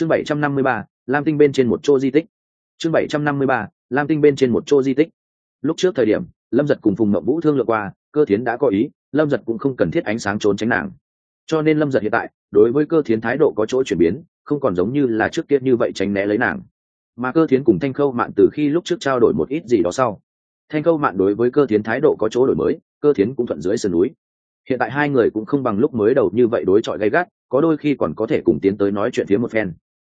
chương bảy trăm năm mươi ba, lam tinh bên trên một chỗ di tích. Chương bảy trăm năm mươi ba, lam tinh bên trên một chỗ di tích. Lúc trước thời điểm, lâm giật cùng phùng mậu vũ thương lượng qua, cơ thiến đã có ý, lâm giật cũng không cần thiết ánh sáng trốn tránh nàng. Cho nên lâm giật hiện tại, đối với cơ thiến thái độ có chỗ chuyển biến, không còn giống như là trước tiết như vậy tránh né lấy nàng. Mà cơ thiến cùng thanh khâu mạn từ khi lúc trước trao đổi một ít gì đó sau, thanh khâu mạn đối với cơ thiến thái độ có chỗ đổi mới, cơ thiến cũng thuận dưới sườn núi. Hiện tại hai người cũng không bằng lúc mới đầu như vậy đối chọi gay gắt, có đôi khi còn có thể cùng tiến tới nói chuyện phía một phen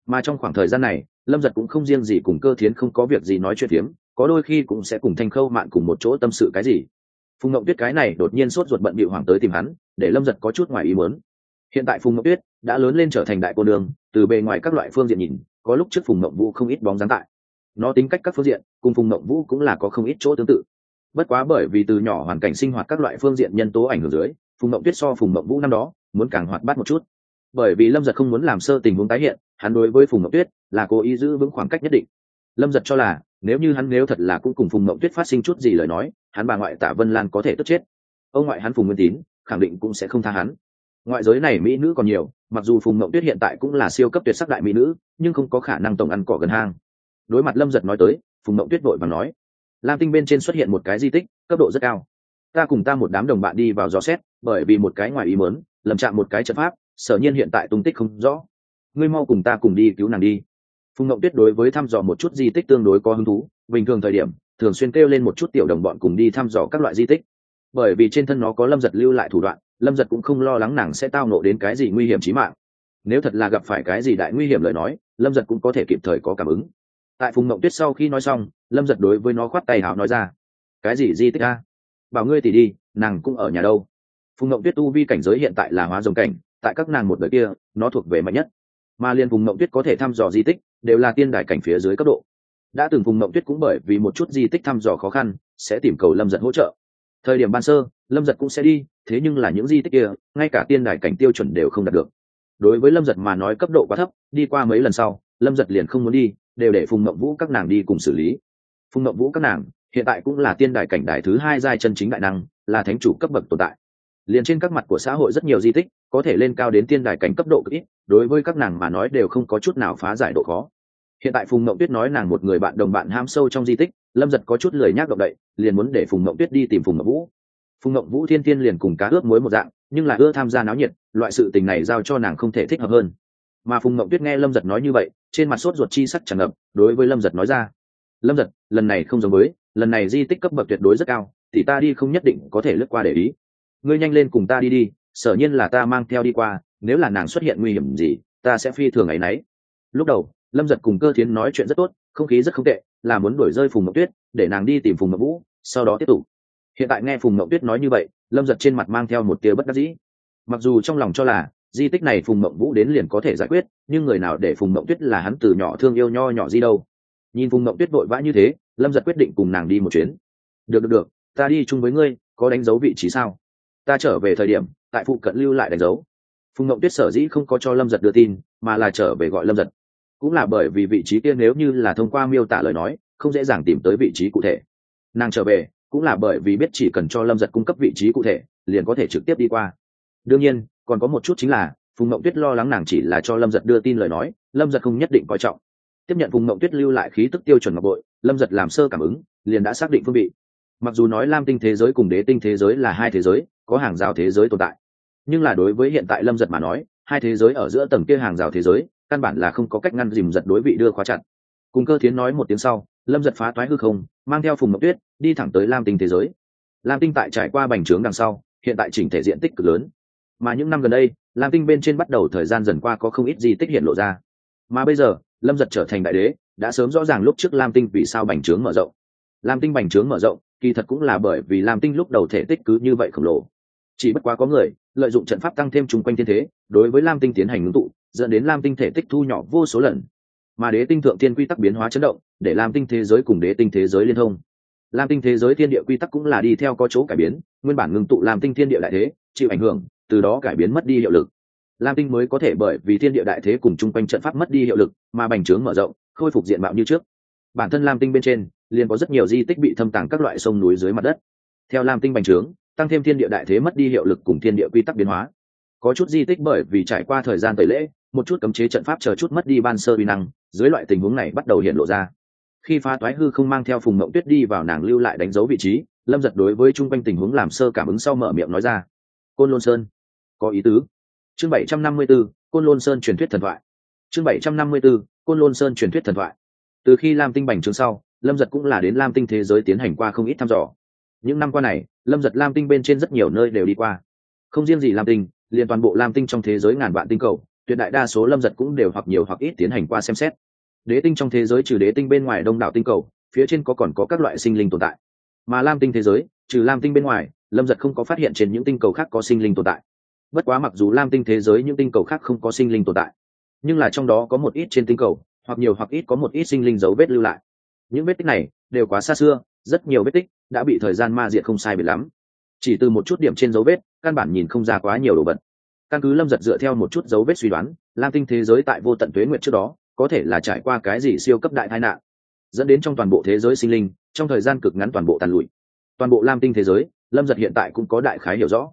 mà trong khoảng thời gian này, lâm giật cũng không riêng gì cùng cơ thiến không có việc gì nói chuyện phiếm, có đôi khi cũng sẽ cùng thanh khâu mạn cùng một chỗ tâm sự cái gì. Phùng ngậu tuyết cái này đột nhiên sốt ruột bận bịu hoàng tới tìm hắn, để lâm giật có chút ngoài ý muốn. Hiện tại phùng ngậu tuyết đã lớn lên trở thành đại cô đường từ bề ngoài các loại phương diện nhìn, có lúc trước phùng ngậu vũ không ít bóng dáng tại. Nó tính cách các phương diện, cùng phùng ngậu vũ cũng là có không ít chỗ tương tự. Bất quá bởi vì từ nhỏ hoàn cảnh sinh hoạt các loại phương diện nhân tố ảnh hưởng dưới, phùng ngậu tuyết so phùng ngậu vũ năm đó, muốn càng hoạt bát một chút bởi vì lâm giật không muốn làm sơ tình huống tái hiện, hắn đối với phùng ngộng tuyết là cố ý giữ vững khoảng cách nhất định. Lâm giật cho là, nếu như hắn nếu thật là cũng cùng phùng ngộng tuyết phát sinh chút gì lời nói, hắn bà ngoại Tả vân lan có thể tức chết. Ông ngoại hắn phùng nguyên tín, khẳng định cũng sẽ không tha hắn. Ngoại giới này mỹ nữ còn nhiều, mặc dù phùng ngộng tuyết hiện tại cũng là siêu cấp tuyệt sắc đại mỹ nữ, nhưng không có khả năng tổng ăn cỏ gần hang. Đối mặt lâm giật nói tới, phùng ngộng tuyết vội và nói, lam tinh bên trên xuất hiện một cái di tích, cấp độ rất cao. Ta cùng ta một đám đồng bạn đi vào dò xét, bởi vì một cái ngoài ý mớn lầm chạm một cái trận pháp sở nhiên hiện tại tung tích không rõ. Ngươi mau cùng ta cùng đi cứu nàng đi. Phùng Ngậu tuyết đối với thăm dò một chút di tích tương đối có hứng thú. Bình thường thời điểm, thường xuyên kêu lên một chút tiểu đồng bọn cùng đi thăm dò các loại di tích. Bởi vì trên thân nó có lâm giật lưu lại thủ đoạn, lâm giật cũng không lo lắng nàng sẽ tao nộ đến cái gì nguy hiểm trí mạng. Nếu thật là gặp phải cái gì đại nguy hiểm lời nói, lâm giật cũng có thể kịp thời có cảm ứng. Tại phùng mộng tuyết sau khi nói xong, lâm giật đối với nó khoát tay hào nói ra, cái gì di tích a? Bảo ngươi thì đi, nàng cũng ở nhà đâu. Phùng mộng tuyết tu vi cảnh giới hiện tại là hóa dòng cảnh tại các nàng một đời kia, nó thuộc về mạnh nhất. Mà liền vùng mộng tuyết có thể thăm dò di tích, đều là tiên đài cảnh phía dưới cấp độ. Đã từng vùng mộng tuyết cũng bởi vì một chút di tích thăm dò khó khăn, sẽ tìm cầu lâm giật hỗ trợ. Thời điểm ban sơ, lâm giật cũng sẽ đi, thế nhưng là những di tích kia, ngay cả tiên đài cảnh tiêu chuẩn đều không đạt được. Đối với lâm giật mà nói cấp độ quá thấp, đi qua mấy lần sau, lâm giật liền không muốn đi, đều để phùng mộng vũ các nàng đi cùng xử lý. Phùng mộng vũ các nàng, hiện tại cũng là tiên đài cảnh đại thứ hai giai chân chính đại năng, là thánh chủ cấp bậc tồn tại liền trên các mặt của xã hội rất nhiều di tích, có thể lên cao đến tiên đài cảnh cấp độ cực ít, đối với các nàng mà nói đều không có chút nào phá giải độ khó. Hiện tại phùng mậu tuyết nói nàng một người bạn đồng bạn ham sâu trong di tích, lâm giật có chút lời nhác động đậy, liền muốn để phùng mậu tuyết đi tìm phùng mậu vũ. Phùng mậu vũ thiên tiên liền cùng cá ướp muối một dạng, nhưng là ưa tham gia náo nhiệt, loại sự tình này giao cho nàng không thể thích hợp hơn. Mà phùng mậu tuyết nghe lâm giật nói như vậy, trên mặt sốt ruột chi sắc tràn ngập, đối với lâm giật nói ra, lâm giật, lần này không giống với, lần này di tích cấp bậc tuyệt đối rất cao, thì ta đi không nhất định có thể lướt qua để ý ngươi nhanh lên cùng ta đi đi, sở nhiên là ta mang theo đi qua, nếu là nàng xuất hiện nguy hiểm gì, ta sẽ phi thường ấ y n ấ y lúc đầu, lâm giật cùng cơ thiến nói chuyện rất tốt, không khí rất không tệ, là muốn đuổi rơi phùng mậu tuyết, để nàng đi tìm phùng mậu vũ, sau đó tiếp tục. Hiện tại nghe phùng mậu tuyết nói như vậy, lâm giật trên mặt mang theo một tia bất đắc dĩ. Mặc dù trong lòng cho là, di tích này phùng mộng vũ đến liền có thể giải quyết, nhưng người nào để phùng mộng tuyết là hắn từ nhỏ thương yêu nho nhỏ gì đâu. Nhìn phùng mộng tuyết vội vã như thế, lâm giật quyết định cùng nàng đi một chuyến. Được được được, ta đi chung với ngươi, có đánh dấu vị trí sao? Ta trở về thời điểm, tại phụ cận lưu lại đánh dấu. Phùng mộng tuyết sở dĩ không có cho lâm giật đưa tin, mà là trở về gọi lâm giật. Cũng là bởi vì vị trí kia nếu như là thông qua miêu tả lời nói, không dễ dàng tìm tới vị trí cụ thể. Nàng trở về, cũng là bởi vì biết chỉ cần cho lâm giật cung cấp vị trí cụ thể, liền có thể trực tiếp đi qua. Đương nhiên, còn có một chút chính là, phùng mậu tuyết lo lắng nàng chỉ là cho lâm giật đưa tin lời nói, lâm giật không nhất định coi trọng. Tiếp nhận phùng mậu tuyết lưu lại khí tức tiêu chuẩn ngọc bội, lâm giật làm sơ cảm ứng, liền đã xác định phương vị mặc dù nói lam tinh thế giới cùng đế tinh thế giới là hai thế giới, có hàng rào thế giới tồn tại. Nhưng là đối với hiện tại lâm giật mà nói, hai thế giới ở giữa tầng kia hàng rào thế giới, căn bản là không có cách ngăn dìm giật đối vị đưa khóa chặt. Cùng cơ thiến nói một tiếng sau, lâm giật phá toái hư không, mang theo phùng mộc tuyết, đi thẳng tới lam tinh thế giới. Lam tinh tại trải qua bành trướng đằng sau, hiện tại chỉnh thể diện tích cực lớn. Mà những năm gần đây, lam tinh bên trên bắt đầu thời gian dần qua có không ít gì tích hiện lộ ra. Mà bây giờ, lâm giật trở thành đại đế, đã sớm rõ ràng lúc trước lam tinh vì sao bành trướng mở rộng. Lam tinh bành trướng mở rộng kỳ thật cũng là bởi vì lam tinh lúc đầu thể tích cứ như vậy khổng lồ. Chỉ bất quá có người lợi dụng trận pháp tăng thêm chung quanh thiên thế, đối với lam tinh tiến hành ngưng tụ, dẫn đến lam tinh thể tích thu nhỏ vô số lần. Mà đế tinh thượng tiên quy tắc biến hóa chấn động, để lam tinh thế giới cùng đế tinh thế giới liên thông. Lam tinh thế giới thiên địa quy tắc cũng là đi theo có chỗ cải biến, nguyên bản ngưng tụ lam tinh thiên địa đại thế, chịu ảnh hưởng, từ đó cải biến mất đi hiệu lực. Lam tinh mới có thể bởi vì thiên địa đại thế cùng chung quanh trận pháp mất đi hiệu lực, mà bành trướng mở rộng, khôi phục diện mạo như trước. Bản thân lam tinh bên trên liền có rất nhiều di tích bị thâm tàng các loại sông núi dưới mặt đất. Theo lam tinh bành trướng, tăng thêm thiên địa đại thế mất đi hiệu lực cùng thiên địa quy tắc biến hóa. Có chút di tích bởi vì trải qua thời gian tẩy lễ, một chút cấm chế trận pháp chờ chút mất đi ban sơ uy năng, dưới loại tình huống này bắt đầu hiện lộ ra. Khi phá toái hư không mang theo phùng mộng tuyết đi vào nàng lưu lại đánh dấu vị trí, lâm giật đối với chung quanh tình huống làm sơ cảm ứng sau mở miệng nói ra. Côn lôn sơn. Có ý tứ. Chương bảy trăm năm mươi b ố côn lôn sơn truyền thuyết thần thoại. Chương bảy trăm năm mươi b ố côn lôn sơn truyền thuyết thần thoại. Từ khi lam tinh bành trướng sau lâm giật cũng là đến lam tinh thế giới tiến hành qua không ít thăm dò. Những năm qua này, lâm giật lam tinh bên trên rất nhiều nơi đều đi qua. Không riêng gì lam tinh, liền toàn bộ lam tinh trong thế giới ngàn vạn tinh cầu, tuyệt đại đa số lâm giật cũng đều hoặc nhiều hoặc ít tiến hành qua xem xét. Đế tinh trong thế giới trừ đế tinh bên ngoài đông đảo tinh cầu, phía trên có còn có các loại sinh linh tồn tại. Mà lam tinh thế giới, trừ lam tinh bên ngoài, lâm giật không có phát hiện trên những tinh cầu khác có sinh linh tồn tại. Bất quá mặc dù lam tinh thế giới những tinh cầu khác không có sinh linh tồn tại, nhưng là trong đó có một ít trên tinh cầu, hoặc nhiều hoặc ít có một ít sinh linh dấu vết lưu lại những vết tích này đều quá xa xưa, rất nhiều vết tích đã bị thời gian ma diệt không sai biệt lắm. Chỉ từ một chút điểm trên dấu vết, căn bản nhìn không ra quá nhiều đồ vật. Căn cứ lâm giật dựa theo một chút dấu vết suy đoán, lam tinh thế giới tại vô tận tuế nguyện trước đó, có thể là trải qua cái gì siêu cấp đại tai nạn. Dẫn đến trong toàn bộ thế giới sinh linh, trong thời gian cực ngắn toàn bộ tàn lụi. Toàn bộ lam tinh thế giới, lâm giật hiện tại cũng có đại khái hiểu rõ.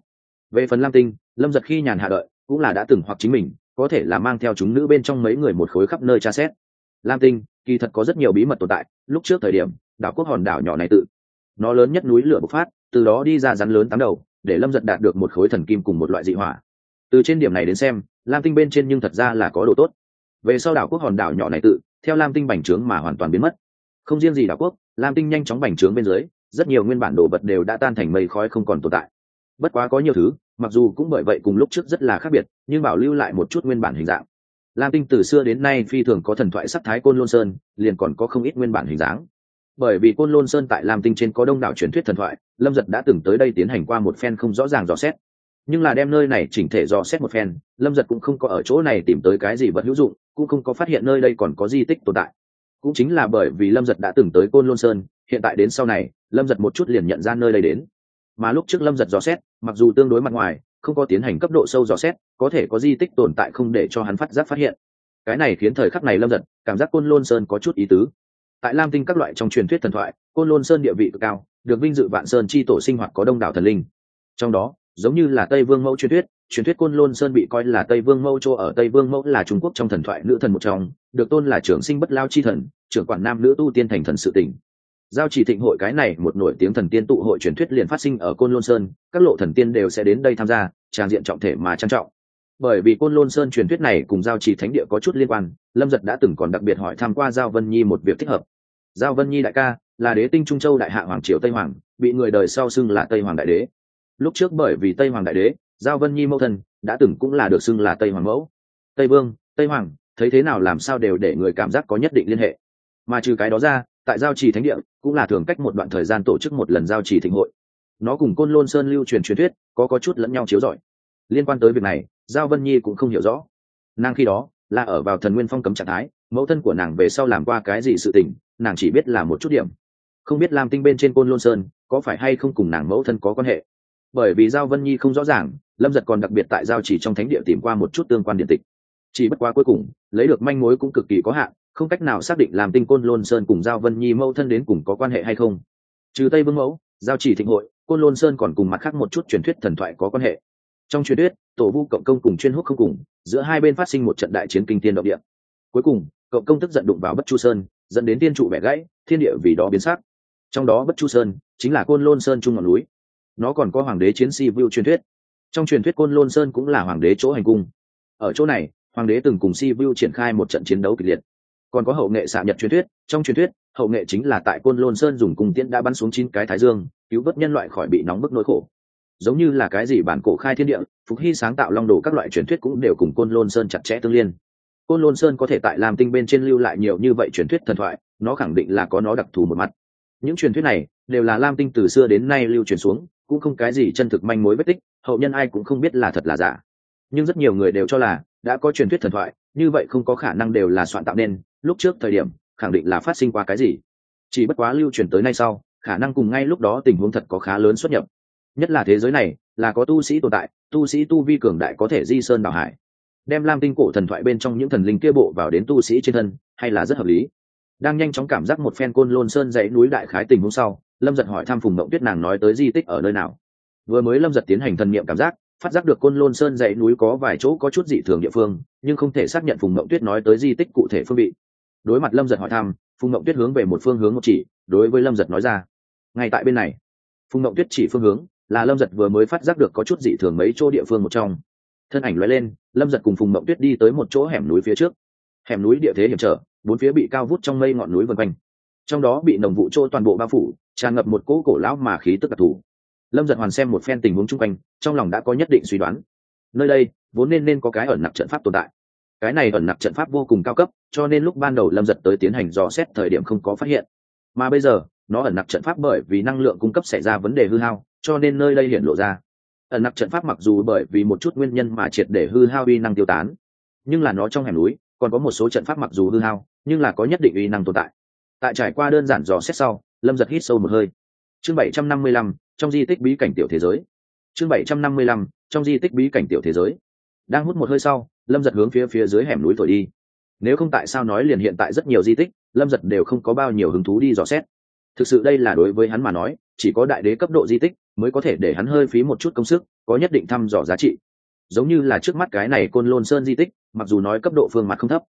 Về phần lam tinh, lâm giật khi nhàn hạ đợi, cũng là đã từng hoặc chính mình, có thể là mang theo chúng nữ bên trong mấy người một khối khắp nơi tra xét. Lam tinh kỳ thật có rất nhiều bí mật tồn tại, lúc trước thời điểm, đảo quốc hòn đảo nhỏ này tự, nó lớn nhất núi lửa bộc phát, từ đó đi ra rắn lớn tám đầu, để lâm giật đạt được một khối thần kim cùng một loại dị hỏa. Từ trên điểm này đến xem, lam tinh bên trên nhưng thật ra là có độ tốt. Về sau đảo quốc hòn đảo nhỏ này tự, theo lam tinh bành trướng mà hoàn toàn biến mất. Không riêng gì đảo quốc, lam tinh nhanh chóng bành trướng bên dưới, rất nhiều nguyên bản đồ vật đều đã tan thành mây khói không còn tồn tại. Bất quá có nhiều thứ, mặc dù cũng bởi vậy cùng lúc trước rất là khác biệt, nhưng bảo lưu lại một chút nguyên bản hình dạng lam tinh từ xưa đến nay phi thường có thần thoại sắc thái côn lôn sơn, liền còn có không ít nguyên bản hình dáng. Bởi vì côn lôn sơn tại lam tinh trên có đông đảo truyền thuyết thần thoại, lâm giật đã từng tới đây tiến hành qua một phen không rõ ràng dò xét. Nhưng là đem nơi này chỉnh thể dò xét một phen, lâm giật cũng không có ở chỗ này tìm tới cái gì vật hữu dụng, cũng không có phát hiện nơi đây còn có di tích tồn tại. Cũng chính là bởi vì lâm giật đã từng tới côn lôn sơn, hiện tại đến sau này, lâm giật một chút liền nhận ra nơi đây đến. Mà lúc trước lâm giật dò xét, mặc dù tương đối mặt ngoài không có tiến hành cấp độ sâu dò xét, có thể có di tích tồn tại không để cho hắn phát giác phát hiện. Cái này khiến thời khắc này lâm giật cảm giác côn lôn sơn có chút ý tứ. Tại lam tinh các loại trong truyền thuyết thần thoại, côn lôn sơn địa vị cực cao, được vinh dự vạn sơn chi tổ sinh hoạt có đông đảo thần linh. Trong đó, giống như là tây vương mẫu truyền thuyết truyền thuyết côn lôn sơn bị coi là tây vương mẫu chỗ ở, tây vương mẫu là trung quốc trong thần thoại nữ thần một trong, được tôn là trưởng sinh bất lao chi thần, trưởng quản nam nữ tu tiên thành thần sự tỉnh giao chỉ thịnh hội cái này một nổi tiếng thần tiên tụ hội truyền thuyết liền phát sinh ở côn lôn sơn, các lộ thần tiên đều sẽ đến đây tham gia tràng diện trọng thể mà trang trọng. Bởi vì côn lôn sơn truyền thuyết này cùng giao Chỉ thánh địa có chút liên quan, lâm giật đã từng còn đặc biệt hỏi tham q u a giao vân nhi một việc thích hợp. Giao vân nhi đại ca, là đế tinh trung châu đại hạ hoàng triều tây hoàng, bị người đời sau xưng là tây hoàng đại đế. Lúc trước bởi vì tây hoàng đại đế, giao vân nhi mẫu thân đã từng cũng là được xưng là tây hoàng mẫu. Tây vương, tây hoàng, thấy thế nào làm sao đều để người cảm giác có nhất định liên hệ. Mà trừ cái đó ra tại giao trì thánh địa, cũng là thường cách một đoạn thời gian tổ chức một lần giao trì thịnh hội. Nó cùng côn lôn sơn lưu truyền truyền thuyết, có có chút lẫn nhau chiếu rọi. Liên quan tới việc này, giao vân nhi cũng không hiểu rõ. Nàng khi đó, là ở vào thần nguyên phong cấm trạng thái, mẫu thân của nàng về sau làm qua cái gì sự tình, nàng chỉ biết là một chút điểm. Không biết làm tinh bên trên côn lôn sơn, có phải hay không cùng nàng mẫu thân có quan hệ? Bởi vì giao vân nhi không rõ ràng, lâm giật còn đặc biệt tại giao chỉ trong thánh địa tìm qua một chút tương quan điện tịch chỉ bất quá cuối cùng, lấy được manh mối cũng cực kỳ có hạn, không cách nào xác định làm tinh côn lôn sơn cùng giao vân nhi mẫu thân đến cùng có quan hệ hay không. Trừ tây vương mẫu, giao chỉ thịnh hội, côn lôn sơn còn cùng mặt khác một chút truyền thuyết thần thoại có quan hệ. Trong truyền thuyết, tổ vu cộng công cùng chuyên hút không cùng, giữa hai bên phát sinh một trận đại chiến kinh tiên động địa. Cuối cùng, cộng công tức giận đụng vào bất chu sơn, dẫn đến tiên trụ bẻ gãy, thiên địa vì đó biến sắc. Trong đó bất chu sơn chính là côn lôn sơn trung ngọn núi. Nó còn có hoàng đế chiến si vưu truyền thuyết. Trong truyền thuyết côn lôn sơn cũng là hoàng đế chỗ hành cung. Ở chỗ này hoàng đế từng cùng si vưu triển khai một trận chiến đấu kịch liệt. Còn có hậu nghệ xạ nhật truyền thuyết, trong truyền thuyết, hậu nghệ chính là tại côn lôn sơn dùng cung tiễn đã bắn xuống chín cái thái dương, cứu vớt nhân loại khỏi bị nóng bức nỗi khổ. Giống như là cái gì bản cổ khai thiên địa, phục hy sáng tạo long đồ các loại truyền thuyết cũng đều cùng côn lôn sơn chặt chẽ tương liên. Côn lôn sơn có thể tại làm tinh bên trên lưu lại nhiều như vậy truyền thuyết thần thoại, nó khẳng định là có nó đặc thù một mặt. Những truyền thuyết này đều là lam tinh từ xưa đến nay lưu truyền xuống, cũng không cái gì chân thực manh mối vết tích, hậu nhân ai cũng không biết là thật là giả. Nhưng rất nhiều người đều cho là đã có truyền thuyết thần thoại, như vậy không có khả năng đều là soạn tạo nên, lúc trước thời điểm, khẳng định là phát sinh qua cái gì. Chỉ bất quá lưu truyền tới nay sau, khả năng cùng ngay lúc đó tình huống thật có khá lớn xuất nhập. Nhất là thế giới này, là có tu sĩ tồn tại, tu sĩ tu vi cường đại có thể di sơn đảo hải. Đem lam tinh cổ thần thoại bên trong những thần linh kia bộ vào đến tu sĩ trên thân, hay là rất hợp lý. Đang nhanh chóng cảm giác một phen côn lôn sơn dãy núi đại khái tình hôm sau, lâm giật hỏi thăm phùng mộng tuyết nàng nói tới di tích ở nơi nào. Vừa mới lâm giật tiến hành thần niệm cảm giác phát giác được côn lôn sơn dãy núi có vài chỗ có chút dị thường địa phương, nhưng không thể xác nhận phùng mộng tuyết nói tới di tích cụ thể phương vị. Đối mặt lâm giật hỏi thăm, phùng mộng tuyết hướng về một phương hướng một chỉ, đối với lâm giật nói ra. Ngay tại bên này, phùng mộng tuyết chỉ phương hướng là lâm giật vừa mới phát giác được có chút dị thường mấy chỗ địa phương một trong. Thân ảnh loại lên, lâm giật cùng phùng mộng tuyết đi tới một chỗ hẻm núi phía trước. Hẻm núi địa thế hiểm trở, bốn phía bị cao vút trong mây ngọn núi vân quanh. Trong đó bị nồng vụ trôi toàn bộ bao phủ, tràn ngập một cỗ cổ lão mà khí tức đặc thù lâm giật hoàn xem một phen tình huống chung quanh, trong lòng đã có nhất định suy đoán. Nơi đây, vốn nên nên có cái ẩn nặc trận pháp tồn tại. Cái này ẩn nặc trận pháp vô cùng cao cấp, cho nên lúc ban đầu lâm giật tới tiến hành dò xét thời điểm không có phát hiện. Mà bây giờ, nó ẩn nặc trận pháp bởi vì năng lượng cung cấp xảy ra vấn đề hư hao, cho nên nơi đây hiện lộ ra. Ẩn nặc trận pháp mặc dù bởi vì một chút nguyên nhân mà triệt để hư hao uy năng tiêu tán, nhưng là nó trong hẻm núi, còn có một số trận pháp mặc dù hư hao, nhưng là có nhất định uy năng tồn tại. Tại trải qua đơn giản dò xét sau, lâm giật hít sâu một hơi chương bảy trăm năm mươi lăm, trong di tích bí cảnh tiểu thế giới. Chương bảy trăm năm mươi lăm, trong di tích bí cảnh tiểu thế giới. Đang hút một hơi sau, lâm giật hướng phía phía dưới hẻm núi thổi đi. Nếu không tại sao nói liền hiện tại rất nhiều di tích, lâm giật đều không có bao nhiêu hứng thú đi dò xét. Thực sự đây là đối với hắn mà nói, chỉ có đại đế cấp độ di tích mới có thể để hắn hơi phí một chút công sức, có nhất định thăm dò giá trị. Giống như là trước mắt cái này côn lôn sơn di tích, mặc dù nói cấp độ phương mặt không thấp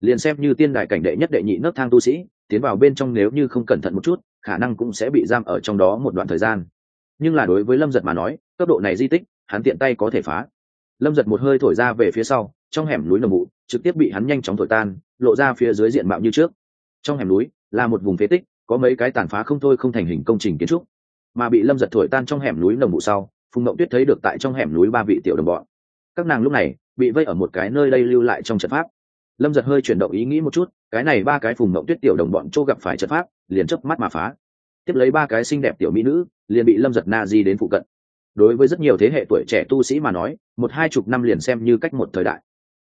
liền xem như tiên đại cảnh đệ nhất đệ nhị nấc thang tu sĩ, tiến vào bên trong nếu như không cẩn thận một chút, khả năng cũng sẽ bị giam ở trong đó một đoạn thời gian. Nhưng là đối với lâm giật mà nói, cấp độ này di tích, hắn tiện tay có thể phá. Lâm giật một hơi thổi ra về phía sau, trong hẻm núi nồng mụ trực tiếp bị hắn nhanh chóng thổi tan, lộ ra phía dưới diện mạo như trước. Trong hẻm núi, là một vùng phế tích, có mấy cái tàn phá không thôi không thành hình công trình kiến trúc. Mà bị lâm giật thổi tan trong hẻm núi nồng mụ sau, phùng mậu tuyết thấy được tại trong hẻm núi ba vị tiểu đồng bọn. Các nàng lúc này, bị vây ở một cái nơi đây lưu lại trong trận pháp lâm giật hơi chuyển động ý nghĩ một chút, cái này ba cái phùng mộng tuyết tiểu đồng bọn chỗ gặp phải trận pháp, liền chớp mắt mà phá. Tiếp lấy ba cái xinh đẹp tiểu mỹ nữ, liền bị lâm giật na di đến phụ cận. Đối với rất nhiều thế hệ tuổi trẻ tu sĩ mà nói, một hai chục năm liền xem như cách một thời đại.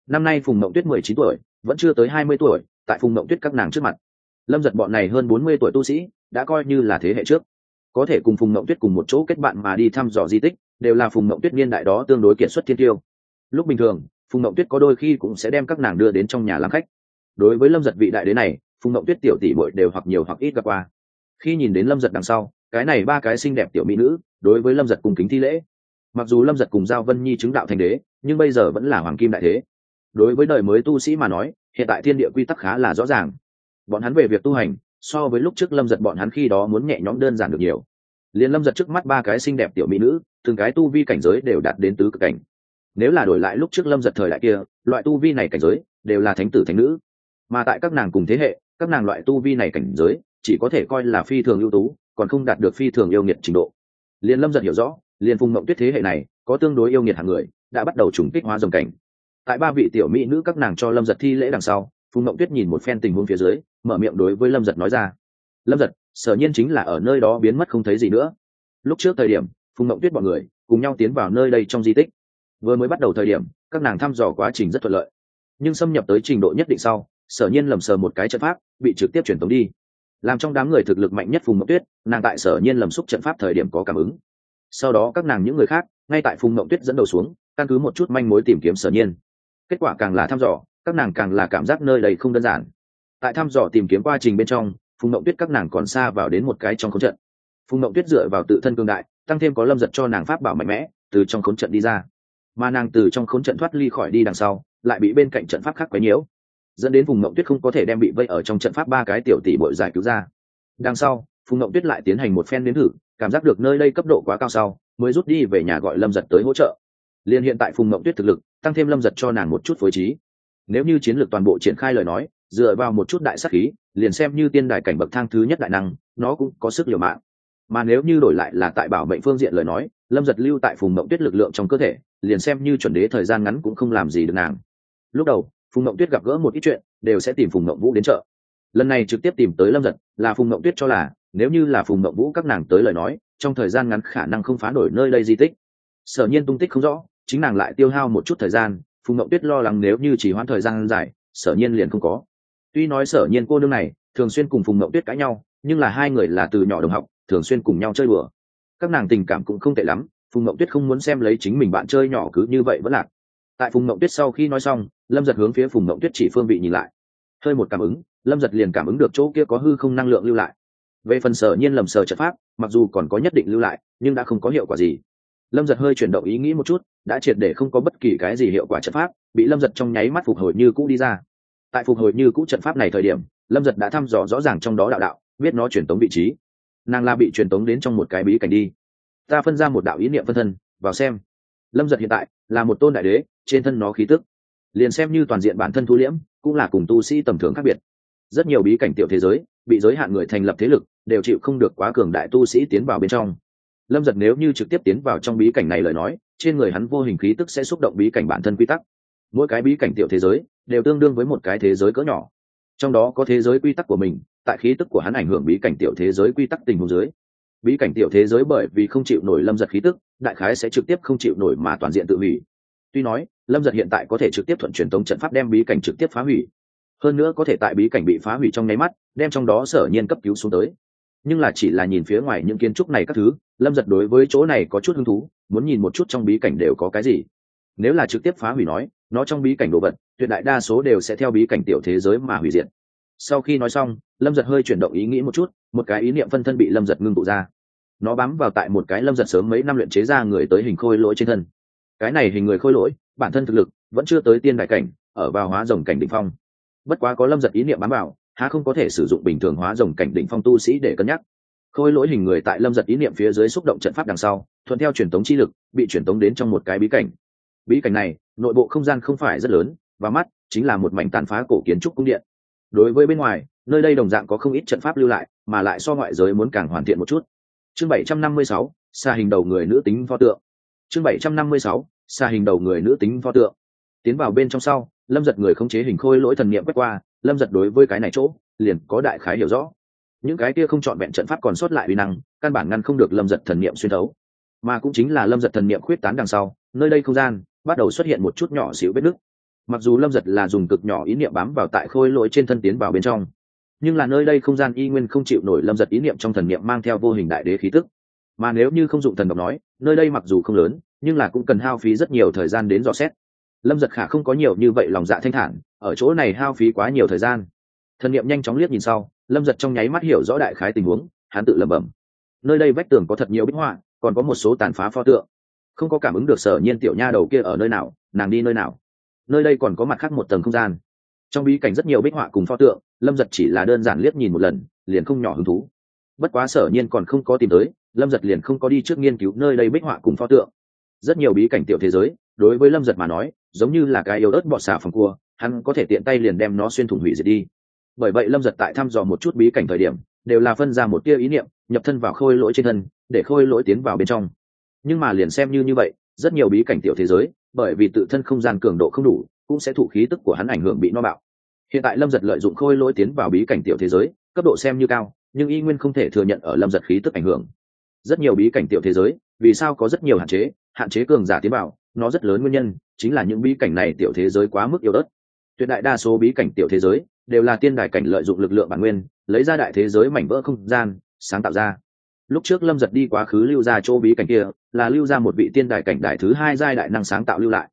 Năm nay phùng mộng tuyết mười chín tuổi, vẫn chưa tới hai mươi tuổi, tại phùng mộng tuyết các nàng trước mặt. Lâm giật bọn này hơn bốn mươi tuổi tu sĩ, đã coi như là thế hệ trước. Có thể cùng phùng mộng tuyết cùng một chỗ kết bạn mà đi thăm dò di tích, đều là phùng mộng tuyết niên đại đó tương đối kiệt xuất thiên tiêu. Lúc bình thường phùng mộng tuyết có đôi khi cũng sẽ đem các nàng đưa đến trong nhà làm khách. Đối với lâm giật vị đại đế này, phùng mộng tuyết tiểu tỷ bội đều hoặc nhiều hoặc ít gặp qua. Khi nhìn đến lâm giật đằng sau, cái này ba cái xinh đẹp tiểu mỹ nữ, đối với lâm giật cùng kính thi lễ. Mặc dù lâm giật cùng giao vân nhi chứng đạo thành đế, nhưng bây giờ vẫn là hoàng kim đại thế. Đối với đời mới tu sĩ mà nói, hiện tại thiên địa quy tắc khá là rõ ràng. Bọn hắn về việc tu hành, so với lúc trước lâm giật bọn hắn khi đó muốn nhẹ nhõm đơn giản được nhiều. Liền lâm giật trước mắt ba cái xinh đẹp tiểu mỹ nữ, từng cái tu vi cảnh giới đều đạt đến tứ cực cảnh nếu là đổi lại lúc trước lâm giật thời đại kia, loại tu vi này cảnh giới đều là thánh tử thánh nữ. Mà tại các nàng cùng thế hệ, các nàng loại tu vi này cảnh giới chỉ có thể coi là phi thường ưu tú, còn không đạt được phi thường yêu nghiệt trình độ. Liền lâm giật hiểu rõ liền phùng mộng tuyết thế hệ này có tương đối yêu nghiệt hàng người, đã bắt đầu trùng kích hóa dòng cảnh. Tại ba vị tiểu mỹ nữ các nàng cho lâm giật thi lễ đằng sau, phùng mộng tuyết nhìn một phen tình huống phía dưới, mở miệng đối với lâm giật nói ra. Lâm giật, sở nhiên chính là ở nơi đó biến mất không thấy gì nữa. Lúc trước thời điểm, phùng mộng tuyết b ọ n người cùng nhau tiến vào nơi đây trong di tích vừa mới bắt đầu thời điểm, các nàng thăm dò quá trình rất thuận lợi. Nhưng xâm nhập tới trình độ nhất định sau, sở nhiên lầm sờ một cái trận pháp, bị trực tiếp truyền tống đi. Làm trong đám người thực lực mạnh nhất phùng mậu tuyết, nàng tại sở nhiên lầm xúc trận pháp thời điểm có cảm ứng. Sau đó các nàng những người khác, ngay tại phùng mậu tuyết dẫn đầu xuống, căn cứ một chút manh mối tìm kiếm sở nhiên. Kết quả càng là thăm dò, các nàng càng là cảm giác nơi đây không đơn giản. Tại thăm dò tìm kiếm quá trình bên trong, phùng mậu tuyết các nàng còn xa vào đến một cái trong khốn trận. Phùng mậu tuyết dựa vào tự thân cương đại, tăng thêm có lâm giật cho nàng pháp bảo mạnh mẽ, từ trong khốn trận đi ra mà nàng từ trong khốn trận thoát ly khỏi đi đằng sau, lại bị bên cạnh trận pháp khác quấy nhiễu, dẫn đến vùng mộng tuyết không có thể đem bị vây ở trong trận pháp ba cái tiểu tỷ bội giải cứu ra. Đằng sau, phùng mộng tuyết lại tiến hành một phen đến thử, cảm giác được nơi đây cấp độ quá cao sau, mới rút đi về nhà gọi lâm giật tới hỗ trợ. Liền hiện tại phùng mộng tuyết thực lực, tăng thêm lâm giật cho nàng một chút phối trí. Nếu như chiến lược toàn bộ triển khai lời nói, dựa vào một chút đại sắc khí, liền xem như tiên đài cảnh bậc thang thứ nhất đại năng, nó cũng có sức liều mạng mà nếu như đổi lại là tại bảo mệnh phương diện lời nói, lâm giật lưu tại phùng mộng tuyết lực lượng trong cơ thể, liền xem như chuẩn đế thời gian ngắn cũng không làm gì được nàng. Lúc đầu, phùng mộng tuyết gặp gỡ một ít chuyện, đều sẽ tìm phùng mộng vũ đến chợ. Lần này trực tiếp tìm tới lâm giật, là phùng mộng tuyết cho là, nếu như là phùng mộng vũ các nàng tới lời nói, trong thời gian ngắn khả năng không phá nổi nơi đây di tích. Sở nhiên tung tích không rõ, chính nàng lại tiêu hao một chút thời gian, phùng mộng tuyết lo lắng nếu như chỉ hoãn thời gian dài, sở nhiên liền không có. Tuy nói sở nhiên cô nương này, thường xuyên cùng phùng mộng tuyết cãi nhau nhưng là hai người là từ nhỏ đồng học, thường xuyên cùng nhau chơi bừa các nàng tình cảm cũng không tệ lắm, phùng mậu tuyết không muốn xem lấy chính mình bạn chơi nhỏ cứ như vậy vẫn lạc. Tại phùng mậu tuyết sau khi nói xong, lâm giật hướng phía phùng mậu tuyết chỉ phương vị nhìn lại. Hơi một cảm ứng, lâm giật liền cảm ứng được chỗ kia có hư không năng lượng lưu lại. Về phần sở nhiên lầm sờ trận pháp, mặc dù còn có nhất định lưu lại, nhưng đã không có hiệu quả gì. Lâm giật hơi chuyển động ý nghĩ một chút, đã triệt để không có bất kỳ cái gì hiệu quả trận pháp, bị lâm giật trong nháy mắt phục hồi như cũ đi ra. Tại phục hồi như cũ trận pháp này thời điểm, lâm giật đã thăm dò rõ ràng trong đó đạo đạo biết nó truyền tống vị trí. Nàng la bị truyền tống đến trong một cái bí cảnh đi. Ta phân ra một đạo ý niệm phân thân, vào xem. Lâm giật hiện tại là một tôn đại đế, trên thân nó khí tức. Liền xem như toàn diện bản thân thu liễm, cũng là cùng tu sĩ tầm thường khác biệt. Rất nhiều bí cảnh tiểu thế giới, bị giới hạn người thành lập thế lực, đều chịu không được quá cường đại tu sĩ tiến vào bên trong. Lâm giật nếu như trực tiếp tiến vào trong bí cảnh này lời nói, trên người hắn vô hình khí tức sẽ xúc động bí cảnh bản thân quy tắc. Mỗi cái bí cảnh tiểu thế giới, đều tương đương với một cái thế giới cỡ nhỏ. Trong đó có thế giới quy tắc của mình tại khí tức của hắn ảnh hưởng bí cảnh tiểu thế giới quy tắc tình huống dưới. Bí cảnh tiểu thế giới bởi vì không chịu nổi lâm giật khí tức, đại khái sẽ trực tiếp không chịu nổi mà toàn diện tự hủy. Tuy nói, lâm giật hiện tại có thể trực tiếp thuận truyền tống trận pháp đem bí cảnh trực tiếp phá hủy. Hơn nữa có thể tại bí cảnh bị phá hủy trong nháy mắt, đem trong đó sở nhiên cấp cứu xuống tới. Nhưng là chỉ là nhìn phía ngoài những kiến trúc này các thứ, lâm giật đối với chỗ này có chút hứng thú, muốn nhìn một chút trong bí cảnh đều có cái gì. Nếu là trực tiếp phá hủy nói, nó trong bí cảnh đồ vật, tuyệt đại đa số đều sẽ theo bí cảnh tiểu thế giới mà hủy diệt sau khi nói xong, lâm giật hơi chuyển động ý nghĩ một chút, một cái ý niệm phân thân bị lâm giật ngưng tụ ra. Nó bám vào tại một cái lâm giật sớm mấy năm luyện chế ra người tới hình khôi lỗi trên thân. Cái này hình người khôi lỗi, bản thân thực lực vẫn chưa tới tiên đại cảnh, ở vào hóa rồng cảnh đ ỉ n h phong. Bất quá có lâm giật ý niệm bám vào, há không có thể sử dụng bình thường hóa rồng cảnh đ ỉ n h phong tu sĩ để cân nhắc. Khôi lỗi hình người tại lâm giật ý niệm phía dưới xúc động trận pháp đằng sau, thuận theo truyền tống chi lực, bị truyền tống đến trong một cái bí cảnh. Bí cảnh này, nội bộ không gian không phải rất lớn, và mắt chính là một mảnh tàn phá cổ kiến trúc cung điện đối với bên ngoài, nơi đây đồng dạng có không ít trận pháp lưu lại, mà lại so ngoại giới muốn càng hoàn thiện một chút. Chương bảy trăm năm mươi sáu xa hình đầu người nữ tính pho tượng. Chương bảy trăm năm mươi sáu xa hình đầu người nữ tính pho tượng. Tiến vào bên trong sau, lâm giật người không chế hình khôi lỗi thần niệm quét qua, lâm giật đối với cái này chỗ, liền có đại khái hiểu rõ. Những cái kia không chọn vẹn trận pháp còn sót lại uy năng, căn bản ngăn không được lâm giật thần niệm xuyên thấu. Mà cũng chính là lâm giật thần niệm khuyết tán đằng sau, nơi đây không gian bắt đầu xuất hiện một chút nhỏ xíu vết nứt mặc dù lâm giật là dùng cực nhỏ ý niệm bám vào tại khôi lỗi trên thân tiến vào bên trong, nhưng là nơi đây không gian y nguyên không chịu nổi lâm giật ý niệm trong thần niệm mang theo vô hình đại đế khí tức. Mà nếu như không dụng thần độc nói, nơi đây mặc dù không lớn, nhưng là cũng cần hao phí rất nhiều thời gian đến dò xét. Lâm giật khả không có nhiều như vậy lòng dạ thanh thản, ở chỗ này hao phí quá nhiều thời gian. Thần niệm nhanh chóng liếc nhìn sau, lâm giật trong nháy mắt hiểu rõ đại khái tình huống, hắn tự lẩm bẩm. Nơi đây vách tường có thật nhiều bích họa, còn có một số tàn phá pho tượng. Không có cảm ứng được sở nhiên tiểu nha đầu kia ở nơi nào, nàng đi nơi nào nơi đây còn có mặt khác một tầng không gian. Trong bí cảnh rất nhiều bích họa cùng pho tượng, lâm giật chỉ là đơn giản liếc nhìn một lần, liền không nhỏ hứng thú. Bất quá sở nhiên còn không có tìm tới, lâm giật liền không có đi trước nghiên cứu nơi đây bích họa cùng pho tượng. Rất nhiều bí cảnh tiểu thế giới, đối với lâm giật mà nói, giống như là cái yếu ớt bọt xà phòng cua, hắn có thể tiện tay liền đem nó xuyên thủng hủy diệt đi. Bởi vậy lâm giật tại thăm dò một chút bí cảnh thời điểm, đều là phân ra một tia ý niệm, nhập thân vào khôi lỗi trên thân, để khôi lỗi tiến vào bên trong. Nhưng mà liền xem như như vậy rất nhiều bí cảnh tiểu thế giới, bởi vì tự thân không gian cường độ không đủ, cũng sẽ thụ khí tức của hắn ảnh hưởng bị no bạo. Hiện tại lâm giật lợi dụng khôi lỗi tiến vào bí cảnh tiểu thế giới, cấp độ xem như cao, nhưng y nguyên không thể thừa nhận ở lâm giật khí tức ảnh hưởng. Rất nhiều bí cảnh tiểu thế giới, vì sao có rất nhiều hạn chế hạn chế cường giả tiến vào, nó rất lớn nguyên nhân chính là những bí cảnh này tiểu thế giới quá mức yếu ớt. Tuyệt đại đa số bí cảnh tiểu thế giới đều là tiên đài cảnh lợi dụng lực lượng bản nguyên, lấy ra đại thế giới mảnh vỡ không gian, sáng tạo ra lúc trước lâm giật đi quá khứ lưu ra chỗ bí cảnh kia, là lưu ra một vị tiên đài cảnh đại thứ hai giai đại năng sáng tạo lưu lại.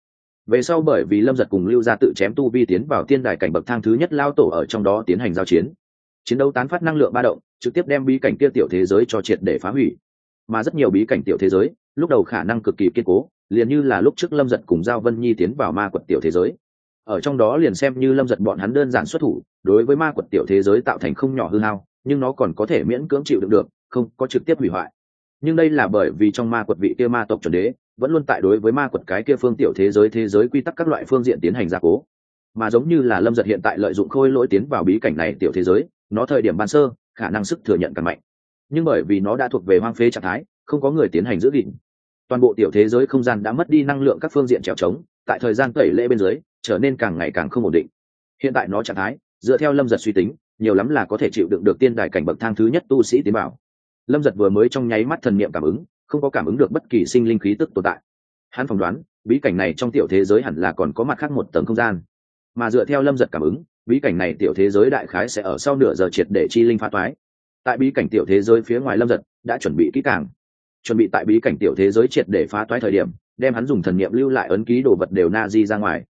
Về sau bởi vì lâm giật cùng lưu gia tự chém tu vi tiến vào tiên đài cảnh bậc thang thứ nhất lao tổ ở trong đó tiến hành giao chiến. Chiến đấu tán phát năng lượng ba động, trực tiếp đem bí cảnh kia tiểu thế giới cho triệt để phá hủy. Mà rất nhiều bí cảnh tiểu thế giới, lúc đầu khả năng cực kỳ kiên cố, liền như là lúc trước lâm giật cùng giao vân nhi tiến vào ma quật tiểu thế giới. Ở trong đó liền xem như lâm giật bọn hắn đơn giản xuất thủ, đối với ma quật tiểu thế giới tạo thành không nhỏ hư hao, nhưng nó còn có thể miễn cưỡng chịu đựng được không có trực tiếp hủy hoại. Nhưng đây là bởi vì trong ma quật vị kia ma tộc chuẩn đế, vẫn luôn tại đối với ma quật cái kia phương tiểu thế giới thế giới quy tắc các loại phương diện tiến hành gia cố. Mà giống như là lâm giật hiện tại lợi dụng khôi lỗi tiến vào bí cảnh này tiểu thế giới, nó thời điểm ban sơ, khả năng sức thừa nhận càng mạnh. Nhưng bởi vì nó đã thuộc về hoang phế trạng thái, không có người tiến hành giữ gìn. Toàn bộ tiểu thế giới không gian đã mất đi năng lượng các phương diện trèo trống, tại thời gian tẩy lễ bên dưới, trở nên càng ngày càng không ổn định. Hiện tại nó trạng thái, dựa theo lâm giật suy tính, nhiều lắm là có thể chịu đựng được tiên đài cảnh bậc thang thứ nhất tu sĩ tiến bảo lâm giật vừa mới trong nháy mắt thần niệm cảm ứng, không có cảm ứng được bất kỳ sinh linh khí tức tồn tại. Hắn phỏng đoán, bí cảnh này trong tiểu thế giới hẳn là còn có mặt khác một tầng không gian. Mà dựa theo lâm giật cảm ứng, bí cảnh này tiểu thế giới đại khái sẽ ở sau nửa giờ triệt để chi linh phá toái. Tại bí cảnh tiểu thế giới phía ngoài lâm giật đã chuẩn bị kỹ càng. Chuẩn bị tại bí cảnh tiểu thế giới triệt để phá toái thời điểm, đem hắn dùng thần niệm lưu lại ấn ký đồ vật đều na di ra ngoài.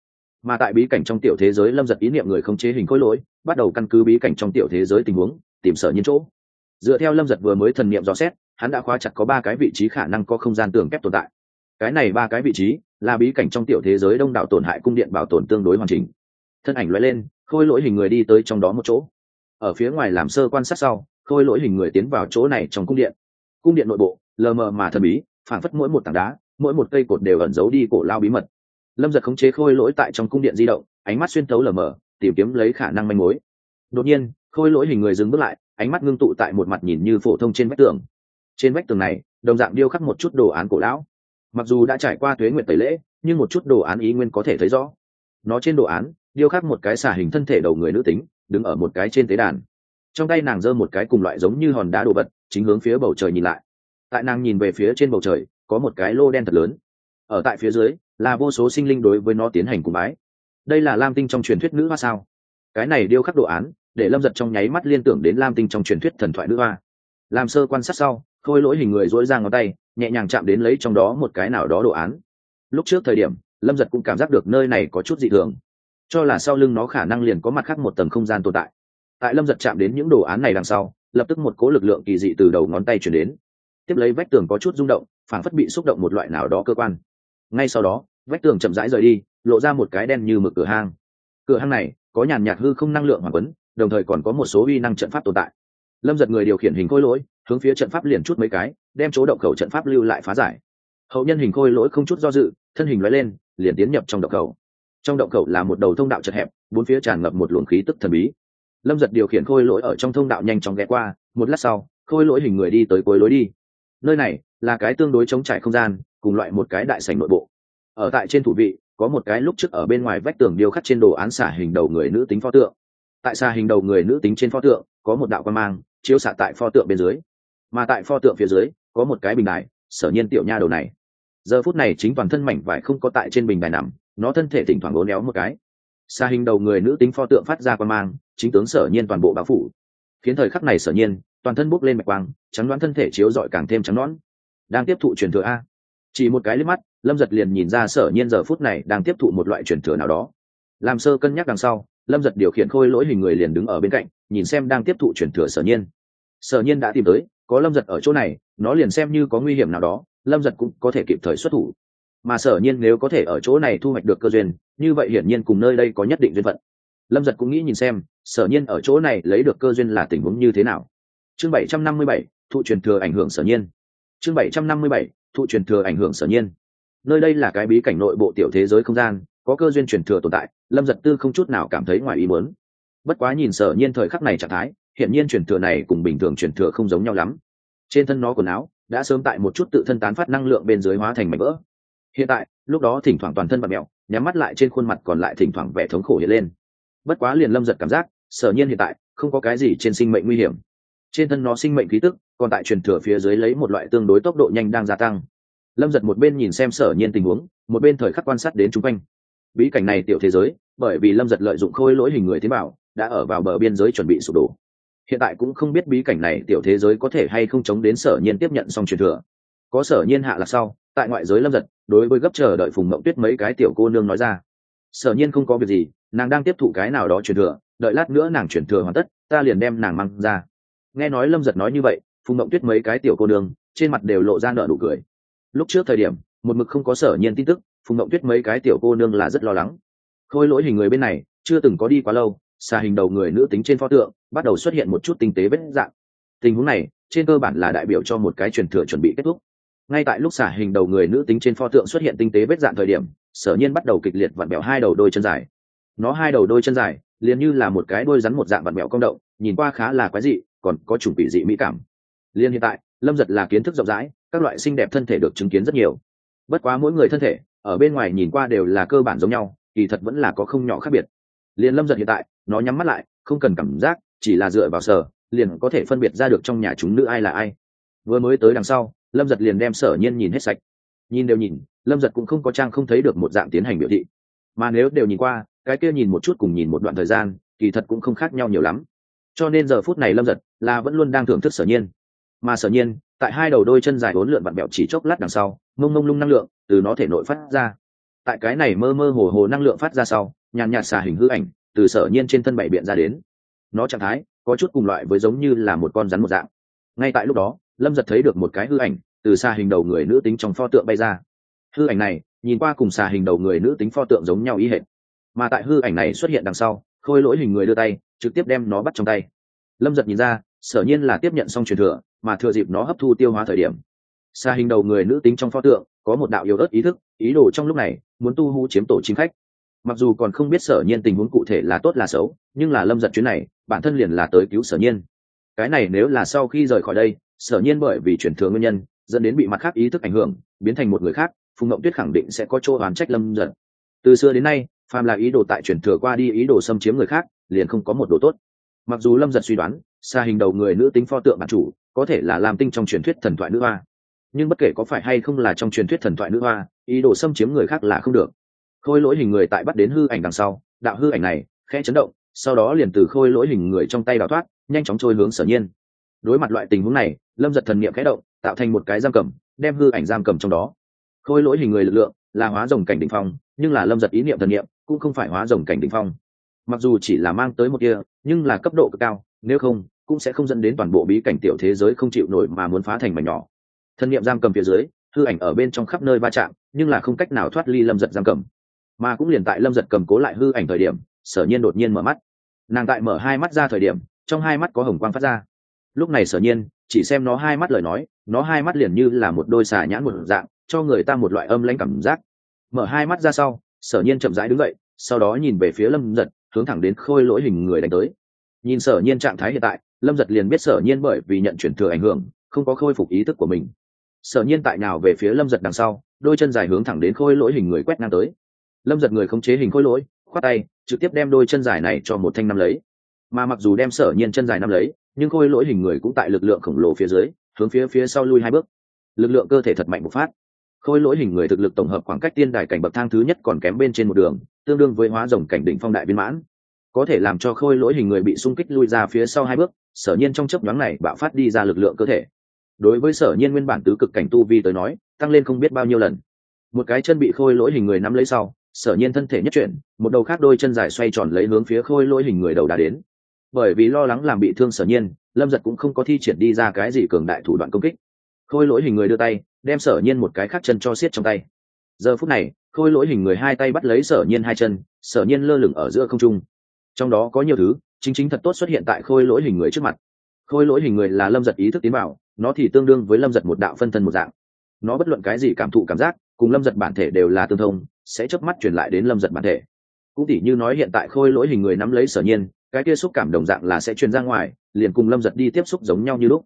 Mà tại bí cảnh trong tiểu thế giới lâm giật ý niệm người không chế hình khối lỗi, bắt đầu căn cứ bí cảnh trong tiểu thế giới tình huống, tìm sở những chỗ dựa theo lâm giật vừa mới thần niệm dò xét, hắn đã khóa chặt có ba cái vị trí khả năng có không gian tường kép tồn tại. Cái này ba cái vị trí là bí cảnh trong tiểu thế giới đông đảo tổn hại cung điện bảo tồn tương đối hoàn chỉnh. Thân ảnh loại lên, khôi lỗi hình người đi tới trong đó một chỗ. Ở phía ngoài làm sơ quan sát sau, khôi lỗi hình người tiến vào chỗ này trong cung điện. Cung điện nội bộ, lờ mờ mà thần bí, phảng phất mỗi một tảng đá, mỗi một cây cột đều ẩn giấu đi cổ lao bí mật. Lâm giật khống chế khôi lỗi tại trong cung điện di động, ánh mắt xuyên tấu lờ mờ, tìm kiếm lấy khả năng manh mối. Đột nhiên, khôi lỗi hình người dừng bước lại ánh mắt ngưng tụ tại một mặt nhìn như phổ thông trên vách tường. Trên vách tường này, đồng dạng điêu khắc một chút đồ án cổ lão. Mặc dù đã trải qua thuế nguyện tẩy lễ, nhưng một chút đồ án ý nguyên có thể thấy rõ. Nó trên đồ án, điêu khắc một cái xả hình thân thể đầu người nữ tính, đứng ở một cái trên tế đàn. Trong tay nàng giơ một cái cùng loại giống như hòn đá đồ vật, chính hướng phía bầu trời nhìn lại. Tại nàng nhìn về phía trên bầu trời, có một cái lô đen thật lớn. Ở tại phía dưới, là vô số sinh linh đối với nó tiến hành cùng bái. Đây là lam tinh trong truyền thuyết nữ hoa sao? Cái này điêu khắc đồ án để lâm giật trong nháy mắt liên tưởng đến lam tinh trong truyền thuyết thần thoại nữ hoa. Làm sơ quan sát sau, khôi lỗi hình người dỗi ra ngón tay, nhẹ nhàng chạm đến lấy trong đó một cái nào đó đồ án. Lúc trước thời điểm, lâm giật cũng cảm giác được nơi này có chút dị thường. Cho là sau lưng nó khả năng liền có mặt khác một tầng không gian tồn tại. Tại lâm giật chạm đến những đồ án này đằng sau, lập tức một cố lực lượng kỳ dị từ đầu ngón tay chuyển đến. Tiếp lấy vách tường có chút rung động phản phất bị xúc động một loại nào đó cơ quan. Ngay sau đó, vách tường chậm rãi rời đi, lộ ra một cái đen như mực cửa hang. Cửa hang này có nhàn nhạt hư không năng lượng hoàng quấn đồng thời còn có một số uy năng trận pháp tồn tại. Lâm giật người điều khiển hình khôi lỗi, hướng phía trận pháp liền chút mấy cái, đem chỗ động khẩu trận pháp lưu lại phá giải. Hậu nhân hình khôi lỗi không chút do dự, thân hình loại lên, liền tiến nhập trong động khẩu. Trong động khẩu là một đầu thông đạo chật hẹp, bốn phía tràn ngập một luồng khí tức thần bí. Lâm giật điều khiển khôi lỗi ở trong thông đạo nhanh chóng ghé qua, một lát sau, khôi lỗi hình người đi tới cuối lối đi. Nơi này là cái tương đối chống trải không gian, cùng loại một cái đại sảnh nội bộ. Ở tại trên thủ vị, có một cái lúc trước ở bên ngoài vách tường điêu khắc trên đồ án xả hình đầu người nữ tính pho tượng tại xa hình đầu người nữ tính trên pho tượng, có một đạo quan mang, chiếu xạ tại pho tượng bên dưới. Mà tại pho tượng phía dưới, có một cái bình đài, sở nhiên tiểu nha đầu này. Giờ phút này chính toàn thân mảnh vải không có tại trên bình đài nằm, nó thân thể thỉnh thoảng lố néo một cái. Xa hình đầu người nữ tính pho tượng phát ra quan mang, chính tướng sở nhiên toàn bộ bao phủ. Khiến thời khắc này sở nhiên, toàn thân bốc lên mạch quang, trắng đoán thân thể chiếu rọi càng thêm trắng đoán đang tiếp thụ truyền thừa a. Chỉ một cái liếc mắt, lâm giật liền nhìn ra sở nhiên giờ phút này đang tiếp thụ một loại truyền thừa nào đó. Làm sơ cân nhắc đằng sau lâm giật điều khiển khôi lỗi hình người liền đứng ở bên cạnh, nhìn xem đang tiếp thụ truyền thừa sở nhiên. Sở nhiên đã tìm tới, có lâm giật ở chỗ này, nó liền xem như có nguy hiểm nào đó, lâm giật cũng có thể kịp thời xuất thủ. Mà sở nhiên nếu có thể ở chỗ này thu hoạch được cơ duyên, như vậy hiển nhiên cùng nơi đây có nhất định duyên phận. Lâm giật cũng nghĩ nhìn xem, sở nhiên ở chỗ này lấy được cơ duyên là tình huống như thế nào. Chương bảy trăm năm mươi bảy, thụ truyền thừa ảnh hưởng sở nhiên. Chương bảy trăm năm mươi bảy, thụ truyền thừa ảnh hưởng sở nhiên. Nơi đây là cái bí cảnh nội bộ tiểu thế giới không gian, có cơ duyên truyền thừa tồn tại lâm giật tư không chút nào cảm thấy ngoài ý muốn. Bất quá nhìn sở nhiên thời khắc này trạng thái hiện nhiên truyền thừa này cùng bình thường truyền thừa không giống nhau lắm. Trên thân nó quần áo đã sớm tại một chút tự thân tán phát năng lượng bên dưới hóa thành mảnh vỡ. Hiện tại, lúc đó thỉnh thoảng toàn thân bật mẹo nhắm mắt lại trên khuôn mặt còn lại thỉnh thoảng vẻ thống khổ hiện lên. Bất quá liền lâm giật cảm giác, sở nhiên hiện tại không có cái gì trên sinh mệnh nguy hiểm. Trên thân nó sinh mệnh khí tức, còn tại truyền thừa phía dưới lấy một loại tương đối tốc độ nhanh đang gia tăng. Lâm giật một bên nhìn xem sở nhiên tình huống, một bên thời khắc quan sát đến chung quanh bí cảnh này tiểu thế giới, bởi vì lâm giật lợi dụng khôi lỗi hình người thế bảo, đã ở vào bờ biên giới chuẩn bị sụp đổ. Hiện tại cũng không biết bí cảnh này tiểu thế giới có thể hay không chống đến sở nhiên tiếp nhận xong truyền thừa. Có sở nhiên hạ là sau, tại ngoại giới lâm giật, đối với gấp chờ đợi phùng mậu tuyết mấy cái tiểu cô nương nói ra. Sở nhiên không có việc gì, nàng đang tiếp thụ cái nào đó truyền thừa, đợi lát nữa nàng truyền thừa hoàn tất, ta liền đem nàng mang ra. Nghe nói lâm giật nói như vậy, phùng mậu tuyết mấy cái tiểu cô nương, trên mặt đều lộ ra nợ nụ cười. Lúc trước thời điểm, một mực không có sở nhiên tin tức phùng mộng tuyết mấy cái tiểu cô nương là rất lo lắng. Khôi lỗi hình người bên này, chưa từng có đi quá lâu, xà hình đầu người nữ tính trên pho tượng, bắt đầu xuất hiện một chút tinh tế vết dạng. Tình huống này, trên cơ bản là đại biểu cho một cái truyền thừa chuẩn bị kết thúc. Ngay tại lúc xả hình đầu người nữ tính trên pho tượng xuất hiện tinh tế vết dạng thời điểm, sở nhiên bắt đầu kịch liệt vặn bẹo hai đầu đôi chân dài. Nó hai đầu đôi chân dài, liền như là một cái đôi rắn một dạng vặn bẹo cong động, nhìn qua khá là quái dị, còn có chủng bị dị mỹ cảm. Liên hiện tại, lâm giật là kiến thức rộng rãi, các loại xinh đẹp thân thể được chứng kiến rất nhiều bất quá mỗi người thân thể, ở bên ngoài nhìn qua đều là cơ bản giống nhau, kỳ thật vẫn là có không nhỏ khác biệt. Liền lâm giật hiện tại, nó nhắm mắt lại, không cần cảm giác, chỉ là dựa vào sở, liền có thể phân biệt ra được trong nhà chúng nữ ai là ai. Vừa mới tới đằng sau, lâm giật liền đem sở nhiên nhìn hết sạch. Nhìn đều nhìn, lâm giật cũng không có trang không thấy được một dạng tiến hành biểu thị. Mà nếu đều nhìn qua, cái kia nhìn một chút cùng nhìn một đoạn thời gian, kỳ thật cũng không khác nhau nhiều lắm. Cho nên giờ phút này lâm giật là vẫn luôn đang thưởng thức sở nhiên. Mà sở nhiên, tại hai đầu đôi chân dài bốn lượn vặn bẹo chỉ chốc lát đằng sau mông mông lung năng lượng, từ nó thể nội phát ra. Tại cái này mơ mơ hồ hồ năng lượng phát ra sau, nhàn nhạt xà hình hư ảnh, từ sở nhiên trên thân bảy biện ra đến. Nó trạng thái, có chút cùng loại với giống như là một con rắn một dạng. Ngay tại lúc đó, lâm giật thấy được một cái hư ảnh, từ xa hình đầu người nữ tính trong pho tượng bay ra. Hư ảnh này, nhìn qua cùng xà hình đầu người nữ tính pho tượng giống nhau ý hệt. Mà tại hư ảnh này xuất hiện đằng sau, khôi lỗi hình người đưa tay, trực tiếp đem nó bắt trong tay. Lâm giật nhìn ra, sở nhiên là tiếp nhận xong truyền thừa, mà thừa dịp nó hấp thu tiêu hóa thời điểm xa hình đầu người nữ tính trong pho tượng, có một đạo yếu ớt ý thức, ý đồ trong lúc này, muốn tu hú chiếm tổ chính khách. Mặc dù còn không biết sở nhiên tình huống cụ thể là tốt là xấu, nhưng là lâm giật chuyến này, bản thân liền là tới cứu sở nhiên. Cái này nếu là sau khi rời khỏi đây, sở nhiên bởi vì chuyển thừa nguyên nhân, dẫn đến bị mặt khác ý thức ảnh hưởng, biến thành một người khác, phùng ngộng tuyết khẳng định sẽ có chỗ oán trách lâm giật. Từ xưa đến nay, phàm là ý đồ tại chuyển thừa qua đi, ý đồ xâm chiếm người khác, liền không có một đồ tốt. Mặc dù lâm giật suy đoán xa hình đầu người nữ tính pho tượng bản chủ, có thể là làm tinh trong truyền thuyết thần thoại nữ hoa nhưng bất kể có phải hay không là trong truyền thuyết thần thoại nữ hoa, ý đồ xâm chiếm người khác là không được. Khôi lỗi hình người tại bắt đến hư ảnh đằng sau, đạo hư ảnh này khẽ chấn động, sau đó liền từ khôi lỗi hình người trong tay đào thoát, nhanh chóng trôi hướng sở nhiên. Đối mặt loại tình huống này, lâm giật thần niệm khẽ động, tạo thành một cái giam cầm, đem hư ảnh giam cầm trong đó. Khôi lỗi hình người lực lượng là hóa rồng cảnh đ ỉ n h phong, nhưng là lâm giật ý niệm thần niệm cũng không phải hóa rồng cảnh đ ỉ n h phong. Mặc dù chỉ là mang tới một kia nhưng là cấp độ cực cao, nếu không, cũng sẽ không dẫn đến toàn bộ bí cảnh tiểu thế giới không chịu nổi mà muốn phá thành mảnh nhỏ thần niệm giam cầm phía dưới, hư ảnh ở bên trong khắp nơi va chạm, nhưng là không cách nào thoát ly lâm giật giam cầm. Mà cũng liền tại lâm giật cầm cố lại hư ảnh thời điểm, sở nhiên đột nhiên mở mắt. Nàng tại mở hai mắt ra thời điểm, trong hai mắt có hồng quang phát ra. Lúc này sở nhiên, chỉ xem nó hai mắt lời nói, nó hai mắt liền như là một đôi xà nhãn một dạng, cho người ta một loại âm lãnh cảm giác. Mở hai mắt ra sau, sở nhiên chậm rãi đứng dậy, sau đó nhìn về phía lâm giật, hướng thẳng đến khôi lỗi hình người đánh tới. Nhìn sở nhiên trạng thái hiện tại, lâm giật liền biết sở nhiên bởi vì nhận chuyển thừa ảnh hưởng, không có khôi phục ý thức của mình sở nhiên tại nào về phía lâm giật đằng sau, đôi chân dài hướng thẳng đến khôi lỗi hình người quét ngang tới. Lâm giật người không chế hình khôi lỗi, khoát tay, trực tiếp đem đôi chân dài này cho một thanh năm lấy. Mà mặc dù đem sở nhiên chân dài năm lấy, nhưng khôi lỗi hình người cũng tại lực lượng khổng lồ phía dưới, hướng phía phía sau lui hai bước. Lực lượng cơ thể thật mạnh bộc phát. Khôi lỗi hình người thực lực tổng hợp khoảng cách tiên đài cảnh bậc thang thứ nhất còn kém bên trên một đường, tương đương với hóa rồng cảnh đỉnh phong đại viên mãn. Có thể làm cho khôi lỗi hình người bị xung kích lui ra phía sau hai bước, sở nhiên trong chấp nhoáng này bạo phát đi ra lực lượng cơ thể đối với sở nhiên nguyên bản tứ cực cảnh tu vi tới nói, tăng lên không biết bao nhiêu lần. Một cái chân bị khôi lỗi hình người nắm lấy sau, sở nhiên thân thể nhất chuyển, một đầu khác đôi chân dài xoay tròn lấy hướng phía khôi lỗi hình người đầu đã đến. Bởi vì lo lắng làm bị thương sở nhiên, lâm giật cũng không có thi triển đi ra cái gì cường đại thủ đoạn công kích. Khôi lỗi hình người đưa tay, đem sở nhiên một cái khác chân cho xiết trong tay. Giờ phút này, khôi lỗi hình người hai tay bắt lấy sở nhiên hai chân, sở nhiên lơ lửng ở giữa không trung. Trong đó có nhiều thứ, chính chính thật tốt xuất hiện tại khôi lỗi hình người trước mặt khôi lỗi hình người là lâm giật ý thức tiến vào, nó thì tương đương với lâm giật một đạo phân thân một dạng. Nó bất luận cái gì cảm thụ cảm giác, cùng lâm giật bản thể đều là tương thông, sẽ chớp mắt truyền lại đến lâm giật bản thể. Cũng tỉ như nói hiện tại khôi lỗi hình người nắm lấy sở nhiên, cái kia xúc cảm đồng dạng là sẽ truyền ra ngoài, liền cùng lâm giật đi tiếp xúc giống nhau như lúc.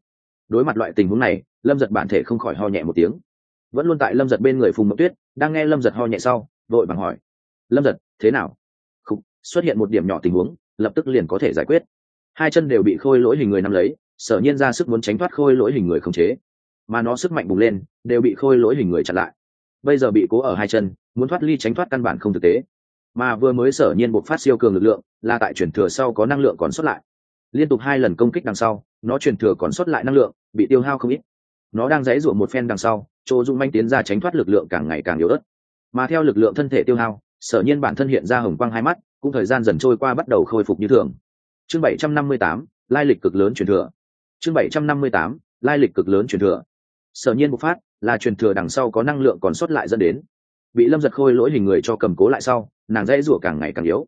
Đối mặt loại tình huống này, lâm giật bản thể không khỏi ho nhẹ một tiếng. Vẫn luôn tại lâm giật bên người phùng mậu tuyết, đang nghe lâm giật ho nhẹ sau, vội bằng hỏi. Lâm giật, thế nào? Không xuất hiện một điểm nhỏ tình huống, lập tức liền có thể giải quyết hai chân đều bị khôi lỗi hình người nắm lấy, sở nhiên ra sức muốn tránh thoát khôi lỗi hình người khống chế, mà nó sức mạnh bùng lên, đều bị khôi lỗi hình người chặn lại. Bây giờ bị cố ở hai chân, muốn thoát ly tránh thoát căn bản không thực tế. Mà vừa mới sở nhiên buộc phát siêu cường lực lượng, là tại chuyển thừa sau có năng lượng còn sót lại. Liên tục hai lần công kích đằng sau, nó chuyển thừa còn sót lại năng lượng, bị tiêu hao không ít. Nó đang dãy ruộng một phen đằng sau, chỗ dung manh tiến ra tránh thoát lực lượng càng ngày càng yếu ớt. Mà theo lực lượng thân thể tiêu hao, sở nhiên bản thân hiện ra hồng quang hai mắt, cũng thời gian dần trôi qua bắt đầu khôi phục như thường chương bảy trăm năm mươi tám, lai lịch cực lớn truyền thừa. Chương bảy trăm năm mươi tám, lai lịch cực lớn truyền thừa. Sở nhiên bộc phát, là truyền thừa đằng sau có năng lượng còn sót lại dẫn đến. Bị lâm giật khôi lỗi hình người cho cầm cố lại sau, nàng dãy rủa càng ngày càng yếu.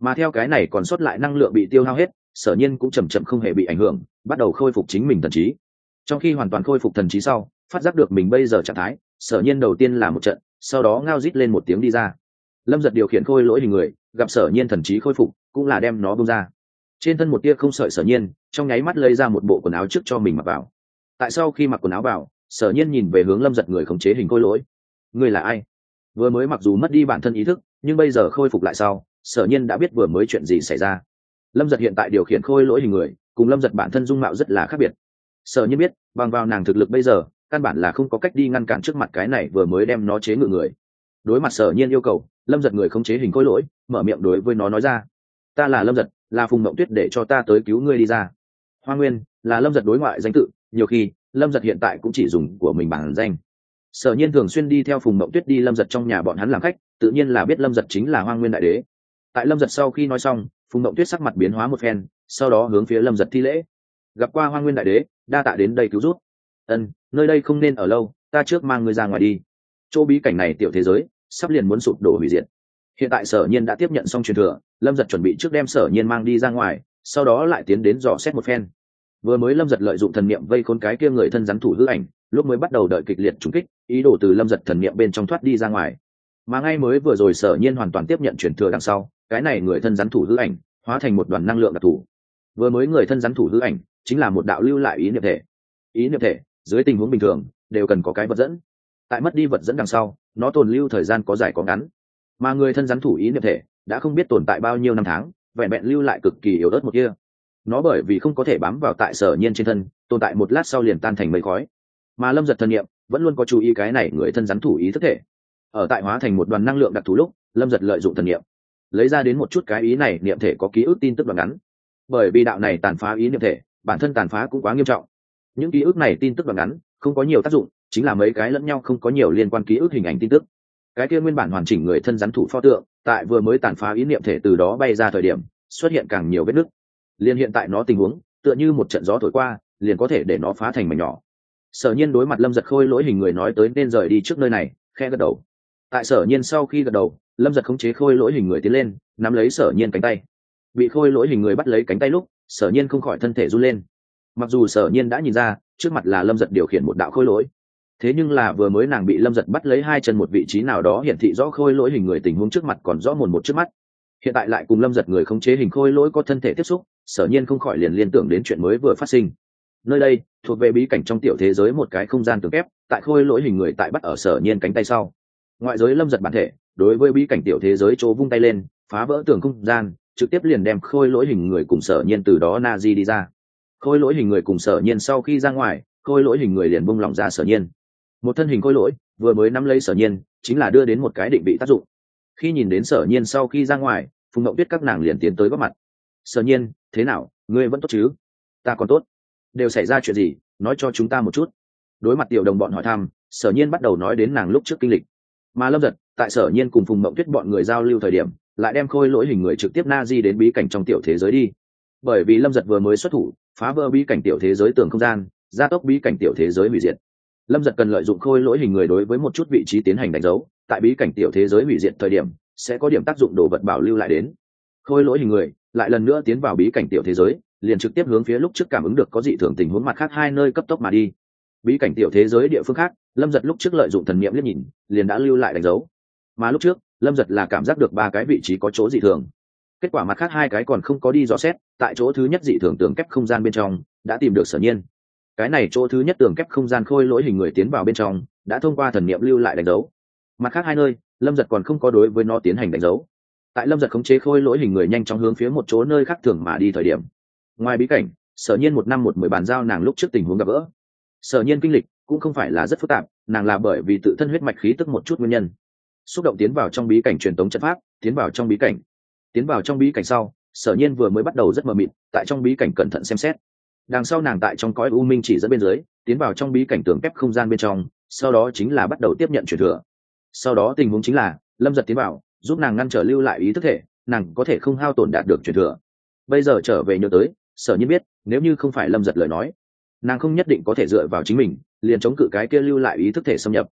Mà theo cái này còn sót lại năng lượng bị tiêu hao hết, sở nhiên cũng chầm chậm không hề bị ảnh hưởng, bắt đầu khôi phục chính mình thần trí. Trong khi hoàn toàn khôi phục thần trí sau, phát giác được mình bây giờ trạng thái, sở nhiên đầu tiên là một trận, sau đó ngao rít lên một tiếng đi ra. Lâm giật điều khiển khôi lỗi hình người, gặp sở nhiên thần trí khôi phục, cũng là đem nó bông ra trên thân một tia không sợi sở nhiên, trong nháy mắt lấy ra một bộ quần áo trước cho mình mặc vào. Tại sau khi mặc quần áo vào, sở nhiên nhìn về hướng lâm giật người khống chế hình khôi lỗi. Người là ai? Vừa mới mặc dù mất đi bản thân ý thức, nhưng bây giờ khôi phục lại sau, sở nhiên đã biết vừa mới chuyện gì xảy ra. Lâm giật hiện tại điều khiển khôi lỗi hình người, cùng lâm giật bản thân dung mạo rất là khác biệt. Sở nhiên biết, bằng vào nàng thực lực bây giờ, căn bản là không có cách đi ngăn cản trước mặt cái này vừa mới đem nó chế ngự người. Đối mặt sở nhiên yêu cầu, lâm giật người không chế hình khôi lỗi, mở miệng đối với nó nói ra ta là lâm giật, là phùng mộng tuyết để cho ta tới cứu ngươi đi ra. Hoa nguyên, là lâm giật đối ngoại danh tự, nhiều khi, lâm giật hiện tại cũng chỉ dùng của mình bản danh. Sở nhiên thường xuyên đi theo phùng mộng tuyết đi lâm giật trong nhà bọn hắn làm khách, tự nhiên là biết lâm giật chính là hoa nguyên đại đế. Tại lâm giật sau khi nói xong, phùng mộng tuyết sắc mặt biến hóa một phen, sau đó hướng phía lâm giật thi lễ. Gặp qua hoa nguyên đại đế, đa tạ đến đây cứu rút ân, nơi đây không nên ở lâu, ta trước mang ngươi ra ngoài đi. Chỗ bí cảnh này tiểu thế giới, sắp liền muốn sụp đổ hủy diệt. Hiện tại sở nhiên đã tiếp nhận xong truyền thừa lâm giật chuẩn bị trước đem sở nhiên mang đi ra ngoài, sau đó lại tiến đến dò xét một phen. Vừa mới lâm giật lợi dụng thần niệm vây khốn cái kia người thân rắn thủ hư ảnh, lúc mới bắt đầu đợi kịch liệt trúng kích, ý đồ từ lâm giật thần niệm bên trong thoát đi ra ngoài. Mà ngay mới vừa rồi sở nhiên hoàn toàn tiếp nhận chuyển thừa đằng sau, cái này người thân rắn thủ hư ảnh, hóa thành một đoàn năng lượng đặc thù. Vừa mới người thân rắn thủ hư ảnh, chính là một đạo lưu lại ý niệm thể. Ý niệm thể, dưới tình huống bình thường, đều cần có cái vật dẫn. Tại mất đi vật dẫn đằng sau, nó tồn lưu thời gian có dài có ngắn. Mà người thân rắn thủ ý niệm thể đã không biết tồn tại bao nhiêu năm tháng, vẹn vẹn lưu lại cực kỳ yếu ớt một kia. Nó bởi vì không có thể bám vào tại sở nhiên trên thân, tồn tại một lát sau liền tan thành mây khói. Mà lâm giật thân nhiệm vẫn luôn có chú ý cái này người thân rắn thủ ý thức thể. Ở tại hóa thành một đoàn năng lượng đặc thù lúc, lâm giật lợi dụng thần niệm, lấy ra đến một chút cái ý này niệm thể có ký ức tin tức đoạn ngắn. Bởi vì đạo này tàn phá ý niệm thể, bản thân tàn phá cũng quá nghiêm trọng. Những ký ức này tin tức đoạn ngắn, không có nhiều tác dụng, chính là mấy cái lẫn nhau không có nhiều liên quan ký ức hình ảnh tin tức. Cái kia nguyên bản hoàn chỉnh người thân rắn thủ pho tượng tại vừa mới tàn phá ý niệm thể từ đó bay ra thời điểm, xuất hiện càng nhiều vết nứt. Liền hiện tại nó tình huống, tựa như một trận gió thổi qua, liền có thể để nó phá thành mảnh nhỏ. Sở nhiên đối mặt lâm giật khôi lỗi hình người nói tới nên rời đi trước nơi này khe gật đầu. Tại sở nhiên sau khi gật đầu, lâm giật khống chế khôi lỗi hình người tiến lên, nắm lấy sở nhiên cánh tay. Bị khôi lỗi hình người bắt lấy cánh tay lúc, sở nhiên không khỏi thân thể run lên. Mặc dù sở nhiên đã nhìn ra, trước mặt là lâm giật điều khiển một đạo khôi lỗi thế nhưng là vừa mới nàng bị lâm giật bắt lấy hai chân một vị trí nào đó hiển thị rõ khôi lỗi hình người tình huống trước mặt còn rõ mồn một trước mắt. Hiện tại lại cùng lâm giật người khống chế hình khôi lỗi có thân thể tiếp xúc, sở nhiên không khỏi liền liên tưởng đến chuyện mới vừa phát sinh. Nơi đây, thuộc về bí cảnh trong tiểu thế giới một cái không gian tường kép, tại khôi lỗi hình người tại bắt ở sở nhiên cánh tay sau. Ngoại giới lâm giật bản thể, đối với bí cảnh tiểu thế giới chỗ vung tay lên, phá vỡ tường không gian, trực tiếp liền đem khôi lỗi hình người cùng sở nhiên từ đó na di đi ra. Khôi lỗi hình người cùng sở nhiên sau khi ra ngoài, khôi lỗi hình người liền bung lỏng ra sở nhiên một thân hình khôi lỗi, vừa mới nắm lấy sở nhiên, chính là đưa đến một cái định vị tác dụng. Khi nhìn đến sở nhiên sau khi ra ngoài, phùng mậu tuyết các nàng liền tiến tới góp mặt. Sở nhiên, thế nào? Ngươi vẫn tốt chứ? Ta còn tốt. Đều xảy ra chuyện gì? Nói cho chúng ta một chút. Đối mặt tiểu đồng bọn hỏi thăm, sở nhiên bắt đầu nói đến nàng lúc trước kinh lịch. Mà lâm giật, tại sở nhiên cùng phùng mộng tuyết bọn người giao lưu thời điểm, lại đem khôi lỗi hình người trực tiếp na di đến bí cảnh trong tiểu thế giới đi. Bởi vì lâm giật vừa mới xuất thủ, phá vỡ bí cảnh tiểu thế giới tường không gian, gia tốc bí cảnh tiểu thế giới hủy diệt lâm giật cần lợi dụng khôi lỗi hình người đối với một chút vị trí tiến hành đánh dấu, tại bí cảnh tiểu thế giới hủy diệt thời điểm, sẽ có điểm tác dụng đồ vật bảo lưu lại đến. Khôi lỗi hình người, lại lần nữa tiến vào bí cảnh tiểu thế giới, liền trực tiếp hướng phía lúc trước cảm ứng được có dị thường tình huống mặt khác hai nơi cấp tốc mà đi. Bí cảnh tiểu thế giới địa phương khác, lâm giật lúc trước lợi dụng thần n i ệ m liếc nhìn, liền đã lưu lại đánh dấu. Mà lúc trước, lâm giật là cảm giác được ba cái vị trí có chỗ dị thường. Kết quả mặt khác hai cái còn không có đi dò xét, tại chỗ thứ nhất dị thường tường kép không gian bên trong, đã tìm được sở nhiên cái này chỗ thứ nhất tường kép không gian khôi lỗi hình người tiến vào bên trong, đã thông qua thần niệm lưu lại đánh dấu. Mặt khác hai nơi, lâm giật còn không có đối với nó tiến hành đánh dấu. Tại lâm giật khống chế khôi lỗi hình người nhanh chóng hướng phía một chỗ nơi khác thường mà đi thời điểm. Ngoài bí cảnh, sở nhiên một năm một mười bàn giao nàng lúc trước tình huống gặp gỡ. Sở nhiên kinh lịch cũng không phải là rất phức tạp, nàng là bởi vì tự thân huyết mạch khí tức một chút nguyên nhân. Xúc động tiến vào trong bí cảnh truyền tống chất pháp, tiến vào trong bí cảnh. Tiến vào trong bí cảnh sau, sở nhiên vừa mới bắt đầu rất mờ mịt, tại trong bí cảnh cẩn thận xem xét đằng sau nàng tại trong cõi u minh chỉ dẫn bên dưới, tiến vào trong bí cảnh tường kép không gian bên trong, sau đó chính là bắt đầu tiếp nhận truyền thừa. Sau đó tình huống chính là, lâm giật tiến vào, giúp nàng ngăn trở lưu lại ý thức thể, nàng có thể không hao tổn đạt được truyền thừa. Bây giờ trở về nhớ tới, sở nhiên biết, nếu như không phải lâm giật lời nói, nàng không nhất định có thể dựa vào chính mình, liền chống cự cái kia lưu lại ý thức thể xâm nhập.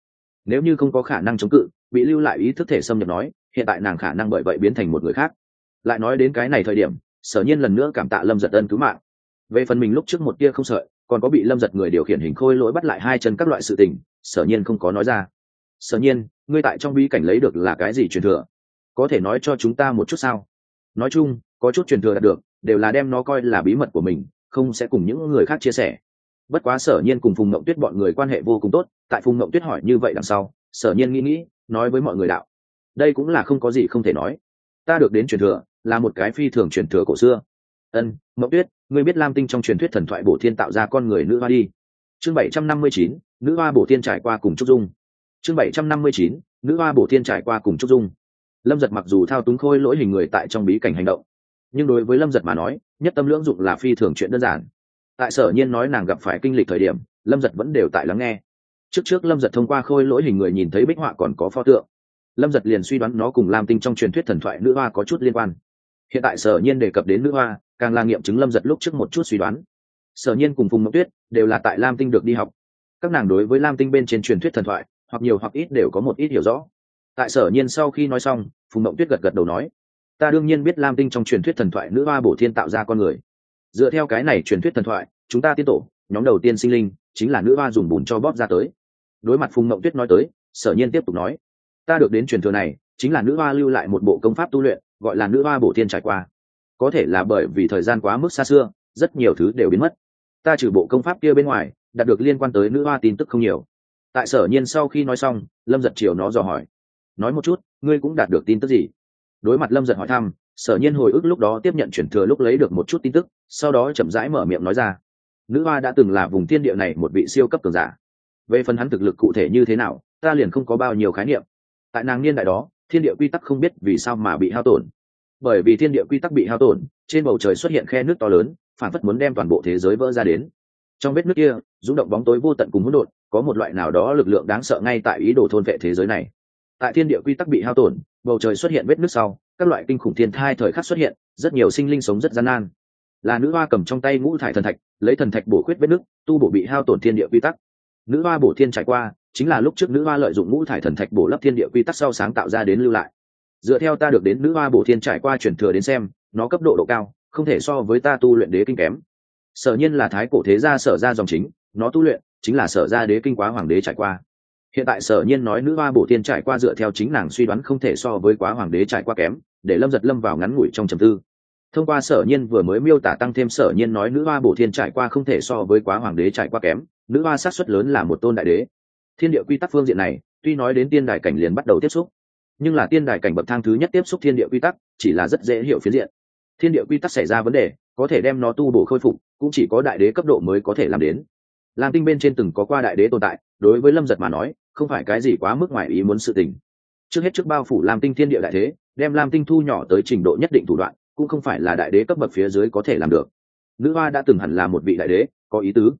Nếu như không có khả năng chống cự, bị lưu lại ý thức thể xâm nhập nói, hiện tại nàng khả năng bởi vậy biến thành một người khác. Lại nói đến cái này thời điểm, sở nhiên lần nữa cảm tạ lâm giật ân cứu mạng về phần mình lúc trước một tia không sợi, còn có bị lâm giật người điều khiển hình khôi lỗi bắt lại hai chân các loại sự tình, sở nhiên không có nói ra. Sở nhiên, ngươi tại trong bí cảnh lấy được là cái gì truyền thừa? Có thể nói cho chúng ta một chút sao? Nói chung, có chút truyền thừa đạt được, đều là đem nó coi là bí mật của mình, không sẽ cùng những người khác chia sẻ. Bất quá sở nhiên cùng phùng mậu tuyết bọn người quan hệ vô cùng tốt, tại phùng mậu tuyết hỏi như vậy đằng sau, sở nhiên nghĩ nghĩ, nói với mọi người đạo. Đây cũng là không có gì không thể nói. Ta được đến truyền thừa, là một cái phi thường truyền thừa cổ xưa ân, mậu tuyết, ngươi biết lam tinh trong truyền thuyết thần thoại bổ thiên tạo ra con người nữ hoa đi. Chương bảy trăm năm mươi chín, nữ hoa bổ thiên trải qua cùng trúc dung. Chương bảy trăm năm mươi chín, nữ hoa bổ thiên trải qua cùng trúc dung. Lâm giật mặc dù thao túng khôi lỗi hình người tại trong bí cảnh hành động, nhưng đối với lâm giật mà nói, nhất tâm lưỡng dụng là phi thường chuyện đơn giản. Tại sở nhiên nói nàng gặp phải kinh lịch thời điểm, lâm giật vẫn đều tại lắng nghe. Trước trước lâm giật thông qua khôi lỗi hình người nhìn thấy bích họa còn có pho tượng. Lâm giật liền suy đoán nó cùng lam tinh trong truyền thuyết thần thoại nữ hoa có chút liên quan. Hiện tại sở nhiên đề cập đến nữ hoa càng là nghiệm chứng lâm giật lúc trước một chút suy đoán. Sở nhiên cùng phùng mộng tuyết đều là tại lam tinh được đi học. Các nàng đối với lam tinh bên trên truyền thuyết thần thoại, hoặc nhiều hoặc ít đều có một ít hiểu rõ. Tại sở nhiên sau khi nói xong, phùng mộng tuyết gật gật đầu nói, ta đương nhiên biết lam tinh trong truyền thuyết thần thoại nữ hoa bổ thiên tạo ra con người. Dựa theo cái này truyền thuyết thần thoại, chúng ta tiên tổ, nhóm đầu tiên sinh linh, chính là nữ hoa dùng bùn cho bóp ra tới. Đối mặt phùng mộng tuyết nói tới, sở nhiên tiếp tục nói, ta được đến truyền thừa này, chính là nữ hoa lưu lại một bộ công pháp tu luyện, gọi là nữ hoa bổ thiên trải qua có thể là bởi vì thời gian quá mức xa xưa, rất nhiều thứ đều biến mất. Ta trừ bộ công pháp kia bên ngoài, đạt được liên quan tới nữ hoa tin tức không nhiều. Tại sở nhiên sau khi nói xong, lâm giật chiều nó dò hỏi. Nói một chút, ngươi cũng đạt được tin tức gì? Đối mặt lâm giật hỏi thăm, sở nhiên hồi ức lúc đó tiếp nhận chuyển thừa lúc lấy được một chút tin tức, sau đó chậm rãi mở miệng nói ra. Nữ hoa đã từng là vùng thiên địa này một vị siêu cấp cường giả. Về phần hắn thực lực cụ thể như thế nào, ta liền không có bao nhiêu khái niệm. Tại nàng niên đại đó, thiên địa quy tắc không biết vì sao mà bị hao tổn bởi vì thiên địa quy tắc bị hao tổn, trên bầu trời xuất hiện khe nước to lớn, phản phất muốn đem toàn bộ thế giới vỡ ra đến. Trong vết nước kia, rung động bóng tối vô tận cùng hỗn độn, có một loại nào đó lực lượng đáng sợ ngay tại ý đồ thôn vệ thế giới này. Tại thiên địa quy tắc bị hao tổn, bầu trời xuất hiện vết nước sau, các loại kinh khủng thiên thai thời khắc xuất hiện, rất nhiều sinh linh sống rất gian nan. Là nữ hoa cầm trong tay ngũ thải thần thạch, lấy thần thạch bổ khuyết vết nước, tu bổ bị hao tổn thiên địa quy tắc. Nữ hoa bổ thiên trải qua, chính là lúc trước nữ hoa lợi dụng ngũ thải thần thạch bổ lấp thiên địa quy tắc sau sáng tạo ra đến lưu lại dựa theo ta được đến nữ hoa bổ thiên trải qua truyền thừa đến xem, nó cấp độ độ cao, không thể so với ta tu luyện đế kinh kém. Sở nhiên là thái cổ thế gia sở ra dòng chính, nó tu luyện chính là sở ra đế kinh quá hoàng đế trải qua. Hiện tại sở nhiên nói nữ hoa bổ thiên trải qua dựa theo chính nàng suy đoán không thể so với quá hoàng đế trải qua kém, để lâm giật lâm vào ngắn ngủi trong trầm tư. Thông qua sở nhiên vừa mới miêu tả tăng thêm sở nhiên nói nữ hoa bổ thiên trải qua không thể so với quá hoàng đế trải qua kém, nữ hoa sát xuất lớn là một tôn đại đế. Thiên địa quy tắc phương diện này, tuy nói đến tiên đại cảnh liền bắt đầu tiếp xúc nhưng là tiên đài cảnh bậc thang thứ nhất tiếp xúc thiên địa quy tắc chỉ là rất dễ hiểu phiến diện. Thiên địa quy tắc xảy ra vấn đề, có thể đem nó tu bổ khôi phục, cũng chỉ có đại đế cấp độ mới có thể làm đến. Lam tinh bên trên từng có qua đại đế tồn tại, đối với lâm giật mà nói, không phải cái gì quá mức ngoài ý muốn sự tình. Trước hết trước bao phủ lam tinh thiên địa đại thế, đem lam tinh thu nhỏ tới trình độ nhất định thủ đoạn, cũng không phải là đại đế cấp bậc phía dưới có thể làm được. Nữ hoa đã từng hẳn là một vị đại đế, có ý tứ.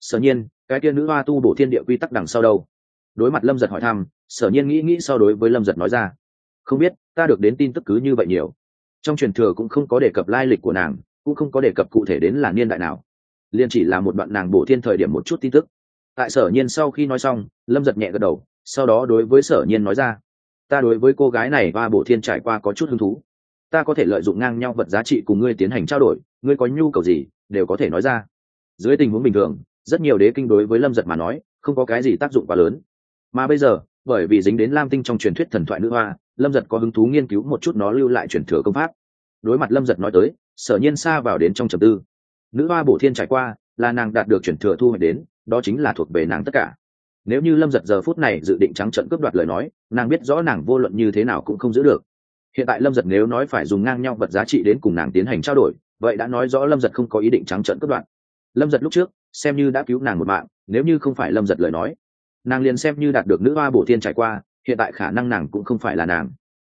Sở nhiên, cái kia nữ hoa tu bổ thiên địa quy tắc đằng sau đâu? Đối mặt lâm giật hỏi thăm sở nhiên nghĩ nghĩ so đối với lâm giật nói ra, không biết, ta được đến tin tức cứ như vậy nhiều. Trong truyền thừa cũng không có đề cập lai lịch của nàng, cũng không có đề cập cụ thể đến là niên đại nào. Liên chỉ là một đoạn nàng bổ thiên thời điểm một chút tin tức. Tại sở nhiên sau khi nói xong, lâm giật nhẹ gật đầu, sau đó đối với sở nhiên nói ra, ta đối với cô gái này và bổ thiên trải qua có chút hứng thú. Ta có thể lợi dụng ngang nhau vật giá trị cùng ngươi tiến hành trao đổi, ngươi có nhu cầu gì, đều có thể nói ra. Dưới tình huống bình thường, rất nhiều đế kinh đối với lâm giật mà nói, không có cái gì tác dụng quá lớn. Mà bây giờ bởi vì dính đến lam tinh trong truyền thuyết thần thoại nữ hoa, lâm giật có hứng thú nghiên cứu một chút nó lưu lại truyền thừa công pháp. Đối mặt lâm giật nói tới, sở nhiên xa vào đến trong trầm tư. Nữ hoa bổ thiên trải qua, là nàng đạt được truyền thừa thu hoạch đến, đó chính là thuộc về nàng tất cả. Nếu như lâm giật giờ phút này dự định trắng trận cướp đoạt lời nói, nàng biết rõ nàng vô luận như thế nào cũng không giữ được. Hiện tại lâm giật nếu nói phải dùng ngang nhau vật giá trị đến cùng nàng tiến hành trao đổi, vậy đã nói rõ lâm giật không có ý định trắng trận cướp đoạt. Lâm giật lúc trước, xem như đã cứu nàng một mạng, nếu như không phải lâm giật lời nói nàng liền xem như đạt được nữ hoa bổ thiên trải qua, hiện tại khả năng nàng cũng không phải là nàng.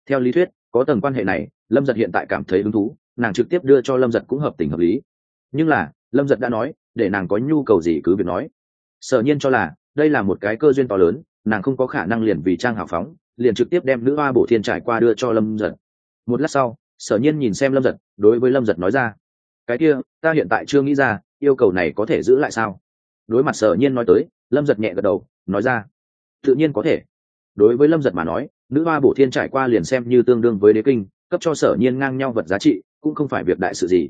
Theo lý thuyết, có tầng quan hệ này, lâm giật hiện tại cảm thấy hứng thú, nàng trực tiếp đưa cho lâm giật cũng hợp tình hợp lý. Nhưng là, lâm giật đã nói, để nàng có nhu cầu gì cứ việc nói. Sở nhiên cho là, đây là một cái cơ duyên to lớn, nàng không có khả năng liền vì trang hào phóng, liền trực tiếp đem nữ hoa bổ thiên trải qua đưa cho lâm giật. Một lát sau, sở nhiên nhìn xem lâm giật, đối với lâm giật nói ra, cái kia, ta hiện tại chưa nghĩ ra, yêu cầu này có thể giữ lại sao? Đối mặt sở nhiên nói tới, lâm giật nhẹ gật đầu nói ra. Tự nhiên có thể. Đối với lâm giật mà nói, nữ hoa bổ thiên trải qua liền xem như tương đương với đế kinh, cấp cho sở nhiên ngang nhau vật giá trị, cũng không phải việc đại sự gì.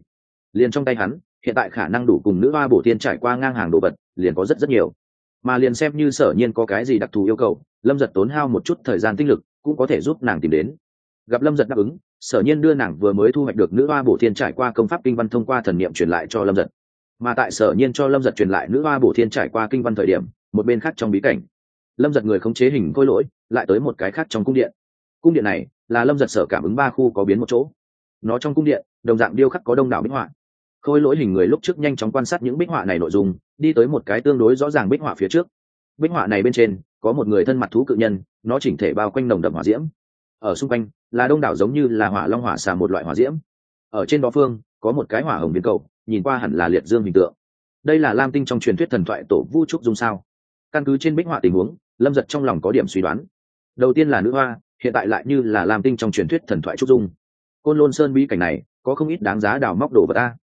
Liền trong tay hắn, hiện tại khả năng đủ cùng nữ hoa bổ thiên trải qua ngang hàng đồ vật, liền có rất rất nhiều. Mà liền xem như sở nhiên có cái gì đặc thù yêu cầu, lâm giật tốn hao một chút thời gian tinh lực, cũng có thể giúp nàng tìm đến. Gặp lâm giật đáp ứng, sở nhiên đưa nàng vừa mới thu hoạch được nữ hoa bổ thiên trải qua công pháp kinh văn thông qua thần niệm truyền lại cho lâm giật. Mà tại sở nhiên cho lâm giật truyền lại nữ hoa bổ thiên trải qua kinh văn thời điểm một bên khác trong bí cảnh. Lâm giật người khống chế hình khôi lỗi, lại tới một cái khác trong cung điện. Cung điện này là lâm giật sở cảm ứng ba khu có biến một chỗ. Nó trong cung điện, đồng dạng điêu khắc có đông đảo bích họa. Khôi lỗi hình người lúc trước nhanh chóng quan sát những bích họa này nội dung, đi tới một cái tương đối rõ ràng bích họa phía trước. Bích họa này bên trên, có một người thân mặt thú cự nhân, nó chỉnh thể bao quanh nồng đậm hỏa diễm. Ở xung quanh, là đông đảo giống như là hỏa long hỏa xà một loại hỏa diễm. Ở trên đó phương, có một cái hỏa hồng biến cầu, nhìn qua hẳn là liệt dương hình tượng. Đây là lam tinh trong truyền thuyết thần thoại tổ vu trúc dung sao? Căn cứ trên bích họa tình huống, lâm giật trong lòng có điểm suy đoán. Đầu tiên là nữ hoa, hiện tại lại như là lam tinh trong truyền thuyết thần thoại trúc dung. Côn lôn sơn bí cảnh này, có không ít đáng giá đào móc đồ vật ta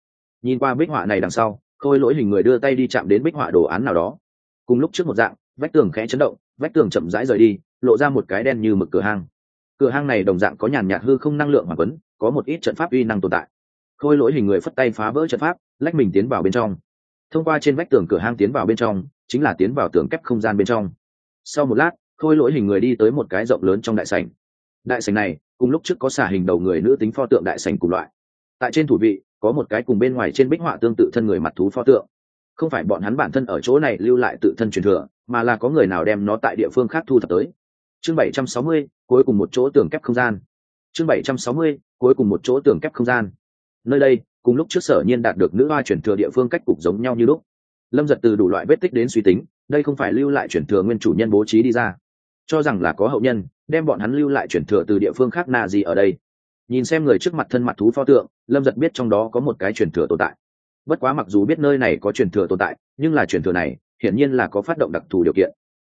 nhìn qua bích họa này đằng sau, khôi lỗi hình người đưa tay đi chạm đến bích họa đồ án nào đó. Cùng lúc trước một dạng, vách tường khẽ chấn động, vách tường chậm rãi rời đi, lộ ra một cái đen như mực cửa hang. Cửa hang này đồng dạng có nhàn nhạt hư không năng lượng hoàng vấn có một ít trận pháp uy năng tồn tại. Khôi lỗi hình người phất tay phá vỡ trận pháp, lách mình tiến vào bên trong. Thông qua trên vách tường cửa hang tiến vào bên trong chính là tiến vào tường kép không gian bên trong. Sau một lát khôi lỗi hình người đi tới một cái rộng lớn trong đại sảnh. Đại sảnh này cùng lúc trước có xả hình đầu người nữ tính pho tượng đại sảnh cùng loại. Tại trên thủ vị có một cái cùng bên ngoài trên bích họa tương tự thân người mặt thú pho tượng. Không phải bọn hắn bản thân ở chỗ này lưu lại tự thân truyền thừa mà là có người nào đem nó tại địa phương khác thu thập tới. Chương 760, cuối cùng một chỗ tường kép không gian. Chương 760, cuối cùng một chỗ tường kép không gian. Nơi đây cùng lúc trước sở nhiên đạt được nữ hoa truyền thừa địa phương cách cục giống nhau như lúc lâm giật từ đủ loại vết tích đến suy tính, đây không phải lưu lại chuyển thừa nguyên chủ nhân bố trí đi ra. Cho rằng là có hậu nhân, đem bọn hắn lưu lại chuyển thừa từ địa phương khác nà gì ở đây. Nhìn xem người trước mặt thân mặt thú pho tượng, lâm giật biết trong đó có một cái chuyển thừa tồn tại. Bất quá mặc dù biết nơi này có chuyển thừa tồn tại, nhưng là chuyển thừa này, hiển nhiên là có phát động đặc thù điều kiện.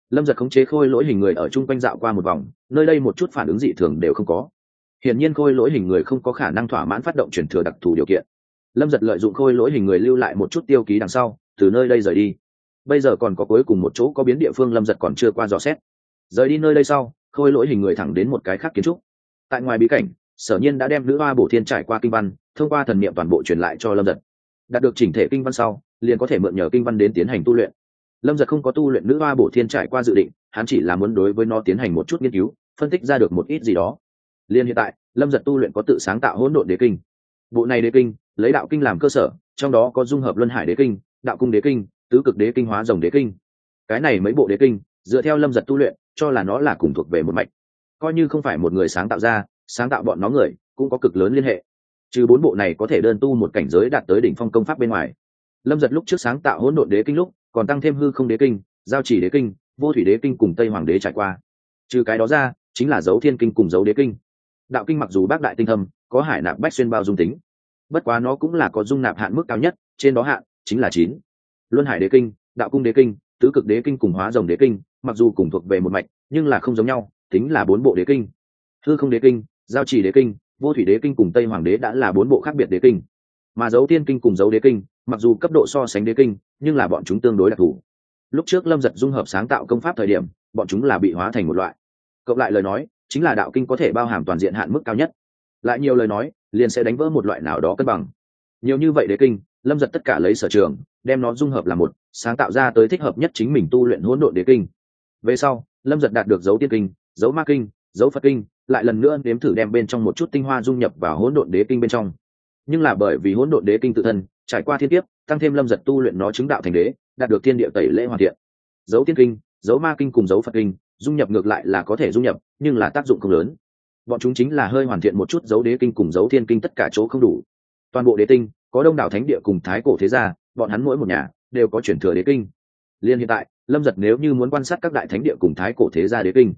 Lâm giật khống chế khôi lỗi hình người ở chung quanh dạo qua một vòng, nơi đây một chút phản ứng dị thường đều không có. Hiển nhiên khôi lỗi hình người không có khả năng thỏa mãn phát động chuyển thừa đặc thù điều kiện. Lâm giật lợi dụng khôi lỗi hình người lưu lại một chút tiêu ký đằng sau từ nơi đây rời đi. Bây giờ còn có cuối cùng một chỗ có biến địa phương lâm giật còn chưa qua dò xét. Rời đi nơi đây sau, khôi lỗi hình người thẳng đến một cái khác kiến trúc. Tại ngoài bí cảnh, sở nhiên đã đem nữ hoa bổ thiên trải qua kinh văn, thông qua thần niệm toàn bộ truyền lại cho lâm giật. Đạt được chỉnh thể kinh văn sau, liền có thể mượn nhờ kinh văn đến tiến hành tu luyện. Lâm giật không có tu luyện nữ hoa bổ thiên trải qua dự định, hắn chỉ là muốn đối với nó tiến hành một chút nghiên cứu, phân tích ra được một ít gì đó. Liền hiện tại, lâm giật tu luyện có tự sáng tạo hỗn độn đế kinh. Bộ này đế kinh, lấy đạo kinh làm cơ sở, trong đó có dung hợp luân hải đế kinh đạo cung đế kinh, tứ cực đế kinh hóa rồng đế kinh. Cái này mấy bộ đế kinh, dựa theo lâm giật tu luyện, cho là nó là cùng thuộc về một mạch. Coi như không phải một người sáng tạo ra, sáng tạo bọn nó người, cũng có cực lớn liên hệ. Trừ bốn bộ này có thể đơn tu một cảnh giới đạt tới đỉnh phong công pháp bên ngoài. Lâm giật lúc trước sáng tạo hỗn độn đế kinh lúc, còn tăng thêm hư không đế kinh, giao chỉ đế kinh, vô thủy đế kinh cùng tây hoàng đế trải qua. Trừ cái đó ra, chính là dấu thiên kinh cùng dấu đế kinh. Đạo kinh mặc dù bác đại tinh thâm, có hải nạp bách xuyên bao dung tính, bất quá nó cũng là có dung nạp hạn mức cao nhất, trên đó hạn chính là chín. Luân hải đế kinh, đạo cung đế kinh, tứ cực đế kinh cùng hóa rồng đế kinh, mặc dù cùng thuộc về một mạch, nhưng là không giống nhau, tính là bốn bộ đế kinh. Hư không đế kinh, giao chỉ đế kinh, vô thủy đế kinh cùng tây hoàng đế đã là bốn bộ khác biệt đế kinh. Mà dấu tiên kinh cùng dấu đế kinh, mặc dù cấp độ so sánh đế kinh, nhưng là bọn chúng tương đối đặc thù. Lúc trước lâm giật dung hợp sáng tạo công pháp thời điểm, bọn chúng là bị hóa thành một loại. Cộng lại lời nói, chính là đạo kinh có thể bao hàm toàn diện hạn mức cao nhất. Lại nhiều lời nói, liền sẽ đánh vỡ một loại nào đó cân bằng. Nhiều như vậy đế kinh lâm giật tất cả lấy sở trường, đem nó dung hợp là một, sáng tạo ra tới thích hợp nhất chính mình tu luyện hỗn độn đế kinh. Về sau, lâm giật đạt được dấu tiên kinh, dấu ma kinh, dấu phật kinh, lại lần nữa nếm thử đem bên trong một chút tinh hoa dung nhập vào hỗn độn đế kinh bên trong. Nhưng là bởi vì hỗn độn đế kinh tự thân, trải qua thiên tiếp tăng thêm lâm giật tu luyện nó chứng đạo thành đế, đạt được thiên địa tẩy lễ hoàn thiện. Dấu tiên kinh, dấu ma kinh cùng dấu phật kinh, dung nhập ngược lại là có thể dung nhập, nhưng là tác dụng không lớn. Bọn chúng chính là hơi hoàn thiện một chút dấu đế kinh cùng dấu thiên kinh tất cả chỗ không đủ. Toàn bộ đế tinh có đông đảo thánh địa cùng thái cổ thế gia, bọn hắn mỗi một nhà đều có chuyển thừa đế kinh. Liên hiện tại, lâm giật nếu như muốn quan sát các đại thánh địa cùng thái cổ thế gia đế kinh,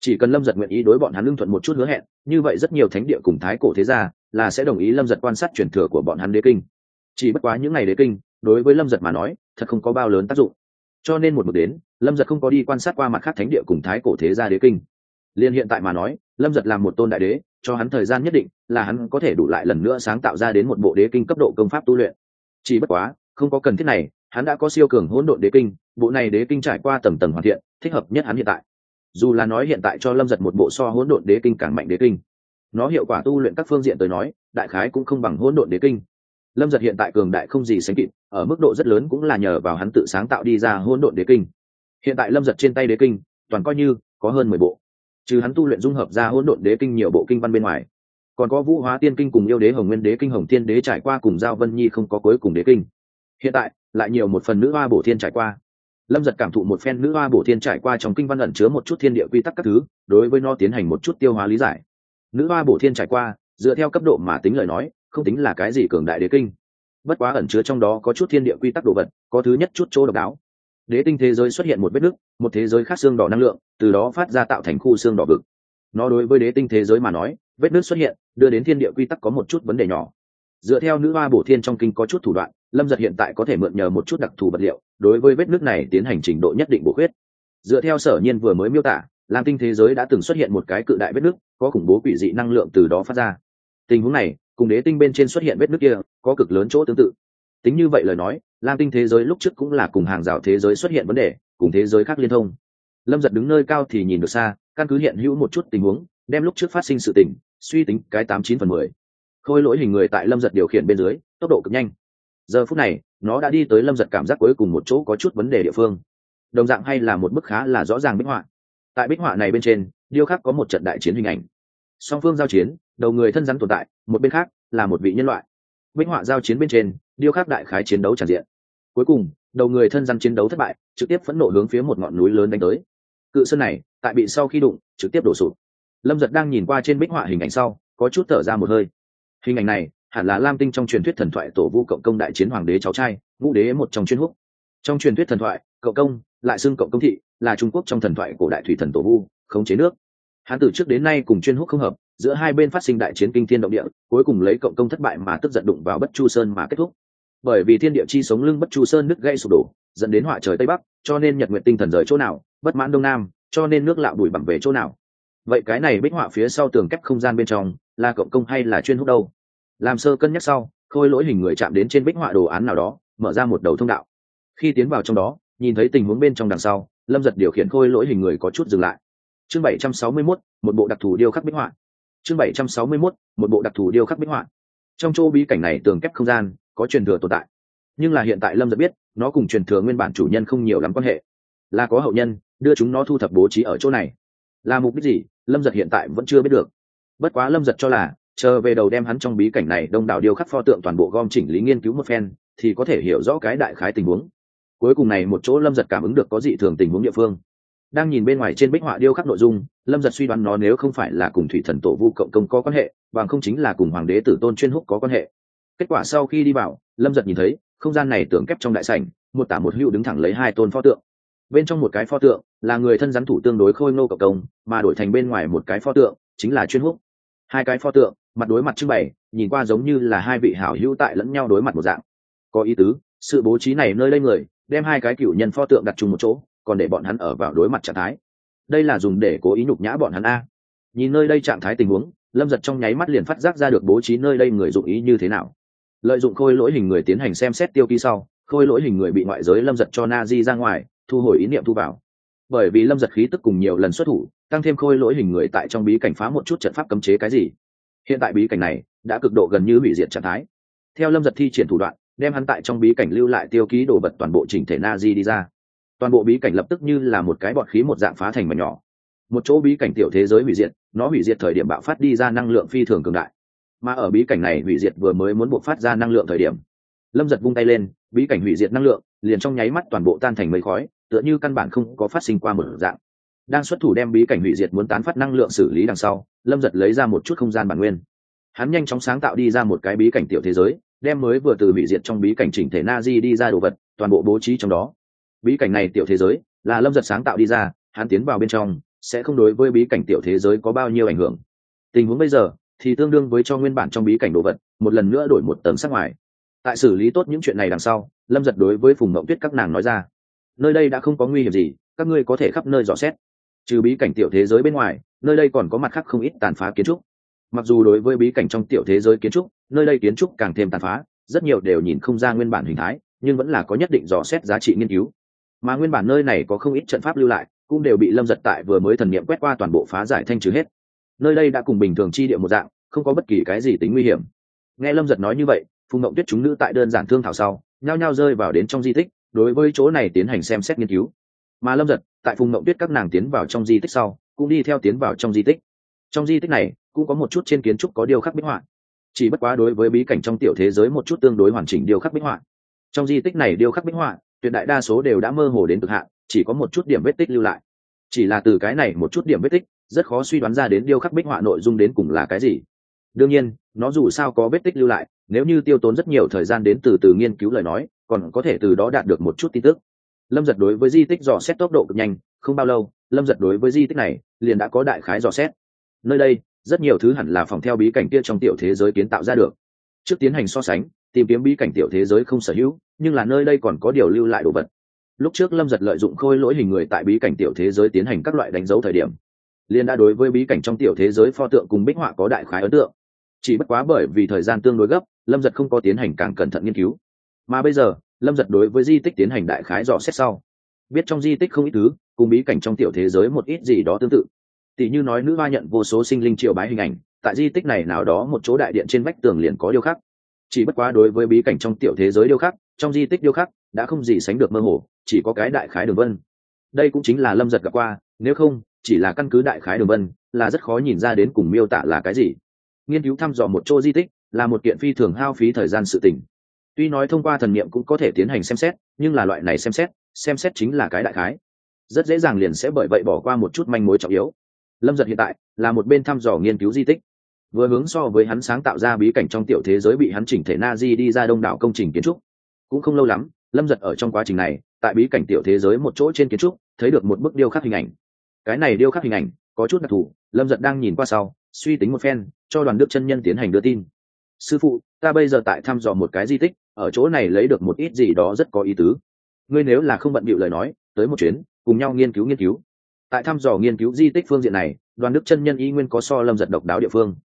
chỉ cần lâm giật nguyện ý đối bọn hắn lương thuận một chút hứa hẹn, như vậy rất nhiều thánh địa cùng thái cổ thế gia là sẽ đồng ý lâm giật quan sát chuyển thừa của bọn hắn đế kinh. Chỉ bất quá những ngày đế kinh, đối với lâm giật mà nói, thật không có bao lớn tác dụng. Cho nên một mực đến, lâm giật không có đi quan sát qua mặt khác thánh địa cùng thái cổ thế gia đế kinh liên hiện tại mà nói, lâm giật làm một tôn đại đế, cho hắn thời gian nhất định là hắn có thể đủ lại lần nữa sáng tạo ra đến một bộ đế kinh cấp độ công pháp tu luyện. Chỉ bất quá, không có cần thiết này, hắn đã có siêu cường hỗn độn đế kinh, bộ này đế kinh trải qua tầng tầng hoàn thiện, thích hợp nhất hắn hiện tại. Dù là nói hiện tại cho lâm giật một bộ so hỗn độn đế kinh càng mạnh đế kinh, nó hiệu quả tu luyện các phương diện tới nói, đại khái cũng không bằng hỗn độn đế kinh. Lâm giật hiện tại cường đại không gì sánh kịp, ở mức độ rất lớn cũng là nhờ vào hắn tự sáng tạo đi ra hỗn độn đế kinh. Hiện tại lâm giật trên tay đế kinh, toàn coi như có hơn mười bộ trừ hắn tu luyện dung hợp ra hỗn độn đế kinh nhiều bộ kinh văn bên ngoài. Còn có vũ hóa tiên kinh cùng yêu đế hồng nguyên đế kinh, hồng thiên đế trải qua cùng giao vân nhi không có cuối cùng đế kinh. Hiện tại, lại nhiều một phần nữ hoa bổ thiên trải qua. Lâm giật cảm thụ một phen nữ hoa bổ thiên trải qua trong kinh văn ẩn chứa một chút thiên địa quy tắc các thứ, đối với nó tiến hành một chút tiêu hóa lý giải. Nữ hoa bổ thiên trải qua, dựa theo cấp độ mà tính lời nói, không tính là cái gì cường đại đế kinh. Bất quá ẩn chứa trong đó có chút thiên địa quy tắc đồ vật, có thứ nhất chút chỗ độc đáo đế tinh thế giới xuất hiện một vết nứt một thế giới khác xương đỏ năng lượng từ đó phát ra tạo thành khu xương đỏ vực. Nó đối với đế tinh thế giới mà nói vết nứt xuất hiện đưa đến thiên địa quy tắc có một chút vấn đề nhỏ. Dựa theo nữ hoa bổ thiên trong kinh có chút thủ đoạn lâm giật hiện tại có thể mượn nhờ một chút đặc thù vật liệu đối với vết nứt này tiến hành trình độ nhất định bổ khuyết. Dựa theo sở nhiên vừa mới miêu tả lam tinh thế giới đã từng xuất hiện một cái cự đại vết nứt, có khủng bố quỷ dị năng lượng từ đó phát ra. Tình huống này cùng đế tinh bên trên xuất hiện vết nứt kia có cực lớn chỗ tương tự tính như vậy lời nói, lam tinh thế giới lúc trước cũng là cùng hàng rào thế giới xuất hiện vấn đề, cùng thế giới khác liên thông. Lâm giật đứng nơi cao thì nhìn được xa, căn cứ hiện hữu một chút tình huống, đem lúc trước phát sinh sự tình, suy tính cái tám chín phần mười. Khôi lỗi hình người tại lâm giật điều khiển bên dưới, tốc độ cực nhanh. Giờ phút này, nó đã đi tới lâm giật cảm giác cuối cùng một chỗ có chút vấn đề địa phương. Đồng dạng hay là một bức khá là rõ ràng bích họa. Tại bích họa này bên trên, điêu khắc có một trận đại chiến hình ảnh. Song phương giao chiến, đầu người thân rắn tồn tại, một bên khác là một vị nhân loại. Bích họa giao chiến bên trên điêu khắc đại khái chiến đấu tràn diện. Cuối cùng, đầu người thân răn chiến đấu thất bại, trực tiếp phẫn nộ hướng phía một ngọn núi lớn đánh tới. Cự sơn này, tại bị sau khi đụng, trực tiếp đổ sụp. Lâm giật đang nhìn qua trên bích họa hình ảnh sau, có chút thở ra một hơi. Hình ảnh này, hẳn là lam tinh trong truyền thuyết thần thoại tổ vu cộng công đại chiến hoàng đế cháu trai, ngũ đế một trong chuyên húc. Trong truyền thuyết thần thoại cậu công, lại xưng cộng công thị, là trung quốc trong thần thoại cổ đại thủy thần tổ vu, khống chế nước. Hắn từ trước đến nay cùng chuyên húc không hợp, giữa hai bên phát sinh đại chiến kinh thiên động địa, cuối cùng lấy cộng công thất bại mà tức giận đụng vào bất chu sơn mà kết thúc bởi vì thiên địa chi sống lưng bất chu sơn nước gây sụp đổ dẫn đến họa trời tây bắc cho nên nhật nguyện tinh thần rời chỗ nào bất mãn đông nam cho nên nước lạo đùi bằng về chỗ nào. Vậy cái này bích họa phía sau tường kép không gian bên trong là cộng công hay là chuyên hút đâu? Làm sơ cân nhắc sau khôi lỗi hình người chạm đến trên bích họa đồ án nào đó mở ra một đầu thông đạo. Khi tiến vào trong đó nhìn thấy tình huống bên trong đằng sau lâm giật điều khiển khôi lỗi hình người có chút dừng lại. Chương bảy trăm sáu mươi 761, một bộ đặc thù điêu khắc bích họa. Chương bảy trăm sáu mươi 761, một bộ đặc thù điêu khắc bích họa. Trong chỗ bí cảnh này tường kép không gian có truyền thừa tồn tại. Nhưng là hiện tại lâm giật biết, nó cùng truyền thừa nguyên bản chủ nhân không nhiều lắm quan hệ. Là có hậu nhân, đưa chúng nó thu thập bố trí ở chỗ này. Là mục đích gì? Lâm giật hiện tại vẫn chưa biết được. Bất quá lâm giật cho là, chờ về đầu đem hắn trong bí cảnh này đông đảo điêu khắc pho tượng toàn bộ gom chỉnh lý nghiên cứu một phen, thì có thể hiểu rõ cái đại khái tình huống. Cuối cùng này một chỗ lâm giật cảm ứng được có dị thường tình huống địa phương. Đang nhìn bên ngoài trên bích họa điêu khắc nội dung, lâm giật suy đoán nó nếu không phải là cùng thủy thần tổ vu cộng công có quan hệ, bằng không chính là cùng hoàng đế tử tôn chuyên húc có quan hệ kết quả sau khi đi vào, lâm giật nhìn thấy, không gian này tưởng kép trong đại sảnh, một tả một hữu đứng thẳng lấy hai tôn pho tượng. Bên trong một cái pho tượng là người thân rắn thủ tương đối khôi ngô cộng công mà đổi thành bên ngoài một cái pho tượng chính là chuyên húc. Hai cái pho tượng, mặt đối mặt trưng bày, nhìn qua giống như là hai vị hảo hữu tại lẫn nhau đối mặt một dạng. Có ý tứ, sự bố trí này nơi đây người, đem hai cái cựu nhân pho tượng đặt chung một chỗ, còn để bọn hắn ở vào đối mặt trạng thái. Đây là dùng để cố ý nhục nhã bọn hắn a. Nhìn nơi đây trạng thái tình huống, lâm giật trong nháy mắt liền phát giác ra được bố trí nơi đây người dụng ý như thế nào lợi dụng khôi lỗi hình người tiến hành xem xét tiêu ký sau, khôi lỗi hình người bị ngoại giới lâm giật cho na di ra ngoài, thu hồi ý niệm thu vào. Bởi vì lâm giật khí tức cùng nhiều lần xuất thủ, tăng thêm khôi lỗi hình người tại trong bí cảnh phá một chút trận pháp cấm chế cái gì. Hiện tại bí cảnh này đã cực độ gần như hủy diệt trạng thái. Theo lâm giật thi triển thủ đoạn, đem hắn tại trong bí cảnh lưu lại tiêu ký đồ vật toàn bộ chỉnh thể na di đi ra. Toàn bộ bí cảnh lập tức như là một cái bọt khí một dạng phá thành mà nhỏ. Một chỗ bí cảnh tiểu thế giới hủy diệt, nó hủy diệt thời điểm bạo phát đi ra năng lượng phi thường cường đại mà ở bí cảnh này hủy diệt vừa mới muốn buộc phát ra năng lượng thời điểm, lâm giật vung tay lên, bí cảnh hủy diệt năng lượng, liền trong nháy mắt toàn bộ tan thành mây khói, tựa như căn bản không có phát sinh qua một dạng. Đang xuất thủ đem bí cảnh hủy diệt muốn tán phát năng lượng xử lý đằng sau, lâm giật lấy ra một chút không gian bản nguyên. Hắn nhanh chóng sáng tạo đi ra một cái bí cảnh tiểu thế giới, đem mới vừa từ hủy diệt trong bí cảnh chỉnh thể na di đi ra đồ vật, toàn bộ bố trí trong đó. Bí cảnh này tiểu thế giới, là lâm giật sáng tạo đi ra, hắn tiến vào bên trong, sẽ không đối với bí cảnh tiểu thế giới có bao nhiêu ảnh hưởng. Tình huống bây giờ thì tương đương với cho nguyên bản trong bí cảnh đồ vật, một lần nữa đổi một tấm sắc ngoài. Tại xử lý tốt những chuyện này đằng sau, lâm giật đối với phùng mộng tuyết các nàng nói ra, nơi đây đã không có nguy hiểm gì, các ngươi có thể khắp nơi dò xét. Trừ bí cảnh tiểu thế giới bên ngoài, nơi đây còn có mặt khác không ít tàn phá kiến trúc. Mặc dù đối với bí cảnh trong tiểu thế giới kiến trúc, nơi đây kiến trúc càng thêm tàn phá, rất nhiều đều nhìn không ra nguyên bản hình thái, nhưng vẫn là có nhất định dò xét giá trị nghiên cứu. Mà nguyên bản nơi này có không ít trận pháp lưu lại, cũng đều bị lâm giật tại vừa mới thần n i ệ m quét qua toàn bộ phá giải thanh trừ hết nơi đây đã cùng bình thường chi địa một dạng, không có bất kỳ cái gì tính nguy hiểm. Nghe lâm giật nói như vậy, phùng mộng tuyết chúng nữ tại đơn giản thương thảo sau, nhao nhao rơi vào đến trong di tích, đối với chỗ này tiến hành xem xét nghiên cứu. Mà lâm giật, tại phùng mộng tuyết các nàng tiến vào trong di tích sau, cũng đi theo tiến vào trong di tích. Trong di tích này, cũng có một chút trên kiến trúc có điều khắc bích họa. Chỉ bất quá đối với bí cảnh trong tiểu thế giới một chút tương đối hoàn chỉnh điều khắc bích họa. Trong di tích này điều khắc bích họa, tuyệt đại đa số đều đã mơ hồ đến cực hạn, chỉ có một chút điểm vết tích lưu lại. Chỉ là từ cái này một chút điểm vết tích rất khó suy đoán ra đến điêu khắc bích họa nội dung đến cùng là cái gì. Đương nhiên, nó dù sao có vết tích lưu lại, nếu như tiêu tốn rất nhiều thời gian đến từ từ nghiên cứu lời nói, còn có thể từ đó đạt được một chút tin tức. Lâm giật đối với di tích dò xét tốc độ cực nhanh, không bao lâu, lâm giật đối với di tích này, liền đã có đại khái dò xét. Nơi đây, rất nhiều thứ hẳn là phòng theo bí cảnh kia trong tiểu thế giới kiến tạo ra được. Trước tiến hành so sánh, tìm kiếm bí cảnh tiểu thế giới không sở hữu, nhưng là nơi đây còn có điều lưu lại đồ vật. Lúc trước lâm giật lợi dụng khôi lỗi hình người tại bí cảnh tiểu thế giới tiến hành các loại đánh dấu thời điểm liên đã đối với bí cảnh trong tiểu thế giới pho tượng cùng bích họa có đại khái ấn tượng. Chỉ bất quá bởi vì thời gian tương đối gấp, lâm giật không có tiến hành càng cẩn thận nghiên cứu. Mà bây giờ, lâm giật đối với di tích tiến hành đại khái dò xét sau. Biết trong di tích không ít thứ, cùng bí cảnh trong tiểu thế giới một ít gì đó tương tự. Tỷ như nói nữ hoa nhận vô số sinh linh triều bái hình ảnh, tại di tích này nào đó một chỗ đại điện trên vách tường liền có điêu khắc. Chỉ bất quá đối với bí cảnh trong tiểu thế giới điêu khắc, trong di tích điêu khắc, đã không gì sánh được mơ hồ, chỉ có cái đại khái đường vân. Đây cũng chính là lâm giật gặp qua, nếu không chỉ là căn cứ đại khái đường vân, là rất khó nhìn ra đến cùng miêu tả là cái gì. Nghiên cứu thăm dò một chỗ di tích là một kiện phi thường hao phí thời gian sự tình. Tuy nói thông qua thần niệm cũng có thể tiến hành xem xét, nhưng là loại này xem xét xem xét chính là cái đại khái. Rất dễ dàng liền sẽ bởi vậy bỏ qua một chút manh mối trọng yếu. Lâm giật hiện tại là một bên thăm dò nghiên cứu di tích. Vừa hướng so với hắn sáng tạo ra bí cảnh trong tiểu thế giới bị hắn chỉnh thể na di đi ra đông đảo công trình kiến trúc. Cũng không lâu lắm, lâm giật ở trong quá trình này, tại bí cảnh tiểu thế giới một chỗ trên kiến trúc, thấy được một bức điêu khắc hình ảnh cái này điêu khắc hình ảnh, có chút đặc thù, lâm giật đang nhìn qua sau, suy tính một phen, cho đoàn đức chân nhân tiến hành đưa tin. Sư phụ, ta bây giờ tại thăm dò một cái di tích, ở chỗ này lấy được một ít gì đó rất có ý tứ. Ngươi nếu là không bận bịu lời nói, tới một chuyến, cùng nhau nghiên cứu nghiên cứu. Tại thăm dò nghiên cứu di tích phương diện này, đoàn đức chân nhân y nguyên có so lâm giật độc đáo địa phương.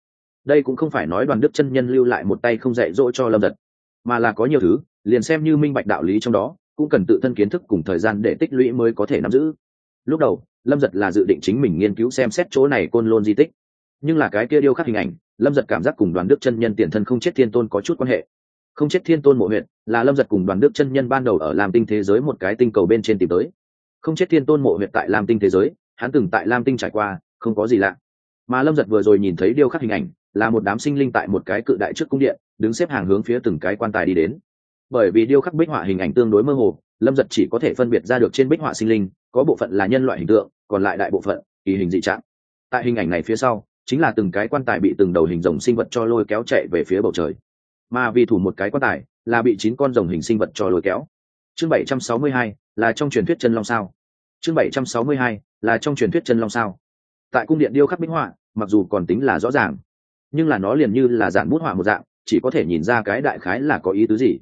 Đây cũng không phải nói đoàn đức chân nhân lưu lại một tay không dạy dỗ cho lâm giật, mà là có nhiều thứ, liền xem như minh bạch đạo lý trong đó, cũng cần tự thân kiến thức cùng thời gian để tích lũy mới có thể nắm giữ. Lúc đầu lâm giật là dự định chính mình nghiên cứu xem xét chỗ này côn lôn di tích. Nhưng là cái kia điêu khắc hình ảnh, lâm giật cảm giác cùng đoàn đức chân nhân tiền thân không chết thiên tôn có chút quan hệ. Không chết thiên tôn mộ huyện là lâm giật cùng đoàn đức chân nhân ban đầu ở làm tinh thế giới một cái tinh cầu bên trên tìm tới. Không chết thiên tôn mộ huyện tại lam tinh thế giới, hắn từng tại lam tinh trải qua, không có gì lạ. Mà lâm giật vừa rồi nhìn thấy điêu khắc hình ảnh, là một đám sinh linh tại một cái cự đại trước cung điện, đứng xếp hàng hướng phía từng cái quan tài đi đến. Bởi vì điêu khắc bích họa hình ảnh tương đối mơ hồ, lâm giật chỉ có thể phân biệt ra được trên bích họa sinh linh có bộ phận là nhân loại hình tượng, còn lại đại bộ phận, kỳ hình dị trạng. Tại hình ảnh này phía sau, chính là từng cái quan tài bị từng đầu hình rồng sinh vật cho lôi kéo chạy về phía bầu trời. Mà vì thủ một cái quan tài, là bị chín con rồng hình sinh vật cho lôi kéo. Chương bảy trăm sáu mươi hai là trong truyền thuyết chân long sao. Chương bảy trăm sáu mươi hai là trong truyền thuyết chân long sao. Tại cung điện điêu khắc minh họa, mặc dù còn tính là rõ ràng, nhưng là nó liền như là dạng bút họa một dạng, chỉ có thể nhìn ra cái đại khái là có ý tứ gì.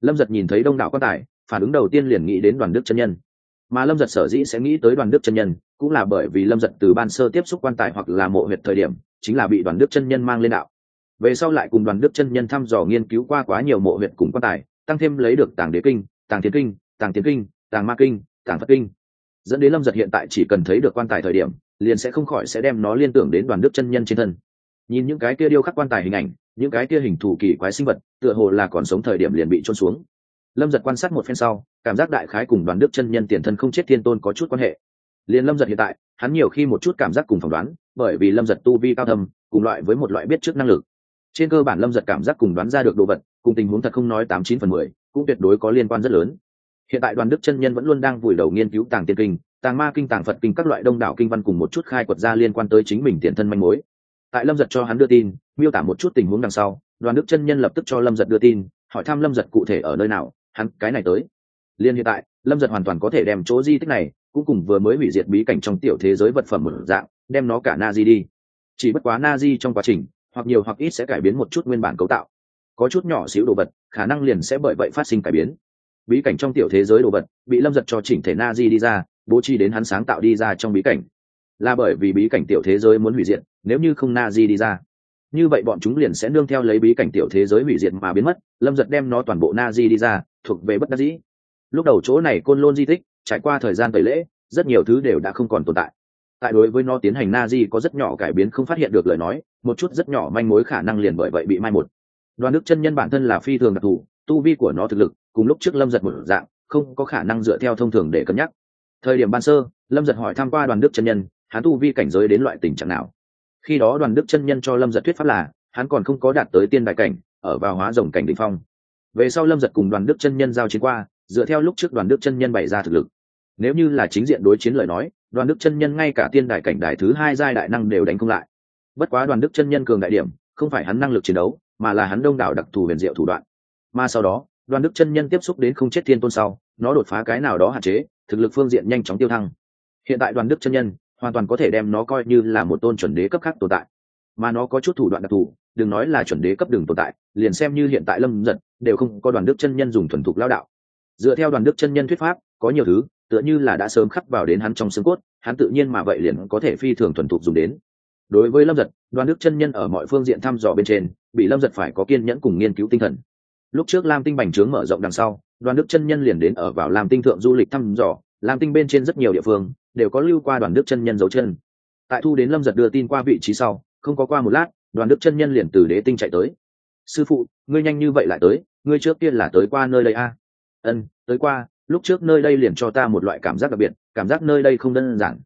Lâm giật nhìn thấy đông đảo quan tài, phản ứng đầu tiên liền nghĩ đến đoàn đức chân nhân mà lâm giật sở dĩ sẽ nghĩ tới đoàn đức chân nhân, cũng là bởi vì lâm giật từ ban sơ tiếp xúc quan tài hoặc là mộ huyệt thời điểm, chính là bị đoàn đức chân nhân mang lên đạo. Về sau lại cùng đoàn đức chân nhân thăm dò nghiên cứu qua quá nhiều mộ huyệt cùng quan tài, tăng thêm lấy được tàng đế kinh, tàng thiên kinh, tàng tiến kinh, tàng ma kinh, tàng phật kinh. Dẫn đến lâm giật hiện tại chỉ cần thấy được quan tài thời điểm, liền sẽ không khỏi sẽ đem nó liên tưởng đến đoàn đức chân nhân trên thân. Nhìn những cái kia điêu khắc quan tài hình ảnh, những cái kia hình thù kỳ quái sinh vật, tựa hồ là còn sống thời điểm liền bị trôn xuống lâm giật quan sát một phen sau, cảm giác đại khái cùng đoàn đức chân nhân tiền thân không chết thiên tôn có chút quan hệ. Liền lâm giật hiện tại, hắn nhiều khi một chút cảm giác cùng phỏng đoán, bởi vì lâm giật tu vi cao thâm, cùng loại với một loại biết trước năng lực. Trên cơ bản lâm giật cảm giác cùng đoán ra được đồ vật, cùng tình huống thật không nói tám chín phần mười, cũng tuyệt đối có liên quan rất lớn. Hiện tại đoàn đức chân nhân vẫn luôn đang vùi đầu nghiên cứu tàng tiên kinh, tàng ma kinh, tàng phật kinh, các loại đông đảo kinh văn cùng một chút khai quật ra liên quan tới chính mình tiền thân manh mối. Tại lâm giật cho hắn đưa tin, miêu tả một chút tình huống đằng sau, đoàn đức chân nhân lập tức cho lâm giật đưa tin, hỏi thăm lâm giật cụ thể ở nơi nào hắn cái này tới. Liên hiện tại, lâm giật hoàn toàn có thể đem chỗ di tích này, cũng cùng vừa mới hủy diệt bí cảnh trong tiểu thế giới vật phẩm một dạng, đem nó cả na di đi. Chỉ bất quá na di trong quá trình, hoặc nhiều hoặc ít sẽ cải biến một chút nguyên bản cấu tạo. Có chút nhỏ xíu đồ vật, khả năng liền sẽ bởi vậy phát sinh cải biến. Bí cảnh trong tiểu thế giới đồ vật, bị lâm giật cho chỉnh thể na di đi ra, bố trí đến hắn sáng tạo đi ra trong bí cảnh. Là bởi vì bí cảnh tiểu thế giới muốn hủy diệt, nếu như không na di đi ra, như vậy bọn chúng liền sẽ nương theo lấy bí cảnh tiểu thế giới hủy diệt mà biến mất, lâm giật đem nó toàn bộ na di đi ra thuộc về bất đắc dĩ. Lúc đầu chỗ này côn lôn di tích, trải qua thời gian tẩy lễ, rất nhiều thứ đều đã không còn tồn tại. Tại đối với nó tiến hành na di có rất nhỏ cải biến không phát hiện được lời nói, một chút rất nhỏ manh mối khả năng liền bởi vậy bị mai một. Đoàn đức chân nhân bản thân là phi thường đặc thù, tu vi của nó thực lực, cùng lúc trước lâm giật một dạng, không có khả năng dựa theo thông thường để cân nhắc. Thời điểm ban sơ, lâm giật hỏi tham q u a đoàn đức chân nhân, hắn tu vi cảnh giới đến loại tình trạng nào? Khi đó đoàn đức chân nhân cho lâm giật thuyết pháp là, hắn còn không có đạt tới tiên đại cảnh, ở vào hóa rồng cảnh đ ỉ n h phong về sau lâm giật cùng đoàn đức chân nhân giao chiến qua, dựa theo lúc trước đoàn đức chân nhân bày ra thực lực. Nếu như là chính diện đối chiến lời nói, đoàn đức chân nhân ngay cả tiên đại cảnh đại thứ hai giai đại năng đều đánh không lại. Bất quá đoàn đức chân nhân cường đại điểm, không phải hắn năng lực chiến đấu, mà là hắn đông đảo đặc thù huyền diệu thủ đoạn. Mà sau đó, đoàn đức chân nhân tiếp xúc đến không chết thiên tôn sau, nó đột phá cái nào đó hạn chế, thực lực phương diện nhanh chóng tiêu thăng. Hiện tại đoàn đức chân nhân hoàn toàn có thể đem nó coi như là một tôn chuẩn đế cấp khác tồn tại. Mà nó có chút thủ đoạn đặc thù, đừng nói là chuẩn đế cấp đường tồn tại, liền xem như hiện tại lâm giật đều không có đoàn đức chân nhân dùng thuần thục lao đạo. Dựa theo đoàn đức chân nhân thuyết pháp, có nhiều thứ, tựa như là đã sớm khắc vào đến hắn trong xương cốt, hắn tự nhiên mà vậy liền có thể phi thường thuần thục dùng đến. Đối với lâm giật, đoàn đức chân nhân ở mọi phương diện thăm dò bên trên, bị lâm giật phải có kiên nhẫn cùng nghiên cứu tinh thần. Lúc trước lam tinh bành trướng mở rộng đằng sau, đoàn đức chân nhân liền đến ở vào lam tinh thượng du lịch thăm dò. Lam tinh bên trên rất nhiều địa phương đều có lưu qua đoàn đức chân nhân dấu chân. Tại thu đến lâm giật đưa tin qua vị trí sau, không có qua một lát, đoàn đức chân nhân liền từ đế tinh chạy tới sư phụ, ngươi nhanh như vậy lại tới, ngươi trước tiên là tới qua nơi đây a à? ân, tới qua, lúc trước nơi đây liền cho ta một loại cảm giác đặc biệt, cảm giác nơi đây không đơn giản.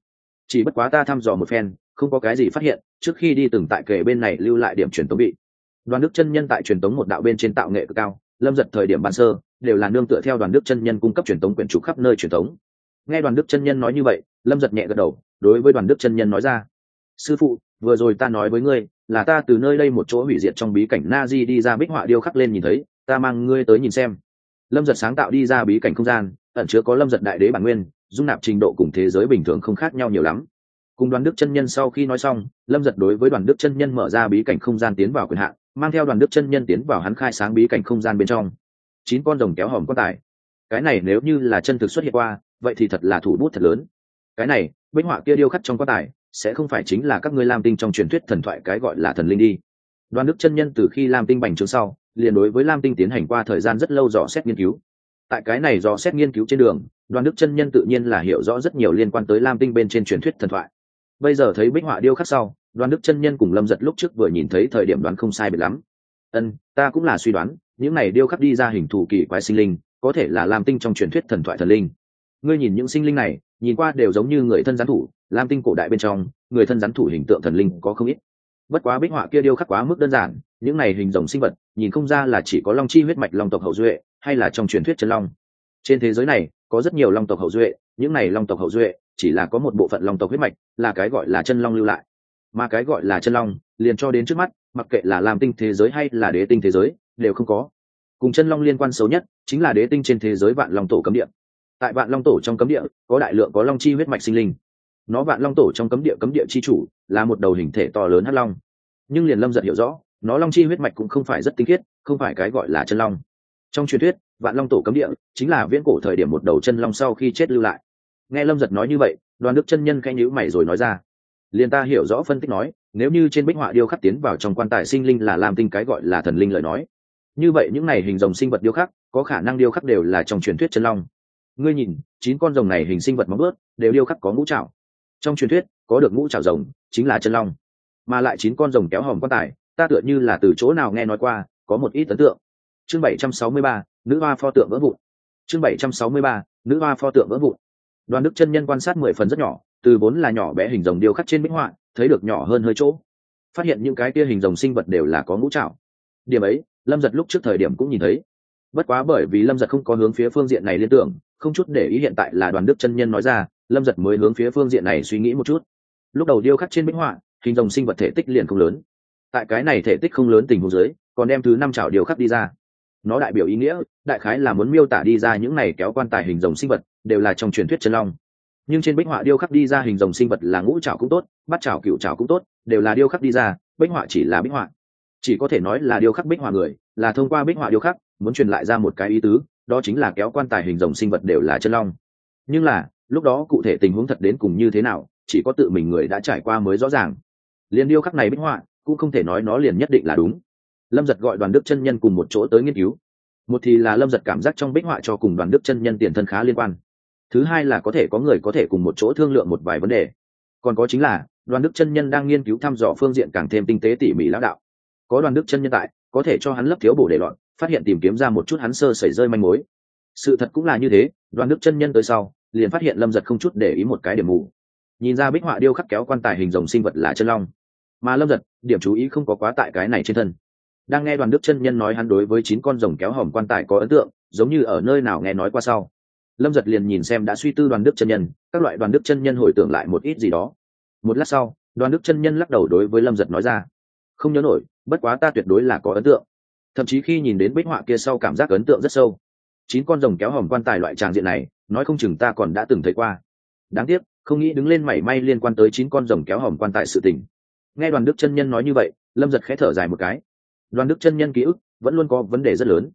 Chỉ bất quá ta thăm dò một phen, không có cái gì phát hiện, trước khi đi từng tại kề bên này lưu lại điểm truyền tống bị. Đoàn đức chân nhân tại truyền tống một đạo bên trên tạo nghệ cực cao, lâm giật thời điểm ban sơ, đều là nương tựa theo đoàn đức chân nhân cung cấp truyền tống quyển trục khắp nơi truyền tống. Nghe đoàn đức chân nhân nói như vậy, lâm giật nhẹ gật đầu, đối với đoàn đức chân nhân nói ra, sư phụ, vừa rồi ta nói với ngươi là ta từ nơi đây một chỗ hủy diệt trong bí cảnh na di đi ra bích họa điêu khắc lên nhìn thấy, ta mang ngươi tới nhìn xem. Lâm giật sáng tạo đi ra bí cảnh không gian, ẩn chứa có lâm giật đại đế bản nguyên, dung nạp trình độ cùng thế giới bình thường không khác nhau nhiều lắm. Cùng đoàn đức chân nhân sau khi nói xong, lâm giật đối với đoàn đức chân nhân mở ra bí cảnh không gian tiến vào quyền hạn, mang theo đoàn đức chân nhân tiến vào hắn khai sáng bí cảnh không gian bên trong. Chín con rồng kéo hòm quan tài. Cái này nếu như là chân thực xuất hiện qua, vậy thì thật là thủ bút thật lớn. Cái này, bích họa kia điêu khắc trong quan tài sẽ không phải chính là các ngươi lam tinh trong truyền thuyết thần thoại cái gọi là thần linh đi. Đoàn đức chân nhân từ khi lam tinh bành trướng sau, liền đối với lam tinh tiến hành qua thời gian rất lâu dò xét nghiên cứu. Tại cái này dò xét nghiên cứu trên đường, đoàn đức chân nhân tự nhiên là hiểu rõ rất nhiều liên quan tới lam tinh bên trên truyền thuyết thần thoại. Bây giờ thấy bích họa điêu khắc sau, đoàn đức chân nhân cùng lâm giật lúc trước vừa nhìn thấy thời điểm đoán không sai biệt lắm. Ân, ta cũng là suy đoán, những này điêu khắc đi ra hình thù kỳ quái sinh linh, có thể là lam tinh trong truyền thuyết thần thoại thần linh ngươi nhìn những sinh linh này, nhìn qua đều giống như người thân gián thủ, lam tinh cổ đại bên trong, người thân gián thủ hình tượng thần linh có không ít. Bất quá bích họa kia điêu khắc quá mức đơn giản, những này hình rồng sinh vật, nhìn không ra là chỉ có long chi huyết mạch long tộc hậu duệ, hay là trong truyền thuyết chân long. Trên thế giới này, có rất nhiều long tộc hậu duệ, những này long tộc hậu duệ, chỉ là có một bộ phận long tộc huyết mạch, là cái gọi là chân long lưu lại. Mà cái gọi là chân long, liền cho đến trước mắt, mặc kệ là làm tinh thế giới hay là đế tinh thế giới, đều không có. Cùng chân long liên quan xấu nhất, chính là đế tinh trên thế giới vạn long tổ cấm địa tại vạn long tổ trong cấm địa, có đại lượng có long chi huyết mạch sinh linh. Nó vạn long tổ trong cấm địa cấm địa chi chủ là một đầu hình thể to lớn hắc long. Nhưng liền lâm giật hiểu rõ, nó long chi huyết mạch cũng không phải rất tinh khiết, không phải cái gọi là chân long. Trong truyền thuyết, vạn long tổ cấm địa chính là viễn cổ thời điểm một đầu chân long sau khi chết lưu lại. Nghe lâm giật nói như vậy, đoàn đức chân nhân khẽ nhữ mày rồi nói ra. Liền ta hiểu rõ phân tích nói, nếu như trên bích họa điêu khắc tiến vào trong quan tài sinh linh là làm tinh cái gọi là thần linh lời nói. Như vậy những này hình rồng sinh vật điêu khắc, có khả năng điêu khắc đều là trong truyền thuyết chân long ngươi nhìn, chín con rồng này hình sinh vật móng ướt đều điêu khắc có ngũ trạo trong truyền thuyết, có được ngũ trạo rồng, chính là chân long. Mà lại chín con rồng kéo hòm quan tài, ta tựa như là từ chỗ nào nghe nói qua, có một ít ấn tượng. Chương bảy trăm sáu mươi ba, nữ hoa pho tượng vỡ vụn. Chương bảy trăm sáu mươi ba, nữ hoa pho tượng vỡ vụn. Đoàn đức chân nhân quan sát mười phần rất nhỏ, từ vốn là nhỏ bé hình rồng điêu khắc trên bích họa, thấy được nhỏ hơn hơi chỗ. Phát hiện những cái kia hình rồng sinh vật đều là có ngũ trạo điểm ấy, lâm giật lúc trước thời điểm cũng nhìn thấy. Bất quá bởi vì lâm giật không có hướng phía phương diện này liên tưởng không chút để ý hiện tại là đoàn đức chân nhân nói ra, lâm giật mới hướng phía phương diện này suy nghĩ một chút. Lúc đầu điêu khắc trên bích họa, hình dòng sinh vật thể tích liền không lớn. Tại cái này thể tích không lớn tình huống dưới, còn đem thứ năm chảo điêu khắc đi ra. Nó đại biểu ý nghĩa, đại khái là muốn miêu tả đi ra những này kéo quan tài hình dòng sinh vật, đều là trong truyền thuyết chân long. Nhưng trên bích họa điêu khắc đi ra hình dòng sinh vật là ngũ chảo cũng tốt bắt chảo cựu chảo cũng tốt, đều là điêu khắc đi ra, bích họa chỉ là bích họa. Chỉ có thể nói là điêu khắc bích họa người, là thông qua bích họa điêu khắc, muốn truyền lại ra một cái ý tứ đó chính là kéo quan tài hình rồng sinh vật đều là chân long. Nhưng là, lúc đó cụ thể tình huống thật đến cùng như thế nào, chỉ có tự mình người đã trải qua mới rõ ràng. Liền điêu khắc này bích họa, cũng không thể nói nó liền nhất định là đúng. Lâm giật gọi đoàn đức chân nhân cùng một chỗ tới nghiên cứu. Một thì là lâm giật cảm giác trong bích họa cho cùng đoàn đức chân nhân tiền thân khá liên quan. Thứ hai là có thể có người có thể cùng một chỗ thương lượng một vài vấn đề. Còn có chính là, đoàn đức chân nhân đang nghiên cứu thăm dò phương diện càng thêm tinh tế tỉ mỉ lão đạo. Có đoàn đức chân nhân tại có thể cho hắn lấp thiếu bổ để loạn, phát hiện tìm kiếm ra một chút hắn sơ xảy rơi manh mối. Sự thật cũng là như thế đoàn đức chân nhân tới sau, liền phát hiện lâm giật không chút để ý một cái điểm mù. Nhìn ra bích họa điêu khắc kéo quan tài hình rồng sinh vật là chân long. Mà lâm giật, điểm chú ý không có quá tại cái này trên thân. Đang nghe đoàn đức chân nhân nói hắn đối với chín con rồng kéo hòm quan tài có ấn tượng, giống như ở nơi nào nghe nói qua sau. Lâm giật liền nhìn xem đã suy tư đoàn đức chân nhân, các loại đoàn đức chân nhân hồi tưởng lại một ít gì đó. Một lát sau đoàn đức chân nhân lắc đầu đối với lâm giật nói ra không nhớ nổi, bất quá ta tuyệt đối là có ấn tượng. Thậm chí khi nhìn đến bích họa kia sau cảm giác ấn tượng rất sâu. Chín con rồng kéo hòm quan tài loại tràng diện này, nói không chừng ta còn đã từng thấy qua. Đáng tiếc, không nghĩ đứng lên mảy may liên quan tới chín con rồng kéo hòm quan tài sự tình. Nghe đoàn đức chân nhân nói như vậy, lâm giật khẽ thở dài một cái. Đoàn đức chân nhân ký ức vẫn luôn có vấn đề rất lớn.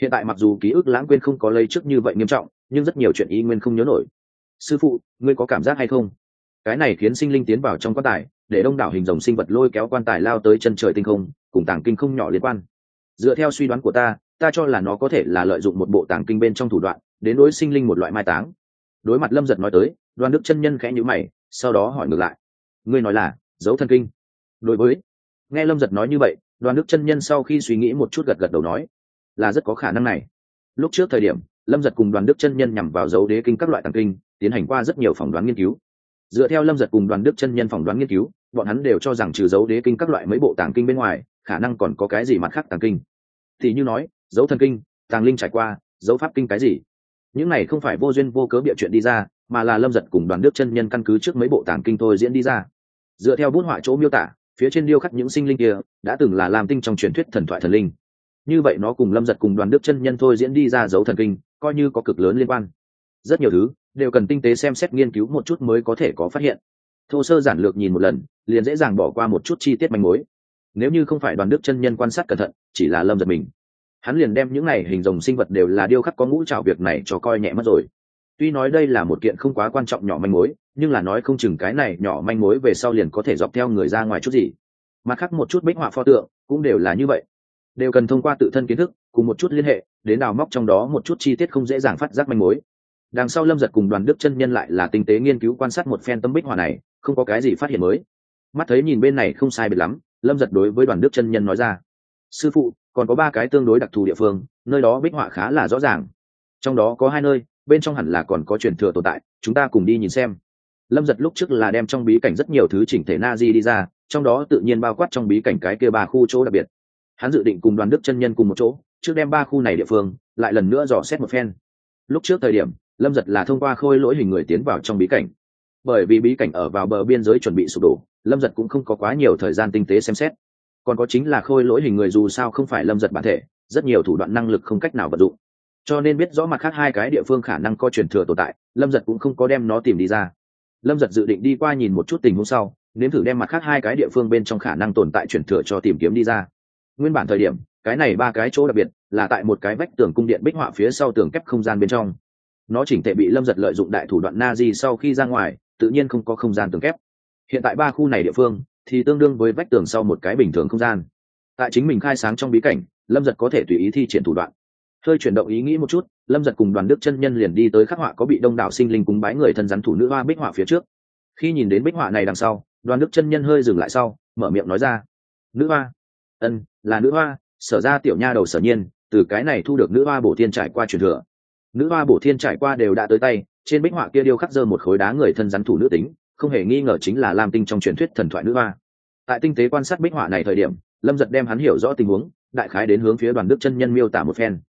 Hiện tại mặc dù ký ức lãng quên không có lây trước như vậy nghiêm trọng, nhưng rất nhiều chuyện y nguyên không nhớ nổi. Sư phụ, ngươi có cảm giác hay không? Cái này khiến sinh linh tiến vào trong quan tài để đông đảo hình rồng sinh vật lôi kéo quan tài lao tới chân trời tinh không, cùng tàng kinh không nhỏ liên quan. Dựa theo suy đoán của ta ta cho là nó có thể là lợi dụng một bộ tàng kinh bên trong thủ đoạn, đến đối sinh linh một loại mai táng. Đối mặt lâm giật nói tới đoàn đức chân nhân khẽ nhữ mày, sau đó hỏi ngược lại. Ngươi nói là dấu thần kinh. Đối với, nghe lâm giật nói như vậy đoàn đức chân nhân sau khi suy nghĩ một chút gật gật đầu nói, là rất có khả năng này. Lúc trước thời điểm, lâm giật cùng đoàn đức chân nhân nhằm vào dấu đế kinh các loại tàng kinh, tiến hành qua rất nhiều phỏng đoán nghiên cứu. Dựa theo lâm giật cùng đoàn đức chân nhân phỏng đoán nghiên cứu bọn hắn đều cho rằng trừ dấu đế kinh các loại mấy bộ tàng kinh bên ngoài, khả năng còn có cái gì mặt khác tàng kinh. Thì như nói dấu thần kinh, tàng linh trải qua dấu pháp kinh cái gì? Những này không phải vô duyên vô cớ bịa chuyện đi ra, mà là lâm giật cùng đoàn đức chân nhân căn cứ trước mấy bộ tàng kinh thôi diễn đi ra. Dựa theo bút họa chỗ miêu tả, phía trên điêu khắc những sinh linh kia, đã từng là làm tinh trong truyền thuyết thần thoại thần linh. Như vậy nó cùng lâm giật cùng đoàn đức chân nhân thôi diễn đi ra dấu thần kinh, coi như có cực lớn liên quan. Rất nhiều thứ, đều cần tinh tế xem xét nghiên cứu một chút mới có thể có phát hiện thô sơ giản lược nhìn một lần, liền dễ dàng bỏ qua một chút chi tiết manh mối. Nếu như không phải đoàn đức chân nhân quan sát cẩn thận, chỉ là lâm giật mình. Hắn liền đem những này hình rồng sinh vật đều là điêu khắc có ngũ trào việc này cho coi nhẹ mất rồi. Tuy nói đây là một kiện không quá quan trọng nhỏ manh mối, nhưng là nói không chừng cái này nhỏ manh mối về sau liền có thể dọc theo người ra ngoài chút gì. Mặt khác một chút bích họa pho tượng cũng đều là như vậy. Đều cần thông qua tự thân kiến thức, cùng một chút liên hệ, đến đào móc trong đó một chút chi tiết không dễ dàng phát giác manh mối đằng sau lâm giật cùng đoàn đức chân nhân lại là tinh tế nghiên cứu quan sát một phen tâm bích họa này, không có cái gì phát hiện mới. Mắt thấy nhìn bên này không sai biệt lắm, lâm giật đối với đoàn đức chân nhân nói ra. Sư phụ, còn có ba cái tương đối đặc thù địa phương, nơi đó bích họa khá là rõ ràng. Trong đó có hai nơi, bên trong hẳn là còn có truyền thừa tồn tại, chúng ta cùng đi nhìn xem. Lâm giật lúc trước là đem trong bí cảnh rất nhiều thứ chỉnh thể na di đi ra, trong đó tự nhiên bao quát trong bí cảnh cái kia ba khu chỗ đặc biệt. Hắn dự định cùng đoàn đức chân nhân cùng một chỗ, trước đem ba khu này địa phương, lại lần nữa dò xét một phen. Lúc trước thời điểm lâm giật là thông qua khôi lỗi hình người tiến vào trong bí cảnh. Bởi vì bí cảnh ở vào bờ biên giới chuẩn bị sụp đổ, lâm giật cũng không có quá nhiều thời gian tinh tế xem xét. Còn có chính là khôi lỗi hình người dù sao không phải lâm giật bản thể, rất nhiều thủ đoạn năng lực không cách nào vận dụng. Cho nên biết rõ mặt khác hai cái địa phương khả năng có truyền thừa tồn tại, lâm giật cũng không có đem nó tìm đi ra. Lâm giật dự định đi qua nhìn một chút tình huống sau, nếm thử đem mặt khác hai cái địa phương bên trong khả năng tồn tại truyền thừa cho tìm kiếm đi ra. Nguyên bản thời điểm, cái này ba cái chỗ đặc biệt là tại một cái vách tường cung điện bích họa phía sau tường kép không gian bên trong nó chỉnh thể bị lâm giật lợi dụng đại thủ đoạn na di sau khi ra ngoài, tự nhiên không có không gian tường kép. Hiện tại ba khu này địa phương thì tương đương với vách tường sau một cái bình thường không gian. Tại chính mình khai sáng trong bí cảnh, lâm giật có thể tùy ý thi triển thủ đoạn. Hơi chuyển động ý nghĩ một chút, lâm giật cùng đoàn đức chân nhân liền đi tới khắc họa có bị đông đảo sinh linh cúng bái người thân rắn thủ nữ hoa bích họa phía trước. Khi nhìn đến bích họa này đằng sau, đoàn đức chân nhân hơi dừng lại sau, mở miệng nói ra, nữ hoa. Ân, là nữ hoa, sở ra tiểu nha đầu sở nhiên, từ cái này thu được nữ hoa bổ tiên trải qua truyền thừa nữ hoa bổ thiên trải qua đều đã tới tay, trên bích họa kia điêu khắc dơ một khối đá người thân rắn thủ nữ tính, không hề nghi ngờ chính là lam tinh trong truyền thuyết thần thoại nữ hoa. Tại tinh tế quan sát bích họa này thời điểm, lâm giật đem hắn hiểu rõ tình huống, đại khái đến hướng phía đoàn đức chân nhân miêu tả một phen.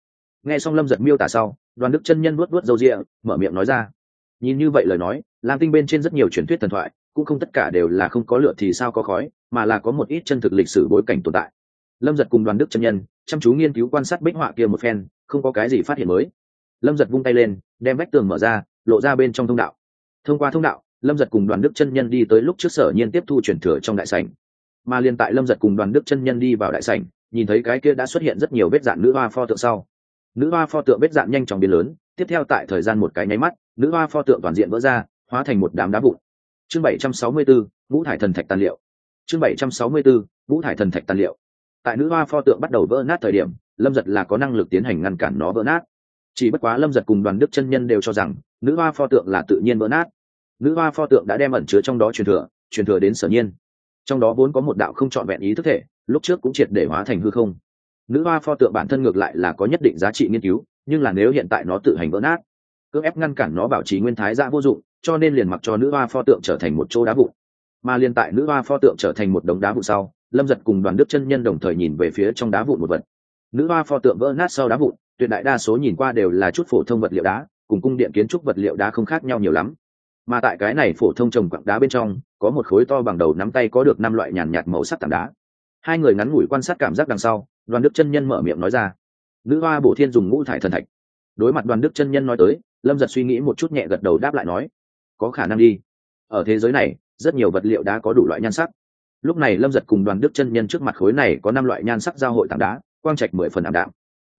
Nghe xong lâm giật miêu tả sau, đoàn đức chân nhân luốt luốt râu rịa mở miệng nói ra. Nhìn như vậy lời nói, lam tinh bên trên rất nhiều truyền thuyết thần thoại, cũng không tất cả đều là không có lựa thì sao có khói, mà là có một ít chân thực lịch sử bối cảnh tồn tại. Lâm giật cùng đoàn đức chân nhân chăm chú nghiên cứu quan sát bích họa kia một phen, không có cái gì phát hiện mới lâm giật vung tay lên, đem vách tường mở ra, lộ ra bên trong thông đạo. Thông qua thông đạo, lâm giật cùng đoàn đức chân nhân đi tới lúc trước sở nhiên tiếp thu chuyển thừa trong đại sảnh. Mà liên tại lâm giật cùng đoàn đức chân nhân đi vào đại sảnh, nhìn thấy cái kia đã xuất hiện rất nhiều vết dạn nữ hoa pho tượng sau. Nữ hoa pho tượng vết dạn nhanh chóng biến lớn, tiếp theo tại thời gian một cái nháy mắt, nữ hoa pho tượng toàn diện vỡ ra, hóa thành một đám đá vụn. Chương bảy trăm sáu mươi bốn ngũ thải thần thạch tàn liệu. Chương bảy trăm sáu mươi bốn ngũ thải thần thạch tàn liệu. Tại nữ hoa pho tượng bắt đầu vỡ nát thời điểm, lâm giật là có năng lực tiến hành ngăn cản nó vỡ nát chỉ bất quá lâm giật cùng đoàn đức chân nhân đều cho rằng, nữ hoa pho tượng là tự nhiên vỡ nát. Nữ hoa pho tượng đã đem ẩn chứa trong đó truyền thừa truyền thừa đến sở nhiên. Trong đó vốn có một đạo không trọn vẹn ý thức thể, lúc trước cũng triệt để hóa thành hư không. Nữ hoa pho tượng bản thân ngược lại là có nhất định giá trị nghiên cứu, nhưng là nếu hiện tại nó tự hành vỡ nát, cưỡng ép ngăn cản nó bảo trì nguyên thái ra vô dụng, cho nên liền mặc cho nữ hoa pho tượng trở thành một chỗ đá vụn. Mà liên tại nữ hoa pho tượng trở thành một đống đá vụn sau, lâm giật cùng đoàn đức chân nhân đồng thời nhìn về phía trong đá vụn một vật. Nữ hoa pho tượng vỡ nát sau đá vụn tuyệt đại đa số nhìn qua đều là chút phổ thông vật liệu đá, cùng cung điện kiến trúc vật liệu đá không khác nhau nhiều lắm. Mà tại cái này phổ thông trồng quặng đá bên trong, có một khối to bằng đầu nắm tay có được năm loại nhàn nhạt màu sắc tảng đá. Hai người ngắn ngủi quan sát cảm giác đằng sau, đoàn đức chân nhân mở miệng nói ra. Nữ hoa bổ thiên dùng ngũ thải thần thạch. Đối mặt đoàn đức chân nhân nói tới, lâm giật suy nghĩ một chút nhẹ gật đầu đáp lại nói, có khả năng đi. Ở thế giới này, rất nhiều vật liệu đá có đủ loại nhan sắc. Lúc này lâm giật cùng đoàn đức chân nhân trước mặt khối này có năm loại nhan sắc giao hội tảng đá, quang trạch mười phần ảm đạm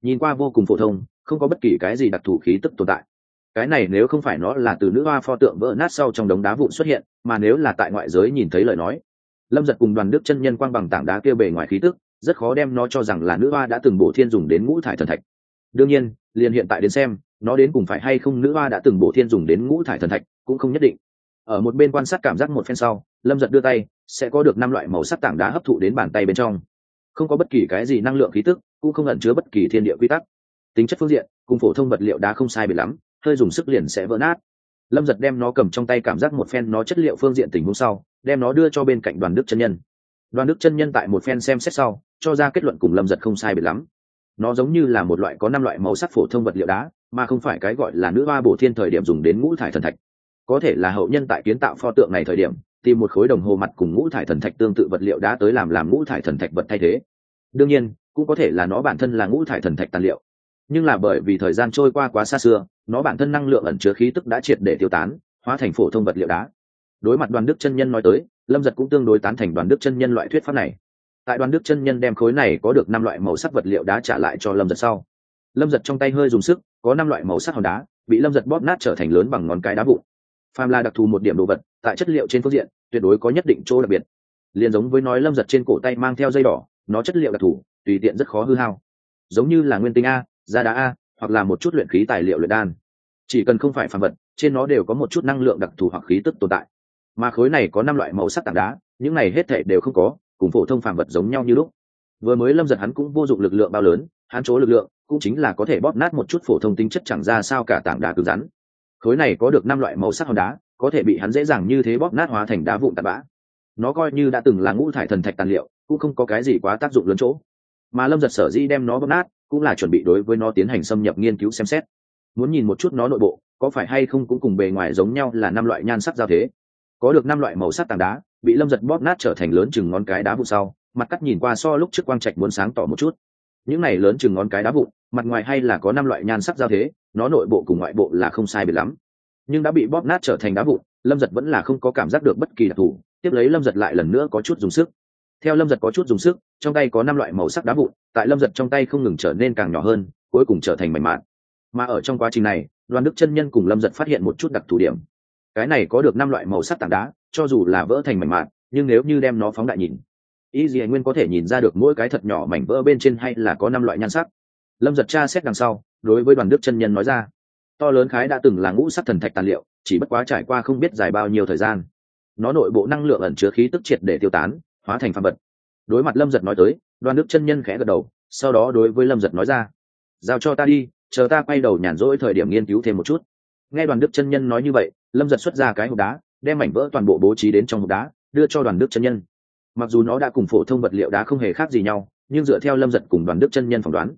nhìn qua vô cùng phổ thông, không có bất kỳ cái gì đặc thù khí tức tồn tại. Cái này nếu không phải nó là từ nữ hoa pho tượng vỡ nát sau trong đống đá vụn xuất hiện, mà nếu là tại ngoại giới nhìn thấy lời nói, lâm giật cùng đoàn đức chân nhân quang bằng tảng đá kia bề ngoài khí tức, rất khó đem nó cho rằng là nữ hoa đã từng bổ thiên dùng đến ngũ thải thần thạch. Đương nhiên, liền hiện tại đến xem, nó đến cùng phải hay không nữ hoa đã từng bổ thiên dùng đến ngũ thải thần thạch, cũng không nhất định. Ở một bên quan sát cảm giác một phen sau, lâm giật đưa tay, sẽ có được năm loại màu sắc tảng đá hấp thụ đến bàn tay bên trong. Không có bất kỳ cái gì năng lượng khí tức cũng không ẩn chứa bất kỳ thiên địa quy tắc. Tính chất phương diện, cùng phổ thông vật liệu đá không sai biệt lắm, hơi dùng sức liền sẽ vỡ nát. Lâm giật đem nó cầm trong tay cảm giác một phen nó chất liệu phương diện tình huống sau, đem nó đưa cho bên cạnh đoàn đức chân nhân. Đoàn đức chân nhân tại một phen xem xét sau, cho ra kết luận cùng lâm giật không sai biệt lắm. Nó giống như là một loại có năm loại màu sắc phổ thông vật liệu đá, mà không phải cái gọi là nữ hoa bổ thiên thời điểm dùng đến ngũ thải thần thạch. Có thể là hậu nhân tại kiến tạo pho tượng này thời điểm, tìm một khối đồng hồ mặt cùng ngũ thải thần thạch tương tự vật liệu đá tới làm làm ngũ thải thần thạch vật thay thế. Đương nhiên cũng có thể là nó bản thân là ngũ thải thần thạch tàn liệu. Nhưng là bởi vì thời gian trôi qua quá xa xưa, nó bản thân năng lượng ẩn chứa khí tức đã triệt để tiêu tán, hóa thành phổ thông vật liệu đá. Đối mặt đoàn đức chân nhân nói tới, lâm giật cũng tương đối tán thành đoàn đức chân nhân loại thuyết pháp này. Tại đoàn đức chân nhân đem khối này có được năm loại màu sắc vật liệu đá trả lại cho lâm giật sau, lâm giật trong tay hơi dùng sức, có năm loại màu sắc hòn đá, bị lâm giật bóp nát trở thành lớn bằng ngón cái đá vụn. Phàm là đặc thù một điểm đồ vật, tại chất liệu trên phương diện, tuyệt đối có nhất định chỗ đặc biệt. Liền giống với nói lâm giật trên cổ tay mang theo dây đỏ, nó chất liệu đặc thù tùy tiện rất khó hư hao. Giống như là nguyên tinh a, da đá a, hoặc là một chút luyện khí tài liệu luyện đan. Chỉ cần không phải phàm vật, trên nó đều có một chút năng lượng đặc thù hoặc khí tức tồn tại. Mà khối này có năm loại màu sắc tảng đá, những này hết thể đều không có, cùng phổ thông phàm vật giống nhau như lúc. Vừa mới lâm giật hắn cũng vô dụng lực lượng bao lớn, hắn chỗ lực lượng cũng chính là có thể bóp nát một chút phổ thông tính chất chẳng ra sao cả tảng đá cứng rắn. Khối này có được năm loại màu sắc hòn đá, có thể bị hắn dễ dàng như thế bóp nát hóa thành đá vụn tạt bã. Nó coi như đã từng là ngũ thải thần thạch tàn liệu, cũng không có cái gì quá tác dụng lớn chỗ mà lâm giật sở di đem nó bóp nát, cũng là chuẩn bị đối với nó tiến hành xâm nhập nghiên cứu xem xét. Muốn nhìn một chút nó nội bộ, có phải hay không cũng cùng bề ngoài giống nhau là năm loại nhan sắc giao thế. Có được năm loại màu sắc tảng đá, bị lâm giật bóp nát trở thành lớn chừng ngón cái đá vụ sau, mặt cắt nhìn qua so lúc trước quang trạch muốn sáng tỏ một chút. Những này lớn chừng ngón cái đá vụn, mặt ngoài hay là có năm loại nhan sắc giao thế, nó nội bộ cùng ngoại bộ là không sai biệt lắm. Nhưng đã bị bóp nát trở thành đá vụn, lâm giật vẫn là không có cảm giác được bất kỳ đặc thù, tiếp lấy lâm giật lại lần nữa có chút dùng sức. Theo lâm giật có chút dùng sức trong tay có năm loại màu sắc đá vụn, tại lâm giật trong tay không ngừng trở nên càng nhỏ hơn, cuối cùng trở thành mảnh mạn. Mà ở trong quá trình này, đoàn đức chân nhân cùng lâm giật phát hiện một chút đặc thù điểm. Cái này có được năm loại màu sắc tảng đá, cho dù là vỡ thành mảnh mạn, nhưng nếu như đem nó phóng đại nhìn ý gì nguyên có thể nhìn ra được mỗi cái thật nhỏ mảnh vỡ bên trên hay là có năm loại nhan sắc. Lâm giật tra xét đằng sau, đối với đoàn đức chân nhân nói ra, to lớn khái đã từng là ngũ sắc thần thạch tàn liệu, chỉ bất quá trải qua không biết dài bao nhiêu thời gian, nó nội bộ năng lượng ẩn chứa khí tức triệt để tiêu tán, hóa thành phạm vật đối mặt lâm giật nói tới đoàn đức chân nhân khẽ gật đầu, sau đó đối với lâm giật nói ra, giao cho ta đi, chờ ta quay đầu nhàn rỗi thời điểm nghiên cứu thêm một chút. Nghe đoàn đức chân nhân nói như vậy, lâm giật xuất ra cái hộp đá, đem mảnh vỡ toàn bộ bố trí đến trong hộp đá, đưa cho đoàn đức chân nhân. Mặc dù nó đã cùng phổ thông vật liệu đá không hề khác gì nhau, nhưng dựa theo lâm giật cùng đoàn đức chân nhân phỏng đoán,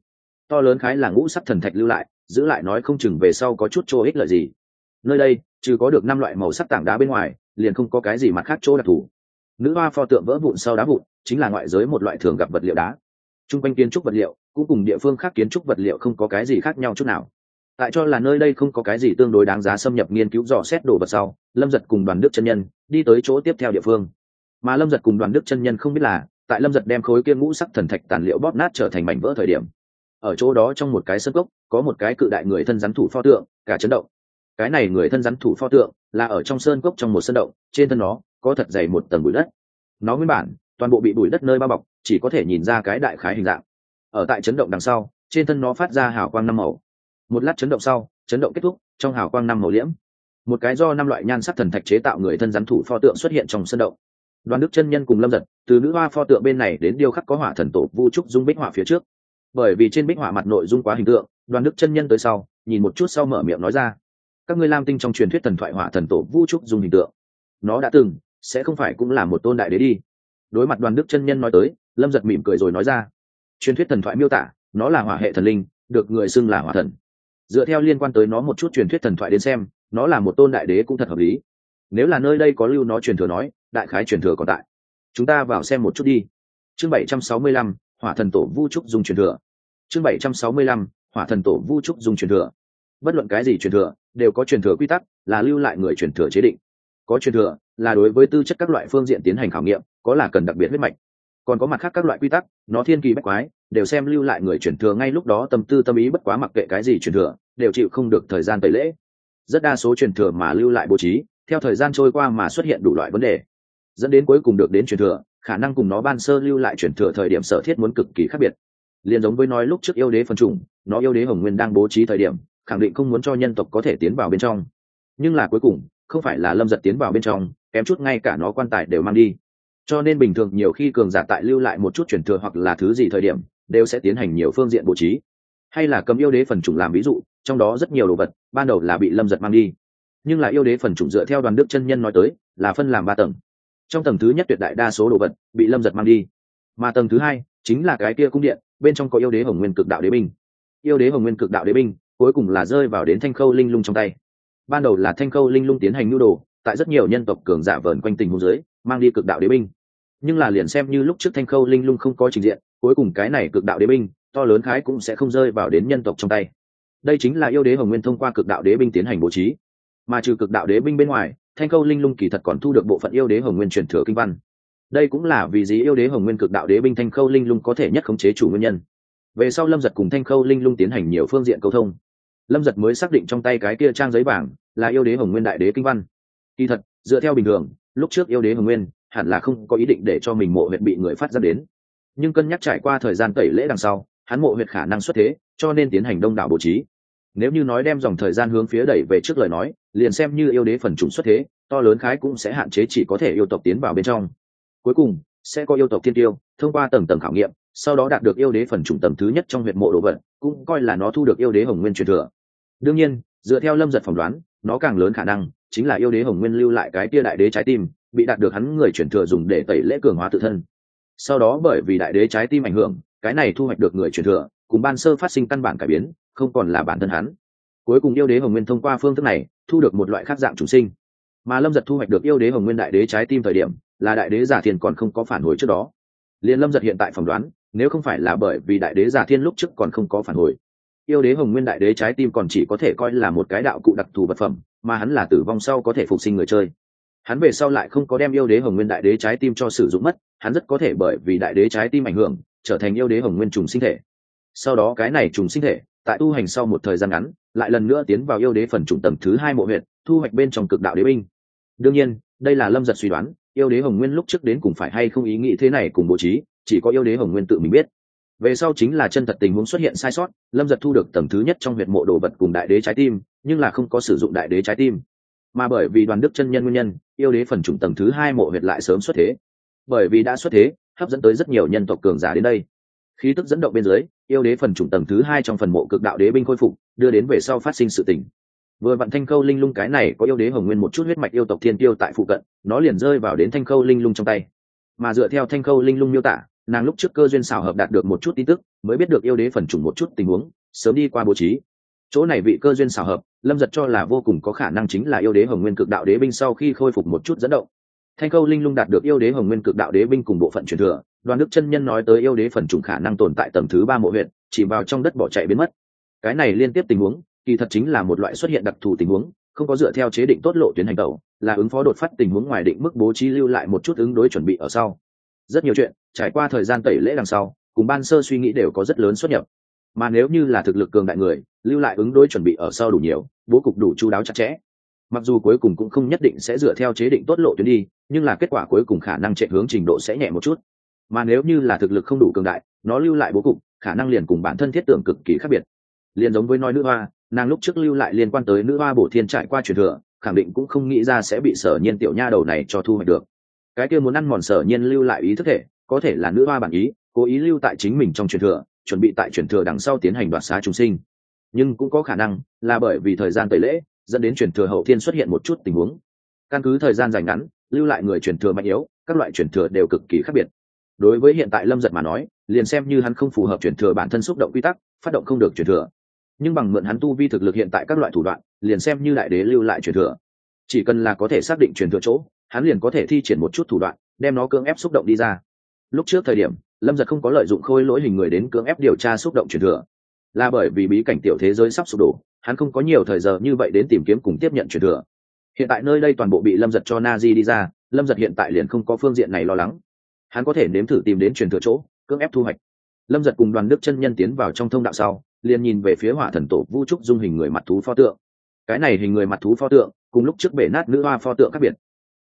to lớn khái là ngũ sắc thần thạch lưu lại, giữ lại nói không chừng về sau có chút chỗ ích lợi gì. Nơi đây, trừ có được năm loại màu sắc tảng đá bên ngoài, liền không có cái gì mặt khác chỗ đặc thù nữ hoa pho tượng vỡ vụn sau đá vụn, chính là ngoại giới một loại thường gặp vật liệu đá. T r u n g quanh kiến trúc vật liệu, cũng cùng địa phương khác kiến trúc vật liệu không có cái gì khác nhau chút nào. Tại cho là nơi đây không có cái gì tương đối đáng giá xâm nhập nghiên cứu dò xét đồ vật sau, lâm giật cùng đoàn đức chân nhân đi tới chỗ tiếp theo địa phương. Mà lâm giật cùng đoàn đức chân nhân không biết là, tại lâm giật đem khối kia ngũ sắc thần thạch tàn liệu bóp nát trở thành mảnh vỡ thời điểm. Ở chỗ đó trong một cái sân gốc có một cái cự đại người thân rắn thủ pho tượng, cả chấn động. Cái này người thân rắn thủ pho tượng là ở trong sơn cốc trong một sân động, trên thân nó có thật dày một tầng bụi đất. Nó nguyên bản, toàn bộ bị bụi đất nơi bao bọc, chỉ có thể nhìn ra cái đại khái hình dạng. Ở tại chấn động đằng sau, trên thân nó phát ra hào quang năm màu. Một lát chấn động sau, chấn động kết thúc, trong hào quang năm màu liễm. Một cái do năm loại nhan sắc thần thạch chế tạo người thân rắn thủ pho tượng xuất hiện trong sân động. Đoàn đức chân nhân cùng lâm giật, từ nữ hoa pho tượng bên này đến điêu khắc có hỏa thần tổ vu trúc dung bích họa phía trước. Bởi vì trên bích họa mặt nội dung quá hình tượng, đoàn đức chân nhân tới sau, nhìn một chút sau mở miệng nói ra, các ngươi lam tinh trong truyền thuyết thần thoại hỏa thần tổ vu trúc dung hình tượng, nó đã từng sẽ không phải cũng là một tôn đại đế đi. Đối mặt đoàn đức chân nhân nói tới, lâm giật mỉm cười rồi nói ra. Truyền thuyết thần thoại miêu tả, nó là hỏa hệ thần linh, được người xưng là hỏa thần. Dựa theo liên quan tới nó một chút truyền thuyết thần thoại đến xem, nó là một tôn đại đế cũng thật hợp lý. Nếu là nơi đây có lưu nó truyền thừa nói, đại khái truyền thừa còn tại. Chúng ta vào xem một chút đi. Chương bảy trăm sáu mươi lăm, hỏa thần tổ vu trúc dùng truyền thừa. Chương bảy trăm sáu mươi lăm, hỏa thần tổ vu trúc dùng truyền thừa. Bất luận cái gì truyền thừa, đều có truyền thừa quy tắc, là lưu lại người truyền thừa chế định có truyền thừa, là đối với tư chất các loại phương diện tiến hành khảo nghiệm, có là cần đặc biệt huyết mạch. Còn có mặt khác các loại quy tắc, nó thiên kỳ bách quái, đều xem lưu lại người truyền thừa ngay lúc đó tâm tư tâm ý bất quá mặc kệ cái gì truyền thừa, đều chịu không được thời gian tẩy lễ. Rất đa số truyền thừa mà lưu lại bố trí, theo thời gian trôi qua mà xuất hiện đủ loại vấn đề. Dẫn đến cuối cùng được đến truyền thừa, khả năng cùng nó ban sơ lưu lại truyền thừa thời điểm sở thiết muốn cực kỳ khác biệt. Liền giống với nói lúc trước yêu đế phân chủng, nó yêu đế hồng nguyên đang bố trí thời điểm, khẳng định không muốn cho nhân tộc có thể tiến vào bên trong. Nhưng là cuối cùng không phải là lâm giật tiến vào bên trong, kém chút ngay cả nó quan tài đều mang đi. Cho nên bình thường nhiều khi cường giả tại lưu lại một chút truyền thừa hoặc là thứ gì thời điểm, đều sẽ tiến hành nhiều phương diện bố trí. Hay là cầm yêu đế phần chủng làm ví dụ, trong đó rất nhiều đồ vật, ban đầu là bị lâm giật mang đi. Nhưng là yêu đế phần chủng dựa theo đoàn đức chân nhân nói tới, là phân làm ba tầng. Trong tầng thứ nhất tuyệt đại đa số đồ vật, bị lâm giật mang đi. Mà tầng thứ hai, chính là cái kia cung điện, bên trong có yêu đế hồng nguyên cực đạo đế binh. Yêu đế hồng nguyên cực đạo đế binh, cuối cùng là rơi vào đến thanh khâu linh lung trong tay ban đầu là thanh khâu linh lung tiến hành nhu đồ, tại rất nhiều nhân tộc cường giả vờn quanh tình hôn giới mang đi cực đạo đế binh. Nhưng là liền xem như lúc trước thanh khâu linh lung không có trình diện, cuối cùng cái này cực đạo đế binh, to lớn khái cũng sẽ không rơi vào đến nhân tộc trong tay. Đây chính là yêu đế hồng nguyên thông qua cực đạo đế binh tiến hành bố trí. Mà trừ cực đạo đế binh bên ngoài, thanh khâu linh lung kỳ thật còn thu được bộ phận yêu đế hồng nguyên truyền thừa kinh văn. Đây cũng là vì gì yêu đế hồng nguyên cực đạo đế binh thanh khâu linh lung có thể nhất khống chế chủ nguyên nhân. Về sau lâm giật cùng thanh khâu linh lung tiến hành nhiều phương diện cầu thông lâm giật mới xác định trong tay cái kia trang giấy vàng là yêu đế hồng nguyên đại đế kinh văn. Kỳ thật, dựa theo bình thường, lúc trước yêu đế hồng nguyên hẳn là không có ý định để cho mình mộ huyệt bị người phát ra đến. Nhưng cân nhắc trải qua thời gian tẩy lễ đằng sau, hắn mộ huyệt khả năng xuất thế, cho nên tiến hành đông đảo bố trí. Nếu như nói đem dòng thời gian hướng phía đẩy về trước lời nói, liền xem như yêu đế phần chủng xuất thế, to lớn khái cũng sẽ hạn chế chỉ có thể yêu tộc tiến vào bên trong. Cuối cùng, sẽ có yêu tộc thiên tiêu, thông qua tầng tầng khảo nghiệm sau đó đạt được yêu đế phần chủng tầm thứ nhất trong huyện mộ đồ vật, cũng coi là nó thu được yêu đế hồng nguyên truyền thừa. Đương nhiên, dựa theo lâm giật phỏng đoán, nó càng lớn khả năng chính là yêu đế hồng nguyên lưu lại cái tia đại đế trái tim, bị đạt được hắn người truyền thừa dùng để tẩy lễ cường hóa tự thân. Sau đó bởi vì đại đế trái tim ảnh hưởng, cái này thu hoạch được người truyền thừa, cùng ban sơ phát sinh căn bản cải biến, không còn là bản thân hắn. Cuối cùng yêu đế hồng nguyên thông qua phương thức này, thu được một loại khác dạng chủ sinh. Mà lâm giật thu hoạch được yêu đế hồng nguyên đại đế trái tim thời điểm, là đại đế giả thiền còn không có phản hồi trước đó. Liền lâm giật hiện tại phỏng đoán nếu không phải là bởi vì đại đế giả thiên lúc trước còn không có phản hồi. Yêu đế hồng nguyên đại đế trái tim còn chỉ có thể coi là một cái đạo cụ đặc thù vật phẩm, mà hắn là tử vong sau có thể phục sinh người chơi. Hắn về sau lại không có đem yêu đế hồng nguyên đại đế trái tim cho sử dụng mất, hắn rất có thể bởi vì đại đế trái tim ảnh hưởng, trở thành yêu đế hồng nguyên trùng sinh thể. Sau đó cái này trùng sinh thể, tại tu hành sau một thời gian ngắn, lại lần nữa tiến vào yêu đế phần trùng tầng thứ hai mộ huyện thu hoạch bên trong cực đạo đế binh. Đương nhiên, đây là lâm giật suy đoán, yêu đế hồng nguyên lúc trước đến cùng phải hay không ý nghĩ thế này cùng bố trí chỉ có yêu đế hồng nguyên tự mình biết. Về sau chính là chân thật tình huống xuất hiện sai sót, lâm giật thu được tầng thứ nhất trong huyệt mộ đồ vật cùng đại đế trái tim, nhưng là không có sử dụng đại đế trái tim. Mà bởi vì đoàn đức chân nhân nguyên nhân, yêu đế phần chủng tầng thứ hai mộ huyệt lại sớm xuất thế. Bởi vì đã xuất thế, hấp dẫn tới rất nhiều nhân tộc cường giả đến đây. Khí tức dẫn động bên dưới, yêu đế phần chủng tầng thứ hai trong phần mộ cực đạo đế binh khôi phục, đưa đến về sau phát sinh sự tỉnh vừa vặn thanh khâu linh lung cái này có yêu đế hồng nguyên một chút huyết mạch yêu tộc thiên tiêu tại phụ cận, nó liền rơi vào đến thanh khâu linh lung trong tay. Mà dựa theo thanh khâu linh lung miêu tả nàng lúc trước cơ duyên xảo hợp đạt được một chút tin tức, mới biết được yêu đế phần chủng một chút tình huống, sớm đi qua bố trí. Chỗ này vị cơ duyên xảo hợp, lâm giật cho là vô cùng có khả năng chính là yêu đế hồng nguyên cực đạo đế binh sau khi khôi phục một chút dẫn động. Thanh khâu linh lung đạt được yêu đế hồng nguyên cực đạo đế binh cùng bộ phận truyền thừa, đoàn đức chân nhân nói tới yêu đế phần chủng khả năng tồn tại tầng thứ ba mộ huyện chỉ vào trong đất bỏ chạy biến mất. Cái này liên tiếp tình huống, kỳ thật chính là một loại xuất hiện đặc thù tình huống, không có dựa theo chế định tốt lộ tuyến hành tẩu, là ứng phó đột phát tình huống ngoài định mức bố trí lưu lại một chút ứng đối chuẩn bị ở sau rất nhiều chuyện, trải qua thời gian tẩy lễ đằng sau, cùng ban sơ suy nghĩ đều có rất lớn xuất nhập. Mà nếu như là thực lực cường đại người, lưu lại ứng đối chuẩn bị ở sau đủ nhiều, bố cục đủ chú đáo chặt chẽ. Mặc dù cuối cùng cũng không nhất định sẽ dựa theo chế định tốt lộ tuyến đi, nhưng là kết quả cuối cùng khả năng chạy hướng trình độ sẽ nhẹ một chút. Mà nếu như là thực lực không đủ cường đại, nó lưu lại bố cục, khả năng liền cùng bản thân thiết tưởng cực kỳ khác biệt. Liền giống với nói nữ hoa, nàng lúc trước lưu lại liên quan tới nữ hoa bổ thiên trải qua truyền thừa, khẳng định cũng không nghĩ ra sẽ bị sở nhiên tiểu nha đầu này cho thu hoạch được cái kia muốn ăn mòn sở nhiên lưu lại ý thức thể, có thể là nữ hoa bản ý, cố ý lưu tại chính mình trong truyền thừa, chuẩn bị tại truyền thừa đằng sau tiến hành đoạt xá chúng sinh. Nhưng cũng có khả năng là bởi vì thời gian tẩy lễ, dẫn đến truyền thừa hậu thiên xuất hiện một chút tình huống. Căn cứ thời gian dài ngắn, lưu lại người truyền thừa mạnh yếu, các loại truyền thừa đều cực kỳ khác biệt. Đối với hiện tại lâm giật mà nói, liền xem như hắn không phù hợp truyền thừa bản thân xúc động quy tắc, phát động không được truyền thừa. Nhưng bằng mượn hắn tu vi thực lực hiện tại các loại thủ đoạn, liền xem như đại đế lưu lại truyền thừa. Chỉ cần là có thể xác định truyền thừa chỗ hắn liền có thể thi triển một chút thủ đoạn, đem nó cưỡng ép xúc động đi ra. Lúc trước thời điểm, lâm giật không có lợi dụng khôi lỗi hình người đến cưỡng ép điều tra xúc động truyền thừa. Là bởi vì bí cảnh tiểu thế giới sắp sụp đổ, hắn không có nhiều thời giờ như vậy đến tìm kiếm cùng tiếp nhận truyền thừa. Hiện tại nơi đây toàn bộ bị lâm giật cho na di đi ra, lâm giật hiện tại liền không có phương diện này lo lắng. Hắn có thể nếm thử tìm đến truyền thừa chỗ, cưỡng ép thu hoạch. Lâm giật cùng đoàn đức chân nhân tiến vào trong thông đạo sau, liền nhìn về phía hỏa thần tổ vu trúc dung hình người mặt thú pho tượng. Cái này hình người mặt thú pho tượng, cùng lúc trước bể nát nữ hoa pho tượng khác biệt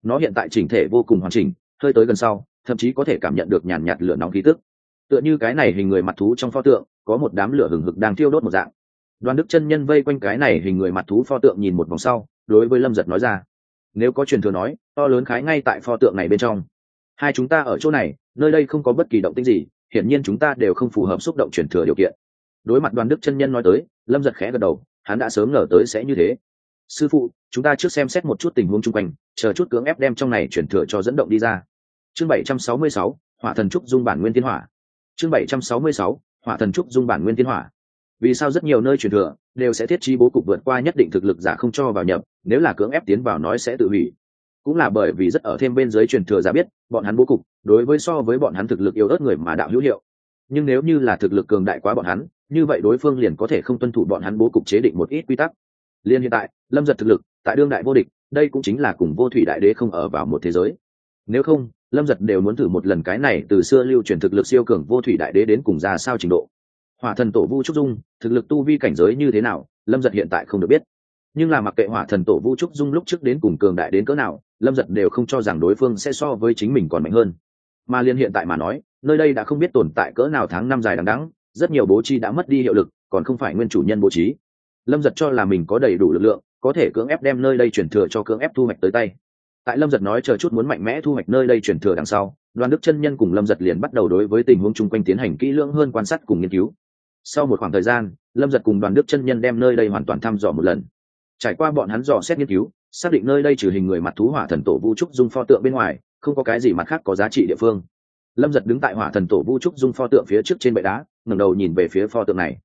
nó hiện tại chỉnh thể vô cùng hoàn chỉnh, hơi tới gần sau, thậm chí có thể cảm nhận được nhàn nhạt lửa nóng khí tức. Tựa như cái này hình người mặt thú trong pho tượng, có một đám lửa hừng hực đang thiêu đốt một dạng. Đoàn đức chân nhân vây quanh cái này hình người mặt thú pho tượng nhìn một vòng sau, đối với lâm giật nói ra. Nếu có truyền thừa nói, to lớn khái ngay tại pho tượng này bên trong. Hai chúng ta ở chỗ này, nơi đây không có bất kỳ động tĩnh gì, hiển nhiên chúng ta đều không phù hợp xúc động truyền thừa điều kiện. Đối mặt đoàn đức chân nhân nói tới, lâm giật khẽ gật đầu, hắn đã sớm ngờ tới sẽ như thế sư phụ, chúng ta trước xem xét một chút tình huống chung quanh, chờ chút cưỡng ép đem trong này chuyển thừa cho dẫn động đi ra. Chương bảy trăm sáu mươi sáu, hỏa thần trúc dung bản nguyên tiến hỏa. Chương bảy trăm sáu mươi sáu, hỏa thần trúc dung bản nguyên tiến hỏa. Vì sao rất nhiều nơi truyền thừa đều sẽ thiết trí bố cục vượt qua nhất định thực lực giả không cho vào nhập, nếu là cưỡng ép tiến vào nói sẽ tự hủy. Cũng là bởi vì rất ở thêm bên dưới truyền thừa giả biết, bọn hắn bố cục, đối với so với bọn hắn thực lực yếu ớt người mà đạo hữu hiệu. Nhưng nếu như là thực lực cường đại quá bọn hắn, như vậy đối phương liền có thể không tuân thủ bọn hắn bố cục chế định một ít quy tắc liên hiện tại, lâm giật thực lực, tại đương đại vô địch, đây cũng chính là cùng vô thủy đại đế không ở vào một thế giới. Nếu không, lâm giật đều muốn thử một lần cái này từ xưa lưu truyền thực lực siêu cường vô thủy đại đế đến cùng ra sao trình độ. Hỏa thần tổ vu trúc dung, thực lực tu vi cảnh giới như thế nào, lâm giật hiện tại không được biết. Nhưng là mặc kệ hỏa thần tổ vu trúc dung lúc trước đến cùng cường đại đến cỡ nào, lâm giật đều không cho rằng đối phương sẽ so với chính mình còn mạnh hơn. Mà liên hiện tại mà nói, nơi đây đã không biết tồn tại cỡ nào tháng năm dài đằng đắng rất nhiều bố trí đã mất đi hiệu lực, còn không phải nguyên chủ nhân bố trí lâm giật cho là mình có đầy đủ lực lượng, có thể cưỡng ép đem nơi đây chuyển thừa cho cưỡng ép thu hoạch tới tay. Tại lâm giật nói chờ chút muốn mạnh mẽ thu hoạch nơi đây chuyển thừa đằng sau đoàn đức chân nhân cùng lâm giật liền bắt đầu đối với tình huống chung quanh tiến hành kỹ lưỡng hơn quan sát cùng nghiên cứu. Sau một khoảng thời gian, lâm giật cùng đoàn đức chân nhân đem nơi đây hoàn toàn thăm dò một lần. Trải qua bọn hắn dò xét nghiên cứu, xác định nơi đây trừ hình người mặt thú hỏa thần tổ vũ trúc dung pho tượng bên ngoài, không có cái gì mặt khác có giá trị địa phương. Lâm giật đứng tại hỏa thần tổ vũ trúc dung pho tượng phía trước trên bệ đá, ngẩng đầu nhìn về phía pho tượng này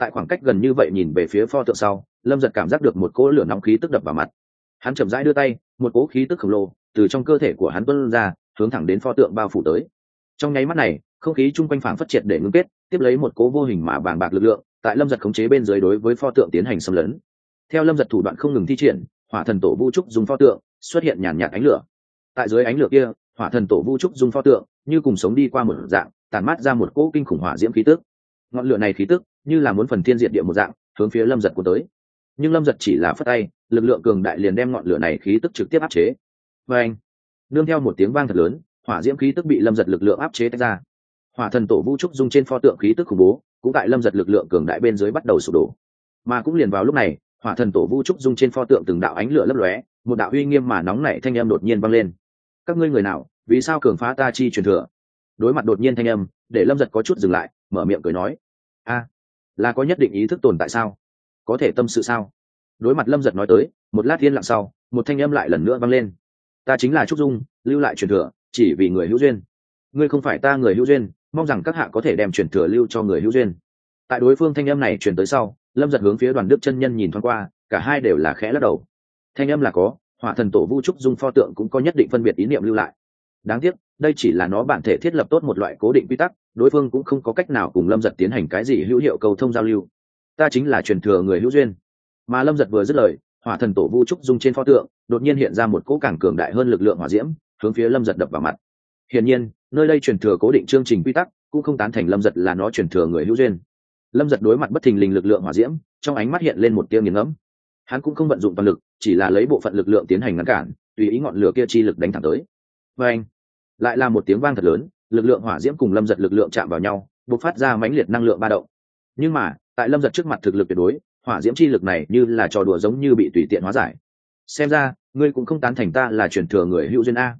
tại khoảng cách gần như vậy nhìn về phía pho tượng sau, lâm giật cảm giác được một cỗ lửa nóng khí tức đập vào mặt. Hắn chậm rãi đưa tay, một cỗ khí tức khổng lồ từ trong cơ thể của hắn tuân ra, hướng thẳng đến pho tượng bao phủ tới. Trong nháy mắt này, không khí chung quanh phản phát triệt để ngưng kết, tiếp lấy một cỗ vô hình mà bàng bạc lực lượng, tại lâm giật khống chế bên dưới đối với pho tượng tiến hành xâm lấn. Theo lâm giật thủ đoạn không ngừng thi triển, hỏa thần tổ vũ trúc dùng pho tượng xuất hiện nhàn nhạt ánh lửa. Tại dưới ánh lửa kia, hỏa thần tổ vũ trúc dùng pho tượng như cùng sống đi qua một dạng tàn mát ra một cỗ kinh khủng hỏa diễm khí tức. Ngọn lửa này khí tức như là muốn phần thiên diện địa một dạng, hướng phía lâm giật của tới. Nhưng lâm giật chỉ là phất tay, lực lượng cường đại liền đem ngọn lửa này khí tức trực tiếp áp chế. Và anh, nương theo một tiếng vang thật lớn, hỏa diễm khí tức bị lâm giật lực lượng áp chế tách ra. Hỏa thần tổ vũ trúc dung trên pho tượng khí tức khủng bố, cũng tại lâm giật lực lượng cường đại bên dưới bắt đầu sụp đổ. Mà cũng liền vào lúc này, hỏa thần tổ vũ trúc dung trên pho tượng từng đạo ánh lửa lấp lóe, một đạo uy nghiêm mà nóng nảy thanh âm đột nhiên vang lên. Các ngươi người nào, vì sao cường phá ta chi truyền thừa? Đối mặt đột nhiên thanh âm, để lâm giật có chút dừng lại, mở miệng cười nói. A là có nhất định ý thức tồn tại sao? Có thể tâm sự sao? Đối mặt lâm giật nói tới, một lát yên lặng sau, một thanh âm lại lần nữa vang lên. Ta chính là trúc dung, lưu lại truyền thừa, chỉ vì người hữu duyên. Ngươi không phải ta người hữu duyên, mong rằng các hạ có thể đem truyền thừa lưu cho người hữu duyên. Tại đối phương thanh âm này truyền tới sau, lâm giật hướng phía đoàn đức chân nhân nhìn thoáng qua, cả hai đều là khẽ lắc đầu. Thanh âm là có hỏa thần tổ vu trúc dung pho tượng cũng có nhất định phân biệt ý niệm lưu lại. Đáng tiếc đây chỉ là nó bản thể thiết lập tốt một loại cố định quy tắc, đối phương cũng không có cách nào cùng lâm giật tiến hành cái gì hữu hiệu cầu thông giao lưu. Ta chính là truyền thừa người hữu duyên. Mà lâm giật vừa dứt lời, hỏa thần tổ vu trúc dung trên pho tượng, đột nhiên hiện ra một cỗ càng cường đại hơn lực lượng hỏa diễm, hướng phía lâm giật đập vào mặt. Hiển nhiên, nơi đây truyền thừa cố định chương trình quy tắc, cũng không tán thành lâm giật là nó truyền thừa người hữu duyên. Lâm giật đối mặt bất thình lình lực lượng hỏa diễm, trong ánh mắt hiện lên một tia nghiền ngẫm. Hắn cũng không vận dụng toàn lực, chỉ là lấy bộ phận lực lượng tiến hành ngăn cản, tùy ý ngọn lửa kia chi lực đánh thẳng tới. Và anh lại là một tiếng vang thật lớn, lực lượng hỏa diễm cùng lâm giật lực lượng chạm vào nhau b ộ c phát ra mãnh liệt năng lượng ba động. Nhưng mà, tại lâm giật trước mặt thực lực tuyệt đối, hỏa diễm chi lực này như là trò đùa giống như bị tùy tiện hóa giải. Xem ra, ngươi cũng không tán thành ta là truyền thừa người hữu duyên a.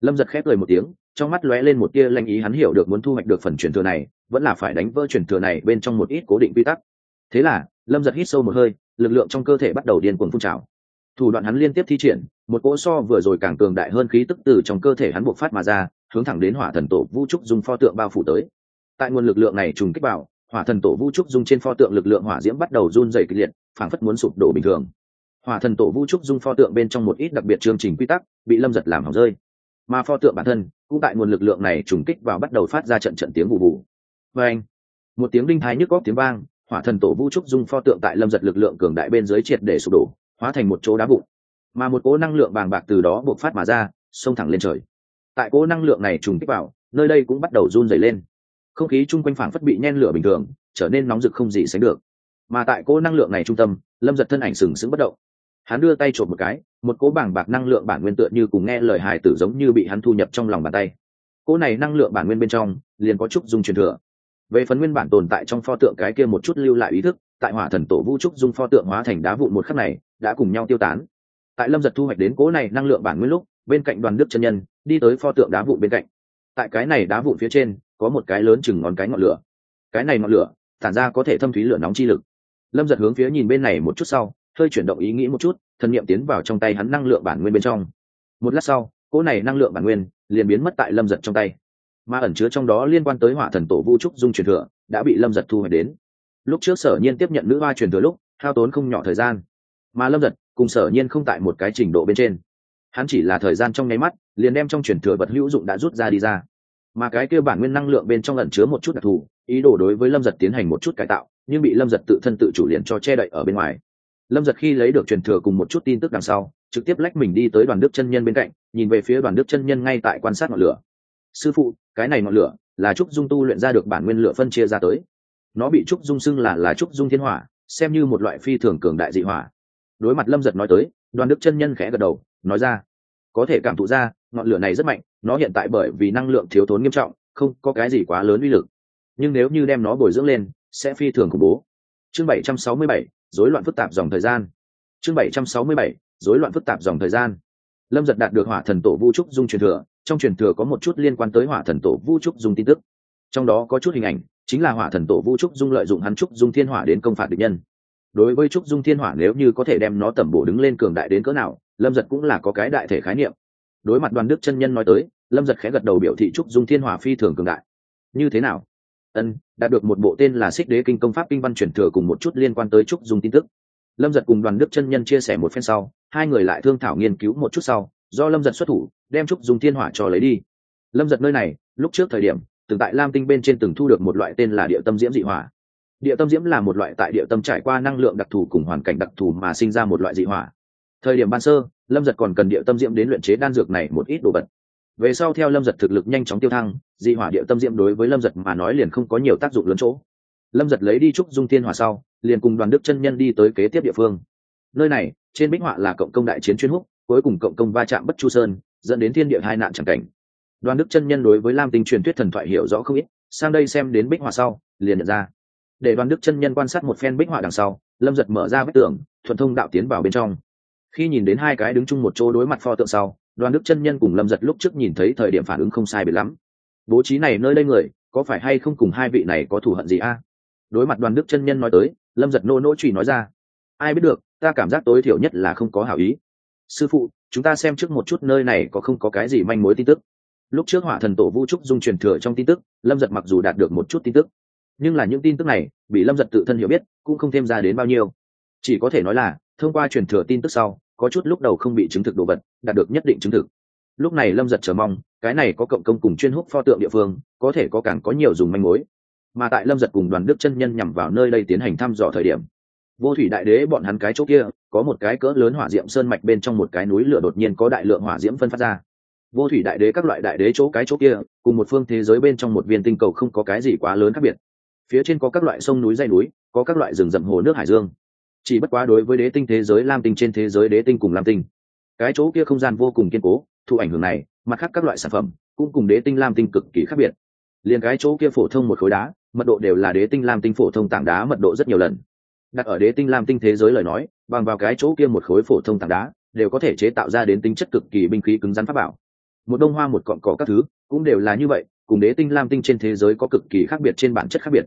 Lâm giật khép cười một tiếng, trong mắt lóe lên một tia lanh ý, hắn hiểu được muốn thu hoạch được phần truyền thừa này, vẫn là phải đánh vỡ truyền thừa này bên trong một ít cố định quy tắc. Thế là, lâm giật hít sâu một hơi, lực lượng trong cơ thể bắt đầu điên cuồng phun trào thủ đoạn hắn liên tiếp thi triển, một cỗ so vừa rồi càng cường đại hơn khí tức từ trong cơ thể hắn buộc phát mà ra, hướng thẳng đến hỏa thần tổ vũ trúc dùng pho tượng bao phủ tới. Tại nguồn lực lượng này trùng kích vào, hỏa thần tổ vũ trúc dung trên pho tượng lực lượng hỏa diễm bắt đầu run dày kịch liệt, phảng phất muốn sụp đổ bình thường. Hỏa thần tổ vũ trúc dung pho tượng bên trong một ít đặc biệt chương trình quy tắc, bị lâm giật làm hỏng rơi. Mà pho tượng bản thân, cũng tại nguồn lực lượng này trùng kích vào bắt đầu phát ra trận trận tiếng vụ vụ và anh, một tiếng đinh thái nhức góc tiếng vang, hỏa thần tổ vũ trúc dung pho tượng tại lâm giật lực lượng cường đại bên dưới triệt để sụp đổ hóa thành một chỗ đá vụn, mà một cỗ năng lượng bàng bạc từ đó buộc phát mà ra, xông thẳng lên trời. Tại cỗ năng lượng này trùng kích vào, nơi đây cũng bắt đầu run dày lên. Không khí chung quanh phảng phất bị nhen lửa bình thường, trở nên nóng rực không gì sánh được. Mà tại cỗ năng lượng này trung tâm, lâm giật thân ảnh sừng sững bất động. Hắn đưa tay trộm một cái, một cỗ bảng bạc năng lượng bản nguyên tựa như cùng nghe lời hài tử giống như bị hắn thu nhập trong lòng bàn tay. Cỗ này năng lượng bản nguyên bên trong, liền có chút dung truyền thừa. Về phần nguyên bản tồn tại trong pho tượng cái kia một chút lưu lại ý thức, tại hỏa thần tổ vũ trúc dung pho tượng hóa thành đá vụn một khắc này đã cùng nhau tiêu tán. Tại lâm giật thu hoạch đến cố này năng lượng bản nguyên lúc, bên cạnh đoàn đức chân nhân, đi tới pho tượng đá vụn bên cạnh. Tại cái này đá vụn phía trên, có một cái lớn chừng ngón cái ngọn lửa. Cái này ngọn lửa, tản ra có thể thâm thúy lửa nóng chi lực. Lâm giật hướng phía nhìn bên này một chút sau, hơi chuyển động ý nghĩ một chút, thần n i ệ m tiến vào trong tay hắn năng lượng bản nguyên bên trong. Một lát sau cỗ này năng lượng bản nguyên liền biến mất tại lâm giật trong tay. Mà ẩn chứa trong đó liên quan tới hỏa thần tổ vũ trúc dung truyền thừa, đã bị lâm giật thu hồi đến. Lúc trước sở nhiên tiếp nhận nữ hoa truyền thừa lúc, hao tốn không nhỏ thời gian mà lâm giật cùng sở nhiên không tại một cái trình độ bên trên. Hắn chỉ là thời gian trong nháy mắt, liền đem trong truyền thừa vật hữu dụng đã rút ra đi ra. Mà cái kia bản nguyên năng lượng bên trong lẩn chứa một chút đặc thù, ý đồ đối với lâm giật tiến hành một chút cải tạo, nhưng bị lâm giật tự thân tự chủ liền cho che đậy ở bên ngoài. Lâm giật khi lấy được truyền thừa cùng một chút tin tức đằng sau, trực tiếp lách mình đi tới đoàn đức chân nhân bên cạnh, nhìn về phía đoàn đức chân nhân ngay tại quan sát ngọn lửa. Sư phụ, cái này ngọn lửa là trúc dung tu luyện ra được bản nguyên lửa phân chia ra tới. Nó bị trúc dung xưng là là trúc dung thiên hỏa, xem như một loại phi thường cường đại dị hỏa đối mặt lâm giật nói tới đoàn đức chân nhân khẽ gật đầu nói ra có thể cảm thụ ra ngọn lửa này rất mạnh nó hiện tại bởi vì năng lượng thiếu thốn nghiêm trọng không có cái gì quá lớn uy lực. Nhưng nếu như đem nó bồi dưỡng lên sẽ phi thường khủng bố. Chương 767, rối loạn phức tạp dòng thời gian. Chương 767, rối loạn phức tạp dòng thời gian. Lâm giật đạt được hỏa thần tổ vu trúc dung truyền thừa trong truyền thừa có một chút liên quan tới hỏa thần tổ vu trúc dung tin tức. Trong đó có chút hình ảnh chính là hỏa thần tổ vu trúc dung lợi dụng hắn trúc dung thiên hỏa đến công phạt địch nhân đối với trúc dung thiên hỏa nếu như có thể đem nó tẩm bổ đứng lên cường đại đến cỡ nào, lâm giật cũng là có cái đại thể khái niệm. Đối mặt đoàn đức chân nhân nói tới, lâm giật khẽ gật đầu biểu thị trúc dung thiên hỏa phi thường cường đại. Như thế nào? Ân, đạt được một bộ tên là xích đế kinh công pháp kinh văn chuyển thừa cùng một chút liên quan tới trúc dung tin tức. Lâm giật cùng đoàn đức chân nhân chia sẻ một phen sau, hai người lại thương thảo nghiên cứu một chút sau, do lâm giật xuất thủ, đem trúc dung thiên hỏa cho lấy đi. Lâm giật nơi này, lúc trước thời điểm, từng tại lam tinh bên trên từng thu được một loại tên là địa tâm diễm dị hỏa địa tâm diễm là một loại tại địa tâm trải qua năng lượng đặc thù cùng hoàn cảnh đặc thù mà sinh ra một loại dị hỏa. Thời điểm ban sơ, lâm giật còn cần địa tâm diễm đến luyện chế đan dược này một ít đồ vật. Về sau theo lâm giật thực lực nhanh chóng tiêu thăng, dị hỏa địa tâm diễm đối với lâm giật mà nói liền không có nhiều tác dụng lớn chỗ. Lâm giật lấy đi trúc dung thiên hỏa sau, liền cùng đoàn đức chân nhân đi tới kế tiếp địa phương. Nơi này, trên bích họa là cộng công đại chiến chuyên húc, cuối cùng cộng công va chạm bất chu sơn, dẫn đến thiên địa hai nạn c cảnh. Đoàn đức chân nhân đối với lam tinh truyền thuyết thần thoại hiểu rõ không ít, sang đây xem đến bích họa sau, liền nhận ra để đoàn đức chân nhân quan sát một phen bích họa đằng sau, lâm giật mở ra vách tường, thuận thông đạo tiến vào bên trong. Khi nhìn đến hai cái đứng chung một chỗ đối mặt pho tượng sau, đoàn đức chân nhân cùng lâm giật lúc trước nhìn thấy thời điểm phản ứng không sai biệt lắm. Bố trí này nơi đây người, có phải hay không cùng hai vị này có thù hận gì a? Đối mặt đoàn đức chân nhân nói tới, lâm giật nô nỗ trùy nói ra. Ai biết được, ta cảm giác tối thiểu nhất là không có hảo ý. Sư phụ, chúng ta xem trước một chút nơi này có không có cái gì manh mối tin tức. Lúc trước hỏa thần tổ vũ trúc dung truyền thừa trong tin tức, lâm giật mặc dù đạt được một chút tin tức nhưng là những tin tức này, bị lâm giật tự thân hiểu biết, cũng không thêm ra đến bao nhiêu. Chỉ có thể nói là, thông qua truyền thừa tin tức sau, có chút lúc đầu không bị chứng thực đồ vật, đạt được nhất định chứng thực. Lúc này lâm giật chờ mong, cái này có cộng công cùng chuyên hút pho tượng địa phương, có thể có càng có nhiều dùng manh mối. Mà tại lâm giật cùng đoàn đức chân nhân nhằm vào nơi đây tiến hành thăm dò thời điểm, vô thủy đại đế bọn hắn cái chỗ kia, có một cái cỡ lớn hỏa diệm sơn mạch bên trong một cái núi lửa đột nhiên có đại lượng hỏa diễm phân phát ra. Vô thủy đại đế các loại đại đế chỗ cái chỗ kia, cùng một phương thế giới bên trong một viên tinh cầu không có cái gì quá lớn khác biệt phía trên có các loại sông núi dây núi, có các loại rừng rậm hồ nước hải dương. Chỉ bất quá đối với đế tinh thế giới lam tinh trên thế giới đế tinh cùng lam tinh, cái chỗ kia không gian vô cùng kiên cố, thụ ảnh hưởng này, mặt khác các loại sản phẩm cũng cùng đế tinh lam tinh cực kỳ khác biệt. Liền cái chỗ kia phổ thông một khối đá, mật độ đều là đế tinh lam tinh phổ thông tảng đá mật độ rất nhiều lần. Đặt ở đế tinh lam tinh thế giới lời nói, bằng vào cái chỗ kia một khối phổ thông tảng đá, đều có thể chế tạo ra đến tính chất cực kỳ binh khí cứng rắn pháp bảo. Một đông hoa một cọn cỏ các thứ cũng đều là như vậy cùng đế tinh lam tinh trên thế giới có cực kỳ khác biệt trên bản chất khác biệt.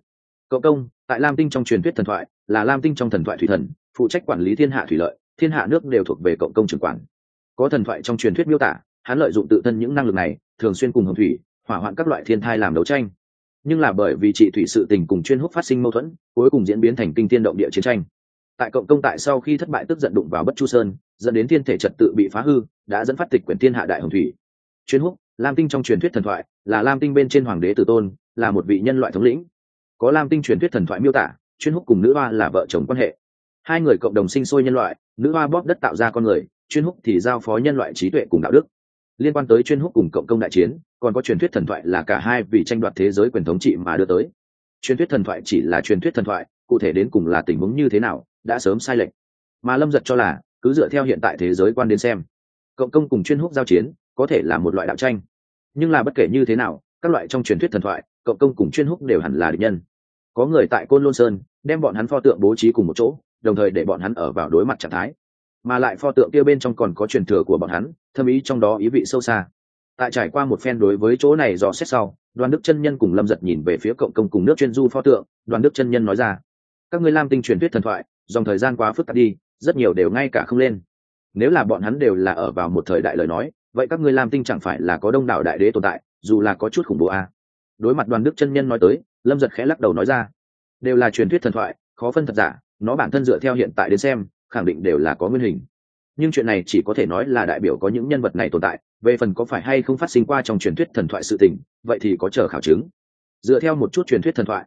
Cộng công, tại lam tinh trong truyền thuyết thần thoại, là lam tinh trong thần thoại thủy thần, phụ trách quản lý thiên hạ thủy lợi, thiên hạ nước đều thuộc về cộng công trưởng quản. Có thần thoại trong truyền thuyết miêu tả, hắn lợi dụng tự thân những năng lực này, thường xuyên cùng hồng thủy, hỏa hoạn các loại thiên thai làm đấu tranh. Nhưng là bởi vì trị thủy sự tình cùng chuyên húc phát sinh mâu thuẫn, cuối cùng diễn biến thành kinh tiên động địa chiến tranh. Tại cộng công tại sau khi thất bại tức giận đụng vào bất chu sơn, dẫn đến thiên thể trật tự bị phá hư, đã dẫn phát tịch quyển thiên hạ đại hồng thủy. Chuyên húc lam tinh trong truyền thuyết thần thoại là lam tinh bên trên hoàng đế tử tôn, là một vị nhân loại thống lĩnh. Có lam tinh truyền thuyết thần thoại miêu tả, chuyên húc cùng nữ hoa là vợ chồng quan hệ. Hai người cộng đồng sinh sôi nhân loại, nữ hoa bóp đất tạo ra con người, chuyên húc thì giao phó nhân loại trí tuệ cùng đạo đức. Liên quan tới chuyên húc cùng cộng công đại chiến, còn có truyền thuyết thần thoại là cả hai vì tranh đoạt thế giới quyền thống trị mà đưa tới. Truyền thuyết thần thoại chỉ là truyền thuyết thần thoại, cụ thể đến cùng là tình huống như thế nào, đã sớm sai lệch. Mà lâm giật cho là, cứ dựa theo hiện tại thế giới quan đến xem. Cộng công cùng chuyên húc giao chiến có thể là một loại đạo tranh. Nhưng là bất kể như thế nào, các loại trong truyền thuyết thần thoại, cộng công cùng chuyên húc đều hẳn là địch nhân. Có người tại côn lôn sơn, đem bọn hắn pho tượng bố trí cùng một chỗ, đồng thời để bọn hắn ở vào đối mặt trạng thái. Mà lại pho tượng kia bên trong còn có truyền thừa của bọn hắn, thâm ý trong đó ý vị sâu xa. Tại trải qua một phen đối với chỗ này dò xét sau, đoàn đức chân nhân cùng lâm giật nhìn về phía cộng công cùng nước chuyên du pho tượng, đoàn đức chân nhân nói ra, các ngươi lam tinh truyền thuyết thần thoại, dòng thời gian quá phức tạp đi, rất nhiều đều ngay cả không lên. Nếu là bọn hắn đều là ở vào một thời đại lời nói vậy các ngươi làm tinh chẳng phải là có đông đảo đại đế tồn tại, dù là có chút khủng bố a à. đối mặt đoàn đức chân nhân nói tới, lâm giật khẽ lắc đầu nói ra. Đều là truyền thuyết thần thoại, khó phân thật giả, nó bản thân dựa theo hiện tại đến xem, khẳng định đều là có nguyên hình. Nhưng chuyện này chỉ có thể nói là đại biểu có những nhân vật này tồn tại, về phần có phải hay không phát sinh qua trong truyền thuyết thần thoại sự tình, vậy thì có chờ khảo chứng. Dựa theo một chút truyền thuyết thần thoại,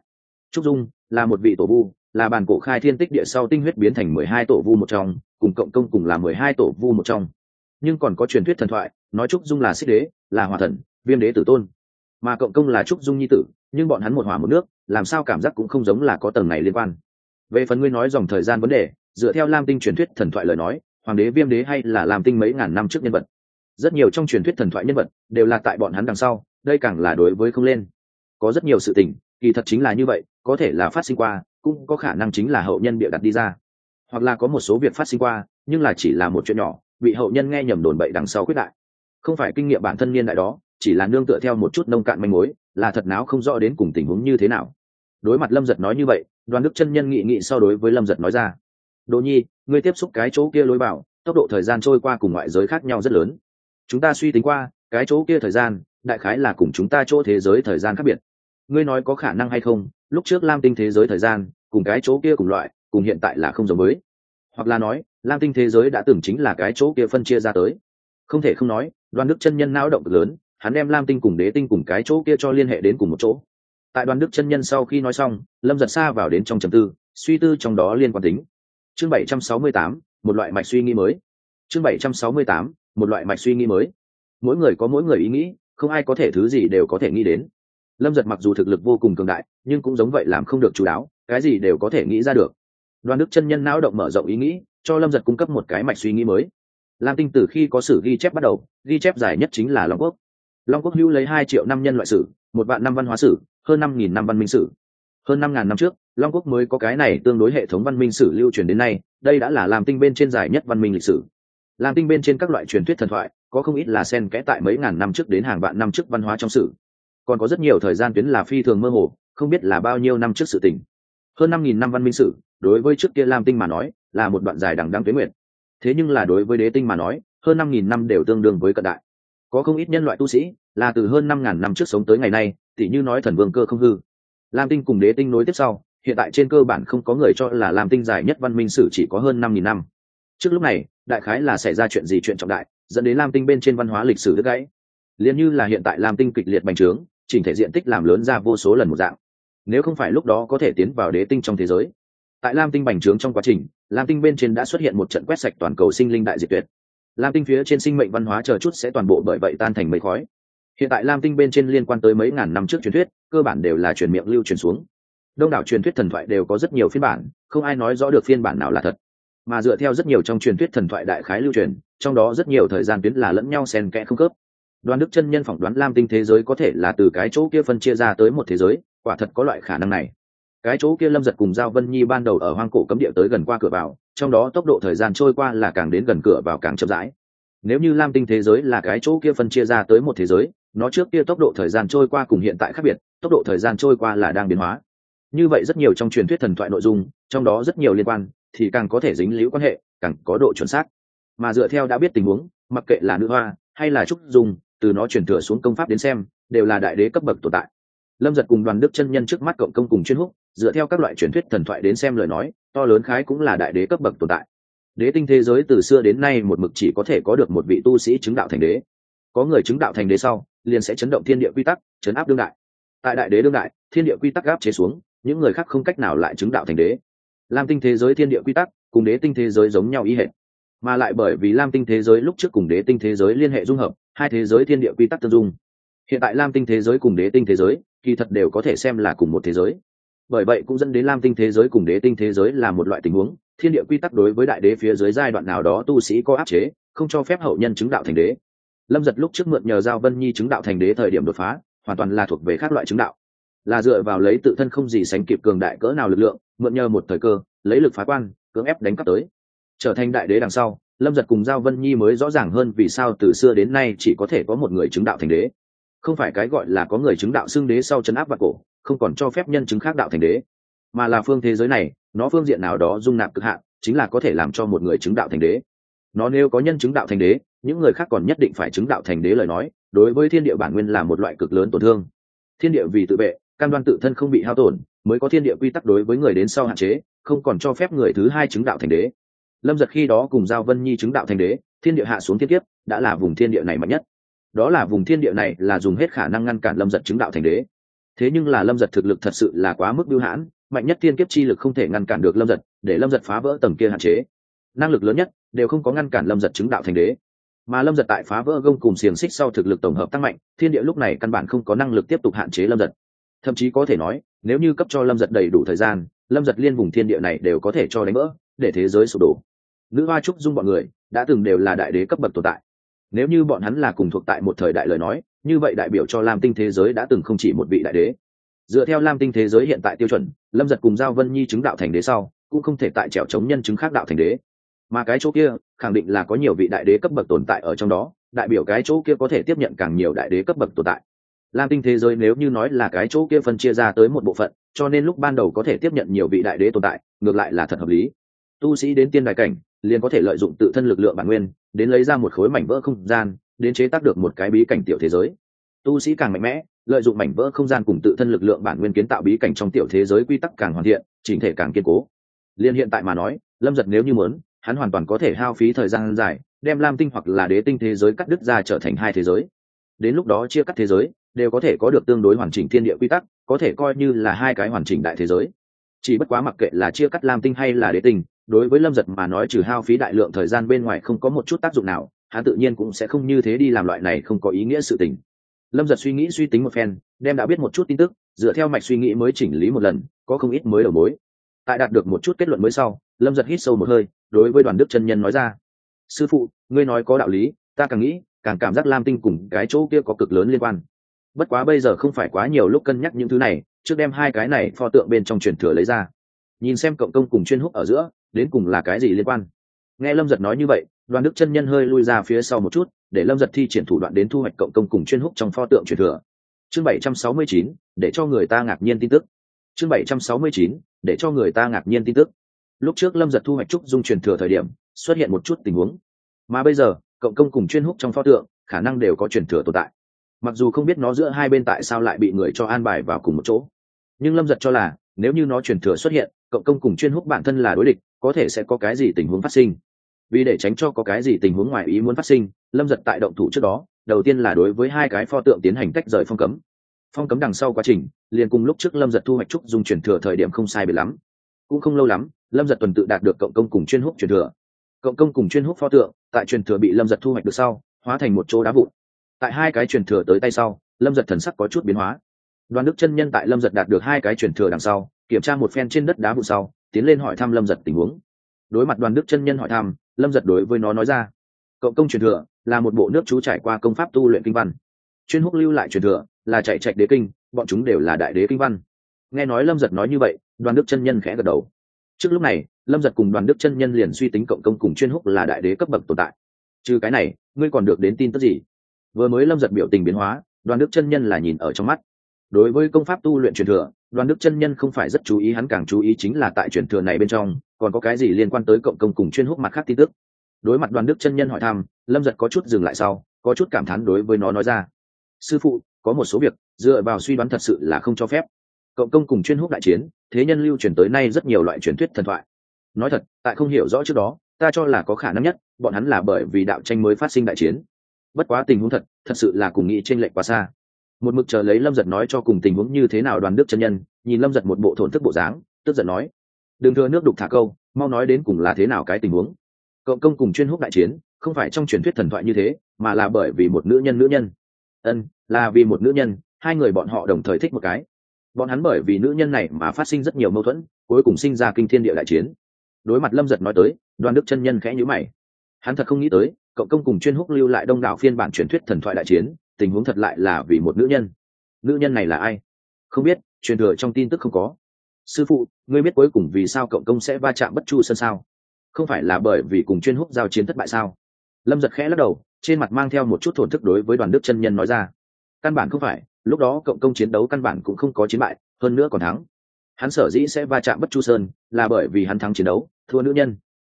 trúc dung là một vị tổ vu, là bản cổ khai thiên tích địa sau tinh huyết biến thành mười hai tổ vu một trong, cùng cộng công cùng là mười hai tổ vu một trong. Nhưng còn có truyền thuyết thần thoại nói trúc dung là xích đế, là hòa thần, viêm đế tử tôn. Mà cộng công là trúc dung nhi tử, nhưng bọn hắn một hỏa một nước, làm sao cảm giác cũng không giống là có tầng này liên quan. Về phần ngươi nói dòng thời gian vấn đề, dựa theo lam tinh truyền thuyết thần thoại lời nói, hoàng đế, viêm đế hay là lam tinh mấy ngàn năm trước nhân vật? Rất nhiều trong truyền thuyết thần thoại nhân vật đều là tại bọn hắn đằng sau, đây càng là đối với không lên. Có rất nhiều sự tình, kỳ thật chính là như vậy, có thể là phát sinh qua, cũng có khả năng chính là hậu nhân bịa đặt đi ra. Hoặc là có một số việc phát sinh qua, nhưng là chỉ là một chuyện nhỏ, bị hậu nhân nghe nhầm đồn bậy đằng sau quyết đại không phải kinh nghiệm bản thân niên đại đó, chỉ là nương tựa theo một chút nông cạn manh mối, là thật náo không rõ đến cùng tình huống như thế nào. Đối mặt lâm giật nói như vậy, đoàn đức chân nhân nghị nghị so đối với lâm giật nói ra. Đỗ nhi, ngươi tiếp xúc cái chỗ kia lối bảo tốc độ thời gian trôi qua cùng ngoại giới khác nhau rất lớn. Chúng ta suy tính qua, cái chỗ kia thời gian, đại khái là cùng chúng ta chỗ thế giới thời gian khác biệt. Ngươi nói có khả năng hay không, lúc trước lam tinh thế giới thời gian, cùng cái chỗ kia cùng loại, cùng hiện tại là không giống với. Hoặc là nói, lam tinh thế giới đã từng chính là cái chỗ kia phân chia ra tới. Không thể không nói đoàn đức chân nhân não động lớn, hắn đem lam tinh cùng đế tinh cùng cái chỗ kia cho liên hệ đến cùng một chỗ. Tại đoàn đức chân nhân sau khi nói xong, lâm giật xa vào đến trong trầm tư, suy tư trong đó liên quan tính. Chương bảy trăm sáu mươi tám, một loại mạch suy nghĩ mới. Chương bảy trăm sáu mươi tám, một loại mạch suy nghĩ mới. Mỗi người có mỗi người ý nghĩ, không ai có thể thứ gì đều có thể nghĩ đến. Lâm giật mặc dù thực lực vô cùng cường đại, nhưng cũng giống vậy làm không được chú đáo, cái gì đều có thể nghĩ ra được. Đoàn đức chân nhân não động mở rộng ý nghĩ, cho lâm giật cung cấp một cái mạch suy nghĩ mới. Lam tinh từ khi có sử ghi chép bắt đầu ghi chép dài nhất chính là long quốc. Long quốc hữu lấy hai triệu năm nhân loại sử, một vạn năm văn hóa sử, hơn năm nghìn năm văn minh sử. Hơn năm ngàn năm trước, long quốc mới có cái này tương đối hệ thống văn minh sử lưu truyền đến nay, đây đã là làm tinh bên trên dài nhất văn minh lịch sử. Làm tinh bên trên các loại truyền thuyết thần thoại, có không ít là sen kẽ tại mấy ngàn năm trước đến hàng vạn năm trước văn hóa trong sử. Còn có rất nhiều thời gian tuyến là phi thường mơ hồ, không biết là bao nhiêu năm trước sự tình. Hơn năm nghìn năm văn minh sử, đối với trước kia lam tinh mà nói, là một đoạn dài đằng đăng tuyến nguyện thế nhưng là đối với đế tinh mà nói hơn năm nghìn năm đều tương đương với cận đại. Có không ít nhân loại tu sĩ, là từ hơn năm ngàn năm trước sống tới ngày nay, tỉ như nói thần vương cơ không hư. Lam tinh cùng đế tinh nối tiếp sau, hiện tại trên cơ bản không có người cho là lam tinh dài nhất văn minh sử chỉ có hơn năm nghìn năm. Trước lúc này, đại khái là xảy ra chuyện gì chuyện trọng đại, dẫn đến lam tinh bên trên văn hóa lịch sử đứt gãy. Liền như là hiện tại lam tinh kịch liệt bành trướng, chỉnh thể diện tích làm lớn ra vô số lần một dạng. Nếu không phải lúc đó có thể tiến vào đế tinh trong thế giới. Tại lam tinh bành trướng trong quá trình, lam tinh bên trên đã xuất hiện một trận quét sạch toàn cầu sinh linh đại diệt tuyệt lam tinh phía trên sinh mệnh văn hóa chờ chút sẽ toàn bộ bởi vậy tan thành mấy khói. Hiện tại lam tinh bên trên liên quan tới mấy ngàn năm trước truyền thuyết, cơ bản đều là truyền miệng lưu truyền xuống. Đông đảo truyền thuyết thần thoại đều có rất nhiều phiên bản, không ai nói rõ được phiên bản nào là thật. Mà dựa theo rất nhiều trong truyền thuyết thần thoại đại khái lưu truyền, trong đó rất nhiều thời gian tuyến là lẫn nhau xen kẽ không khớp. Đoàn đức chân nhân phỏng đoán lam tinh thế giới có thể là từ cái chỗ kia phân chia ra tới một thế giới, quả thật có loại khả năng này. Cái chỗ kia lâm giật cùng giao vân nhi ban đầu ở hoang cổ cấm địa tới gần qua cửa vào trong đó tốc độ thời gian trôi qua là càng đến gần cửa vào càng chậm rãi. Nếu như lam tinh thế giới là cái chỗ kia phân chia ra tới một thế giới, nó trước kia tốc độ thời gian trôi qua cùng hiện tại khác biệt, tốc độ thời gian trôi qua là đang biến hóa. Như vậy rất nhiều trong truyền thuyết thần thoại nội dung, trong đó rất nhiều liên quan, thì càng có thể dính líu quan hệ, càng có độ chuẩn xác. Mà dựa theo đã biết tình huống, mặc kệ là nữ hoa hay là trúc dung từ nó truyền thừa xuống công pháp đến xem, đều là đại đế cấp bậc tồn tại lâm giật cùng đoàn đức chân nhân trước mắt cộng công cùng chuyên húc, dựa theo các loại truyền thuyết thần thoại đến xem lời nói, to lớn khái cũng là đại đế cấp bậc tồn tại. Đế tinh thế giới từ xưa đến nay một mực chỉ có thể có được một vị tu sĩ chứng đạo thành đế. Có người chứng đạo thành đế sau, liền sẽ chấn động thiên địa quy tắc, chấn áp đương đại. Tại đại đế đương đại, thiên địa quy tắc gáp chế xuống, những người khác không cách nào lại chứng đạo thành đế. Lam tinh thế giới thiên địa quy tắc, cùng đế tinh thế giới giống nhau ý hệ mà lại bởi vì lam tinh thế giới lúc trước cùng đế tinh thế giới liên hệ dung hợp, hai thế giới thiên địa quy tắc tương dung. Hiện tại lam tinh thế giới cùng đế tinh thế giới kỳ thật đều có thể xem là cùng một thế giới. Bởi vậy cũng dẫn đến lam tinh thế giới cùng đế tinh thế giới là một loại tình huống. Thiên địa quy tắc đối với đại đế phía dưới giai đoạn nào đó tu sĩ có áp chế, không cho phép hậu nhân chứng đạo thành đế. Lâm giật lúc trước mượn nhờ giao vân nhi chứng đạo thành đế thời điểm đột phá, hoàn toàn là thuộc về các loại chứng đạo. Là dựa vào lấy tự thân không gì sánh kịp cường đại cỡ nào lực lượng, mượn nhờ một thời cơ, lấy lực phá quan, cưỡng ép đánh cắp tới. Trở thành đại đế đằng sau, lâm giật cùng giao vân nhi mới rõ ràng hơn vì sao từ xưa đến nay chỉ có thể có một người chứng đạo thành đế không phải cái gọi là có người chứng đạo xưng đế sau chấn áp và cổ, không còn cho phép nhân chứng khác đạo thành đế, mà là phương thế giới này, nó phương diện nào đó dung nạp cực hạn, chính là có thể làm cho một người chứng đạo thành đế. Nó nếu có nhân chứng đạo thành đế, những người khác còn nhất định phải chứng đạo thành đế lời nói, đối với thiên địa bản nguyên là một loại cực lớn tổn thương. Thiên địa vì tự vệ, cam đoan tự thân không bị hao tổn, mới có thiên địa quy tắc đối với người đến sau hạn chế, không còn cho phép người thứ hai chứng đạo thành đế. Lâm giật khi đó cùng giao vân nhi chứng đạo thành đế, thiên địa hạ xuống thiên kiếp, đã là vùng thiên địa này mạnh nhất đó là vùng thiên địa này là dùng hết khả năng ngăn cản lâm giật chứng đạo thành đế. Thế nhưng là lâm giật thực lực thật sự là quá mức biêu hãn, mạnh nhất thiên kiếp chi lực không thể ngăn cản được lâm giật, để lâm giật phá vỡ tầng kia hạn chế. Năng lực lớn nhất đều không có ngăn cản lâm giật chứng đạo thành đế. Mà lâm giật tại phá vỡ gông cùng xiềng xích sau thực lực tổng hợp tăng mạnh, thiên địa lúc này căn bản không có năng lực tiếp tục hạn chế lâm giật. Thậm chí có thể nói, nếu như cấp cho lâm giật đầy đủ thời gian, lâm giật liên vùng thiên địa này đều có thể cho đánh vỡ để thế giới sụp đổ. Nữ hoa trúc dung bọn người đã từng đều là đại đế cấp bậc tồn tại nếu như bọn hắn là cùng thuộc tại một thời đại lời nói, như vậy đại biểu cho lam tinh thế giới đã từng không chỉ một vị đại đế. Dựa theo lam tinh thế giới hiện tại tiêu chuẩn, lâm giật cùng giao vân nhi chứng đạo thành đế sau, cũng không thể tại trèo chống nhân chứng khác đạo thành đế. Mà cái chỗ kia, khẳng định là có nhiều vị đại đế cấp bậc tồn tại ở trong đó, đại biểu cái chỗ kia có thể tiếp nhận càng nhiều đại đế cấp bậc tồn tại. Lam tinh thế giới nếu như nói là cái chỗ kia phân chia ra tới một bộ phận, cho nên lúc ban đầu có thể tiếp nhận nhiều vị đại đế tồn tại, ngược lại là thật hợp lý. Tu sĩ đến tiên đại cảnh liền có thể lợi dụng tự thân lực lượng bản nguyên, đến lấy ra một khối mảnh vỡ không gian, đến chế tác được một cái bí cảnh tiểu thế giới. Tu sĩ càng mạnh mẽ, lợi dụng mảnh vỡ không gian cùng tự thân lực lượng bản nguyên kiến tạo bí cảnh trong tiểu thế giới quy tắc càng hoàn thiện, chỉnh thể càng kiên cố. Liên hiện tại mà nói, lâm giật nếu như muốn, hắn hoàn toàn có thể hao phí thời gian dài, đem lam tinh hoặc là đế tinh thế giới cắt đứt ra trở thành hai thế giới. Đến lúc đó chia cắt thế giới, đều có thể có được tương đối hoàn chỉnh thiên địa quy tắc, có thể coi như là hai cái hoàn chỉnh đại thế giới. Chỉ bất quá mặc kệ là chia cắt lam tinh hay là đế tinh đối với lâm giật mà nói trừ hao phí đại lượng thời gian bên ngoài không có một chút tác dụng nào, hắn tự nhiên cũng sẽ không như thế đi làm loại này không có ý nghĩa sự tình. Lâm giật suy nghĩ suy tính một phen, đem đã biết một chút tin tức, dựa theo mạch suy nghĩ mới chỉnh lý một lần, có không ít mới đầu mối. Tại đạt được một chút kết luận mới sau, lâm giật hít sâu một hơi, đối với đoàn đức chân nhân nói ra, sư phụ, ngươi nói có đạo lý, ta càng nghĩ, càng cảm giác lam tinh cùng cái chỗ kia có cực lớn liên quan. Bất quá bây giờ không phải quá nhiều lúc cân nhắc những thứ này, trước đem hai cái này pho tượng bên trong truyền thừa lấy ra. Nhìn xem cộng công cùng chuyên hút ở giữa đến cùng là cái gì liên quan? Nghe lâm giật nói như vậy, đoàn đức chân nhân hơi lui ra phía sau một chút, để lâm giật thi triển thủ đoạn đến thu hoạch cộng công cùng chuyên húc trong pho tượng truyền thừa. Chương bảy trăm sáu mươi chín, để cho người ta ngạc nhiên tin tức. Chương bảy trăm sáu mươi chín, để cho người ta ngạc nhiên tin tức. Lúc trước lâm giật thu hoạch trúc dung truyền thừa thời điểm, xuất hiện một chút tình huống. Mà bây giờ, cộng công cùng chuyên húc trong pho tượng, khả năng đều có truyền thừa tồn tại. Mặc dù không biết nó giữa hai bên tại sao lại bị người cho an bài vào cùng một chỗ. Nhưng lâm giật cho là, nếu như nó truyền thừa xuất hiện, cộng công cùng chuyên húc bản thân là đối địch có thể sẽ có cái gì tình huống phát sinh. Vì để tránh cho có cái gì tình huống ngoài ý muốn phát sinh, lâm giật tại động thủ trước đó, đầu tiên là đối với hai cái pho tượng tiến hành tách rời phong cấm. Phong cấm đằng sau quá trình, liền cùng lúc trước lâm giật thu hoạch trúc dùng truyền thừa thời điểm không sai biệt lắm. Cũng không lâu lắm, lâm giật tuần tự đạt được cộng công cùng chuyên hút truyền thừa. Cộng công cùng chuyên hút pho tượng, tại truyền thừa bị lâm giật thu hoạch được sau, hóa thành một chỗ đá vụn. Tại hai cái truyền thừa tới tay sau, lâm giật thần sắc có chút biến hóa. Đoàn đức chân nhân tại lâm giật đạt được hai cái truyền thừa đằng sau, kiểm tra một phen trên đất đá vụn sau tiến lên hỏi thăm lâm giật tình huống. Đối mặt đoàn đức chân nhân hỏi thăm, lâm giật đối với nó nói ra, cộng công truyền thừa là một bộ nước chú trải qua công pháp tu luyện kinh văn. Chuyên húc lưu lại truyền thừa là chạy trạch đế kinh, bọn chúng đều là đại đế kinh văn. Nghe nói lâm giật nói như vậy, đoàn đức chân nhân khẽ gật đầu. Trước lúc này, lâm giật cùng đoàn đức chân nhân liền suy tính cộng công cùng chuyên húc là đại đế cấp bậc tồn tại. Trừ cái này, ngươi còn được đến tin tức gì? Vừa mới lâm giật biểu tình biến hóa, đoàn đức chân nhân là nhìn ở trong mắt. Đối với công pháp tu luyện truyền thừa đoàn đức chân nhân không phải rất chú ý, hắn càng chú ý chính là tại truyền thừa này bên trong, còn có cái gì liên quan tới cộng công cùng chuyên hút mặt khác tin tức. Đối mặt đoàn đức chân nhân hỏi thăm, lâm giật có chút dừng lại sau, có chút cảm thán đối với nó nói ra. Sư phụ, có một số việc, dựa vào suy đoán thật sự là không cho phép. Cộng công cùng chuyên hút đại chiến, thế nhân lưu truyền tới nay rất nhiều loại truyền thuyết thần thoại. Nói thật, tại không hiểu rõ trước đó, ta cho là có khả năng nhất, bọn hắn là bởi vì đạo tranh mới phát sinh đại chiến. Bất quá tình huống thật thật sự là cùng nghĩ t r ê n lệch quá xa một mực chờ lấy lâm giật nói cho cùng tình huống như thế nào đoàn đức chân nhân, nhìn lâm giật một bộ thổn thức bộ dáng, tức giận nói, đừng thừa nước đục thả câu, mau nói đến cùng là thế nào cái tình huống. Cộng công cùng chuyên hút đại chiến, không phải trong truyền thuyết thần thoại như thế, mà là bởi vì một nữ nhân nữ nhân. Ân, là vì một nữ nhân, hai người bọn họ đồng thời thích một cái. Bọn hắn bởi vì nữ nhân này mà phát sinh rất nhiều mâu thuẫn, cuối cùng sinh ra kinh thiên địa đại chiến. Đối mặt lâm giật nói tới, đoàn đức chân nhân khẽ nhữ mày. Hắn thật không nghĩ tới, cộng công cùng chuyên húc lưu lại đông đảo phiên bản truyền thuyết thần thoại đại chiến tình huống thật lại là vì một nữ nhân. Nữ nhân này là ai? Không biết, truyền thừa trong tin tức không có. Sư phụ, ngươi biết cuối cùng vì sao cộng công sẽ va chạm bất chu sân sao? Không phải là bởi vì cùng chuyên húc giao chiến thất bại sao? Lâm giật khẽ lắc đầu, trên mặt mang theo một chút thổn thức đối với đoàn đức chân nhân nói ra. Căn bản không phải, lúc đó cộng công chiến đấu căn bản cũng không có chiến bại, hơn nữa còn thắng. Hắn sở dĩ sẽ va chạm bất chu sơn là bởi vì hắn thắng chiến đấu, thua nữ nhân.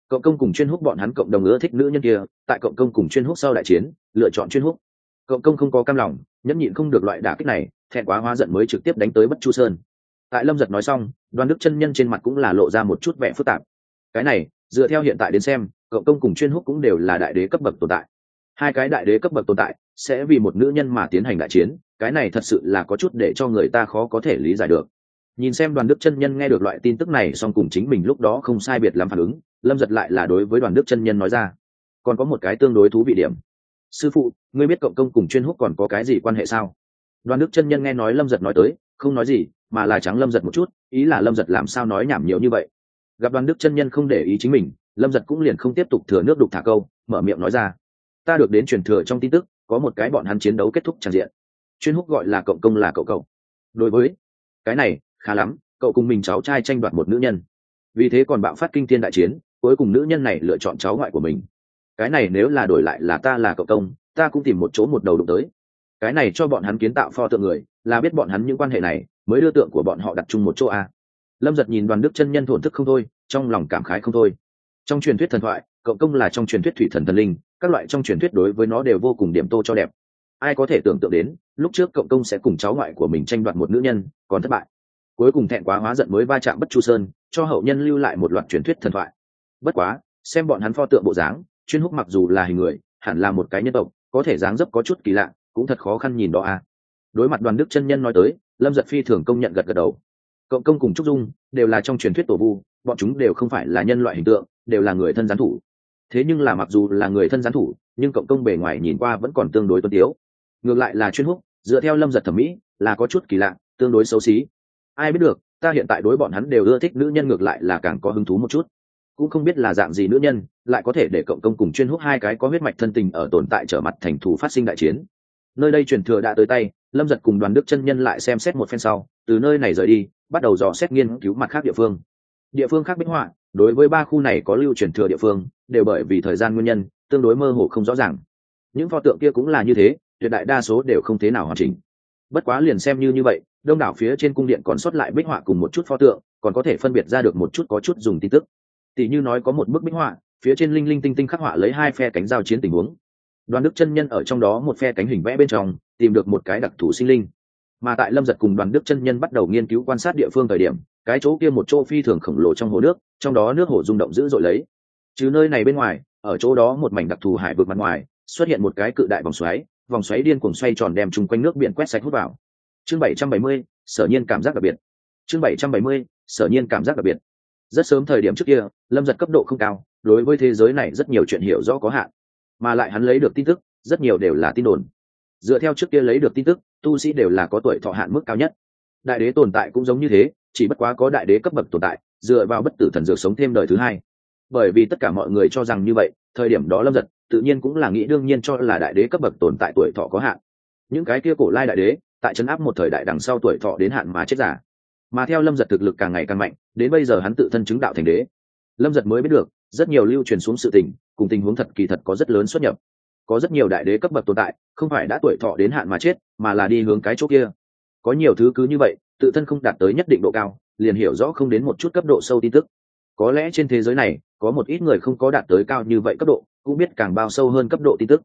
Cộng công cùng chuyên húc bọn hắn cộng đồng ưa thích nữ nhân kia, tại cộng công cùng chuyên húc sau đại chiến, lựa chọn chuyên húc cộng công không có cam lòng, nhẫn nhịn không được loại đả kích này, thẹn quá hóa giận mới trực tiếp đánh tới bất chu sơn. Tại lâm giật nói xong, đoàn đức chân nhân trên mặt cũng là lộ ra một chút vẻ phức tạp. Cái này, dựa theo hiện tại đến xem cộng công cùng chuyên húc cũng đều là đại đế cấp bậc tồn tại. Hai cái đại đế cấp bậc tồn tại, sẽ vì một nữ nhân mà tiến hành đại chiến, cái này thật sự là có chút để cho người ta khó có thể lý giải được. Nhìn xem đoàn đức chân nhân nghe được loại tin tức này xong cùng chính mình lúc đó không sai biệt làm phản ứng, lâm giật lại là đối với đoàn đức chân nhân nói ra, còn có một cái tương đối thú vị điểm sư phụ, ngươi biết cộng công cùng chuyên húc còn có cái gì quan hệ sao? Đoàn đức chân nhân nghe nói lâm giật nói tới, không nói gì, mà là trắng lâm giật một chút, ý là lâm giật làm sao nói nhảm nhiều như vậy. Gặp đoàn đức chân nhân không để ý chính mình, lâm giật cũng liền không tiếp tục thừa nước đục thả câu, mở miệng nói ra. Ta được đến truyền thừa trong tin tức, có một cái bọn hắn chiến đấu kết thúc tràn diện. Chuyên húc gọi là cộng công là cậu cậu. Đối với cái này, khá lắm, cậu cùng mình cháu trai tranh đoạt một nữ nhân. Vì thế còn bạo phát kinh thiên đại chiến, cuối cùng nữ nhân này lựa chọn cháu ngoại của mình cái này nếu là đổi lại là ta là cậu công, ta cũng tìm một chỗ một đầu đụng tới. Cái này cho bọn hắn kiến tạo pho tượng người, là biết bọn hắn những quan hệ này, mới đưa tượng của bọn họ đặt chung một chỗ a. Lâm giật nhìn đoàn đức chân nhân thổn thức không thôi, trong lòng cảm khái không thôi. Trong truyền thuyết thần thoại, cậu công là trong truyền thuyết thủy thần thần linh, các loại trong truyền thuyết đối với nó đều vô cùng điểm tô cho đẹp. Ai có thể tưởng tượng đến, lúc trước cậu công sẽ cùng cháu ngoại của mình tranh đoạt một nữ nhân, còn thất bại. Cuối cùng thẹn quá hóa giận mới va chạm bất chu sơn, cho hậu nhân lưu lại một loạt truyền thuyết thần thoại. Bất quá, xem bọn hắn pho tượng bộ dáng chuyên húc mặc dù là hình người, hẳn là một cái nhân tộc, có thể dáng dấp có chút kỳ lạ, cũng thật khó khăn nhìn đó à. Đối mặt đoàn đức chân nhân nói tới, lâm giật phi thường công nhận gật gật đầu. Cộng công cùng trúc dung đều là trong truyền thuyết tổ vu, bọn chúng đều không phải là nhân loại hình tượng, đều là người thân gián thủ. Thế nhưng là mặc dù là người thân gián thủ, nhưng cộng công bề ngoài nhìn qua vẫn còn tương đối tuân tiếu. Ngược lại là chuyên húc, dựa theo lâm giật thẩm mỹ, là có chút kỳ lạ, tương đối xấu xí. Ai biết được, ta hiện tại đối bọn hắn đều ưa thích nữ nhân ngược lại là càng có hứng thú một chút cũng không biết là dạng gì nữ nhân, lại có thể để cộng công cùng chuyên hút hai cái có huyết mạch thân tình ở tồn tại trở mặt thành thù phát sinh đại chiến. Nơi đây truyền thừa đã tới tay, lâm giật cùng đoàn đức chân nhân lại xem xét một phen sau, từ nơi này rời đi, bắt đầu dò xét nghiên cứu mặt khác địa phương. Địa phương khác bích họa, đối với ba khu này có lưu truyền thừa địa phương, đều bởi vì thời gian nguyên nhân, tương đối mơ hồ không rõ ràng. Những pho tượng kia cũng là như thế, tuyệt đại đa số đều không thế nào hoàn chỉnh. Bất quá liền xem như như vậy, đông đảo phía trên cung điện còn xuất lại bích họa cùng một chút pho tượng, còn có thể phân biệt ra được một chút có chút dùng tin tức tỷ như nói có một bức bích họa, phía trên linh linh tinh tinh khắc họa lấy hai phe cánh giao chiến tình huống. Đoàn đức chân nhân ở trong đó một phe cánh hình vẽ bên trong, tìm được một cái đặc thù sinh linh. Mà tại lâm giật cùng đoàn đức chân nhân bắt đầu nghiên cứu quan sát địa phương thời điểm, cái chỗ kia một chỗ phi thường khổng lồ trong hồ nước, trong đó nước hồ rung động dữ dội lấy. Trừ nơi này bên ngoài, ở chỗ đó một mảnh đặc thù hải vực mặt ngoài, xuất hiện một cái cự đại vòng xoáy vòng xoáy điên cuồng xoay tròn đem chung quanh nước biển quét sạch hút vào. Chương bảy trăm bảy mươi, sở nhiên cảm giác đặc biệt. Chương bảy trăm bảy mươi, sở nhiên cảm giác đặc biệt rất sớm thời điểm trước kia, lâm giật cấp độ không cao, đối với thế giới này rất nhiều chuyện hiểu rõ có hạn. Mà lại hắn lấy được tin tức, rất nhiều đều là tin đồn. Dựa theo trước kia lấy được tin tức, tu sĩ đều là có tuổi thọ hạn mức cao nhất. Đại đế tồn tại cũng giống như thế, chỉ bất quá có đại đế cấp bậc tồn tại, dựa vào bất tử thần dược sống thêm đời thứ hai. Bởi vì tất cả mọi người cho rằng như vậy, thời điểm đó lâm giật tự nhiên cũng là nghĩ đương nhiên cho là đại đế cấp bậc tồn tại tuổi thọ có hạn. Những cái kia cổ lai đại đế, tại trấn áp một thời đại đằng sau tuổi thọ đến hạn mà chết giả mà theo lâm giật thực lực càng ngày càng mạnh, đến bây giờ hắn tự thân chứng đạo thành đế. Lâm giật mới biết được, rất nhiều lưu truyền xuống sự tình, cùng tình huống thật kỳ thật có rất lớn xuất nhập. Có rất nhiều đại đế cấp bậc tồn tại, không phải đã tuổi thọ đến hạn mà chết, mà là đi hướng cái chỗ kia. Có nhiều thứ cứ như vậy, tự thân không đạt tới nhất định độ cao, liền hiểu rõ không đến một chút cấp độ sâu tin tức. Có lẽ trên thế giới này, có một ít người không có đạt tới cao như vậy cấp độ, cũng biết càng bao sâu hơn cấp độ tin tức.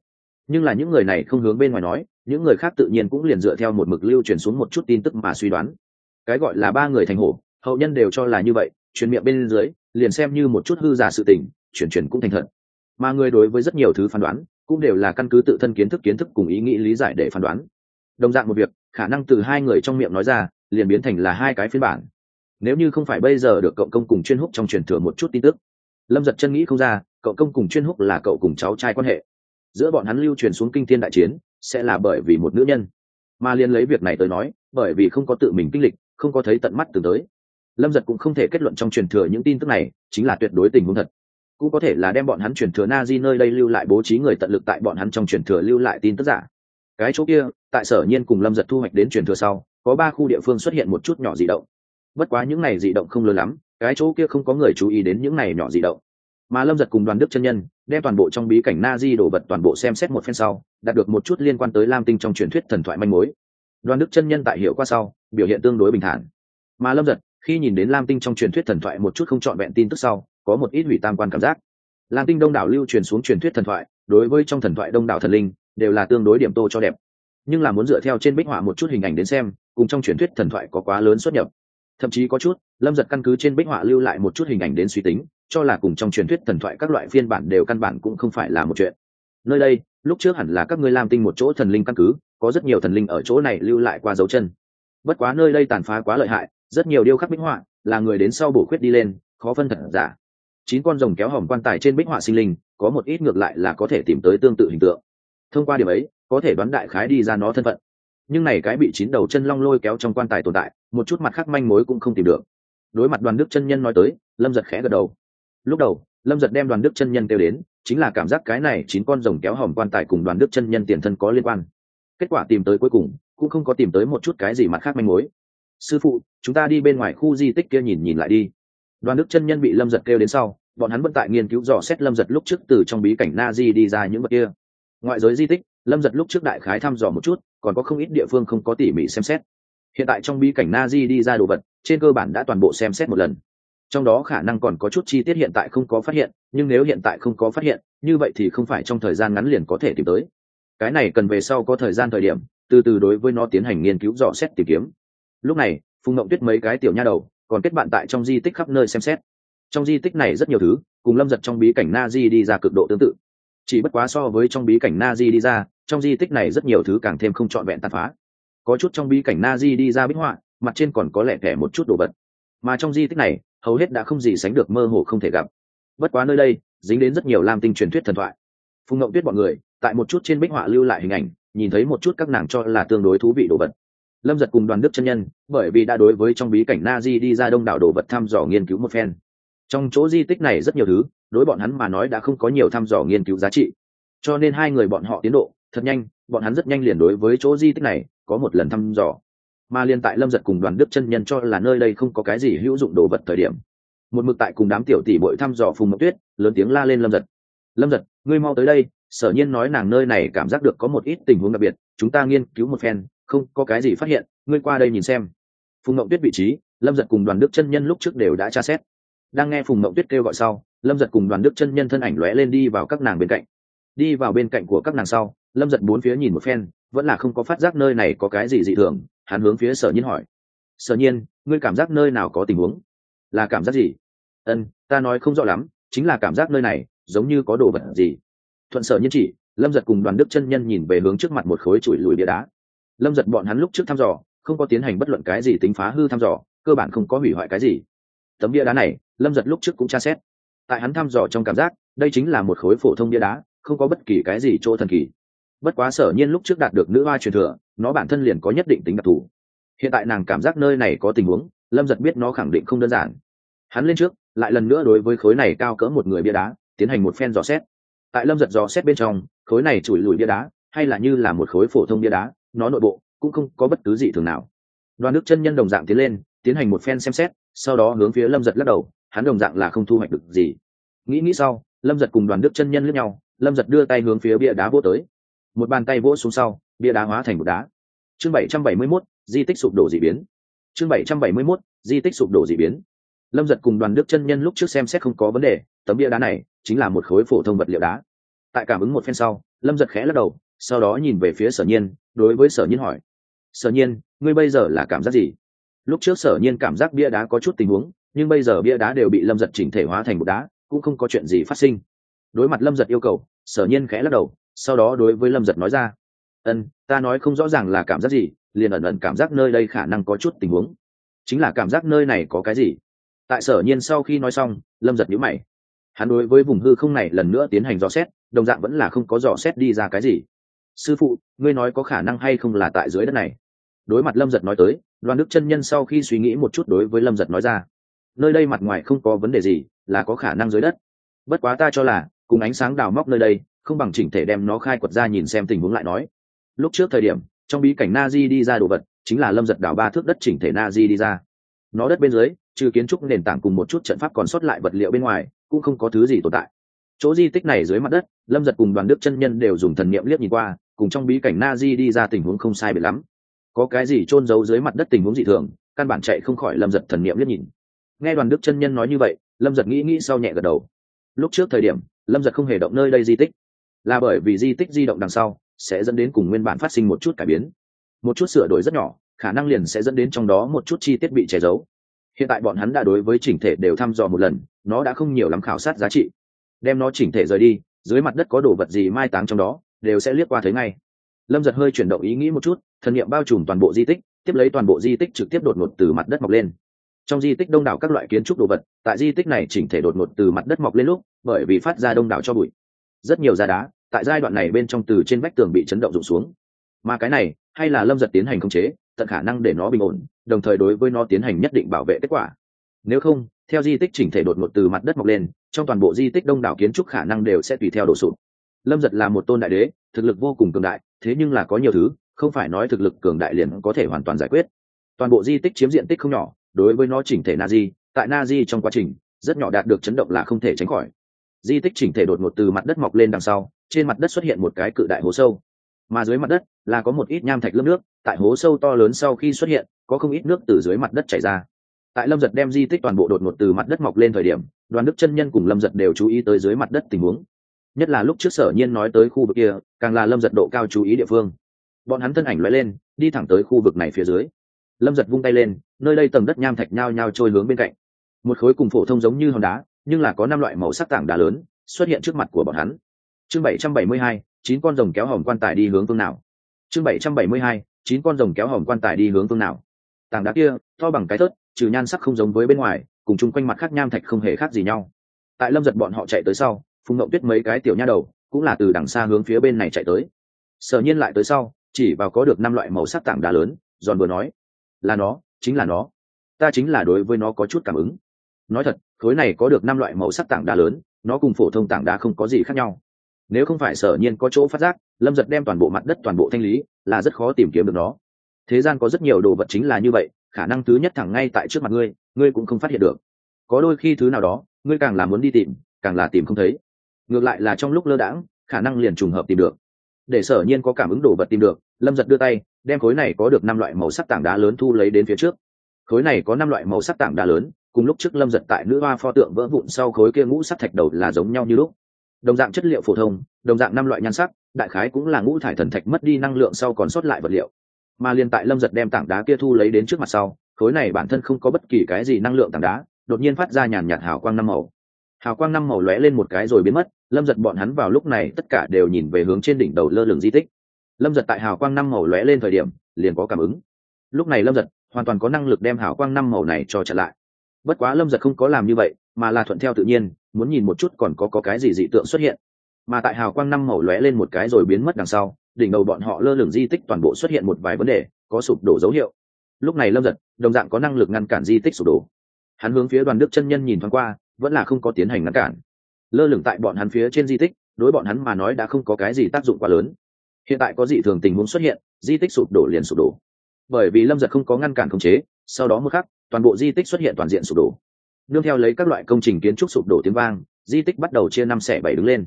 Nhưng là những người này không hướng bên ngoài nói, những người khác tự nhiên cũng liền dựa theo một mực lưu truyền xuống một chút tin tức mà suy đoán cái gọi là ba người thành hổ, hậu nhân đều cho là như vậy, truyền miệng bên dưới, liền xem như một chút hư giả sự tình, chuyển chuyển cũng thành thật. Mà người đối với rất nhiều thứ phán đoán, cũng đều là căn cứ tự thân kiến thức kiến thức cùng ý nghĩ lý giải để phán đoán. Đồng dạng một việc, khả năng từ hai người trong miệng nói ra, liền biến thành là hai cái phiên bản. Nếu như không phải bây giờ được cậu công cùng chuyên húc trong truyền thừa một chút tin tức, lâm giật chân nghĩ không ra cậu công cùng chuyên húc là cậu cùng cháu trai quan hệ. Giữa bọn hắn lưu truyền xuống kinh thiên đại chiến, sẽ là bởi vì một nữ nhân. Mà liên lấy việc này tới nói, bởi vì không có tự mình kinh lịch không có thấy tận mắt từ tới. Lâm giật cũng không thể kết luận trong truyền thừa những tin tức này chính là tuyệt đối tình huống thật. Cũng có thể là đem bọn hắn truyền thừa na di nơi đây lưu lại bố trí người tận lực tại bọn hắn trong truyền thừa lưu lại tin tức giả. Cái chỗ kia, tại sở nhiên cùng lâm giật thu hoạch đến truyền thừa sau, có ba khu địa phương xuất hiện một chút nhỏ dị động. Bất quá những này dị động không lớn lắm, cái chỗ kia không có người chú ý đến những này nhỏ dị động. Mà lâm giật cùng đoàn đức chân nhân, đem toàn bộ trong bí cảnh na di đổ vật toàn bộ xem xét một phen sau, đạt được một chút liên quan tới lam tinh trong truyền thuyết thần thoại manh mối đoàn đức chân nhân tại hiệu qua sau, biểu hiện tương đối bình thản. Mà lâm giật, khi nhìn đến lam tinh trong truyền thuyết thần thoại một chút không trọn vẹn tin tức sau, có một ít hủy tam quan cảm giác. Lam tinh đông đảo lưu truyền xuống truyền thuyết thần thoại, đối với trong thần thoại đông đảo thần linh, đều là tương đối điểm tô cho đẹp. Nhưng là muốn dựa theo trên bích họa một chút hình ảnh đến xem, cùng trong truyền thuyết thần thoại có quá lớn xuất nhập. Thậm chí có chút, lâm giật căn cứ trên bích họa lưu lại một chút hình ảnh đến suy tính, cho là cùng trong truyền thuyết thần thoại các loại phiên bản đều căn bản cũng không phải là một chuyện. Nơi đây, lúc trước hẳn là các ngươi lam tinh một chỗ thần linh căn cứ có rất nhiều thần linh ở chỗ này lưu lại qua dấu chân. Bất quá nơi đây tàn phá quá lợi hại, rất nhiều điêu khắc bích họa là người đến sau bổ khuyết đi lên, khó phân thật giả. Chín con rồng kéo hỏng quan tài trên bích họa sinh linh, có một ít ngược lại là có thể tìm tới tương tự hình tượng. Thông qua điểm ấy, có thể đoán đại khái đi ra nó thân phận. Nhưng này cái bị chín đầu chân long lôi kéo trong quan tài tồn tại, một chút mặt khác manh mối cũng không tìm được. Đối mặt đoàn đức chân nhân nói tới, lâm giật khẽ gật đầu. Lúc đầu, lâm giật đem đoàn đức chân nhân kêu đến, chính là cảm giác cái này chín con rồng kéo hòm quan tài cùng đoàn đức chân nhân tiền thân có liên quan kết quả tìm tới cuối cùng, cũng không có tìm tới một chút cái gì mặt khác manh mối. Sư phụ, chúng ta đi bên ngoài khu di tích kia nhìn nhìn lại đi. Đoàn đức chân nhân bị lâm giật kêu đến sau, bọn hắn vẫn tại nghiên cứu dò xét lâm giật lúc trước từ trong bí cảnh na di đi ra những vật kia. Ngoại giới di tích, lâm giật lúc trước đại khái thăm dò một chút, còn có không ít địa phương không có tỉ mỉ xem xét. Hiện tại trong bí cảnh na di đi ra đồ vật, trên cơ bản đã toàn bộ xem xét một lần. Trong đó khả năng còn có chút chi tiết hiện tại không có phát hiện, nhưng nếu hiện tại không có phát hiện, như vậy thì không phải trong thời gian ngắn liền có thể tìm tới cái này cần về sau có thời gian thời điểm, từ từ đối với nó tiến hành nghiên cứu dò xét tìm kiếm. Lúc này, phùng ngộng tuyết mấy cái tiểu nha đầu, còn kết bạn tại trong di tích khắp nơi xem xét. Trong di tích này rất nhiều thứ, cùng lâm giật trong bí cảnh na di đi ra cực độ tương tự. Chỉ bất quá so với trong bí cảnh na di đi ra, trong di tích này rất nhiều thứ càng thêm không trọn vẹn tàn phá. Có chút trong bí cảnh na di đi ra bích họa, mặt trên còn có lẻ thẻ một chút đồ vật. Mà trong di tích này, hầu hết đã không gì sánh được mơ hồ không thể gặp. Bất quá nơi đây, dính đến rất nhiều lam tinh truyền thuyết thần thoại. Phùng ngộng tuyết bọn người tại một chút trên bích họa lưu lại hình ảnh, nhìn thấy một chút các nàng cho là tương đối thú vị đồ vật. Lâm giật cùng đoàn đức chân nhân, bởi vì đã đối với trong bí cảnh na di đi ra đông đảo đồ vật thăm dò nghiên cứu một phen. Trong chỗ di tích này rất nhiều thứ, đối bọn hắn mà nói đã không có nhiều thăm dò nghiên cứu giá trị. Cho nên hai người bọn họ tiến độ thật nhanh, bọn hắn rất nhanh liền đối với chỗ di tích này có một lần thăm dò. Mà liên tại lâm giật cùng đoàn đức chân nhân cho là nơi đây không có cái gì hữu dụng đồ vật thời điểm, một mực tại cùng đám tiểu tỷ bội thăm dò phùng mộc tuyết, lớn tiếng la lên lâm giật. Lâm giật, ngươi mau tới đây sở nhiên nói nàng nơi này cảm giác được có một ít tình huống đặc biệt, chúng ta nghiên cứu một phen, không có cái gì phát hiện, ngươi qua đây nhìn xem. Phùng mậu tuyết vị trí, lâm giật cùng đoàn đức chân nhân lúc trước đều đã tra xét. Đang nghe phùng mậu tuyết kêu gọi sau, lâm giật cùng đoàn đức chân nhân thân ảnh lóe lên đi vào các nàng bên cạnh. Đi vào bên cạnh của các nàng sau, lâm giật bốn phía nhìn một phen, vẫn là không có phát giác nơi này có cái gì dị thường, hắn hướng phía sở nhiên hỏi. Sở nhiên, ngươi cảm giác nơi nào có tình huống? Là cảm giác gì? Ân ta nói không rõ lắm, chính là cảm giác nơi này, giống như có đồ vật gì thuận sở nhiên chỉ, lâm giật cùng đoàn đức chân nhân nhìn về hướng trước mặt một khối chùi lùi bia đá. Lâm giật bọn hắn lúc trước thăm dò, không có tiến hành bất luận cái gì tính phá hư thăm dò, cơ bản không có hủy hoại cái gì. Tấm bia đá này, lâm giật lúc trước cũng tra xét. Tại hắn thăm dò trong cảm giác, đây chính là một khối phổ thông bia đá, không có bất kỳ cái gì chỗ thần kỳ. Bất quá sở nhiên lúc trước đạt được nữ hoa truyền thừa, nó bản thân liền có nhất định tính đặc thù. Hiện tại nàng cảm giác nơi này có tình huống, lâm giật biết nó khẳng định không đơn giản. Hắn lên trước, lại lần nữa đối với khối này cao cỡ một người bia đá, tiến hành một phen dò xét tại lâm giật dò xét bên trong, khối này chùi lùi bia đá, hay là như là một khối phổ thông bia đá, nó nội bộ cũng không có bất cứ gì thường nào. Đoàn đức chân nhân đồng dạng tiến lên, tiến hành một phen xem xét, sau đó hướng phía lâm giật lắc đầu, hắn đồng dạng là không thu hoạch được gì. Nghĩ nghĩ sau, lâm giật cùng đoàn đức chân nhân lướt nhau, lâm giật đưa tay hướng phía bia đá vỗ tới. Một bàn tay vỗ xuống sau, bia đá hóa thành một đá. Chương bảy trăm bảy mươi mốt, di tích sụp đổ d ị biến. Chương bảy trăm bảy mươi mốt, di tích sụp đổ d ị biến lâm giật cùng đoàn đức chân nhân lúc trước xem xét không có vấn đề, tấm bia đá này chính là một khối phổ thông vật liệu đá. Tại cảm ứng một phen sau, lâm giật khẽ lắc đầu, sau đó nhìn về phía sở nhiên, đối với sở nhiên hỏi, sở nhiên, ngươi bây giờ là cảm giác gì? Lúc trước sở nhiên cảm giác bia đá có chút tình huống, nhưng bây giờ bia đá đều bị lâm giật chỉnh thể hóa thành một đá, cũng không có chuyện gì phát sinh. Đối mặt lâm giật yêu cầu, sở nhiên khẽ lắc đầu, sau đó đối với lâm giật nói ra ân ta nói không rõ ràng là cảm giác gì, liền ẩn ẩn cảm giác nơi đây khả năng có chút tình huống. Chính là cảm giác nơi này có cái gì? Tại sở nhiên sau khi nói xong, lâm giật nhữ mày. Hắn đối với vùng hư không này lần nữa tiến hành dò xét, đồng dạng vẫn là không có dò xét đi ra cái gì. Sư phụ, ngươi nói có khả năng hay không là tại dưới đất này? Đối mặt lâm giật nói tới, đoàn đức chân nhân sau khi suy nghĩ một chút đối với lâm giật nói ra. Nơi đây mặt ngoài không có vấn đề gì, là có khả năng dưới đất. Bất quá ta cho là, cùng ánh sáng đào móc nơi đây, không bằng chỉnh thể đem nó khai quật ra nhìn xem tình huống lại nói. Lúc trước thời điểm, trong bí cảnh na di đi ra đồ vật, chính là lâm giật đào ba thước đất chỉnh thể na di đi ra. Nó đất bên dưới trừ kiến trúc nền tảng cùng một chút trận pháp còn sót lại vật liệu bên ngoài, cũng không có thứ gì tồn tại. Chỗ di tích này dưới mặt đất, lâm giật cùng đoàn đức chân nhân đều dùng thần niệm liếc nhìn qua, cùng trong bí cảnh na di đi ra tình huống không sai biệt lắm. Có cái gì trôn giấu dưới mặt đất tình huống dị thường, căn bản chạy không khỏi lâm giật thần niệm liếc nhìn. Nghe đoàn đức chân nhân nói như vậy, lâm giật nghĩ nghĩ sau nhẹ gật đầu. Lúc trước thời điểm, lâm giật không hề động nơi đây di tích. Là bởi vì di tích di động đằng sau, sẽ dẫn đến cùng nguyên bản phát sinh một chút cải biến. Một chút sửa đổi rất nhỏ, khả năng liền sẽ dẫn đến trong đó một chút chi tiết bị che giấu hiện tại bọn hắn đã đối với chỉnh thể đều thăm dò một lần, nó đã không nhiều lắm khảo sát giá trị. Đem nó chỉnh thể rời đi, dưới mặt đất có đồ vật gì mai táng trong đó, đều sẽ liếc qua thấy ngay. Lâm giật hơi chuyển động ý nghĩ một chút, thần n i ệ m bao trùm toàn bộ di tích, tiếp lấy toàn bộ di tích trực tiếp đột ngột từ mặt đất mọc lên. Trong di tích đông đảo các loại kiến trúc đồ vật, tại di tích này chỉnh thể đột ngột từ mặt đất mọc lên lúc, bởi vì phát ra đông đảo cho bụi. Rất nhiều da đá, tại giai đoạn này bên trong từ trên vách tường bị chấn động rụng xuống. Mà cái này, hay là lâm giật tiến hành khống chế, tận khả năng để nó bình ổn đồng thời đối với nó tiến hành nhất định bảo vệ kết quả. Nếu không, theo di tích chỉnh thể đột ngột từ mặt đất mọc lên, trong toàn bộ di tích đông đảo kiến trúc khả năng đều sẽ tùy theo đổ sụp. Lâm giật là một tôn đại đế, thực lực vô cùng cường đại, thế nhưng là có nhiều thứ, không phải nói thực lực cường đại liền có thể hoàn toàn giải quyết. Toàn bộ di tích chiếm diện tích không nhỏ, đối với nó chỉnh thể na di tại na di trong quá trình, rất nhỏ đạt được chấn động là không thể tránh khỏi. Di tích chỉnh thể đột ngột từ mặt đất mọc lên đằng sau, trên mặt đất xuất hiện một cái cự đại hố sâu mà dưới mặt đất là có một ít nham thạch lớp nước, tại hố sâu to lớn sau khi xuất hiện, có không ít nước từ dưới mặt đất chảy ra. Tại lâm giật đem di tích toàn bộ đột ngột từ mặt đất mọc lên thời điểm, đoàn đức chân nhân cùng lâm giật đều chú ý tới dưới mặt đất tình huống. Nhất là lúc trước sở nhiên nói tới khu vực kia, càng là lâm giật độ cao chú ý địa phương. Bọn hắn thân ảnh loại lên, đi thẳng tới khu vực này phía dưới. Lâm giật vung tay lên, nơi đây tầng đất nham thạch nhao nhao trôi hướng bên cạnh. Một khối cùng phổ thông giống như hòn đá, nhưng là có năm loại màu sắc tảng đá lớn, xuất hiện trước mặt của bọn hắn. Chương bảy trăm bảy mươi hai chín con rồng kéo hòm quan tài đi hướng phương nào? Chương bảy trăm bảy mươi hai, chín con rồng kéo hòm quan tài đi hướng phương nào? Tảng đá kia, to bằng cái thớt, trừ nhan sắc không giống với bên ngoài, cùng chung quanh mặt khác nham thạch không hề khác gì nhau. Tại lâm giật bọn họ chạy tới sau, phùng ngậu tuyết mấy cái tiểu nha đầu, cũng là từ đằng xa hướng phía bên này chạy tới. Sở nhiên lại tới sau, chỉ vào có được năm loại màu sắc tảng đá lớn, giòn vừa nói, là nó, chính là nó. Ta chính là đối với nó có chút cảm ứng. Nói thật, khối này có được năm loại màu sắc tảng đá lớn, nó cùng phổ thông tảng đá không có gì khác nhau nếu không phải sở nhiên có chỗ phát giác, lâm giật đem toàn bộ mặt đất, toàn bộ thanh lý, là rất khó tìm kiếm được nó. Thế gian có rất nhiều đồ vật chính là như vậy, khả năng thứ nhất thẳng ngay tại trước mặt ngươi ngươi cũng không phát hiện được. Có đôi khi thứ nào đó, ngươi càng là muốn đi tìm, càng là tìm không thấy. Ngược lại là trong lúc lơ đãng, khả năng liền trùng hợp tìm được. Để sở nhiên có cảm ứng đồ vật tìm được, lâm giật đưa tay, đem khối này có được năm loại màu sắc tảng đá lớn thu lấy đến phía trước. Khối này có năm loại màu sắc tảng đá lớn, cùng lúc trước lâm giật tại nữ hoa pho tượng vỡ vụn sau khối kia ngũ sắc thạch đầu là giống nhau như lúc đồng dạng chất liệu phổ thông, đồng dạng năm loại nhan sắc, đại khái cũng là ngũ thải thần thạch mất đi năng lượng sau còn sót lại vật liệu. Mà liền tại lâm giật đem tảng đá kia thu lấy đến trước mặt sau, khối này bản thân không có bất kỳ cái gì năng lượng tảng đá, đột nhiên phát ra nhàn nhạt hào quang năm màu. Hào quang năm màu lóe lên một cái rồi biến mất, lâm giật bọn hắn vào lúc này tất cả đều nhìn về hướng trên đỉnh đầu lơ lửng di tích. Lâm giật tại hào quang năm màu lóe lên thời điểm, liền có cảm ứng. Lúc này lâm giật hoàn toàn có năng lực đem hào quang năm màu này cho trở lại bất quá lâm giật không có làm như vậy mà là thuận theo tự nhiên muốn nhìn một chút còn có, có cái gì dị tượng xuất hiện. Mà tại hào quang năm màu lóe lên một cái rồi biến mất đằng sau đỉnh đầu bọn họ lơ lửng di tích toàn bộ xuất hiện một vài vấn đề có sụp đổ dấu hiệu. Lúc này lâm giật đồng dạng có năng lực ngăn cản di tích sụp đổ. Hắn hướng phía đoàn đức chân nhân nhìn thoáng qua vẫn là không có tiến hành ngăn cản. Lơ lửng tại bọn hắn phía trên di tích đối bọn hắn mà nói đã không có cái gì tác dụng quá lớn. Hiện tại có dị thường tình huống xuất hiện di tích sụp đổ liền sụp đổ bởi vì lâm giật không có ngăn cản khống chế, sau đó một khắc, toàn bộ di tích xuất hiện toàn diện sụp đổ. Nương theo lấy các loại công trình kiến trúc sụp đổ tiếng vang, di tích bắt đầu chia năm xẻ bảy đứng lên.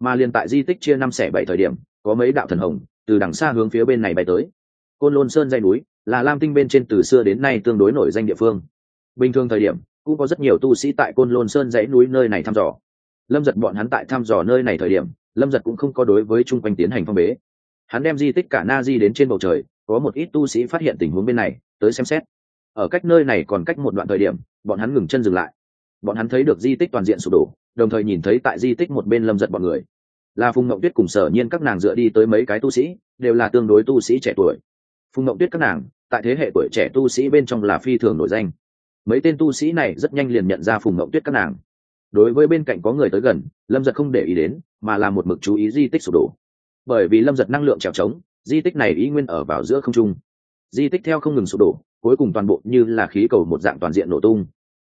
Mà liền tại di tích chia năm xẻ bảy thời điểm, có mấy đạo thần hồng từ đằng xa hướng phía bên này bay tới. Côn lôn sơn dây núi là lam tinh bên trên từ xưa đến nay tương đối nổi danh địa phương. Bình thường thời điểm, cũng có rất nhiều tu sĩ tại côn lôn sơn dãy núi nơi này thăm dò. Lâm giật bọn hắn tại thăm dò nơi này thời điểm, lâm giật cũng không có đối với chung quanh tiến hành phong bế. Hắn đem di tích cả na di đến trên bầu trời có một ít tu sĩ phát hiện tình huống bên này, tới xem xét. Ở cách nơi này còn cách một đoạn thời điểm, bọn hắn ngừng chân dừng lại. Bọn hắn thấy được di tích toàn diện sụp đổ, đồng thời nhìn thấy tại di tích một bên lâm giật bọn người. Là phùng ngậu tuyết cùng sở nhiên các nàng dựa đi tới mấy cái tu sĩ, đều là tương đối tu sĩ trẻ tuổi. Phùng ngậu tuyết các nàng, tại thế hệ tuổi trẻ tu sĩ bên trong là phi thường nổi danh. Mấy tên tu sĩ này rất nhanh liền nhận ra phùng ngậu tuyết các nàng. Đối với bên cạnh có người tới gần, lâm giật không để ý đến, mà là một mực chú ý di tích sụp đổ. Bởi vì lâm giật năng lượng trèo trống di tích này ý nguyên ở vào giữa không trung. Di tích theo không ngừng sụp đổ, cuối cùng toàn bộ như là khí cầu một dạng toàn diện nổ tung.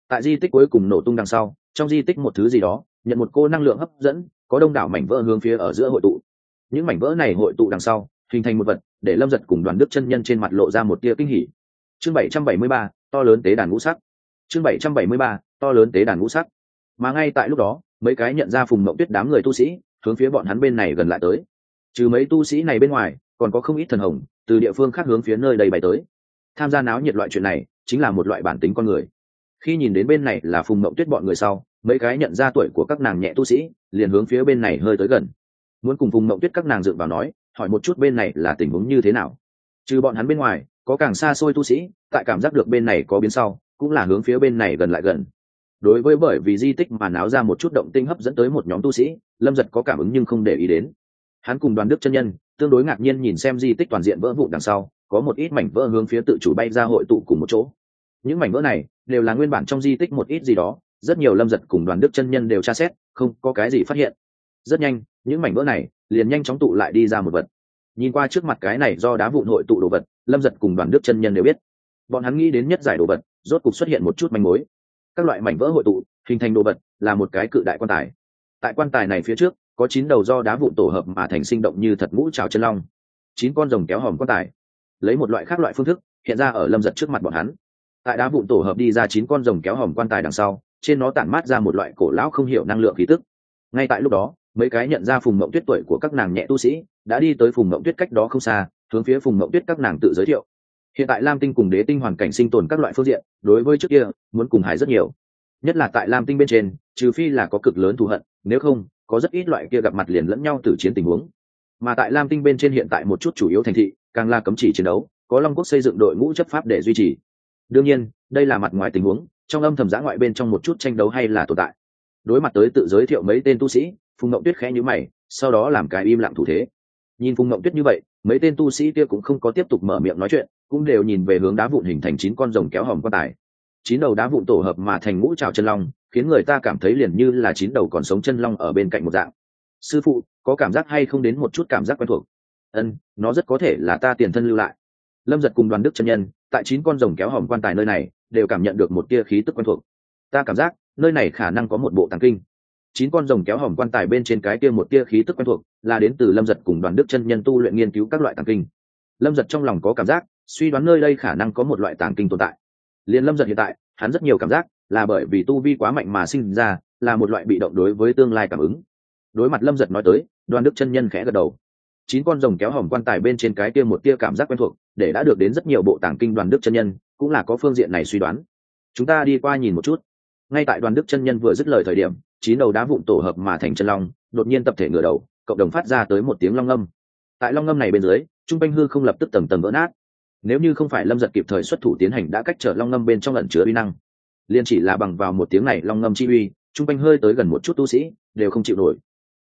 Tại di tích cuối cùng nổ tung đằng sau, trong di tích một thứ gì đó, nhận một cô năng lượng hấp dẫn, có đông đảo mảnh vỡ hướng phía ở giữa hội tụ. Những mảnh vỡ này hội tụ đằng sau, hình thành một vật để lâm giật cùng đoàn đức chân nhân trên mặt lộ ra một tia kinh hỉ. Chương bảy trăm bảy mươi ba, to lớn tế đàn ngũ sắc. Chương bảy trăm bảy mươi ba, to lớn tế đàn ngũ sắc. Mà ngay tại lúc đó, mấy cái nhận ra phùng mậu tuyết đám người tu sĩ, hướng phía bọn hắn bên này gần lại tới. Trừ mấy tu sĩ này bên ngoài còn có không ít thần hồng từ địa phương khác hướng phía nơi đầy bày tới. Tham gia náo nhiệt loại chuyện này chính là một loại bản tính con người. Khi nhìn đến bên này là phùng mậu tuyết bọn người sau, mấy cái nhận ra tuổi của các nàng nhẹ tu sĩ liền hướng phía bên này hơi tới gần. Muốn cùng phùng mậu tuyết các nàng dựng vào nói, hỏi một chút bên này là tình huống như thế nào. Trừ bọn hắn bên ngoài, có càng xa xôi tu sĩ, tại cảm giác được bên này có biến sau, cũng là hướng phía bên này gần lại gần. Đối với bởi vì di tích mà náo ra một chút động tinh hấp dẫn tới một nhóm tu sĩ, lâm giật có cảm ứng nhưng không để ý đến hắn cùng đoàn đức chân nhân, tương đối ngạc nhiên nhìn xem di tích toàn diện vỡ vụn đằng sau, có một ít mảnh vỡ hướng phía tự chủ bay ra hội tụ cùng một chỗ. Những mảnh vỡ này đều là nguyên bản trong di tích một ít gì đó, rất nhiều lâm giật cùng đoàn đức chân nhân đều tra xét, không có cái gì phát hiện. Rất nhanh, những mảnh vỡ này liền nhanh chóng tụ lại đi ra một vật. Nhìn qua trước mặt cái này do đá vụn hội tụ đồ vật, lâm giật cùng đoàn đức chân nhân đều biết. Bọn hắn nghĩ đến nhất giải đồ vật, rốt cục xuất hiện một chút manh mối. Các loại mảnh vỡ hội tụ, hình thành đồ vật là một cái cự đại quan tài. Tại quan tài này phía trước có chín đầu do đá vụn tổ hợp mà thành sinh động như thật ngũ trào chân long. Chín con rồng kéo hòm quan tài. Lấy một loại khác loại phương thức, hiện ra ở lâm giật trước mặt bọn hắn. Tại đá vụn tổ hợp đi ra chín con rồng kéo hòm quan tài đằng sau, trên nó tản mát ra một loại cổ lão không hiểu năng lượng khí tức. Ngay tại lúc đó, mấy cái nhận ra phùng mộng tuyết tuổi của các nàng nhẹ tu sĩ đã đi tới phùng mộng tuyết cách đó không xa, hướng phía phùng mộng tuyết các nàng tự giới thiệu. Hiện tại lam tinh cùng đế tinh hoàn cảnh sinh tồn các loại phương diện, đối với trước kia, muốn cùng hải rất nhiều. Nhất là tại lam tinh bên trên, trừ phi là có cực lớn thù hận, nếu không có rất ít loại kia gặp mặt liền lẫn nhau từ chiến tình huống. Mà tại lam tinh bên trên hiện tại một chút chủ yếu thành thị, càng là cấm chỉ chiến đấu, có long quốc xây dựng đội ngũ chấp pháp để duy trì. Đương nhiên, đây là mặt ngoài tình huống, trong âm thầm giã ngoại bên trong một chút tranh đấu hay là tồn tại. Đối mặt tới tự giới thiệu mấy tên tu sĩ, phùng ngậu tuyết khẽ nhữ mày, sau đó làm cái im lặng thủ thế. Nhìn phùng ngậu tuyết như vậy, mấy tên tu sĩ kia cũng không có tiếp tục mở miệng nói chuyện, cũng đều nhìn về hướng đá vụn hình thành chín con rồng kéo hòm quan tài. Chín đầu đá vụn tổ hợp mà thành ngũ trào chân long khiến người ta cảm thấy liền như là chín đầu còn sống chân long ở bên cạnh một dạng. Sư phụ, có cảm giác hay không đến một chút cảm giác quen thuộc? Ân, nó rất có thể là ta tiền thân lưu lại. Lâm giật cùng đoàn đức chân nhân, tại chín con rồng kéo hòm quan tài nơi này, đều cảm nhận được một tia khí tức quen thuộc. Ta cảm giác, nơi này khả năng có một bộ tàng kinh. Chín con rồng kéo hòm quan tài bên trên cái tia một tia khí tức quen thuộc, là đến từ lâm giật cùng đoàn đức chân nhân tu luyện nghiên cứu các loại tàng kinh. Lâm giật trong lòng có cảm giác, suy đoán nơi đây khả năng có một loại tàng kinh tồn tại. Liền lâm giật hiện tại, hắn rất nhiều cảm giác là bởi vì tu vi quá mạnh mà sinh ra, là một loại bị động đối với tương lai cảm ứng. Đối mặt lâm giật nói tới, đoàn đức chân nhân khẽ gật đầu. Chín con rồng kéo hỏng quan tài bên trên cái tia một tia cảm giác quen thuộc, để đã được đến rất nhiều bộ tàng kinh đoàn đức chân nhân, cũng là có phương diện này suy đoán. Chúng ta đi qua nhìn một chút. Ngay tại đoàn đức chân nhân vừa dứt lời thời điểm, chín đầu đá vụn tổ hợp mà thành chân long, đột nhiên tập thể ngửa đầu, cộng đồng phát ra tới một tiếng long âm. tại long âm này bên dưới, trung quanh hư không lập tức tầng tầng vỡ nát. Nếu như không phải lâm giật kịp thời xuất thủ tiến hành đã cách trở long ngâm bên trong lẩn chứa uy năng liền chỉ là bằng vào một tiếng này long ngâm chi uy trung quanh hơi tới gần một chút tu sĩ, đều không chịu nổi.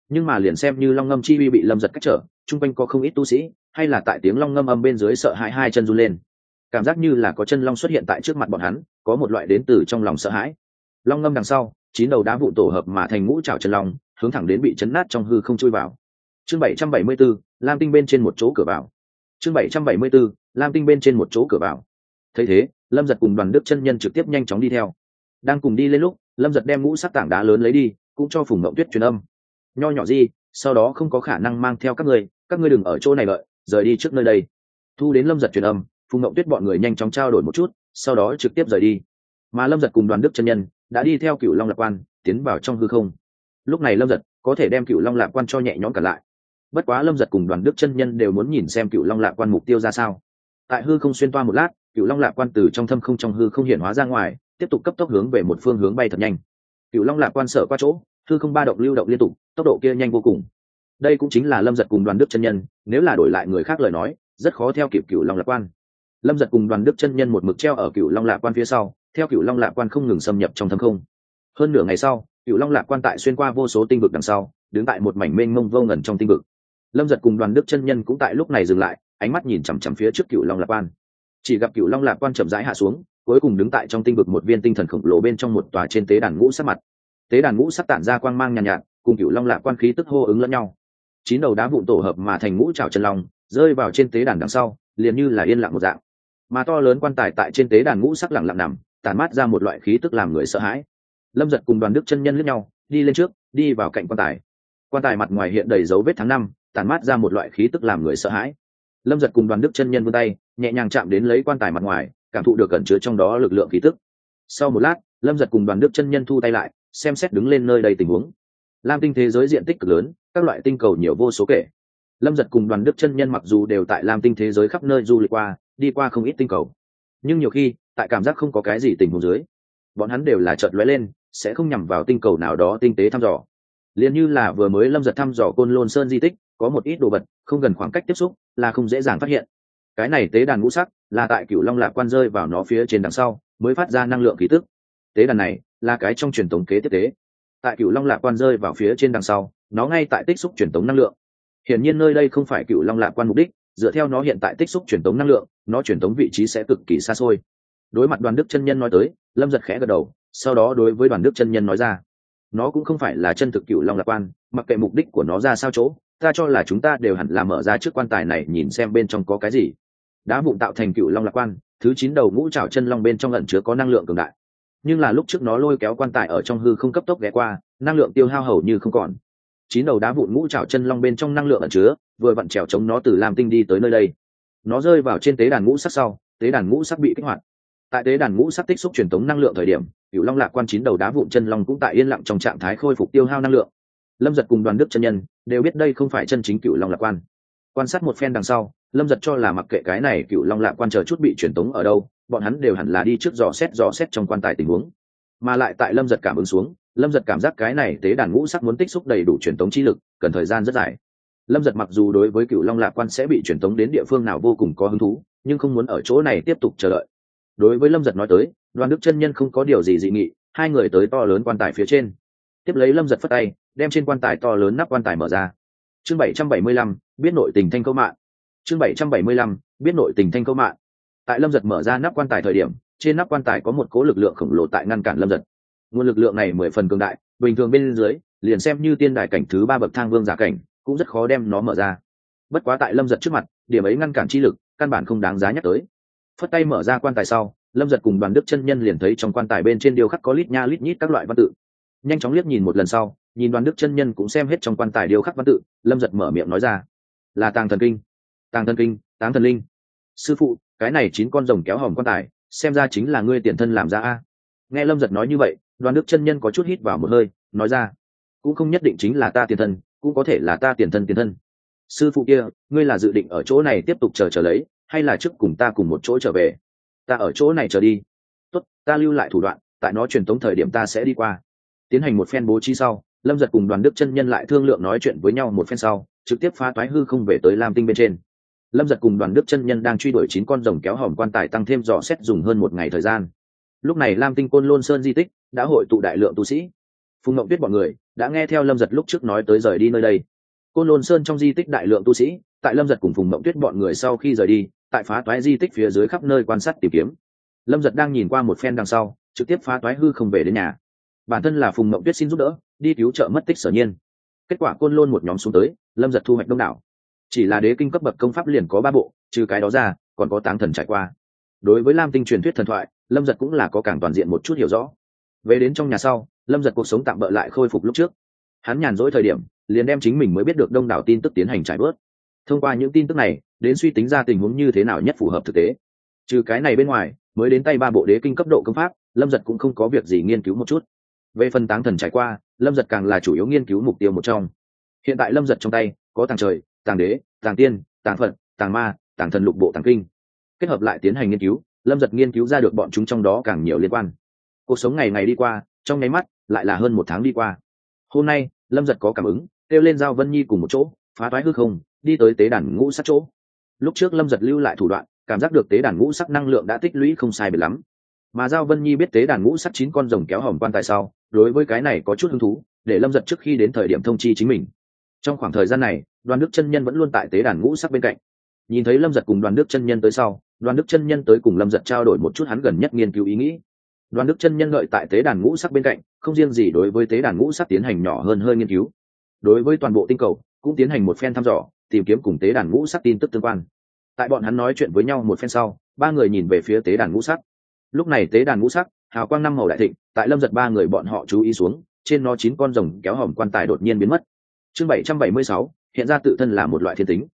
Nhưng mà liền xem như long ngâm chi uy bị lâm giật cách trở trung quanh có không ít tu sĩ, hay là tại tiếng long ngâm âm bên dưới sợ hãi hai chân run lên. Cảm giác như là có chân long xuất hiện tại trước mặt bọn hắn, có một loại đến từ trong lòng sợ hãi. Long ngâm đằng sau, chín đầu đá vụ tổ hợp mà thành ngũ trào chân long, hướng thẳng đến bị chấn nát trong hư không chui vào. Chương bảy trăm bảy mươi b ố lam tinh bên trên một chỗ cửa vào. Chương bảy trăm bảy mươi b ố lam tinh bên trên một chỗ cửa vào. Thấy thế lâm giật cùng đoàn đức chân nhân trực tiếp nhanh chóng đi theo. Đang cùng đi lên lúc, lâm giật đem ngũ sắc tảng đá lớn lấy đi, cũng cho phùng ngậu tuyết truyền âm. Nho nhỏ gì, sau đó không có khả năng mang theo các ngươi các ngươi đừng ở chỗ này lợi rời đi trước nơi đây. Thu đến lâm giật truyền âm, phùng ngậu tuyết bọn người nhanh chóng trao đổi một chút, sau đó trực tiếp rời đi. Mà lâm giật cùng đoàn đức chân nhân đã đi theo cựu long lạc quan, tiến vào trong hư không. Lúc này lâm giật có thể đem cựu long lạc quan cho nhẹ nhõm cả lại. Bất quá lâm giật cùng đoàn đức chân nhân đều muốn nhìn xem cựu long lạc quan mục tiêu ra sao. Tại hư không xuyên toa một lát cựu long lạc quan từ trong thâm không trong hư không hiện hóa ra ngoài, tiếp tục cấp tốc hướng về một phương hướng bay thật nhanh. Cựu long lạc quan sở qua chỗ, hư không ba động lưu động liên tục, tốc độ kia nhanh vô cùng. Đây cũng chính là lâm giật cùng đoàn đức chân nhân, nếu là đổi lại người khác lời nói, rất khó theo kịp cựu long lạc quan. Lâm giật cùng đoàn đức chân nhân một mực treo ở cựu long lạc quan phía sau, theo cựu long lạc quan không ngừng xâm nhập trong thâm không. Hơn nửa ngày sau, cựu long lạc quan tại xuyên qua vô số tinh vực đằng sau, đứng tại một mảnh mênh mông vô ngần trong tinh vực. Lâm giật cùng đoàn đức chân nhân cũng tại lúc này dừng lại, ánh mắt nhìn chằm chằm phía trước cựu long lạc quan chỉ gặp cựu long lạc quan chậm rãi hạ xuống cuối cùng đứng tại trong tinh vực một viên tinh thần khổng lồ bên trong một tòa trên tế đàn ngũ sắc mặt. Tế đàn ngũ sắc tản ra quang mang nhàn nhạt, nhạt cùng cựu long lạc quan khí tức hô ứng lẫn nhau. Chín đầu đá vụn tổ hợp mà thành ngũ trào chân long rơi vào trên tế đàn đằng sau liền như là yên lặng một dạng. Mà to lớn quan tài tại trên tế đàn ngũ sắc lặng lặng nằm tàn mát ra một loại khí tức làm người sợ hãi. Lâm giật cùng đoàn đức chân nhân lướt nhau đi lên trước đi vào cạnh quan tài. Quan tài mặt ngoài hiện đầy dấu vết tháng năm tàn mát ra một loại khí tức làm người sợ hãi lâm giật cùng đoàn đức chân nhân vươn tay, nhẹ nhàng chạm đến lấy quan tài mặt ngoài, cảm thụ được cẩn chứa trong đó lực lượng khí tức. Sau một lát, lâm giật cùng đoàn đức chân nhân thu tay lại, xem xét đứng lên nơi đây tình huống. Lam tinh thế giới diện tích cực lớn, các loại tinh cầu nhiều vô số kể. Lâm giật cùng đoàn đức chân nhân mặc dù đều tại lam tinh thế giới khắp nơi du lịch qua, đi qua không ít tinh cầu. Nhưng nhiều khi, tại cảm giác không có cái gì tình huống dưới, bọn hắn đều là chợt lóe lên, sẽ không nhằm vào tinh cầu nào đó tinh tế thăm dò. Liền như là vừa mới lâm giật thăm dò côn lôn sơn di tích có một ít đồ vật, không gần khoảng cách tiếp xúc, là không dễ dàng phát hiện. Cái này tế đàn ngũ sắc là tại cựu long lạc quan rơi vào nó phía trên đằng sau, mới phát ra năng lượng khí tức. Tế đàn này là cái trong truyền thống kế tiếp tế. Tại cựu long lạc quan rơi vào phía trên đằng sau, nó ngay tại tích xúc truyền thống năng lượng. Hiển nhiên nơi đây không phải cựu long lạc quan mục đích, dựa theo nó hiện tại tích xúc truyền thống năng lượng, nó truyền thống vị trí sẽ cực kỳ xa xôi. Đối mặt đoàn đức chân nhân nói tới, lâm giật khẽ gật đầu, sau đó đối với đoàn đức chân nhân nói ra, nó cũng không phải là chân thực cựu long lạc quan, mặc kệ mục đích của nó ra sao chỗ ta cho là chúng ta đều hẳn là mở ra trước quan tài này nhìn xem bên trong có cái gì. Đá vụn tạo thành cựu long lạc quan, thứ chín đầu ngũ trào chân long bên trong lẩn chứa có năng lượng cường đại. Nhưng là lúc trước nó lôi kéo quan tài ở trong hư không cấp tốc ghé qua, năng lượng tiêu hao hầu như không còn. Chín đầu đá vụn ngũ trào chân long bên trong năng lượng ẩn chứa, vừa vặn trèo chống nó từ lam tinh đi tới nơi đây. Nó rơi vào trên tế đàn ngũ sắc sau, tế đàn ngũ sắc bị kích hoạt. Tại tế đàn ngũ sắc tích xúc truyền tống năng lượng thời điểm, cựu long lạc quan chín đầu đá vụn chân long cũng tại yên lặng trong trạng thái khôi phục tiêu hao năng lượng lâm giật cùng đoàn đức chân nhân đều biết đây không phải chân chính cựu long lạc quan quan sát một phen đằng sau lâm giật cho là mặc kệ cái này cựu long lạc quan chờ chút bị truyền tống ở đâu bọn hắn đều hẳn là đi trước dò xét dò xét trong quan tài tình huống mà lại tại lâm giật cảm ứng xuống lâm giật cảm giác cái này tế đàn ngũ sắc muốn tích xúc đầy đủ truyền tống chi lực cần thời gian rất dài lâm giật mặc dù đối với cựu long lạc quan sẽ bị truyền tống đến địa phương nào vô cùng có hứng thú nhưng không muốn ở chỗ này tiếp tục chờ đợi đối với lâm giật nói tới đoàn đức chân nhân không có điều gì dị nghị hai người tới to lớn quan tài phía trên tiếp lấy lâm giật phất tay, đem trên quan tài to lớn nắp quan tài mở ra. Chương bảy trăm bảy mươi lăm, biết nội tình thanh câu mạng. Chương bảy trăm bảy mươi lăm, biết nội tình thanh câu mạng. Tại lâm giật mở ra nắp quan tài thời điểm, trên nắp quan tài có một cố lực lượng khổng lồ tại ngăn cản lâm giật. Nguồn lực lượng này mười phần cường đại, bình thường bên dưới, liền xem như tiên đài cảnh thứ ba bậc thang vương giả cảnh, cũng rất khó đem nó mở ra. Bất quá tại lâm giật trước mặt, điểm ấy ngăn cản chi lực, căn bản không đáng giá nhắc tới. Phất tay mở ra quan tài sau, lâm giật cùng đoàn đức chân nhân liền thấy trong quan tài bên trên điêu khắc có lít nha lít nhít các loại văn tự nhanh chóng liếc nhìn một lần sau, nhìn đoàn đức chân nhân cũng xem hết trong quan tài điêu khắc văn tự, lâm giật mở miệng nói ra. Là tàng thần kinh. Tàng thần kinh, táng thần linh. Sư phụ, cái này chín con rồng kéo hòm quan tài, xem ra chính là ngươi tiền thân làm ra a. Nghe lâm giật nói như vậy, đoàn đức chân nhân có chút hít vào một hơi, nói ra. Cũng không nhất định chính là ta tiền thân, cũng có thể là ta tiền thân tiền thân. Sư phụ kia, ngươi là dự định ở chỗ này tiếp tục chờ chờ lấy, hay là trước cùng ta cùng một chỗ trở về? Ta ở chỗ này chờ đi. Tốt, ta lưu lại thủ đoạn, tại nó truyền tống thời điểm ta sẽ đi qua tiến hành một phen bố trí sau, lâm giật cùng đoàn đức chân nhân lại thương lượng nói chuyện với nhau một phen sau, trực tiếp phá toái hư không về tới lam tinh bên trên. Lâm giật cùng đoàn đức chân nhân đang truy đuổi chín con rồng kéo hỏng quan tài tăng thêm dò xét dùng hơn một ngày thời gian. Lúc này lam tinh côn lôn sơn di tích đã hội tụ đại lượng tu sĩ. Phùng ngộng biết bọn người đã nghe theo lâm giật lúc trước nói tới rời đi nơi đây. Côn lôn sơn trong di tích đại lượng tu sĩ, tại lâm giật cùng phùng mộng tuyết bọn người sau khi rời đi, tại phá toái di tích phía dưới khắp nơi quan sát tìm kiếm. Lâm giật đang nhìn qua một phen đằng sau, trực tiếp phá toái hư không về đến nhà bản thân là phùng mộng tuyết xin giúp đỡ, đi cứu trợ mất tích sở nhiên. Kết quả côn lôn một nhóm xuống tới, lâm giật thu hoạch đông đảo. Chỉ là đế kinh cấp bậc công pháp liền có ba bộ, trừ cái đó ra, còn có táng thần trải qua. Đối với lam tinh truyền thuyết thần thoại, lâm giật cũng là có càng toàn diện một chút hiểu rõ. Về đến trong nhà sau, lâm giật cuộc sống tạm bỡ lại khôi phục lúc trước. Hắn nhàn rỗi thời điểm, liền đem chính mình mới biết được đông đảo tin tức tiến hành trải bớt thông qua những tin tức này, đến suy tính ra tình huống như thế nào nhất phù hợp thực tế. Trừ cái này bên ngoài, mới đến tay ba bộ đế kinh cấp độ công pháp, lâm giật cũng không có việc gì nghiên cứu một chút về phần táng thần trải qua, lâm giật càng là chủ yếu nghiên cứu mục tiêu một trong. Hiện tại lâm giật trong tay, có tàng trời, tàng đế, tàng tiên, tàng phật, tàng ma, tàng thần lục bộ, tàng kinh. Kết hợp lại tiến hành nghiên cứu, lâm giật nghiên cứu ra được bọn chúng trong đó càng nhiều liên quan. Cuộc sống ngày ngày đi qua, trong nháy mắt, lại là hơn một tháng đi qua. Hôm nay, lâm giật có cảm ứng, kêu lên giao vân nhi cùng một chỗ, phá toái hư không, đi tới tế đàn ngũ sắc chỗ. Lúc trước lâm giật lưu lại thủ đoạn, cảm giác được tế đàn ngũ sắc năng lượng đã tích lũy không sai biệt lắm mà giao vân nhi biết tế đàn ngũ sắc chín con rồng kéo hòm quan tài sau, đối với cái này có chút hứng thú, để lâm giật trước khi đến thời điểm thông chi chính mình. Trong khoảng thời gian này, đoàn đức chân nhân vẫn luôn tại tế đàn ngũ sắc bên cạnh. Nhìn thấy lâm giật cùng đoàn đức chân nhân tới sau, đoàn đức chân nhân tới cùng lâm giật trao đổi một chút hắn gần nhất nghiên cứu ý nghĩ. Đoàn đức chân nhân lợi tại tế đàn ngũ sắc bên cạnh, không riêng gì đối với tế đàn ngũ sắc tiến hành nhỏ hơn hơi nghiên cứu. Đối với toàn bộ tinh cầu, cũng tiến hành một phen thăm dò, tìm kiếm cùng tế đàn ngũ sắc tin tức tương quan. Tại bọn hắn nói chuyện với nhau một phen sau, ba người nhìn về phía tế đàn ngũ sắc lúc này tế đàn ngũ sắc, hào quang năm màu đại thịnh, tại lâm giật ba người bọn họ chú ý xuống, trên nó chín con rồng kéo hòm quan tài đột nhiên biến mất. Chương bảy trăm bảy mươi sáu, hiện ra tự thân là một loại thiên tính.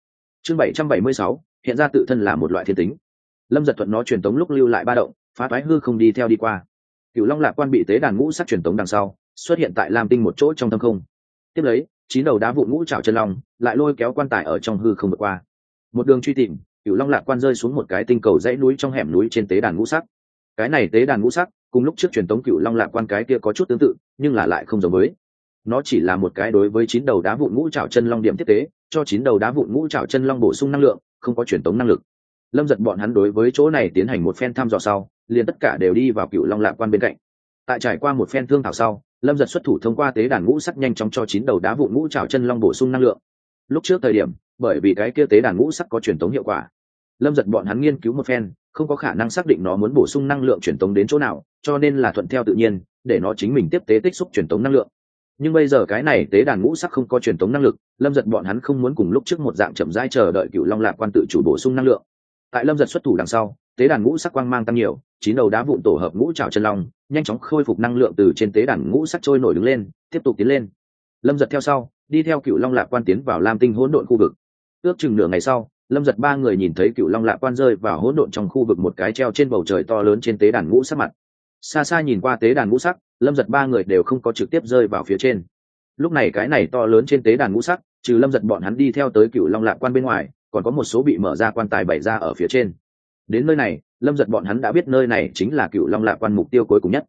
Chương bảy trăm bảy mươi sáu, hiện ra tự thân là một loại thiên tính. Lâm giật thuận nó truyền tống lúc lưu lại ba động, phá toái hư không đi theo đi qua. Cựu long lạc quan bị tế đàn ngũ sắc truyền tống đằng sau, xuất hiện tại lam tinh một chỗ trong thâm không. Tiếp lấy, chín đầu đá vụ ngũ trào chân long lại lôi kéo quan tài ở trong hư không vượt qua. Một đường truy tìm cựu long lạc quan rơi xuống một cái tinh cầu dãy núi trong hẻm núi trên tế đàn ngũ sắc cái này tế đàn ngũ sắc, cùng lúc trước truyền tống cựu long lạc quan cái kia có chút tương tự, nhưng là lại không giống với. Nó chỉ là một cái đối với chín đầu đá vụn ngũ trào chân long điểm thiết tế cho chín đầu đá vụn ngũ trào chân long bổ sung năng lượng, không có truyền tống năng lực. Lâm giật bọn hắn đối với chỗ này tiến hành một phen thăm dò sau, liền tất cả đều đi vào cựu long lạc quan bên cạnh. Tại trải qua một phen thương thảo sau, lâm giật xuất thủ thông qua tế đàn ngũ sắc nhanh chóng cho chín đầu đá vụn ngũ trào chân long bổ sung năng lượng. Lúc trước thời điểm, bởi vì cái kia tế đàn ngũ sắc có truyền tống hiệu quả, lâm giật bọn hắn nghiên cứu một phen không có khả năng xác định nó muốn bổ sung năng lượng truyền tống đến chỗ nào, cho nên là thuận theo tự nhiên, để nó chính mình tiếp tế tích xúc truyền tống năng lượng. Nhưng bây giờ cái này tế đàn ngũ sắc không có truyền tống năng lực, lâm giật bọn hắn không muốn cùng lúc trước một dạng chậm rãi chờ đợi cựu long lạc quan tự chủ bổ sung năng lượng. Tại lâm giật xuất thủ đằng sau, tế đàn ngũ sắc quang mang tăng nhiều, chín đầu đá vụn tổ hợp ngũ trào chân long, nhanh chóng khôi phục năng lượng từ trên tế đàn ngũ sắc trôi nổi đứng lên, tiếp tục tiến lên. Lâm giật theo sau, đi theo cựu long lạc quan tiến vào lam tinh hỗn độn khu vực. Ước chừng nửa ngày sau lâm giật ba người nhìn thấy cựu long Lạ quan rơi vào hỗn độn trong khu vực một cái treo trên bầu trời to lớn trên tế đàn ngũ sắc mặt. Xa xa nhìn qua tế đàn ngũ sắc, lâm giật ba người đều không có trực tiếp rơi vào phía trên. Lúc này cái này to lớn trên tế đàn ngũ sắc, trừ lâm giật bọn hắn đi theo tới cựu long Lạ quan bên ngoài, còn có một số bị mở ra quan tài bày ra ở phía trên. Đến nơi này, lâm giật bọn hắn đã biết nơi này chính là cựu long Lạ quan mục tiêu cuối cùng nhất.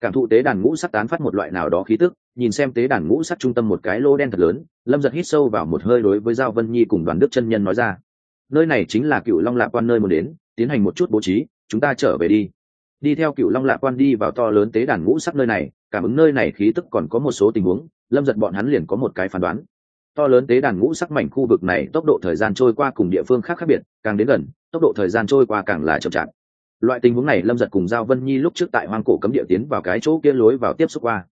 Cảm thụ tế đàn ngũ sắc tán phát một loại nào đó khí tức, nhìn xem tế đàn ngũ sắc trung tâm một cái lô đen thật lớn, lâm giật hít sâu vào một hơi đối với giao vân nhi cùng đoàn đức chân nhân nói ra nơi này chính là cựu long lạc quan nơi muốn đến, tiến hành một chút bố trí, chúng ta trở về đi. Đi theo cựu long lạc quan đi vào to lớn tế đàn ngũ sắc nơi này, cảm ứng nơi này khí tức còn có một số tình huống, lâm giật bọn hắn liền có một cái phán đoán. To lớn tế đàn ngũ sắc mảnh khu vực này tốc độ thời gian trôi qua cùng địa phương khác khác biệt, càng đến gần, tốc độ thời gian trôi qua càng là chậm chạp. Loại tình huống này lâm giật cùng giao vân nhi lúc trước tại hoang cổ cấm địa tiến vào cái chỗ kia lối vào tiếp xúc qua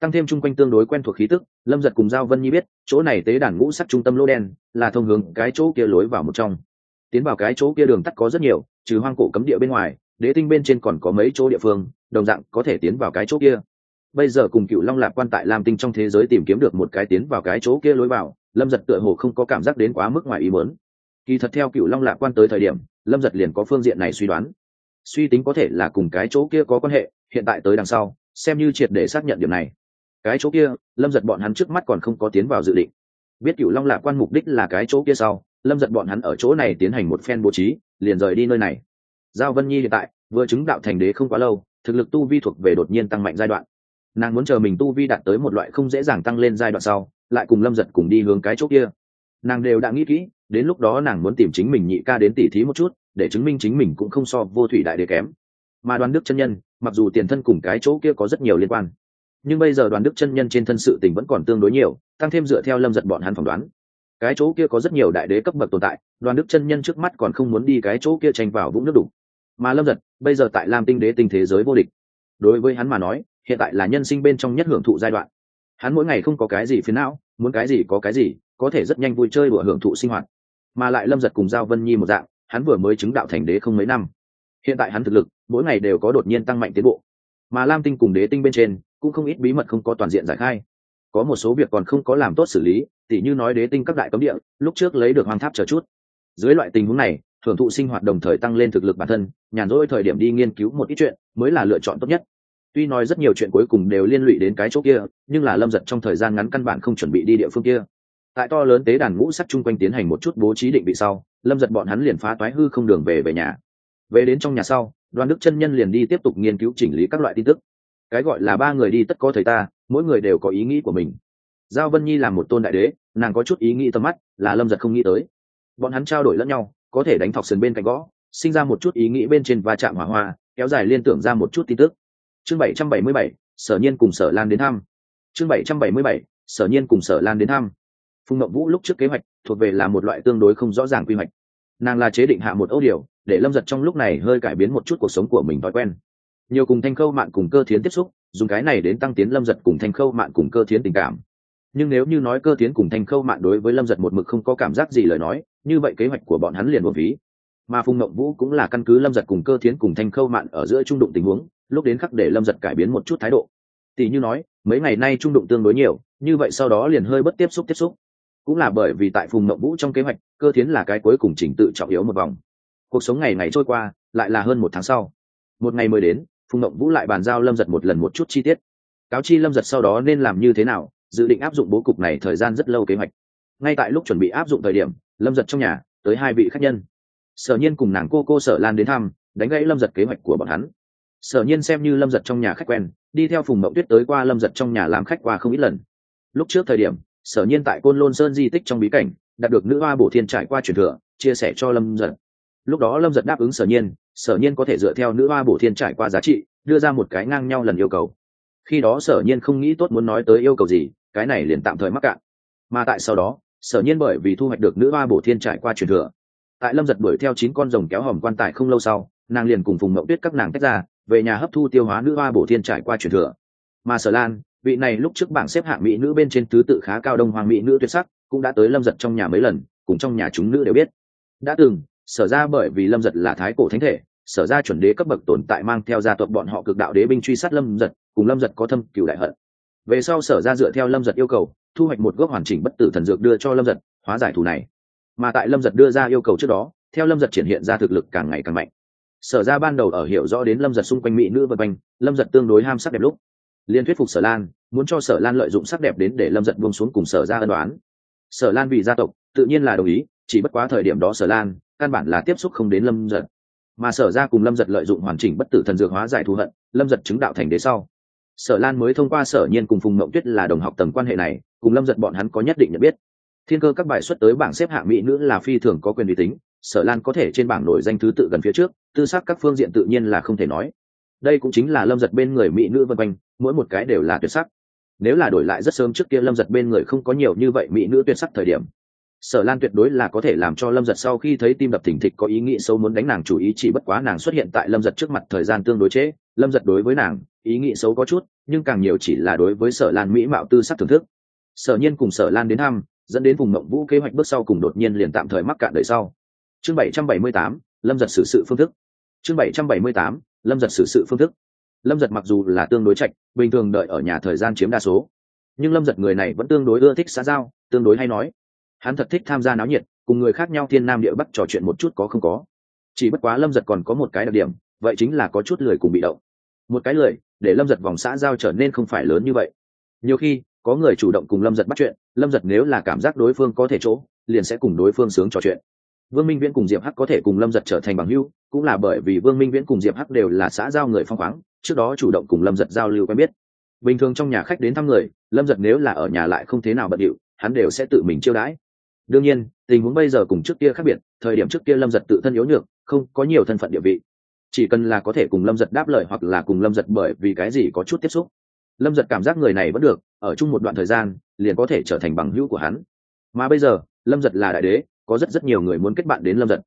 tăng thêm chung quanh tương đối quen thuộc khí tức, lâm giật cùng giao vân nhi biết, chỗ này tế đàn ngũ sắc trung tâm lô đen, là thông hướng cái chỗ kia lối vào một trong. Tiến vào cái chỗ kia đường tắt có rất nhiều, trừ hoang cổ cấm địa bên ngoài, đế tinh bên trên còn có mấy chỗ địa phương, đồng dạng có thể tiến vào cái chỗ kia. Bây giờ cùng cựu long lạc quan tại lam tinh trong thế giới tìm kiếm được một cái tiến vào cái chỗ kia lối vào, lâm giật tựa hồ không có cảm giác đến quá mức ngoài ý mớn kỳ thật theo cựu long lạc quan tới thời điểm, lâm giật liền có phương diện này suy đoán. Suy tính có thể là cùng cái chỗ kia có quan hệ, hiện tại tới đằng sau, xem như triệt để xác nhận điểm này cái chỗ kia, lâm giật bọn hắn trước mắt còn không có tiến vào dự định. Biết cựu long lạc quan mục đích là cái chỗ kia sau, lâm giật bọn hắn ở chỗ này tiến hành một phen bố trí, liền rời đi nơi này. Giao vân nhi hiện tại, vừa chứng đạo thành đế không quá lâu, thực lực tu vi thuộc về đột nhiên tăng mạnh giai đoạn. Nàng muốn chờ mình tu vi đạt tới một loại không dễ dàng tăng lên giai đoạn sau, lại cùng lâm giật cùng đi hướng cái chỗ kia. Nàng đều đã nghĩ kỹ, đến lúc đó nàng muốn tìm chính mình nhị ca đến tỉ thí một chút, để chứng minh chính mình cũng không so vô thủy đại đế kém. Mà đoàn đức chân nhân, mặc dù tiền thân cùng cái chỗ kia có rất nhiều liên quan nhưng bây giờ đoàn đức chân nhân trên thân sự tình vẫn còn tương đối nhiều, tăng thêm dựa theo lâm giật bọn hắn phỏng đoán. Cái chỗ kia có rất nhiều đại đế cấp bậc tồn tại, đoàn đức chân nhân trước mắt còn không muốn đi cái chỗ kia tranh vào vũng nước đủ mà lâm giật, bây giờ tại lam tinh đế tinh thế giới vô địch. Đối với hắn mà nói, hiện tại là nhân sinh bên trong nhất hưởng thụ giai đoạn. Hắn mỗi ngày không có cái gì phiến não, muốn cái gì có cái gì, có thể rất nhanh vui chơi vừa hưởng thụ sinh hoạt. Mà lại lâm giật cùng giao vân nhi một dạng, hắn vừa mới chứng đạo thành đế không mấy năm. Hiện tại hắn thực lực, mỗi ngày đều có đột nhiên tăng mạnh tiến bộ. Mà lam tinh cùng đế tinh bên trên cũng không ít bí mật không có toàn diện giải khai. Có một số việc còn không có làm tốt xử lý, tỉ như nói đế tinh các đại cấm địa, lúc trước lấy được hoàng tháp chờ chút. Dưới loại tình huống này hưởng thụ sinh hoạt đồng thời tăng lên thực lực bản thân, nhàn rỗi thời điểm đi nghiên cứu một ít chuyện mới là lựa chọn tốt nhất. Tuy nói rất nhiều chuyện cuối cùng đều liên lụy đến cái chỗ kia, nhưng là lâm giật trong thời gian ngắn căn bản không chuẩn bị đi địa phương kia. Tại to lớn tế đàn ngũ sắc chung quanh tiến hành một chút bố trí định vị sau, lâm giật bọn hắn liền phá toái hư không đường về về nhà. Về đến trong nhà sau, đoàn đức chân nhân liền đi tiếp tục nghiên cứu chỉnh lý các loại tin tức cái gọi là ba người đi tất có thời ta, mỗi người đều có ý nghĩ của mình. Giao vân nhi là một tôn đại đế, nàng có chút ý nghĩ tầm mắt, là lâm giật không nghĩ tới. Bọn hắn trao đổi lẫn nhau, có thể đánh thọc sườn bên cạnh gõ, sinh ra một chút ý nghĩ bên trên va chạm hỏa hoa, kéo dài liên tưởng ra một chút tin tức. Chương bảy trăm bảy mươi bảy, sở nhiên cùng sở lan đến thăm. Chương bảy trăm bảy mươi bảy, sở nhiên cùng sở lan đến thăm. Phùng ngậm vũ lúc trước kế hoạch, thuộc về là một loại tương đối không rõ ràng quy hoạch. Nàng là chế định hạ một âu điều, để lâm giật trong lúc này hơi cải biến một chút cuộc sống của mình thói quen nhiều cùng thanh khâu mạn cùng cơ thiến tiếp xúc, dùng cái này đến tăng tiến lâm giật cùng thanh khâu mạn cùng cơ thiến tình cảm. Nhưng nếu như nói cơ tiến cùng thanh khâu mạn đối với lâm giật một mực không có cảm giác gì lời nói, như vậy kế hoạch của bọn hắn liền một ví mà phùng ngậm vũ cũng là căn cứ lâm giật cùng cơ thiến cùng thanh khâu mạn ở giữa trung đụng tình huống, lúc đến khắc để lâm giật cải biến một chút thái độ. Tỷ như nói, mấy ngày nay trung đụng tương đối nhiều, như vậy sau đó liền hơi bất tiếp xúc tiếp xúc. Cũng là bởi vì tại phùng mộng vũ trong kế hoạch, cơ thiến là cái cuối cùng trình tự trọng yếu một vòng. Cuộc sống ngày ngày trôi qua, lại là hơn một tháng sau. Một ngày mới đến phùng mộng vũ lại bàn giao lâm giật một lần một chút chi tiết. Cáo chi lâm giật sau đó nên làm như thế nào, dự định áp dụng bố cục này thời gian rất lâu kế hoạch. Ngay tại lúc chuẩn bị áp dụng thời điểm, lâm giật trong nhà, tới hai vị khách nhân. Sở nhiên cùng nàng cô cô sở lan đến thăm, đánh gãy lâm giật kế hoạch của bọn hắn. Sở nhiên xem như lâm giật trong nhà khách quen, đi theo phùng Mậu tuyết tới qua lâm giật trong nhà làm khách qua không ít lần. Lúc trước thời điểm, sở nhiên tại côn lôn sơn di tích trong bí cảnh, đạt được nữ hoa bổ thiên trải qua truyền thừa, chia sẻ cho lâm giật. Lúc đó lâm giật đáp ứng sở nhiên sở nhiên có thể dựa theo nữ hoa bổ thiên trải qua giá trị, đưa ra một cái ngang nhau lần yêu cầu. Khi đó sở nhiên không nghĩ tốt muốn nói tới yêu cầu gì, cái này liền tạm thời mắc cạn. Mà tại sau đó, sở nhiên bởi vì thu hoạch được nữ hoa bổ thiên trải qua truyền thừa, tại lâm giật đuổi theo chín con rồng kéo hòm quan tài không lâu sau, nàng liền cùng phùng mậu tuyết các nàng tách ra, về nhà hấp thu tiêu hóa nữ hoa bổ thiên trải qua truyền thừa. Mà sở lan, vị này lúc trước bảng xếp hạng mỹ nữ bên trên thứ tự khá cao đông hoàng mỹ nữ tuyệt sắc, cũng đã tới lâm giật trong nhà mấy lần, cùng trong nhà chúng nữ đều biết. Đã từng sở ra bởi vì lâm giật là thái cổ thánh thể, sở ra chuẩn đế cấp bậc tồn tại mang theo gia tộc bọn họ cực đạo đế binh truy sát lâm giật, cùng lâm giật có thâm cựu đại hận. Về sau sở ra dựa theo lâm giật yêu cầu, thu hoạch một gốc hoàn chỉnh bất tử thần dược đưa cho lâm giật, hóa giải thù này. Mà tại lâm giật đưa ra yêu cầu trước đó, theo lâm giật triển hiện ra thực lực càng ngày càng mạnh. Sở ra ban đầu ở hiểu rõ đến lâm giật xung quanh mỹ nữ vân quanh, lâm giật tương đối ham sắc đẹp lúc. Liên thuyết phục sở lan, muốn cho sở lan lợi dụng sắc đẹp đến để lâm giật buông xuống cùng sở ra ân đoán sở lan vì gia tộc, tự nhiên là đồng ý, chỉ bất quá thời điểm đó sở lan căn bản là tiếp xúc không đến lâm giật. Mà sở ra cùng lâm giật lợi dụng hoàn chỉnh bất tử thần dược hóa giải thù hận, lâm giật chứng đạo thành đế sau. Sở lan mới thông qua sở nhiên cùng phùng mậu tuyết là đồng học tầng quan hệ này, cùng lâm giật bọn hắn có nhất định nhận biết. Thiên cơ các bài xuất tới bảng xếp hạng mỹ nữ là phi thường có quyền uy tín, sở lan có thể trên bảng nổi danh thứ tự gần phía trước, tư sắc các phương diện tự nhiên là không thể nói. Đây cũng chính là lâm giật bên người mỹ nữ vân quanh, mỗi một cái đều là tuyệt sắc. Nếu là đổi lại rất sớm trước kia lâm giật bên người không có nhiều như vậy mỹ nữ tuyệt sắc thời điểm sở lan tuyệt đối là có thể làm cho lâm giật sau khi thấy tim đập thỉnh thịch có ý nghĩ xấu muốn đánh nàng chủ ý, chỉ bất quá nàng xuất hiện tại lâm giật trước mặt thời gian tương đối trễ. Lâm giật đối với nàng, ý nghĩ xấu có chút, nhưng càng nhiều chỉ là đối với sở lan mỹ mạo tư sắc thưởng thức. Sở nhiên cùng sở lan đến thăm, dẫn đến vùng mộng vũ kế hoạch bước sau cùng đột nhiên liền tạm thời mắc cạn đời sau. Chương bảy trăm bảy mươi tám, lâm giật xử sự phương thức. Chương bảy trăm bảy mươi tám, lâm giật xử sự phương thức. Lâm giật mặc dù là tương đối chạch bình thường đợi ở nhà thời gian chiếm đa số. Nhưng lâm giật người này vẫn tương đối ưa thích xã giao, tương đối hay nói hắn thật thích tham gia náo nhiệt, cùng người khác nhau thiên nam địa bắc trò chuyện một chút có không có. Chỉ bất quá lâm giật còn có một cái đặc điểm, vậy chính là có chút lười cùng bị động. Một cái lười, để lâm giật vòng xã giao trở nên không phải lớn như vậy. Nhiều khi, có người chủ động cùng lâm giật bắt chuyện, lâm giật nếu là cảm giác đối phương có thể chỗ, liền sẽ cùng đối phương sướng trò chuyện. Vương minh viễn cùng diệp hắc có thể cùng lâm giật trở thành bằng hưu cũng là bởi vì vương minh viễn cùng diệp hắc đều là xã giao người phong khoáng, trước đó chủ động cùng lâm giật giao lưu quen biết. Bình thường trong nhà khách đến thăm người, lâm giật nếu là ở nhà lại không thế nào bận điệu, hắn đều sẽ tự mình chiêu đãi đương nhiên, tình huống bây giờ cùng trước kia khác biệt, thời điểm trước kia lâm giật tự thân yếu nhược, không có nhiều thân phận địa vị. Chỉ cần là có thể cùng lâm giật đáp lời hoặc là cùng lâm giật bởi vì cái gì có chút tiếp xúc, lâm giật cảm giác người này vẫn được, ở chung một đoạn thời gian, liền có thể trở thành bằng hữu của hắn. Mà bây giờ, lâm giật là đại đế, có rất rất nhiều người muốn kết bạn đến lâm giật.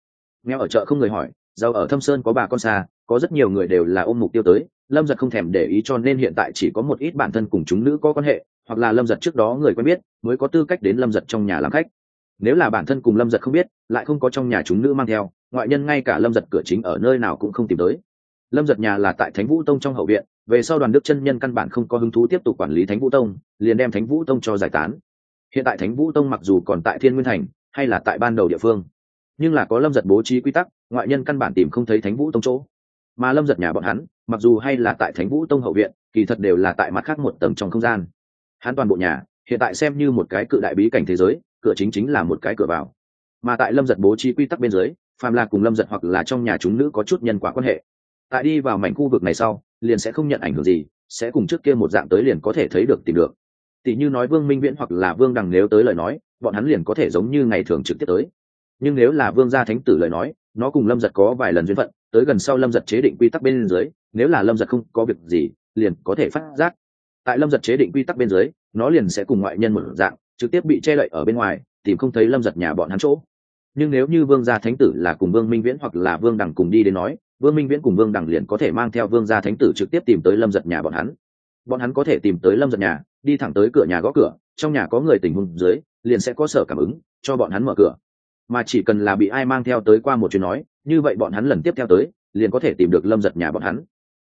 Nghe ở chợ không người hỏi, giàu ở thâm sơn có bà con xa, có rất nhiều người đều là ôm mục tiêu tới, lâm giật không thèm để ý cho nên hiện tại chỉ có một ít bản thân cùng chúng nữ có quan hệ, hoặc là lâm giật trước đó người quen biết, mới có tư cách đến lâm giật trong nhà làm khách nếu là bản thân cùng lâm giật không biết, lại không có trong nhà chúng nữ mang theo, ngoại nhân ngay cả lâm giật cửa chính ở nơi nào cũng không tìm tới. Lâm giật nhà là tại thánh vũ tông trong hậu viện, về sau đoàn đức chân nhân căn bản không có hứng thú tiếp tục quản lý thánh vũ tông, liền đem thánh vũ tông cho giải tán. Hiện tại thánh vũ tông mặc dù còn tại thiên nguyên thành, hay là tại ban đầu địa phương, nhưng là có lâm giật bố trí quy tắc, ngoại nhân căn bản tìm không thấy thánh vũ tông chỗ. Mà lâm giật nhà bọn hắn, mặc dù hay là tại thánh vũ tông hậu viện, kỳ thật đều là tại mặt khác một tầng trong không gian. Hắn toàn bộ nhà, hiện tại xem như một cái cự đại bí cảnh thế giới cửa chính chính là một cái cửa vào. Mà tại lâm giật bố trí quy tắc bên dưới phàm là cùng lâm giật hoặc là trong nhà chúng nữ có chút nhân quả quan hệ. Tại đi vào mảnh khu vực này sau, liền sẽ không nhận ảnh hưởng gì, sẽ cùng trước kia một dạng tới liền có thể thấy được, tìm được. Tỷ như nói vương minh viễn hoặc là vương đằng nếu tới lời nói, bọn hắn liền có thể giống như ngày thường trực tiếp tới. Nhưng nếu là vương gia thánh tử lời nói, nó cùng lâm giật có vài lần duyên phận, tới gần sau lâm giật chế định quy tắc bên dưới, nếu là lâm giật không có việc gì, liền có thể phát giác. Tại lâm giật chế định quy tắc bên dưới, nó liền sẽ cùng ngoại nhân một dạng trực tiếp bị che lậy ở bên ngoài, tìm không thấy lâm giật nhà bọn hắn chỗ. Nhưng nếu như vương gia thánh tử là cùng vương minh viễn hoặc là vương đằng cùng đi đến nói, vương minh viễn cùng vương đằng liền có thể mang theo vương gia thánh tử trực tiếp tìm tới lâm giật nhà bọn hắn. Bọn hắn có thể tìm tới lâm giật nhà, đi thẳng tới cửa nhà gõ cửa, trong nhà có người tình huống dưới, liền sẽ có sở cảm ứng, cho bọn hắn mở cửa. Mà chỉ cần là bị ai mang theo tới qua một chuyến nói, như vậy bọn hắn lần tiếp theo tới, liền có thể tìm được lâm giật nhà bọn hắn.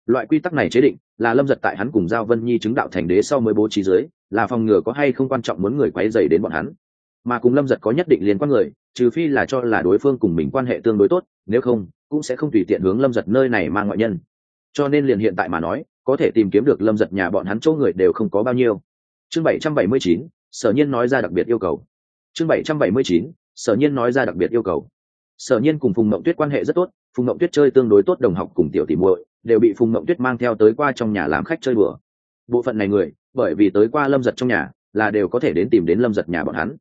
Loại quy tắc này chế định là lâm giật tại hắn cùng giao vân nhi chứng đạo thành đế sau mới bố trí dưới là phòng ngừa có hay không quan trọng muốn người quáy dày đến bọn hắn. Mà cùng lâm giật có nhất định liên quan người, trừ phi là cho là đối phương cùng mình quan hệ tương đối tốt, nếu không, cũng sẽ không tùy tiện hướng lâm giật nơi này mang ngoại nhân. Cho nên liền hiện tại mà nói, có thể tìm kiếm được lâm giật nhà bọn hắn chỗ người đều không có bao nhiêu. Chương bảy trăm bảy mươi chín, sở nhiên nói ra đặc biệt yêu cầu. Chương bảy trăm bảy mươi chín, sở nhiên nói ra đặc biệt yêu cầu. Sở nhiên cùng phùng mộng tuyết quan hệ rất tốt phùng mộng tuyết chơi tương đối tốt đồng học cùng tiểu tỷ muội, đều bị phùng mộng tuyết mang theo tới qua trong nhà làm khách chơi bừa bộ phận này người, bởi vì tới qua lâm giật trong nhà, là đều có thể đến tìm đến lâm giật nhà bọn hắn.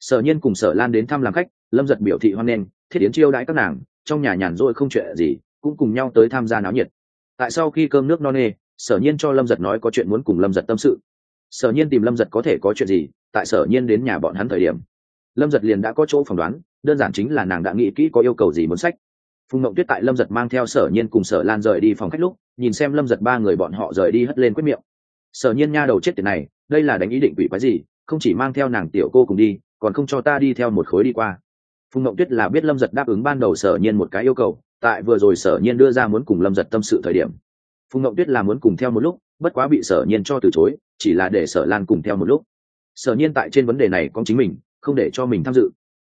Sở nhiên cùng sở lan đến thăm làm khách, lâm giật biểu thị hoan nghênh, thiết yến chiêu đãi các nàng, trong nhà nhàn rỗi không chuyện gì, cũng cùng nhau tới tham gia náo nhiệt. Tại sau khi cơm nước no nê, sở nhiên cho lâm giật nói có chuyện muốn cùng lâm giật tâm sự. Sở nhiên tìm lâm giật có thể có chuyện gì, tại sở nhiên đến nhà bọn hắn thời điểm. Lâm giật liền đã có chỗ phỏng đoán, đơn giản chính là nàng đã nghĩ kỹ có yêu cầu gì muốn sách phùng mộng tuyết tại lâm giật mang theo sở nhiên cùng sở lan rời đi phòng khách lúc, nhìn xem lâm giật ba người bọn họ rời đi hất lên quyết miệng. Sở nhiên nha đầu chết tiền này, đây là đánh ý định quỷ quái gì, không chỉ mang theo nàng tiểu cô cùng đi, còn không cho ta đi theo một khối đi qua. Phùng mộng tuyết là biết lâm giật đáp ứng ban đầu sở nhiên một cái yêu cầu, tại vừa rồi sở nhiên đưa ra muốn cùng lâm giật tâm sự thời điểm. Phùng mộng tuyết là muốn cùng theo một lúc, bất quá bị sở nhiên cho từ chối, chỉ là để sở lan cùng theo một lúc. Sở nhiên tại trên vấn đề này có chính mình, không để cho mình tham dự.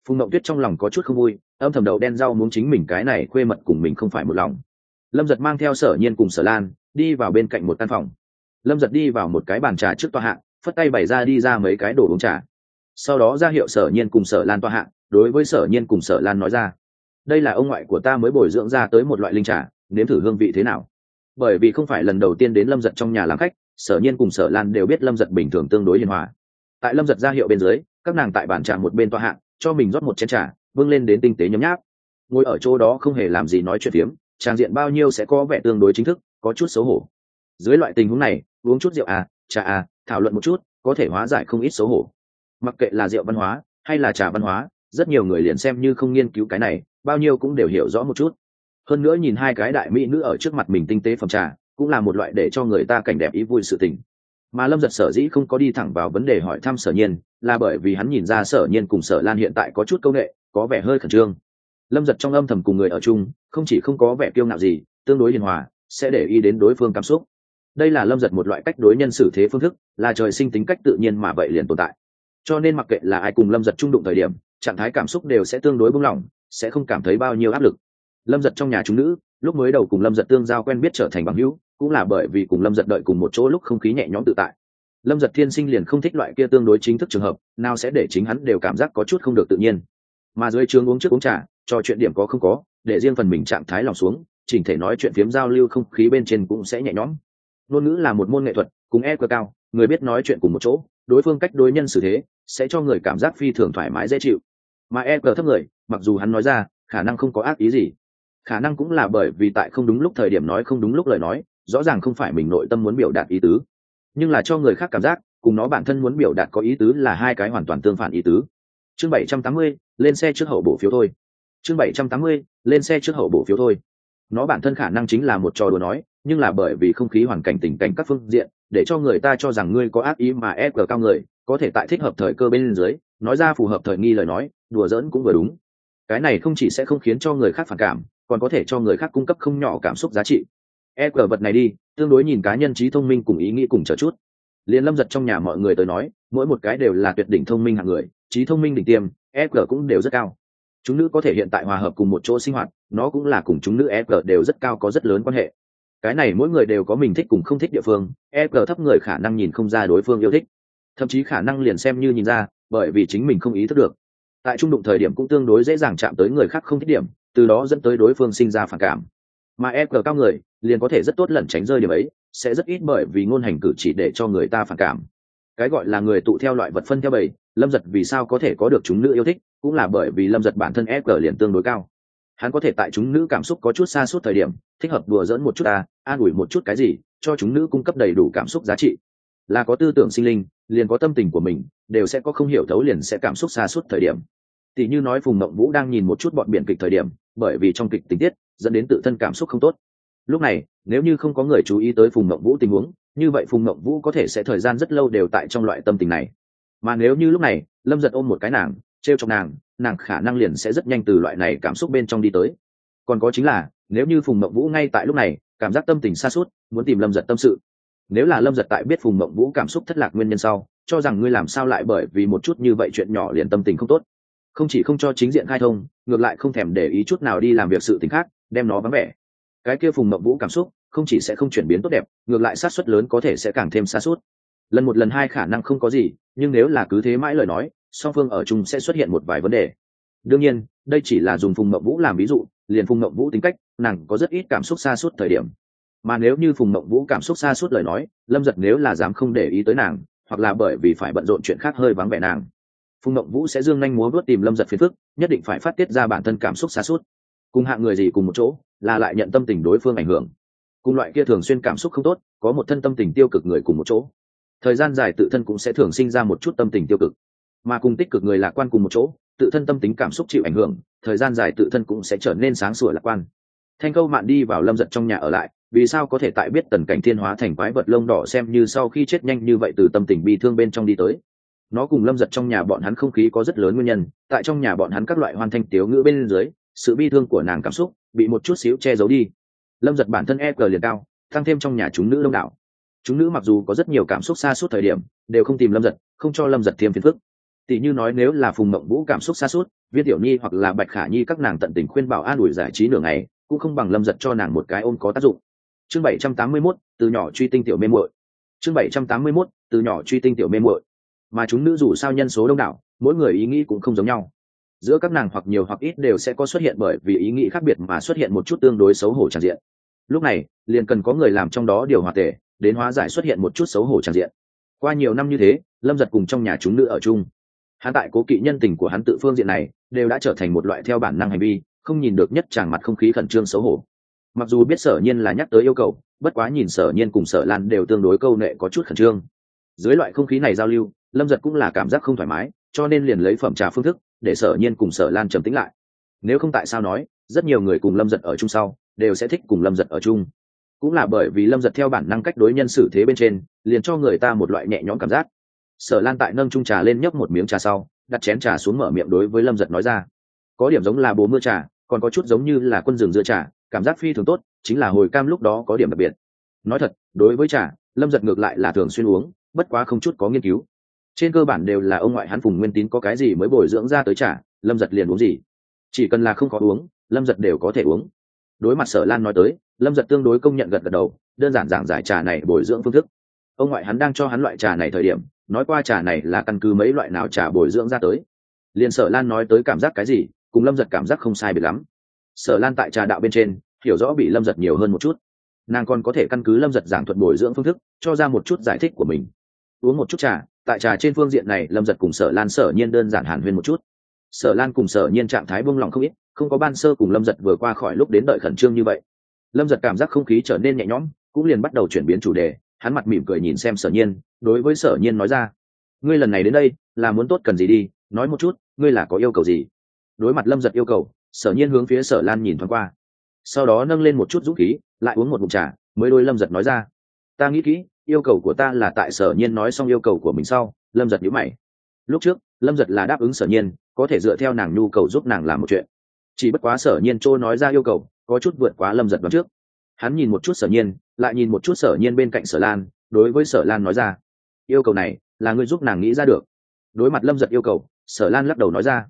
Phùng mộng tuyết trong lòng có chút không vui âm thầm đầu đen rau muốn chính mình cái này khuê mật cùng mình không phải một lòng. Lâm giật mang theo sở nhiên cùng sở lan, đi vào bên cạnh một căn phòng. Lâm giật đi vào một cái bàn trà trước tòa hạng, phất tay bày ra đi ra mấy cái đồ uống trà. Sau đó ra hiệu sở nhiên cùng sở lan tòa hạng, đối với sở nhiên cùng sở lan nói ra, đây là ông ngoại của ta mới bồi dưỡng ra tới một loại linh trà, nếm thử hương vị thế nào? Bởi vì không phải lần đầu tiên đến lâm giật trong nhà làm khách, sở nhiên cùng sở lan đều biết lâm giật bình thường tương đối hiền hòa. Tại lâm giật ra hiệu bên dưới, các nàng tại bàn trà một bên tòa hạng, cho mình rót một chén trà vâng lên đến tinh tế nhấm nháp. Ngồi ở chỗ đó không hề làm gì nói chuyện phiếm, trang diện bao nhiêu sẽ có vẻ tương đối chính thức, có chút xấu hổ. Dưới loại tình huống này, uống chút rượu à trà à thảo luận một chút, có thể hóa giải không ít xấu hổ. Mặc kệ là rượu văn hóa, hay là trà văn hóa, rất nhiều người liền xem như không nghiên cứu cái này, bao nhiêu cũng đều hiểu rõ một chút. Hơn nữa nhìn hai cái đại mỹ nữ ở trước mặt mình tinh tế phòng trà, cũng là một loại để cho người ta cảnh đẹp ý vui sự tình mà lâm giật sở dĩ không có đi thẳng vào vấn đề hỏi thăm sở nhiên là bởi vì hắn nhìn ra sở nhiên cùng sở lan hiện tại có chút c â u n ệ có vẻ hơi khẩn trương. Lâm giật trong âm thầm cùng người ở chung, không chỉ không có vẻ kiêu ngạo gì, tương đối hiền hòa, sẽ để ý đến đối phương cảm xúc. Đây là lâm giật một loại cách đối nhân xử thế phương thức, là trời sinh tính cách tự nhiên mà vậy liền tồn tại. Cho nên mặc kệ là ai cùng lâm giật trung đụng thời điểm, trạng thái cảm xúc đều sẽ tương đối bung lỏng, sẽ không cảm thấy bao nhiêu áp lực. Lâm giật trong nhà chúng nữ, lúc mới đầu cùng lâm giật tương giao quen biết trở thành bằng hữu cũng là bởi vì cùng lâm giật đợi cùng một chỗ lúc không khí nhẹ nhõm tự tại. Lâm giật thiên sinh liền không thích loại kia tương đối chính thức trường hợp, nào sẽ để chính hắn đều cảm giác có chút không được tự nhiên. Mà dưới trường uống trước uống trà, trò chuyện điểm có không có, để riêng phần mình trạng thái lòng xuống, chỉnh thể nói chuyện phiếm giao lưu không khí bên trên cũng sẽ nhẹ nhõm. Ngôn ngữ là một môn nghệ thuật, cùng e cơ cao, người biết nói chuyện cùng một chỗ, đối phương cách đối nhân xử thế, sẽ cho người cảm giác phi thường thoải mái dễ chịu. Mà e cờ thấp người, mặc dù hắn nói ra, khả năng không có ác ý gì. Khả năng cũng là bởi vì tại không đúng lúc thời điểm nói không đúng lúc lời nói rõ ràng không phải mình nội tâm muốn biểu đạt ý tứ, nhưng là cho người khác cảm giác, cùng nó bản thân muốn biểu đạt có ý tứ là hai cái hoàn toàn tương phản ý tứ. Chương bảy trăm tám mươi, lên xe trước hậu bổ phiếu thôi. Chương bảy trăm tám mươi, lên xe trước hậu bổ phiếu thôi. Nó bản thân khả năng chính là một trò đùa nói, nhưng là bởi vì không khí hoàn cảnh tình cảnh các phương diện, để cho người ta cho rằng ngươi có ác ý mà ép cờ cao người, có thể tại thích hợp thời cơ bên dưới, nói ra phù hợp thời nghi lời nói, đùa giỡn cũng vừa đúng. Cái này không chỉ sẽ không khiến cho người khác phản cảm, còn có thể cho người khác cung cấp không nhỏ cảm xúc giá trị e cờ vật này đi, tương đối nhìn cá nhân trí thông minh cùng ý nghĩ cùng chờ chút. Liền lâm giật trong nhà mọi người tới nói, mỗi một cái đều là tuyệt đỉnh thông minh hạng người, trí thông minh đỉnh tiêm e cờ cũng đều rất cao. Chúng nữ có thể hiện tại hòa hợp cùng một chỗ sinh hoạt, nó cũng là cùng chúng nữ e cờ đều rất cao có rất lớn quan hệ. Cái này mỗi người đều có mình thích cùng không thích địa phương e cờ thấp người khả năng nhìn không ra đối phương yêu thích. Thậm chí khả năng liền xem như nhìn ra, bởi vì chính mình không ý thức được. Tại trung đụng thời điểm cũng tương đối dễ dàng chạm tới người khác không thích điểm, từ đó dẫn tới đối phương sinh ra phản cảm. Mà e cờ cao người liền có thể rất tốt lẩn tránh rơi điểm ấy, sẽ rất ít bởi vì ngôn hành cử chỉ để cho người ta phản cảm. Cái gọi là người tụ theo loại vật phân theo bầy, lâm giật vì sao có thể có được chúng nữ yêu thích, cũng là bởi vì lâm giật bản thân ép cờ liền tương đối cao. Hắn có thể tại chúng nữ cảm xúc có chút xa suốt thời điểm, thích hợp đùa dỡn một chút ta, an ủi một chút cái gì, cho chúng nữ cung cấp đầy đủ cảm xúc giá trị. Là có tư tưởng sinh linh, liền có tâm tình của mình, đều sẽ có không hiểu thấu liền sẽ cảm xúc xa suốt thời điểm. Tỷ như nói phùng mộng vũ đang nhìn một chút bọn biển kịch thời điểm, bởi vì trong kịch tình tiết, dẫn đến tự thân cảm xúc không tốt lúc này, nếu như không có người chú ý tới phùng mộng vũ tình huống, như vậy phùng mộng vũ có thể sẽ thời gian rất lâu đều tại trong loại tâm tình này. Mà nếu như lúc này, lâm giật ôm một cái nàng t r e o trong nàng nàng khả năng liền sẽ rất nhanh từ loại này cảm xúc bên trong đi tới. Còn có chính là, nếu như phùng mộng vũ ngay tại lúc này, cảm giác tâm tình xa suốt, muốn tìm lâm giật tâm sự. Nếu là lâm giật tại biết phùng mộng vũ cảm xúc thất lạc nguyên nhân sau, cho rằng ngươi làm sao lại bởi vì một chút như vậy chuyện nhỏ liền tâm tình không tốt. Không chỉ không cho chính diện khai thông, ngược lại không thèm để ý chút nào đi làm việc sự t ì n h khác, đem nó vắng vẻ cái kia phùng mộng vũ cảm xúc không chỉ sẽ không chuyển biến tốt đẹp, ngược lại sát xuất lớn có thể sẽ càng thêm xa suốt. Lần một lần hai khả năng không có gì, nhưng nếu là cứ thế mãi lời nói, song phương ở chung sẽ xuất hiện một vài vấn đề. Đương nhiên, đây chỉ là dùng phùng mộng vũ làm ví dụ, liền phùng mộng vũ tính cách, nàng có rất ít cảm xúc xa suốt thời điểm. Mà nếu như phùng mộng vũ cảm xúc xa suốt lời nói, lâm giật nếu là dám không để ý tới nàng, hoặc là bởi vì phải bận rộn chuyện khác hơi vắng vẻ nàng, phùng mộng vũ sẽ dương nhanh múa vớt tìm lâm giật phiền phức, nhất định phải phát tiết ra bản thân cảm xúc xa suốt cùng hạng người gì cùng một chỗ, là lại nhận tâm tình đối phương ảnh hưởng. Cùng loại kia thường xuyên cảm xúc không tốt, có một thân tâm tình tiêu cực người cùng một chỗ. Thời gian dài tự thân cũng sẽ thường sinh ra một chút tâm tình tiêu cực. Mà cùng tích cực người lạc quan cùng một chỗ, tự thân tâm tính cảm xúc chịu ảnh hưởng, thời gian dài tự thân cũng sẽ trở nên sáng sủa lạc quan. Thanh câu mạn đi vào lâm giật trong nhà ở lại, vì sao có thể tại biết tần cảnh thiên hóa thành quái vật lông đỏ xem như sau khi chết nhanh như vậy từ tâm tình bi thương bên trong đi tới. Nó cùng lâm giật trong nhà bọn hắn không khí có rất lớn nguyên nhân, tại trong nhà bọn hắn các loại hoàn thanh tiếu ngữ bên dưới sự bi thương của nàng cảm xúc bị một chút xíu che giấu đi. Lâm giật bản thân e cờ liền cao tăng thêm trong nhà chúng nữ đông đảo. Chúng nữ mặc dù có rất nhiều cảm xúc xa suốt thời điểm, đều không tìm lâm giật, không cho lâm giật thêm phiền phức. Tỷ như nói nếu là phùng mộng vũ cảm xúc xa suốt, Viên tiểu nhi hoặc là bạch khả nhi các nàng tận tình khuyên bảo an ủi giải trí nửa ngày, cũng không bằng lâm giật cho nàng một cái ôm có tác dụng. Chương bảy trăm tám mươi mốt, từ nhỏ truy tinh tiểu mê muội. Chương bảy trăm tám mươi mốt, từ nhỏ truy tinh tiểu mê muội. Mà chúng nữ dù sao nhân số đông đảo, mỗi người ý nghĩ cũng không giống nhau giữa các nàng hoặc nhiều hoặc ít đều sẽ có xuất hiện bởi vì ý nghĩ khác biệt mà xuất hiện một chút tương đối xấu hổ tràn diện. Lúc này, liền cần có người làm trong đó điều hòa tể đến hóa giải xuất hiện một chút xấu hổ tràn diện. Qua nhiều năm như thế, lâm giật cùng trong nhà chúng nữ ở chung. Hắn tại cố kỵ nhân tình của hắn tự phương diện này, đều đã trở thành một loại theo bản năng hành vi, không nhìn được nhất tràng mặt không khí khẩn trương xấu hổ. Mặc dù biết sở nhiên là nhắc tới yêu cầu, bất quá nhìn sở nhiên cùng sở lan đều tương đối câu nệ có chút khẩn trương. Dưới loại không khí này giao lưu, lâm giật cũng là cảm giác không thoải mái, cho nên liền lấy phẩm trà phương thức để sở nhiên cùng sở lan trầm tính lại. Nếu không tại sao nói, rất nhiều người cùng lâm giật ở chung sau, đều sẽ thích cùng lâm giật ở chung. Cũng là bởi vì lâm giật theo bản năng cách đối nhân xử thế bên trên, liền cho người ta một loại nhẹ nhõm cảm giác. Sở lan tại nâng trung trà lên nhấp một miếng trà sau, đặt chén trà xuống mở miệng đối với lâm giật nói ra. Có điểm giống là bố mưa trà, còn có chút giống như là quân rừng dưa trà, cảm giác phi thường tốt, chính là hồi cam lúc đó có điểm đặc biệt. Nói thật, đối với trà, lâm giật ngược lại là thường xuyên uống, bất quá không chút có nghiên cứu trên cơ bản đều là ông ngoại hắn phùng nguyên tín có cái gì mới bồi dưỡng ra tới trả lâm giật liền uống gì. Chỉ cần là không có uống, lâm giật đều có thể uống. Đối mặt sở lan nói tới, lâm giật tương đối công nhận gật gật đầu, đơn giản giảng giải trà này bồi dưỡng phương thức. Ông ngoại hắn đang cho hắn loại trà này thời điểm, nói qua trà này là căn cứ mấy loại nào trà bồi dưỡng ra tới. Liền sở lan nói tới cảm giác cái gì, cùng lâm giật cảm giác không sai biệt lắm. Sở lan tại trà đạo bên trên, hiểu rõ bị lâm giật nhiều hơn một chút. Nàng còn có thể căn cứ lâm giật giảng thuật bồi dưỡng phương thức, cho ra một chút giải thích của mình uống một chút trà, tại trà trên phương diện này, lâm giật cùng sở lan sở nhiên đơn giản hàn huyên một chút. Sở lan cùng sở nhiên trạng thái buông lỏng không ít, không có ban sơ cùng lâm giật vừa qua khỏi lúc đến đợi khẩn trương như vậy. Lâm giật cảm giác không khí trở nên nhẹ nhõm, cũng liền bắt đầu chuyển biến chủ đề, hắn mặt mỉm cười nhìn xem sở nhiên, đối với sở nhiên nói ra, ngươi lần này đến đây, là muốn tốt cần gì đi, nói một chút, ngươi là có yêu cầu gì? Đối mặt lâm giật yêu cầu, sở nhiên hướng phía sở lan nhìn thoáng qua. Sau đó nâng lên một chút dũng khí, lại uống một mụn trà, mới đôi lâm giật nói ra, ta nghĩ kỹ yêu cầu của ta là tại sở nhiên nói xong yêu cầu của mình sau, lâm giật nhữ mày. Lúc trước, lâm giật là đáp ứng sở nhiên, có thể dựa theo nàng nhu cầu giúp nàng làm một chuyện. Chỉ bất quá sở nhiên chỗ nói ra yêu cầu, có chút vượt quá lâm giật đoán trước. Hắn nhìn một chút sở nhiên, lại nhìn một chút sở nhiên bên cạnh sở lan, đối với sở lan nói ra, yêu cầu này là người giúp nàng nghĩ ra được. Đối mặt lâm giật yêu cầu, sở lan lắc đầu nói ra,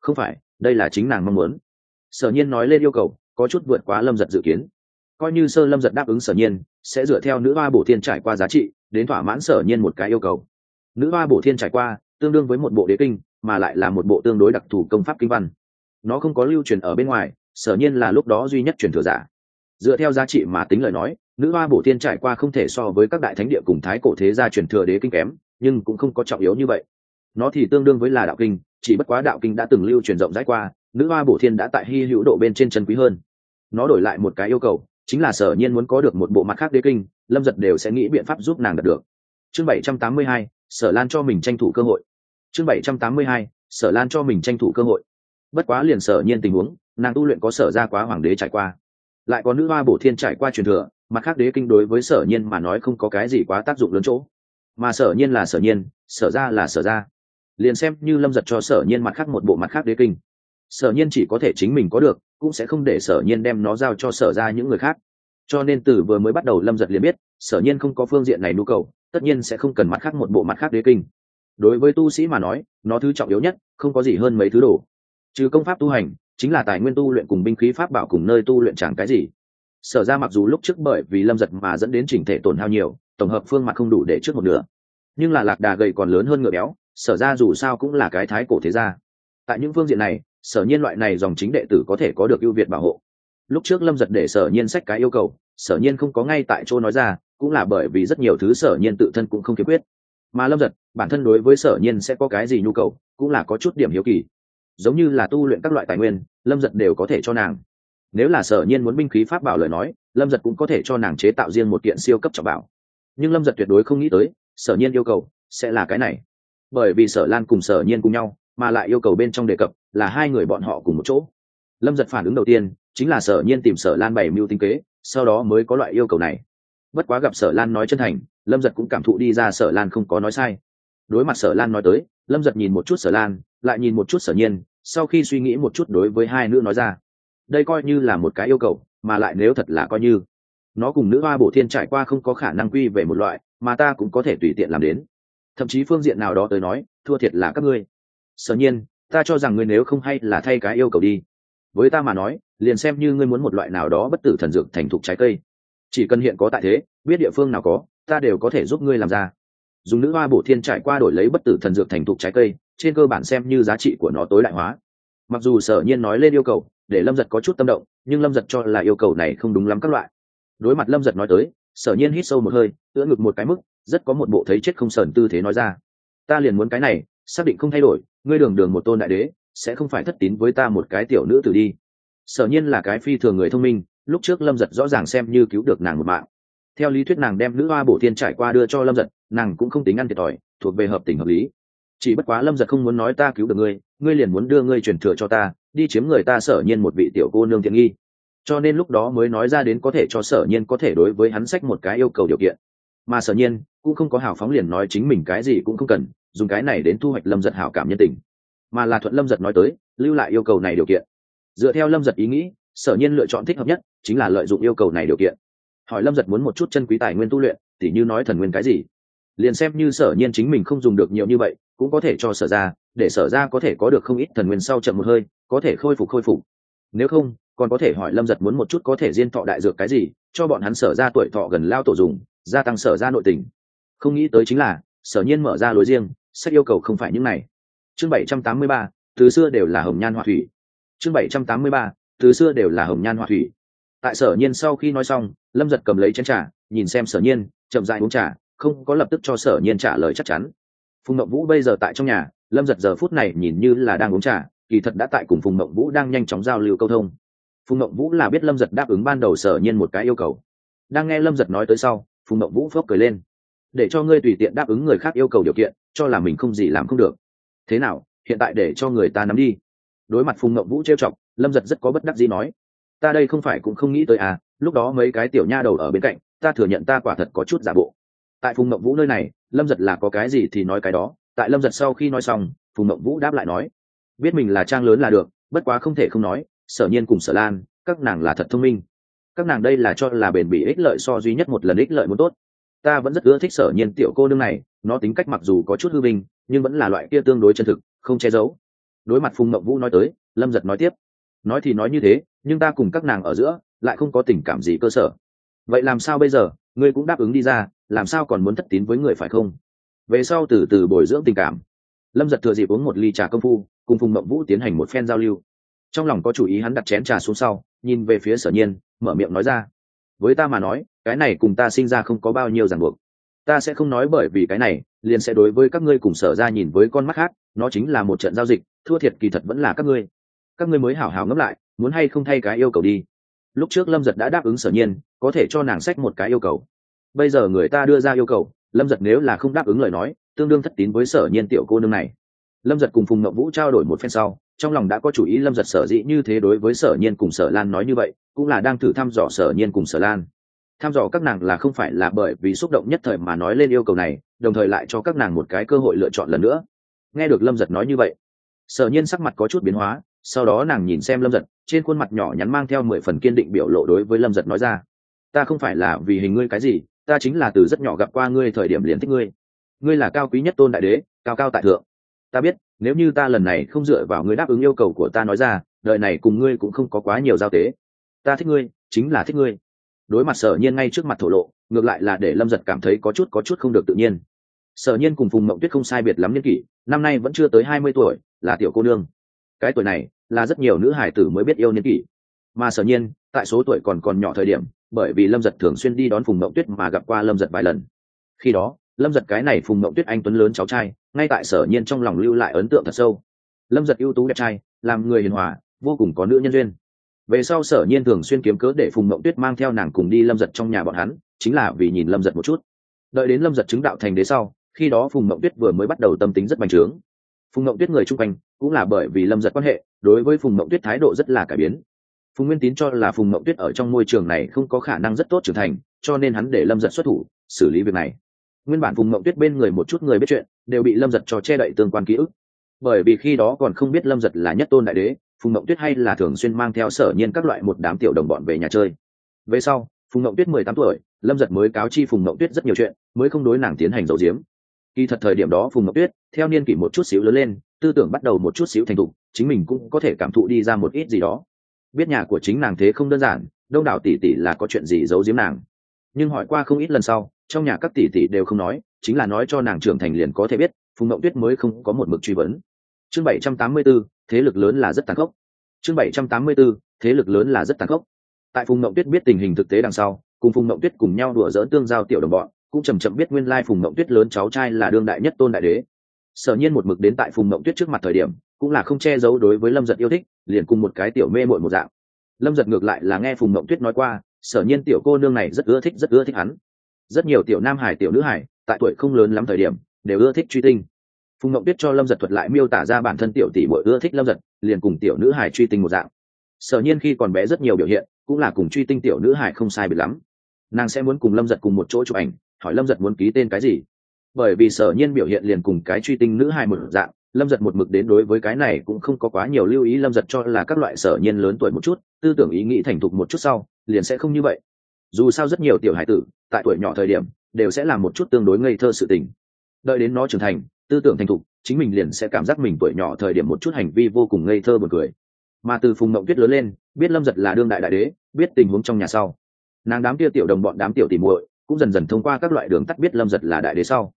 không phải, đây là chính nàng mong muốn. Sở nhiên nói lên yêu cầu, có chút vượt quá lâm giật dự kiến. Coi như sơ lâm giật đáp ứng sở nhiên sẽ dựa theo nữ hoa bổ thiên trải qua giá trị, đến thỏa mãn sở nhiên một cái yêu cầu. Nữ hoa bổ thiên trải qua, tương đương với một bộ đế kinh, mà lại là một bộ tương đối đặc thù công pháp kinh văn. Nó không có lưu truyền ở bên ngoài, sở nhiên là lúc đó duy nhất truyền thừa giả. Dựa theo giá trị mà tính lời nói, nữ hoa bổ thiên trải qua không thể so với các đại thánh địa cùng thái cổ thế gia truyền thừa đế kinh kém, nhưng cũng không có trọng yếu như vậy. Nó thì tương đương với là đạo kinh, chỉ bất quá đạo kinh đã từng lưu truyền rộng rãi qua, nữ hoa bổ thiên đã tại hy hữu độ bên trên chân quý hơn. Nó đổi lại một cái yêu cầu chính là sở nhiên muốn có được một bộ mặt khác đế kinh, lâm giật đều sẽ nghĩ biện pháp giúp nàng đạt được. Chương bảy trăm tám mươi hai, sở lan cho mình tranh thủ cơ hội. Chương bảy trăm tám mươi hai, sở lan cho mình tranh thủ cơ hội. Bất quá liền sở nhiên tình huống, nàng tu luyện có sở ra quá hoàng đế trải qua. Lại có nữ hoa bổ thiên trải qua truyền thừa, mặt khác đế kinh đối với sở nhiên mà nói không có cái gì quá tác dụng lớn chỗ. Mà sở nhiên là sở nhiên, sở ra là sở ra. Liền xem như lâm giật cho sở nhiên mặt khác một bộ mặt khác đế kinh, sở nhiên chỉ có thể chính mình có được cũng sẽ không để sở nhiên đem nó giao cho sở ra những người khác. Cho nên từ vừa mới bắt đầu lâm giật liền biết, sở nhiên không có phương diện này nhu cầu, tất nhiên sẽ không cần mặt khác một bộ mặt khác đế kinh. Đối với tu sĩ mà nói, nó thứ trọng yếu nhất, không có gì hơn mấy thứ đồ. Trừ công pháp tu hành, chính là tài nguyên tu luyện cùng binh khí pháp bảo cùng nơi tu luyện chẳng cái gì. Sở ra mặc dù lúc trước bởi vì lâm giật mà dẫn đến chỉnh thể tổn hao nhiều, tổng hợp phương mặt không đủ để trước một nửa. Nhưng là lạc đà gầy còn lớn hơn ngựa béo, sở ra dù sao cũng là cái thái cổ thế gia. Tại những phương diện này sở nhiên loại này dòng chính đệ tử có thể có được ưu việt bảo hộ. Lúc trước lâm giật để sở nhiên sách cái yêu cầu, sở nhiên không có ngay tại chỗ nói ra, cũng là bởi vì rất nhiều thứ sở nhiên tự thân cũng không kiếm quyết. Mà lâm giật, bản thân đối với sở nhiên sẽ có cái gì nhu cầu, cũng là có chút điểm hiếu kỳ. Giống như là tu luyện các loại tài nguyên, lâm giật đều có thể cho nàng. Nếu là sở nhiên muốn binh khí pháp bảo lời nói, lâm giật cũng có thể cho nàng chế tạo riêng một kiện siêu cấp trọng bảo. Nhưng lâm giật tuyệt đối không nghĩ tới, sở nhiên yêu cầu sẽ là cái này. Bởi vì sở lan cùng sở nhiên cùng nhau, mà lại yêu cầu bên trong đề cập là hai người bọn họ cùng một chỗ. Lâm giật phản ứng đầu tiên chính là sở nhiên tìm sở lan bày mưu tinh kế, sau đó mới có loại yêu cầu này. Bất quá gặp sở lan nói chân thành, lâm giật cũng cảm thụ đi ra sở lan không có nói sai. Đối mặt sở lan nói tới, lâm giật nhìn một chút sở lan, lại nhìn một chút sở nhiên, sau khi suy nghĩ một chút đối với hai nữ nói ra. Đây coi như là một cái yêu cầu, mà lại nếu thật là coi như, nó cùng nữ hoa bổ thiên trải qua không có khả năng quy về một loại, mà ta cũng có thể tùy tiện làm đến. Thậm chí phương diện nào đó tới nói, thua thiệt là các ngươi. Sở nhiên ta cho rằng ngươi nếu không hay là thay cái yêu cầu đi. Với ta mà nói, liền xem như ngươi muốn một loại nào đó bất tử thần dược thành thục trái cây. Chỉ cần hiện có tại thế, biết địa phương nào có, ta đều có thể giúp ngươi làm ra. Dùng nữ hoa bổ thiên trải qua đổi lấy bất tử thần dược thành thục trái cây, trên cơ bản xem như giá trị của nó tối đại hóa. Mặc dù sở nhiên nói lên yêu cầu, để lâm giật có chút tâm động, nhưng lâm giật cho là yêu cầu này không đúng lắm các loại. Đối mặt lâm giật nói tới, sở nhiên hít sâu một hơi, tựa ngực một cái mức, rất có một bộ thấy chết không sờn tư thế nói ra. Ta liền muốn cái này, xác định không thay đổi ngươi đường đường một tôn đại đế, sẽ không phải thất tín với ta một cái tiểu nữ tử đi. Sở nhiên là cái phi thường người thông minh, lúc trước lâm giật rõ ràng xem như cứu được nàng một mạng. Theo lý thuyết nàng đem nữ hoa bổ tiên trải qua đưa cho lâm giật, nàng cũng không tính ăn thiệt thòi, thuộc về hợp tình hợp lý. Chỉ bất quá lâm giật không muốn nói ta cứu được ngươi ngươi liền muốn đưa ngươi truyền thừa cho ta, đi chiếm người ta sở nhiên một vị tiểu cô nương thiện nghi. Cho nên lúc đó mới nói ra đến có thể cho sở nhiên có thể đối với hắn sách một cái yêu cầu điều kiện. Mà sở nhiên cũng không có hào phóng liền nói chính mình cái gì cũng không cần dùng cái này đến thu hoạch lâm giật hảo cảm nhân tình. Mà là thuận lâm giật nói tới, lưu lại yêu cầu này điều kiện. Dựa theo lâm giật ý nghĩ, sở nhiên lựa chọn thích hợp nhất chính là lợi dụng yêu cầu này điều kiện. Hỏi lâm giật muốn một chút chân quý tài nguyên tu luyện, tỉ như nói thần nguyên cái gì. Liền xem như sở nhiên chính mình không dùng được nhiều như vậy, cũng có thể cho sở ra, để sở ra có thể có được không ít thần nguyên sau chậm một hơi, có thể khôi phục khôi phục. Nếu không, còn có thể hỏi lâm giật muốn một chút có thể diên thọ đại dược cái gì, cho bọn hắn sở ra tuổi thọ gần lao tổ dùng, gia tăng sở ra nội tình. Không nghĩ tới chính là, sở nhiên mở ra lối riêng sách yêu cầu không phải những này. Chương bảy trăm tám mươi ba, từ xưa đều là hồng nhan họa thủy. Chương bảy trăm tám mươi ba, từ xưa đều là hồng nhan họa thủy. Tại sở nhiên sau khi nói xong, lâm giật cầm lấy chén trà, nhìn xem sở nhiên, chậm dại uống trà, không có lập tức cho sở nhiên trả lời chắc chắn. Phùng mậu vũ bây giờ tại trong nhà, lâm giật giờ phút này nhìn như là đang uống trà, kỳ thật đã tại cùng phùng mậu vũ đang nhanh chóng giao lưu câu thông. Phùng mậu vũ là biết lâm giật đáp ứng ban đầu sở nhiên một cái yêu cầu. Đang nghe lâm giật nói tới sau, phùng mậu vũ phốc cười lên. Để cho ngươi tùy tiện đáp ứng người khác yêu cầu điều kiện cho là mình không gì làm không được. Thế nào, hiện tại để cho người ta nắm đi. Đối mặt phùng Ngậm vũ trêu chọc, lâm giật rất có bất đắc gì nói, ta đây không phải cũng không nghĩ tới à lúc đó mấy cái tiểu nha đầu ở bên cạnh, ta thừa nhận ta quả thật có chút giả bộ. Tại phùng Ngậm vũ nơi này, lâm giật là có cái gì thì nói cái đó. Tại lâm giật sau khi nói xong, phùng Ngậm vũ đáp lại nói, biết mình là trang lớn là được, bất quá không thể không nói, sở nhiên cùng sở lan, các nàng là thật thông minh. Các nàng đây là cho là bền bỉ ích lợi so duy nhất một lần ích lợi muốn tốt ta vẫn rất ưa thích sở nhiên tiểu cô nương này, nó tính cách mặc dù có chút hư vinh nhưng vẫn là loại kia tương đối chân thực, không che giấu. Đối mặt phùng mậu vũ nói tới, lâm giật nói tiếp, nói thì nói như thế, nhưng ta cùng các nàng ở giữa, lại không có tình cảm gì cơ sở. Vậy làm sao bây giờ? Ngươi cũng đáp ứng đi ra, làm sao còn muốn thất tín với người phải không? Về sau từ từ bồi dưỡng tình cảm. Lâm giật thừa dịp uống một ly trà công phu, cùng phùng mộng vũ tiến hành một phen giao lưu. Trong lòng có chủ ý hắn đặt chén trà xuống sau, nhìn về phía sở nhiên, mở miệng nói ra, với ta mà nói cái này cùng ta sinh ra không có bao nhiêu ràng buộc. Ta sẽ không nói bởi vì cái này, liền sẽ đối với các ngươi cùng sở ra nhìn với con mắt khác, nó chính là một trận giao dịch, thua thiệt kỳ thật vẫn là các ngươi. Các ngươi mới hảo hảo ngẫm lại, muốn hay không thay cái yêu cầu đi. Lúc trước lâm giật đã đáp ứng sở nhiên, có thể cho nàng sách một cái yêu cầu. Bây giờ người ta đưa ra yêu cầu, lâm giật nếu là không đáp ứng lời nói, tương đương thất tín với sở nhiên tiểu cô nương này. Lâm giật cùng phùng ngậm vũ trao đổi một phen sau, trong lòng đã có chủ ý lâm giật sở dĩ như thế đối với sở nhiên cùng sở lan nói như vậy, cũng là đang thử thăm dò sở nhiên cùng sở lan tham dò các nàng là không phải là bởi vì xúc động nhất thời mà nói lên yêu cầu này, đồng thời lại cho các nàng một cái cơ hội lựa chọn lần nữa. Nghe được lâm giật nói như vậy, sở nhiên sắc mặt có chút biến hóa, sau đó nàng nhìn xem lâm giật, trên khuôn mặt nhỏ nhắn mang theo mười phần kiên định biểu lộ đối với lâm giật nói ra, ta không phải là vì hình ngươi cái gì, ta chính là từ rất nhỏ gặp qua ngươi thời điểm liền thích ngươi. Ngươi là cao quý nhất tôn đại đế, cao cao tại thượng. Ta biết, nếu như ta lần này không dựa vào ngươi đáp ứng yêu cầu của ta nói ra, đời này cùng ngươi cũng không có quá nhiều giao tế. Ta thích ngươi, chính là thích ngươi đối mặt sở nhiên ngay trước mặt thổ lộ, ngược lại là để lâm giật cảm thấy có chút có chút không được tự nhiên. Sở nhiên cùng phùng mộng tuyết không sai biệt lắm n kỷ, năm nay vẫn chưa tới hai mươi tuổi, là tiểu cô nương. Cái tuổi này, là rất nhiều nữ hải tử mới biết yêu niên kỷ. Mà sở nhiên, tại số tuổi còn còn nhỏ thời điểm, bởi vì lâm giật thường xuyên đi đón phùng mậu tuyết mà gặp qua lâm giật vài lần. Khi đó, lâm giật cái này phùng mậu tuyết anh tuấn lớn cháu trai, ngay tại sở nhiên trong lòng lưu lại ấn tượng thật sâu. Lâm giật ưu tú đẹp trai, làm người hiền hòa, vô cùng có nữ nhân duyên về sau sở nhiên thường xuyên kiếm cớ để phùng mộng tuyết mang theo nàng cùng đi lâm giật trong nhà bọn hắn, chính là vì nhìn lâm giật một chút. Đợi đến lâm giật chứng đạo thành đế sau, khi đó phùng mộng tuyết vừa mới bắt đầu tâm tính rất bành trướng. Phùng mộng tuyết người chung quanh cũng là bởi vì lâm giật quan hệ, đối với phùng mộng tuyết thái độ rất là cải biến. Phùng nguyên tín cho là phùng mộng tuyết ở trong môi trường này không có khả năng rất tốt trưởng thành, cho nên hắn để lâm giật xuất thủ, xử lý việc này. Nguyên bản phùng mộng tuyết bên người một chút người biết chuyện, đều bị lâm giật cho che đậy tương quan ký ức. Bởi vì khi đó còn không biết lâm giật là nhất tôn đại đế phùng mộng tuyết hay là thường xuyên mang theo sở nhiên các loại một đám tiểu đồng bọn về nhà chơi. Về sau, phùng mộng tuyết mười tám tuổi, lâm giật mới cáo chi phùng mộng tuyết rất nhiều chuyện, mới không đối nàng tiến hành dầu diếm kỳ thật thời điểm đó phùng mộng tuyết, theo niên kỷ một chút xíu lớn lên, tư tưởng bắt đầu một chút xíu thành thục, chính mình cũng có thể cảm thụ đi ra một ít gì đó. Biết nhà của chính nàng thế không đơn giản, đông đảo tỷ tỷ là có chuyện gì giấu giếm nàng. Nhưng hỏi qua không ít lần sau, trong nhà các tỷ tỷ đều không nói, chính là nói cho nàng trưởng thành liền có thể biết, phùng mộng tuyết mới không có một mực truy vấn. Chương bảy trăm tám mươi bốn thế lực lớn là rất tàn khốc. Chương bảy trăm tám mươi 784, thế lực lớn là rất tàn khốc. Tại phùng mộng tuyết biết tình hình thực tế đằng sau cùng phùng mộng tuyết cùng nhau đùa dỡ tương giao tiểu đồng bọn cũng chầm chậm biết nguyên lai phùng mộng tuyết lớn cháu trai là đương đại nhất tôn đại đế. Sở nhiên một mực đến tại phùng mộng tuyết trước mặt thời điểm cũng là không che giấu đối với lâm giật yêu thích liền cùng một cái tiểu mê mội một dạng. Lâm giật ngược lại là nghe phùng mộng tuyết nói qua sở nhiên tiểu cô nương này rất ưa thích rất ưa thích hắn. Rất nhiều tiểu nam hải tiểu nữ hải tại tuổi không lớn lắm thời điểm đều ưa thích truy tinh phùng mộng tuyết cho lâm giật thuật lại miêu tả ra bản thân tiểu tỷ bội ưa thích lâm giật, liền cùng tiểu nữ hải truy tinh một dạng. Sở nhiên khi còn bé rất nhiều biểu hiện, cũng là cùng truy tinh tiểu nữ hải không sai biệt lắm. Nàng sẽ muốn cùng lâm giật cùng một chỗ chụp ảnh, hỏi lâm giật muốn ký tên cái gì. Bởi vì sở nhiên biểu hiện liền cùng cái truy tinh nữ hải một dạng, lâm giật một mực đến đối với cái này cũng không có quá nhiều lưu ý lâm giật cho là các loại sở nhiên lớn tuổi một chút, tư tưởng ý nghĩ thành thục một chút sau, liền sẽ không như vậy. Dù sao rất nhiều tiểu hải tử, tại tuổi nhỏ thời điểm, đều sẽ làm một chút tương đối ngây thơ sự tình. Đợi đến nó trưởng thành tư tưởng thành thục, chính mình liền sẽ cảm giác mình tuổi nhỏ thời điểm một chút hành vi vô cùng ngây thơ buồn cười. Mà từ phùng mộng tuyết lớn lên, biết lâm giật là đương đại đại đế, biết tình huống trong nhà sau. Nàng đám tia tiểu đồng bọn đám tiểu tìm muội cũng dần dần thông qua các loại đường tắt biết lâm giật là đại đế sau.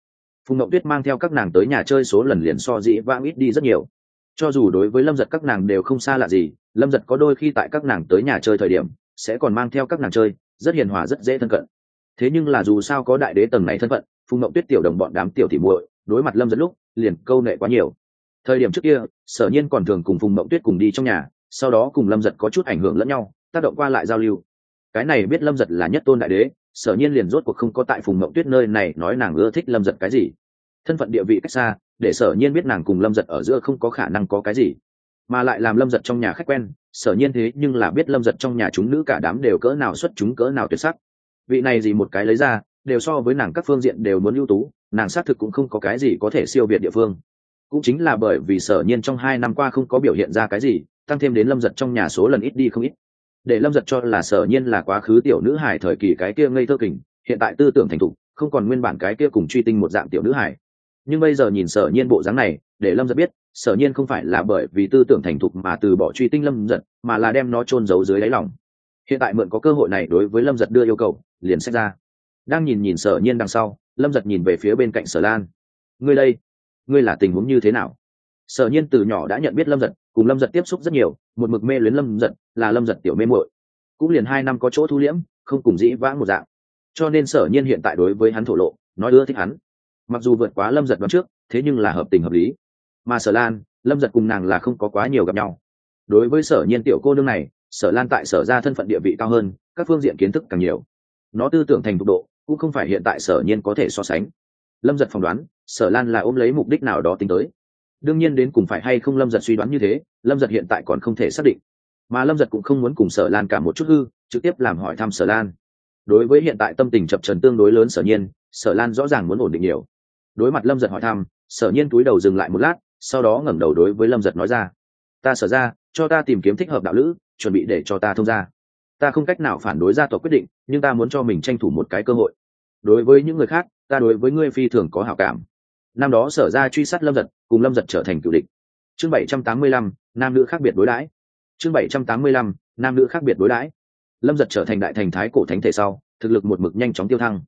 Phùng mộng tuyết mang theo các nàng tới nhà chơi số lần liền so dĩ vãng ít đi rất nhiều. Cho dù đối với lâm giật các nàng đều không xa lạ gì, lâm giật có đôi khi tại các nàng tới nhà chơi thời điểm, sẽ còn mang theo các nàng chơi, rất hiền hòa, rất dễ thân cận. Thế nhưng là dù sao có đại đế tầng này thân phận, phùng mộng tuyết tiểu đồng bọn đám tiểu tỉ muội đối mặt lâm dẫn lúc, liền câu nệ quá nhiều. Thời điểm trước kia, sở nhiên còn thường cùng phùng mộng tuyết cùng đi trong nhà, sau đó cùng lâm giật có chút ảnh hưởng lẫn nhau, tác động qua lại giao lưu. Cái này biết lâm giật là nhất tôn đại đế, sở nhiên liền rốt cuộc không có tại phùng mộng tuyết nơi này nói nàng ưa thích lâm giật cái gì. Thân phận địa vị cách xa, để sở nhiên biết nàng cùng lâm giật ở giữa không có khả năng có cái gì. Mà lại làm lâm giật trong nhà khách quen, sở nhiên thế nhưng là biết lâm giật trong nhà chúng nữ cả đám đều cỡ nào xuất chúng cỡ nào tuyệt sắc. Vị này gì một cái lấy ra, đều so với nàng các phương diện đều muốn ưu tú nàng xác thực cũng không có cái gì có thể siêu việt địa phương. Cũng chính là bởi vì sở nhiên trong hai năm qua không có biểu hiện ra cái gì, tăng thêm đến lâm giật trong nhà số lần ít đi không ít. Để lâm giật cho là sở nhiên là quá khứ tiểu nữ hải thời kỳ cái kia ngây thơ kình, hiện tại tư tưởng thành thục, không còn nguyên bản cái kia cùng truy tinh một dạng tiểu nữ hải nhưng bây giờ nhìn sở nhiên bộ dáng này, để lâm giật biết, sở nhiên không phải là bởi vì tư tưởng thành thục mà từ bỏ truy tinh lâm giật, mà là đem nó chôn giấu dưới đáy lòng. Hiện tại mượn có cơ hội này đối với lâm giật đưa yêu cầu, liền xét ra đang nhìn nhìn sở nhiên đằng sau, lâm giật nhìn về phía bên cạnh sở lan. Ngươi đây, ngươi là tình huống như thế nào? Sở nhiên từ nhỏ đã nhận biết lâm giật, cùng lâm giật tiếp xúc rất nhiều, một mực mê luyến lâm giật, là lâm giật tiểu mê muội. Cũng liền hai năm có chỗ thu liễm, không cùng dĩ vãng một dạng. Cho nên sở nhiên hiện tại đối với hắn thổ lộ, nói ưa thích hắn. Mặc dù vượt quá lâm giật đoạn trước, thế nhưng là hợp tình hợp lý. Mà sở lan, lâm giật cùng nàng là không có quá nhiều gặp nhau. Đối với sở nhiên tiểu cô nương này, sở lan tại sở ra thân phận địa vị cao hơn, các phương diện kiến thức càng nhiều. Nó tư tưởng thành thục độ cũng không phải hiện tại sở nhiên có thể so sánh. Lâm giật phỏng đoán, sở lan là ôm lấy mục đích nào đó tính tới. Đương nhiên đến cùng phải hay không lâm giật suy đoán như thế, lâm giật hiện tại còn không thể xác định. Mà lâm giật cũng không muốn cùng sở lan cả một chút hư, trực tiếp làm hỏi thăm sở lan. Đối với hiện tại tâm tình chập trần tương đối lớn sở nhiên, sở lan rõ ràng muốn ổn định nhiều. Đối mặt lâm giật hỏi thăm, sở nhiên túi đầu dừng lại một lát, sau đó ngẩng đầu đối với lâm giật nói ra, ta sở ra, cho ta tìm kiếm thích hợp đạo lữ, chuẩn bị để cho ta thông ra ta không cách nào phản đối gia tộc quyết định, nhưng ta muốn cho mình tranh thủ một cái cơ hội. Đối với những người khác, ta đối với ngươi phi thường có hảo cảm. Năm đó sở ra truy sát lâm giật, cùng lâm giật trở thành cựu địch. Chương bảy trăm tám mươi lăm, nam nữ khác biệt đối đãi. Chương bảy trăm tám mươi lăm, nam nữ khác biệt đối đãi. Lâm giật trở thành đại thành thái cổ thánh thể sau, thực lực một mực nhanh chóng tiêu thăng.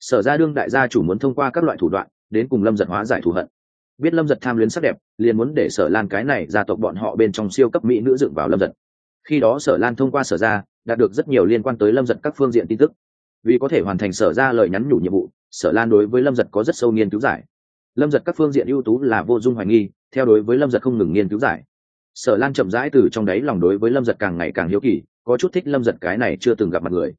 Sở ra đương đại gia chủ muốn thông qua các loại thủ đoạn, đến cùng lâm giật hóa giải thù hận. Biết lâm giật tham luyến sắc đẹp, liền muốn để sở lan cái này gia tộc bọn họ bên trong siêu cấp mỹ nữ dựng vào lâm giật. Khi đó sở lan thông qua sở ra đạt được rất nhiều liên quan tới lâm giật các phương diện tin tức. Vì có thể hoàn thành sở ra lời nhắn nhủ nhiệm vụ, sở lan đối với lâm giật có rất sâu nghiên cứu giải. Lâm giật các phương diện ưu tú là vô dung hoài nghi, theo đối với lâm giật không ngừng nghiên cứu giải. Sở lan chậm rãi từ trong đáy lòng đối với lâm giật càng ngày càng hiếu kỳ, có chút thích lâm giật cái này chưa từng gặp mặt người.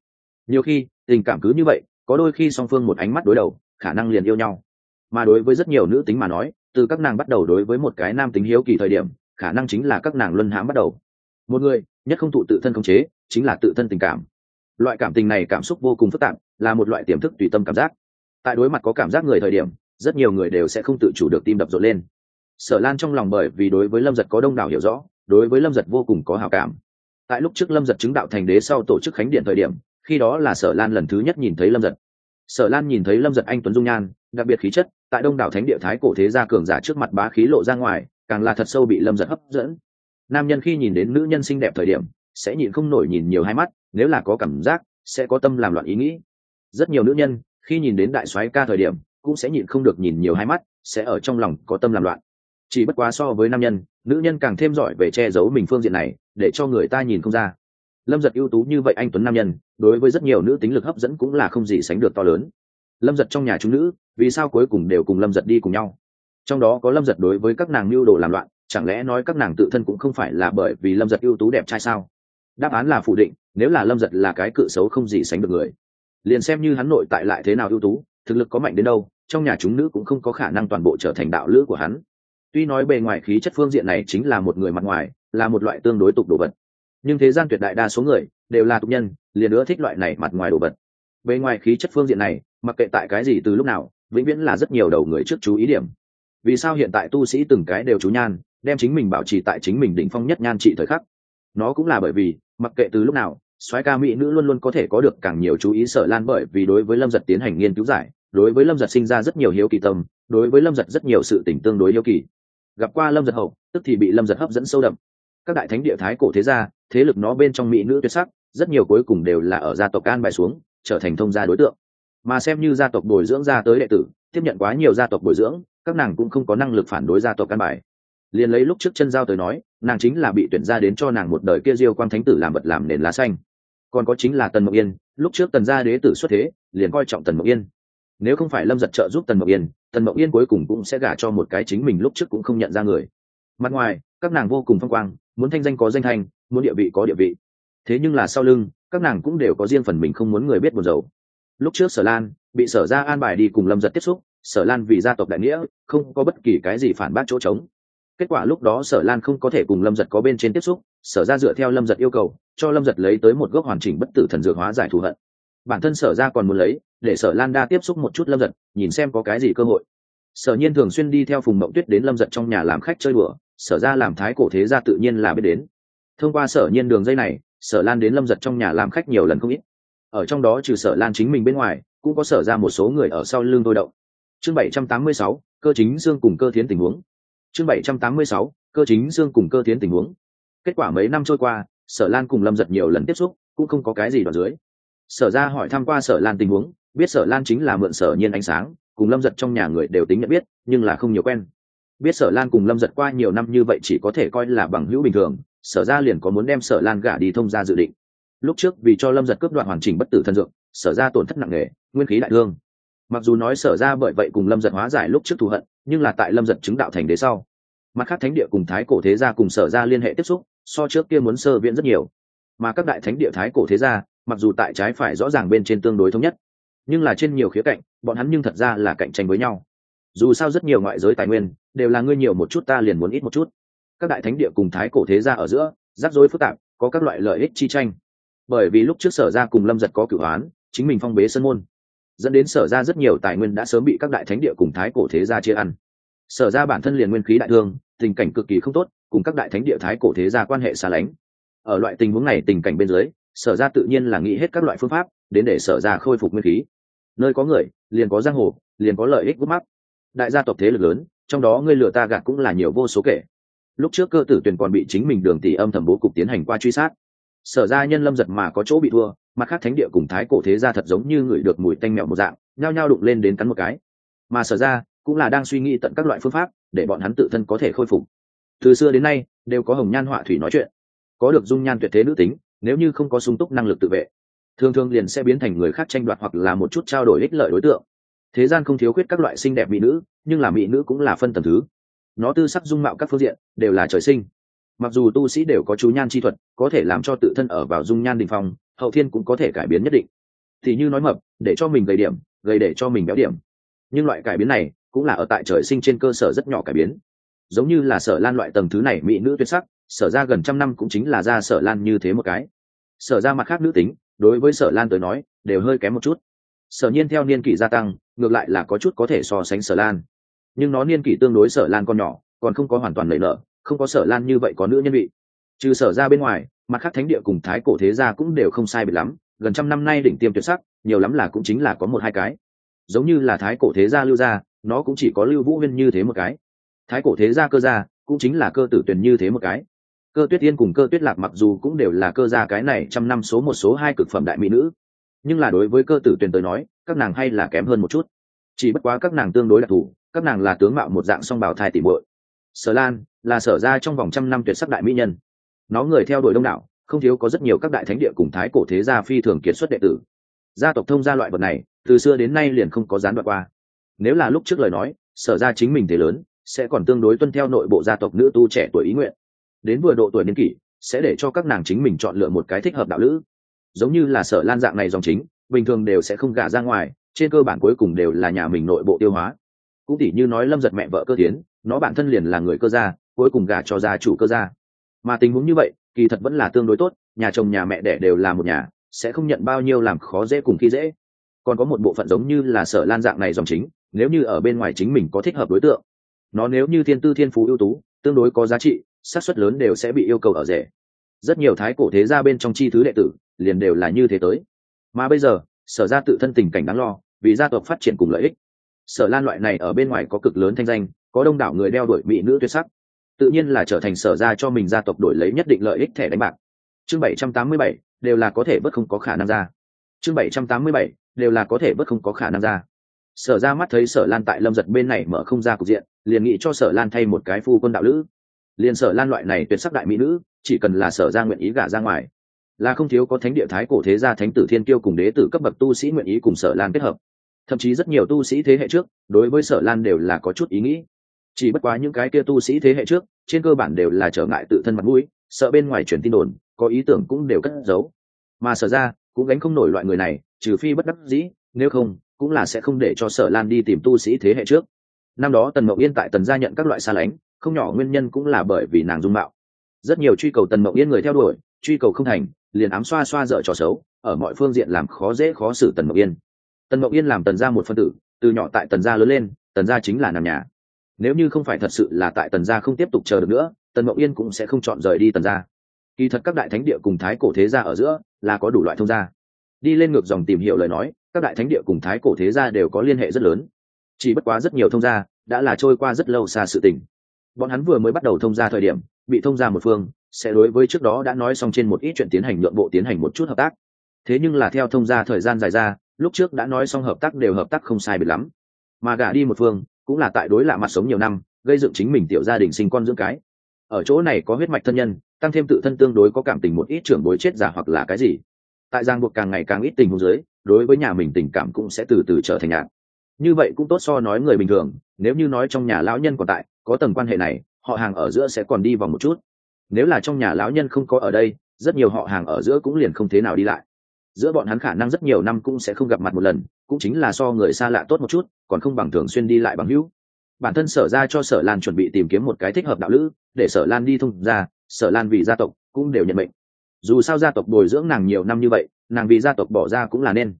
Nhiều khi, tình cảm cứ như vậy, có đôi khi song phương một ánh mắt đối đầu, khả năng liền yêu nhau. Mà đối với rất nhiều nữ tính mà nói, từ các nàng bắt đầu đối với một cái nam tính hiếu kỳ thời điểm, khả năng chính là các nàng luân hãm bắt đầu. Một người, nhất không thụ tự thân khống chế chính là tự thân tình cảm. Loại cảm tình này cảm xúc vô cùng phức tạp, là một loại tiềm thức tùy tâm cảm giác. Tại đối mặt có cảm giác người thời điểm, rất nhiều người đều sẽ không tự chủ được tim đập rộn lên. Sở lan trong lòng bởi vì đối với lâm giật có đông đảo hiểu rõ, đối với lâm giật vô cùng có hào cảm. Tại lúc trước lâm giật chứng đạo thành đế sau tổ chức khánh điện thời điểm, khi đó là sở lan lần thứ nhất nhìn thấy lâm giật. Sở lan nhìn thấy lâm giật anh tuấn dung nhan, đặc biệt khí chất, tại đông đảo thánh địa thái cổ thế gia cường giả trước mặt bá khí lộ ra ngoài, càng là thật sâu bị lâm giật hấp dẫn. Nam nhân khi nhìn đến nữ nhân xinh đẹp thời điểm sẽ nhịn không nổi nhìn nhiều hai mắt, nếu là có cảm giác, sẽ có tâm làm loạn ý nghĩ. Rất nhiều nữ nhân, khi nhìn đến đại soái ca thời điểm, cũng sẽ nhịn không được nhìn nhiều hai mắt, sẽ ở trong lòng có tâm làm loạn. Chỉ bất quá so với nam nhân, nữ nhân càng thêm giỏi về che giấu mình phương diện này, để cho người ta nhìn không ra. Lâm giật ưu tú như vậy anh tuấn nam nhân, đối với rất nhiều nữ tính lực hấp dẫn cũng là không gì sánh được to lớn. Lâm giật trong nhà chúng nữ, vì sao cuối cùng đều cùng lâm giật đi cùng nhau? Trong đó có lâm giật đối với các nàng mưu đồ làm loạn, chẳng lẽ nói các nàng tự thân cũng không phải là bởi vì lâm giật ưu tú đẹp trai sao? Đáp án là phủ định, nếu là lâm giật là cái cự xấu không gì sánh được người. Liền xem như hắn nội tại lại thế nào ưu tú, thực lực có mạnh đến đâu, trong nhà chúng nữ cũng không có khả năng toàn bộ trở thành đạo lữ của hắn. Tuy nói bề ngoài khí chất phương diện này chính là một người mặt ngoài, là một loại tương đối tục đồ vật. Nhưng thế gian tuyệt đại đa số người đều là tục nhân, liền nữa thích loại này mặt ngoài đồ vật. Bề ngoài khí chất phương diện này, mặc kệ tại cái gì từ lúc nào, vĩnh viễn là rất nhiều đầu người trước chú ý điểm. Vì sao hiện tại tu sĩ từng cái đều chú nhan, đem chính mình bảo trì tại chính mình đỉnh phong nhất nhan trị thời khắc? Nó cũng là bởi vì, mặc kệ từ lúc nào, soái ca mỹ nữ luôn luôn có thể có được càng nhiều chú ý sở lan bởi vì đối với lâm giật tiến hành nghiên cứu giải, đối với lâm giật sinh ra rất nhiều hiếu kỳ tâm, đối với lâm giật rất nhiều sự tỉnh tương đối hiếu kỳ. Gặp qua lâm giật hậu, tức thì bị lâm giật hấp dẫn sâu đậm. Các đại thánh địa thái cổ thế gia, thế lực nó bên trong mỹ nữ tuyệt sắc, rất nhiều cuối cùng đều là ở gia tộc an bài xuống, trở thành thông gia đối tượng. Mà xem như gia tộc bồi dưỡng ra tới đệ tử, tiếp nhận quá nhiều gia tộc bồi dưỡng, các nàng cũng không có năng lực phản đối gia tộc an bài liền lấy lúc trước chân giao tới nói, nàng chính là bị tuyển ra đến cho nàng một đời kia diêu quang thánh tử làm vật làm nền lá xanh. Còn có chính là tần mộng yên, lúc trước tần gia đế tử xuất thế, liền coi trọng tần mộng yên. Nếu không phải lâm giật trợ giúp tần mộng yên, tần mộng yên cuối cùng cũng sẽ gả cho một cái chính mình lúc trước cũng không nhận ra người. Mặt ngoài, các nàng vô cùng phong quang, muốn thanh danh có danh thanh, muốn địa vị có địa vị. Thế nhưng là sau lưng, các nàng cũng đều có riêng phần mình không muốn người biết buồn dầu lúc trước sở lan bị sở ra an bài đi cùng lâm giật tiếp xúc, sở lan vì gia tộc đại nghĩa, không có bất kỳ cái gì phản bác chỗ trống kết quả lúc đó sở lan không có thể cùng lâm giật có bên trên tiếp xúc, sở ra dựa theo lâm giật yêu cầu, cho lâm giật lấy tới một gốc hoàn chỉnh bất tử thần dược hóa giải thù hận. Bản thân sở ra còn muốn lấy, để sở lan đa tiếp xúc một chút lâm giật, nhìn xem có cái gì cơ hội. Sở nhiên thường xuyên đi theo phùng mộng tuyết đến lâm giật trong nhà làm khách chơi bừa sở ra làm thái cổ thế ra tự nhiên là biết đến. Thông qua sở nhiên đường dây này, sở lan đến lâm giật trong nhà làm khách nhiều lần không ít. Ở trong đó trừ sở lan chính mình bên ngoài, cũng có sở ra một số người ở sau lưng tôi động. Chương bảy trăm tám mươi sáu, cơ chính dương cùng cơ thiến tình huống chương bảy trăm tám mươi sáu, cơ chính dương cùng cơ thiến tình huống. Kết quả mấy năm trôi qua, sở lan cùng lâm giật nhiều lần tiếp xúc, cũng không có cái gì đoạn dưới. Sở ra hỏi thăm qua sở lan tình huống, biết sở lan chính là mượn sở nhiên ánh sáng, cùng lâm giật trong nhà người đều tính nhận biết, nhưng là không nhiều quen. Biết sở lan cùng lâm giật qua nhiều năm như vậy chỉ có thể coi là bằng hữu bình thường, sở ra liền có muốn đem sở lan gả đi thông ra dự định. Lúc trước vì cho lâm giật cướp đoạn hoàn chỉnh bất tử thân dược, sở ra tổn thất nặng nề, nguyên khí đại thương. Mặc dù nói sở ra bởi vậy cùng lâm giật hóa giải lúc trước thù hận nhưng là tại lâm giật chứng đạo thành đế sau. Mặt khác thánh địa cùng thái cổ thế gia cùng sở ra liên hệ tiếp xúc, so trước kia muốn sơ viễn rất nhiều. Mà các đại thánh địa thái cổ thế gia, mặc dù tại trái phải rõ ràng bên trên tương đối thống nhất, nhưng là trên nhiều khía cạnh, bọn hắn nhưng thật ra là cạnh tranh với nhau. Dù sao rất nhiều ngoại giới tài nguyên, đều là ngươi nhiều một chút ta liền muốn ít một chút. Các đại thánh địa cùng thái cổ thế gia ở giữa, rắc rối phức tạp, có các loại lợi ích chi tranh. Bởi vì lúc trước sở ra cùng lâm giật có cửu hoán, chính mình phong bế sân môn dẫn đến sở ra rất nhiều tài nguyên đã sớm bị các đại thánh địa cùng thái cổ thế gia chia ăn. Sở ra bản thân liền nguyên khí đại thương, tình cảnh cực kỳ không tốt, cùng các đại thánh địa thái cổ thế gia quan hệ xa lánh. Ở loại tình huống này tình cảnh bên dưới, sở ra tự nhiên là nghĩ hết các loại phương pháp đến để sở ra khôi phục nguyên khí. Nơi có người, liền có giang hồ, liền có lợi ích gút mắc. Đại gia tộc thế lực lớn, trong đó ngươi lừa ta gạt cũng là nhiều vô số kể. Lúc trước cơ tử tuyền còn bị chính mình đường tỷ âm thầm bố cục tiến hành qua truy sát. Sở ra nhân lâm giật mà có chỗ bị thua mặt khác thánh địa cùng thái cổ thế ra thật giống như người được mùi tanh mẹo một dạng, nhao nhao đụng lên đến cắn một cái. Mà sở ra cũng là đang suy nghĩ tận các loại phương pháp để bọn hắn tự thân có thể khôi phục. Từ xưa đến nay, đều có hồng nhan họa thủy nói chuyện. Có được dung nhan tuyệt thế nữ tính, nếu như không có sung túc năng lực tự vệ, thường thường liền sẽ biến thành người khác tranh đoạt hoặc là một chút trao đổi ích lợi đối tượng. Thế gian không thiếu khuyết các loại xinh đẹp mỹ nữ, nhưng là mỹ nữ cũng là phân tầm thứ. Nó tư sắc dung mạo các phương diện đều là trời sinh mặc dù tu sĩ đều có chú nhan chi thuật, có thể làm cho tự thân ở vào dung nhan đình phong, hậu thiên cũng có thể cải biến nhất định. Thì như nói mập, để cho mình gầy điểm, gầy để cho mình béo điểm. Nhưng loại cải biến này cũng là ở tại trời sinh trên cơ sở rất nhỏ cải biến. Giống như là sở lan loại tầng thứ này mỹ nữ tuyệt sắc, sở ra gần trăm năm cũng chính là ra sở lan như thế một cái. Sở ra mặt khác nữ tính, đối với sở lan tới nói, đều hơi kém một chút. Sở nhiên theo niên kỷ gia tăng, ngược lại là có chút có thể so sánh sở lan. Nhưng nó niên kỷ tương đối sở lan con nhỏ, còn không có hoàn toàn lệ nợ không có sở lan như vậy có nữ nhân vị. Trừ sở ra bên ngoài, mặt khác thánh địa cùng thái cổ thế gia cũng đều không sai biệt lắm, gần trăm năm nay đỉnh tiêm tuyệt sắc, nhiều lắm là cũng chính là có một hai cái. Giống như là thái cổ thế gia lưu gia, nó cũng chỉ có lưu vũ huyên như thế một cái. Thái cổ thế gia cơ gia cũng chính là cơ tử tuyển như thế một cái. Cơ tuyết tiên cùng cơ tuyết lạc mặc dù cũng đều là cơ gia cái này trăm năm số một số hai cực phẩm đại mỹ nữ, nhưng là đối với cơ tử tuyển tới nói, các nàng hay là kém hơn một chút. Chỉ bất quá các nàng tương đối đặc thù, các nàng là tướng mạo một dạng song bào thai tỉ muội sở lan là sở ra trong vòng trăm năm tuyệt sắc đại mỹ nhân. Nó người theo đuổi đông đảo, không thiếu có rất nhiều các đại thánh địa cùng thái cổ thế gia phi thường kiệt xuất đệ tử. Gia tộc thông gia loại vật này, từ xưa đến nay liền không có gián đoạn qua. Nếu là lúc trước lời nói, sở ra chính mình thế lớn, sẽ còn tương đối tuân theo nội bộ gia tộc nữ tu trẻ tuổi ý nguyện. Đến vừa độ tuổi niên kỷ, sẽ để cho các nàng chính mình chọn lựa một cái thích hợp đạo lữ. Giống như là sở lan dạng này dòng chính, bình thường đều sẽ không gả ra ngoài, trên cơ bản cuối cùng đều là nhà mình nội bộ tiêu hóa. Cũng tỉ như nói lâm giật mẹ vợ cơ tiến nó bản thân liền là người cơ gia, cuối cùng gả cho gia chủ cơ gia. Mà tình huống như vậy, kỳ thật vẫn là tương đối tốt, nhà chồng nhà mẹ đẻ đều là một nhà, sẽ không nhận bao nhiêu làm khó dễ cùng khi dễ. Còn có một bộ phận giống như là sở lan dạng này dòng chính, nếu như ở bên ngoài chính mình có thích hợp đối tượng, nó nếu như thiên tư thiên phú ưu tú, tương đối có giá trị, xác suất lớn đều sẽ bị yêu cầu ở rể. Rất nhiều thái cổ thế gia bên trong chi thứ đệ tử, liền đều là như thế tới. Mà bây giờ, sở ra tự thân tình cảnh đáng lo, vì gia tộc phát triển cùng lợi ích. Sở lan loại này ở bên ngoài có cực lớn thanh danh có đông đảo người đeo đuổi mỹ nữ tuyệt sắc. Tự nhiên là trở thành sở ra cho mình gia tộc đổi lấy nhất định lợi ích thẻ đánh bạc. Chương bảy trăm tám mươi bảy, đều là có thể bất không có khả năng ra. Chương bảy trăm tám mươi bảy, đều là có thể bất không có khả năng ra. Sở ra mắt thấy sở lan tại lâm giật bên này mở không ra cục diện, liền nghĩ cho sở lan thay một cái phu quân đạo lữ. Liền sở lan loại này tuyệt sắc đại mỹ nữ, chỉ cần là sở ra nguyện ý gả ra ngoài, là không thiếu có thánh địa thái cổ thế gia thánh tử thiên kiêu cùng đế tử cấp bậc tu sĩ nguyện ý cùng sở lan kết hợp. Thậm chí rất nhiều tu sĩ thế hệ trước, đối với sở lan đều là có chút ý nghĩ chỉ bất quá những cái kia tu sĩ thế hệ trước, trên cơ bản đều là trở ngại tự thân mặt mũi, sợ bên ngoài truyền tin đồn, có ý tưởng cũng đều cất giấu. Mà sở ra, cũng gánh không nổi loại người này, trừ phi bất đắc dĩ, nếu không, cũng là sẽ không để cho sở lan đi tìm tu sĩ thế hệ trước. Năm đó tần mậu yên tại tần gia nhận các loại xa lánh, không nhỏ nguyên nhân cũng là bởi vì nàng dung mạo. Rất nhiều truy cầu tần mậu yên người theo đuổi, truy cầu không thành, liền ám xoa xoa dở trò xấu, ở mọi phương diện làm khó dễ khó xử tần mậu yên. Tần mậu yên làm tần gia một phân tử, từ nhỏ tại tần gia lớn lên, tần gia chính là nằm nhà nếu như không phải thật sự là tại tần gia không tiếp tục chờ được nữa, tần mậu yên cũng sẽ không chọn rời đi tần gia. Kỳ thật các đại thánh địa cùng thái cổ thế gia ở giữa là có đủ loại thông gia. Đi lên ngược dòng tìm hiểu lời nói, các đại thánh địa cùng thái cổ thế gia đều có liên hệ rất lớn. Chỉ bất quá rất nhiều thông gia đã là trôi qua rất lâu xa sự tình. Bọn hắn vừa mới bắt đầu thông gia thời điểm, bị thông gia một phương, sẽ đối với trước đó đã nói xong trên một ít chuyện tiến hành nhượng bộ tiến hành một chút hợp tác. Thế nhưng là theo thông gia thời gian dài ra, lúc trước đã nói xong hợp tác đều hợp tác không sai biệt lắm. Mà gả đi một phương cũng là tại đối lạ mặt sống nhiều năm, gây dựng chính mình tiểu gia đình sinh con dưỡng cái. Ở chỗ này có huyết mạch thân nhân, tăng thêm tự thân tương đối có cảm tình một ít trưởng bối chết giả hoặc là cái gì. Tại giang buộc càng ngày càng ít tình huống dưới, đối với nhà mình tình cảm cũng sẽ từ từ trở thành nhạt. Như vậy cũng tốt so nói người bình thường, nếu như nói trong nhà lão nhân còn tại, có tầng quan hệ này, họ hàng ở giữa sẽ còn đi vòng một chút. Nếu là trong nhà lão nhân không có ở đây, rất nhiều họ hàng ở giữa cũng liền không thế nào đi lại. Giữa bọn hắn khả năng rất nhiều năm cũng sẽ không gặp mặt một lần, cũng chính là so người xa lạ tốt một chút còn không bằng thường xuyên đi lại bằng hữu. Bản thân sở ra cho sở lan chuẩn bị tìm kiếm một cái thích hợp đạo lữ, để sở lan đi thông ra sở lan vì gia tộc cũng đều nhận mệnh. Dù sao gia tộc bồi dưỡng nàng nhiều năm như vậy, nàng vì gia tộc bỏ ra cũng là nên.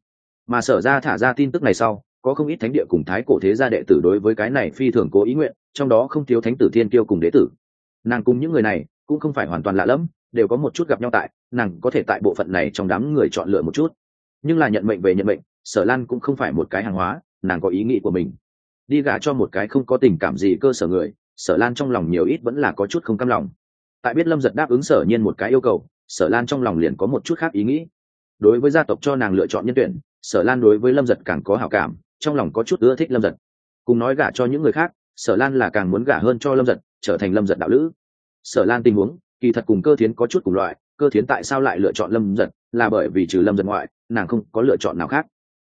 Mà sở ra thả ra tin tức này sau, có không ít thánh địa cùng thái cổ thế gia đệ tử đối với cái này phi thường cố ý nguyện, trong đó không thiếu thánh tử thiên kiêu cùng đế tử. Nàng cùng những người này cũng không phải hoàn toàn lạ lẫm, đều có một chút gặp nhau tại, nàng có thể tại bộ phận này trong đám người chọn lựa một chút. Nhưng là nhận mệnh về nhận mệnh, sở lan cũng không phải một cái hàng hóa nàng có ý nghĩ của mình. Đi gả cho một cái không có tình cảm gì cơ sở người, sở lan trong lòng nhiều ít vẫn là có chút không cam lòng. Tại biết lâm giật đáp ứng sở nhiên một cái yêu cầu, sở lan trong lòng liền có một chút khác ý nghĩ. Đối với gia tộc cho nàng lựa chọn nhân tuyển, sở lan đối với lâm giật càng có hảo cảm, trong lòng có chút ưa thích lâm giật. Cùng nói gả cho những người khác, sở lan là càng muốn gả hơn cho lâm giật, trở thành lâm giật đạo lữ. Sở lan tình huống, kỳ thật cùng cơ thiến có chút cùng loại, cơ thiến tại sao lại lựa chọn lâm giật, là bởi vì trừ lâm giật ngoại, nàng không có lựa chọn nào khác.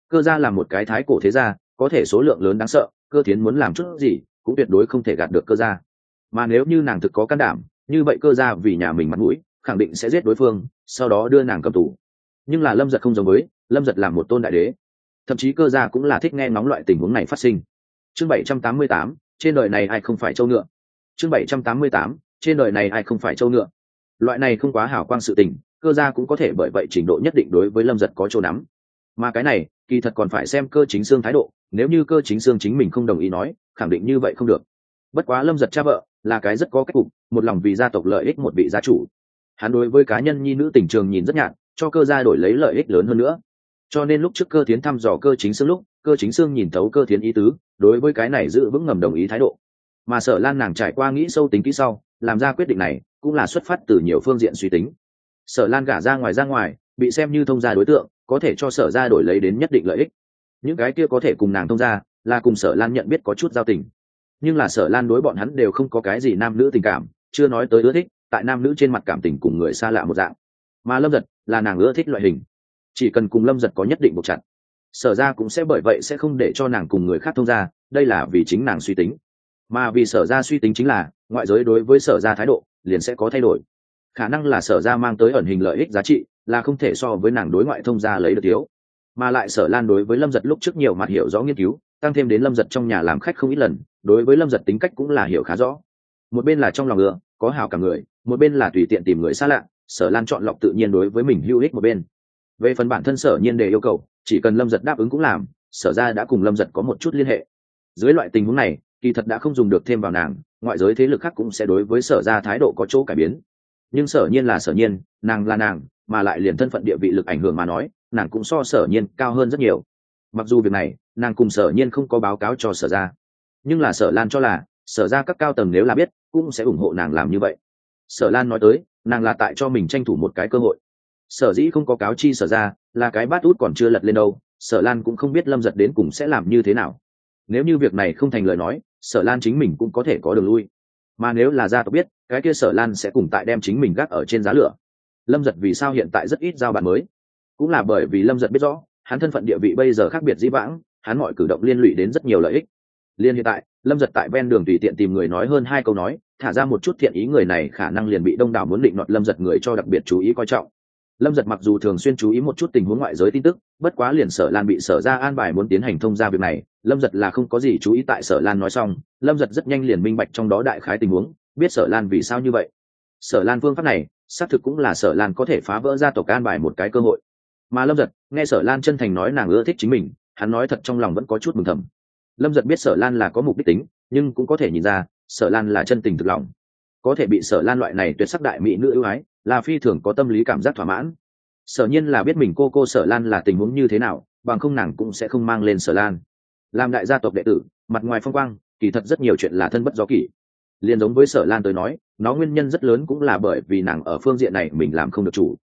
Cơ gia là một cái thái cổ thế gia có thể số lượng lớn đáng sợ, cơ thiến muốn làm chút gì, cũng tuyệt đối không thể gạt được cơ gia. Mà nếu như nàng thực có can đảm, như vậy cơ gia vì nhà mình mặt mũi, khẳng định sẽ giết đối phương, sau đó đưa nàng cầm tù. Nhưng là lâm giật không giống với, lâm giật là một tôn đại đế. Thậm chí cơ gia cũng là thích nghe ngóng loại tình huống này phát sinh. Chương bảy trăm tám mươi tám, trên đời này ai không phải châu ngựa? Chương bảy trăm tám mươi tám, trên đời này ai không phải châu ngựa? Loại này không quá hảo quang sự tình, cơ gia cũng có thể bởi vậy trình độ nhất định đối với lâm giật có chỗ nắm mà cái này, kỳ thật còn phải xem cơ chính xương thái độ, nếu như cơ chính xương chính mình không đồng ý nói, khẳng định như vậy không được. Bất quá lâm giật cha vợ, là cái rất có cách cục, một lòng vì gia tộc lợi ích một vị gia chủ. Hắn đối với cá nhân nhi nữ tình trường nhìn rất nhạt, cho cơ gia đổi lấy lợi ích lớn hơn nữa. Cho nên lúc trước cơ tiến thăm dò cơ chính xương lúc, cơ chính xương nhìn thấu cơ tiến ý tứ, đối với cái này giữ vững ngầm đồng ý thái độ. Mà sở lan nàng trải qua nghĩ sâu tính kỹ sau, làm ra quyết định này, cũng là xuất phát từ nhiều phương diện suy tính. Sở lan gả ra ngoài ra ngoài, bị xem như thông gia đối tượng có thể cho sở ra đổi lấy đến nhất định lợi ích. Những cái kia có thể cùng nàng thông gia, là cùng sở lan nhận biết có chút giao tình. Nhưng là sở lan đối bọn hắn đều không có cái gì nam nữ tình cảm, chưa nói tới ưa thích, tại nam nữ trên mặt cảm tình cùng người xa lạ một dạng. Mà lâm giật là nàng ưa thích loại hình. Chỉ cần cùng lâm giật có nhất định buộc chặt, sở ra cũng sẽ bởi vậy sẽ không để cho nàng cùng người khác thông gia, đây là vì chính nàng suy tính. Mà vì sở ra suy tính chính là, ngoại giới đối với sở ra thái độ, liền sẽ có thay đổi. Khả năng là sở ra mang tới ẩn hình lợi ích giá trị là không thể so với nàng đối ngoại thông gia lấy được thiếu. Mà lại sở lan đối với lâm giật lúc trước nhiều mặt hiểu rõ nghiên cứu, tăng thêm đến lâm giật trong nhà làm khách không ít lần, đối với lâm giật tính cách cũng là hiểu khá rõ. Một bên là trong lòng ngựa có hào cả người, một bên là tùy tiện tìm người xa lạ, sở lan chọn lọc tự nhiên đối với mình hữu ích một bên. Về phần bản thân sở nhiên đề yêu cầu, chỉ cần lâm giật đáp ứng cũng làm, sở ra đã cùng lâm giật có một chút liên hệ. Dưới loại tình huống này, kỳ thật đã không dùng được thêm vào nàng, ngoại giới thế lực khác cũng sẽ đối với sở ra thái độ có chỗ cải biến. Nhưng sở nhiên là sở nhiên, nàng là nàng mà lại liền thân phận địa vị lực ảnh hưởng mà nói, nàng cũng so sở nhiên cao hơn rất nhiều. Mặc dù việc này, nàng cùng sở nhiên không có báo cáo cho sở ra nhưng là sở lan cho là, sở ra các cao tầng nếu là biết, cũng sẽ ủng hộ nàng làm như vậy. Sở lan nói tới, nàng là tại cho mình tranh thủ một cái cơ hội. Sở dĩ không có cáo chi sở ra là cái bát út còn chưa lật lên đâu, sở lan cũng không biết lâm giật đến cùng sẽ làm như thế nào. Nếu như việc này không thành lời nói, sở lan chính mình cũng có thể có đường lui. Mà nếu là gia tộc biết, cái kia sở lan sẽ cùng tại đem chính mình gác ở trên giá lửa lâm giật vì sao hiện tại rất ít giao bạn mới? Cũng là bởi vì lâm giật biết rõ, hắn thân phận địa vị bây giờ khác biệt dĩ vãng, hắn mọi cử động liên lụy đến rất nhiều lợi ích. Liên hiện tại, lâm giật tại ven đường tùy tiện tìm người nói hơn hai câu nói, thả ra một chút thiện ý người này khả năng liền bị đông đảo muốn định nọt lâm giật người cho đặc biệt chú ý coi trọng. Lâm giật mặc dù thường xuyên chú ý một chút tình huống ngoại giới tin tức, bất quá liền sở lan bị sở ra an bài muốn tiến hành thông ra việc này, lâm giật là không có gì chú ý tại sở lan nói xong, lâm giật rất nhanh liền minh bạch trong đó đại khái tình huống, biết sở lan vì sao như vậy. Sở lan phương pháp này xác thực cũng là sở lan có thể phá vỡ gia tộc an bài một cái cơ hội. Mà lâm giật, nghe sở lan chân thành nói nàng ưa thích chính mình, hắn nói thật trong lòng vẫn có chút mừng thầm. Lâm giật biết sở lan là có mục đích tính, nhưng cũng có thể nhìn ra, sở lan là chân tình thực lòng. Có thể bị sở lan loại này tuyệt sắc đại mỹ nữ ưu ái, là phi thường có tâm lý cảm giác thỏa mãn. Sở nhiên là biết mình cô cô sở lan là tình huống như thế nào, bằng không nàng cũng sẽ không mang lên sở lan. Làm đại gia tộc đệ tử, mặt ngoài phong quang, kỳ thật rất nhiều chuyện là thân bất gió kỷ. Liền giống với sở lan tới nói nó nguyên nhân rất lớn cũng là bởi vì nàng ở phương diện này mình làm không được chủ.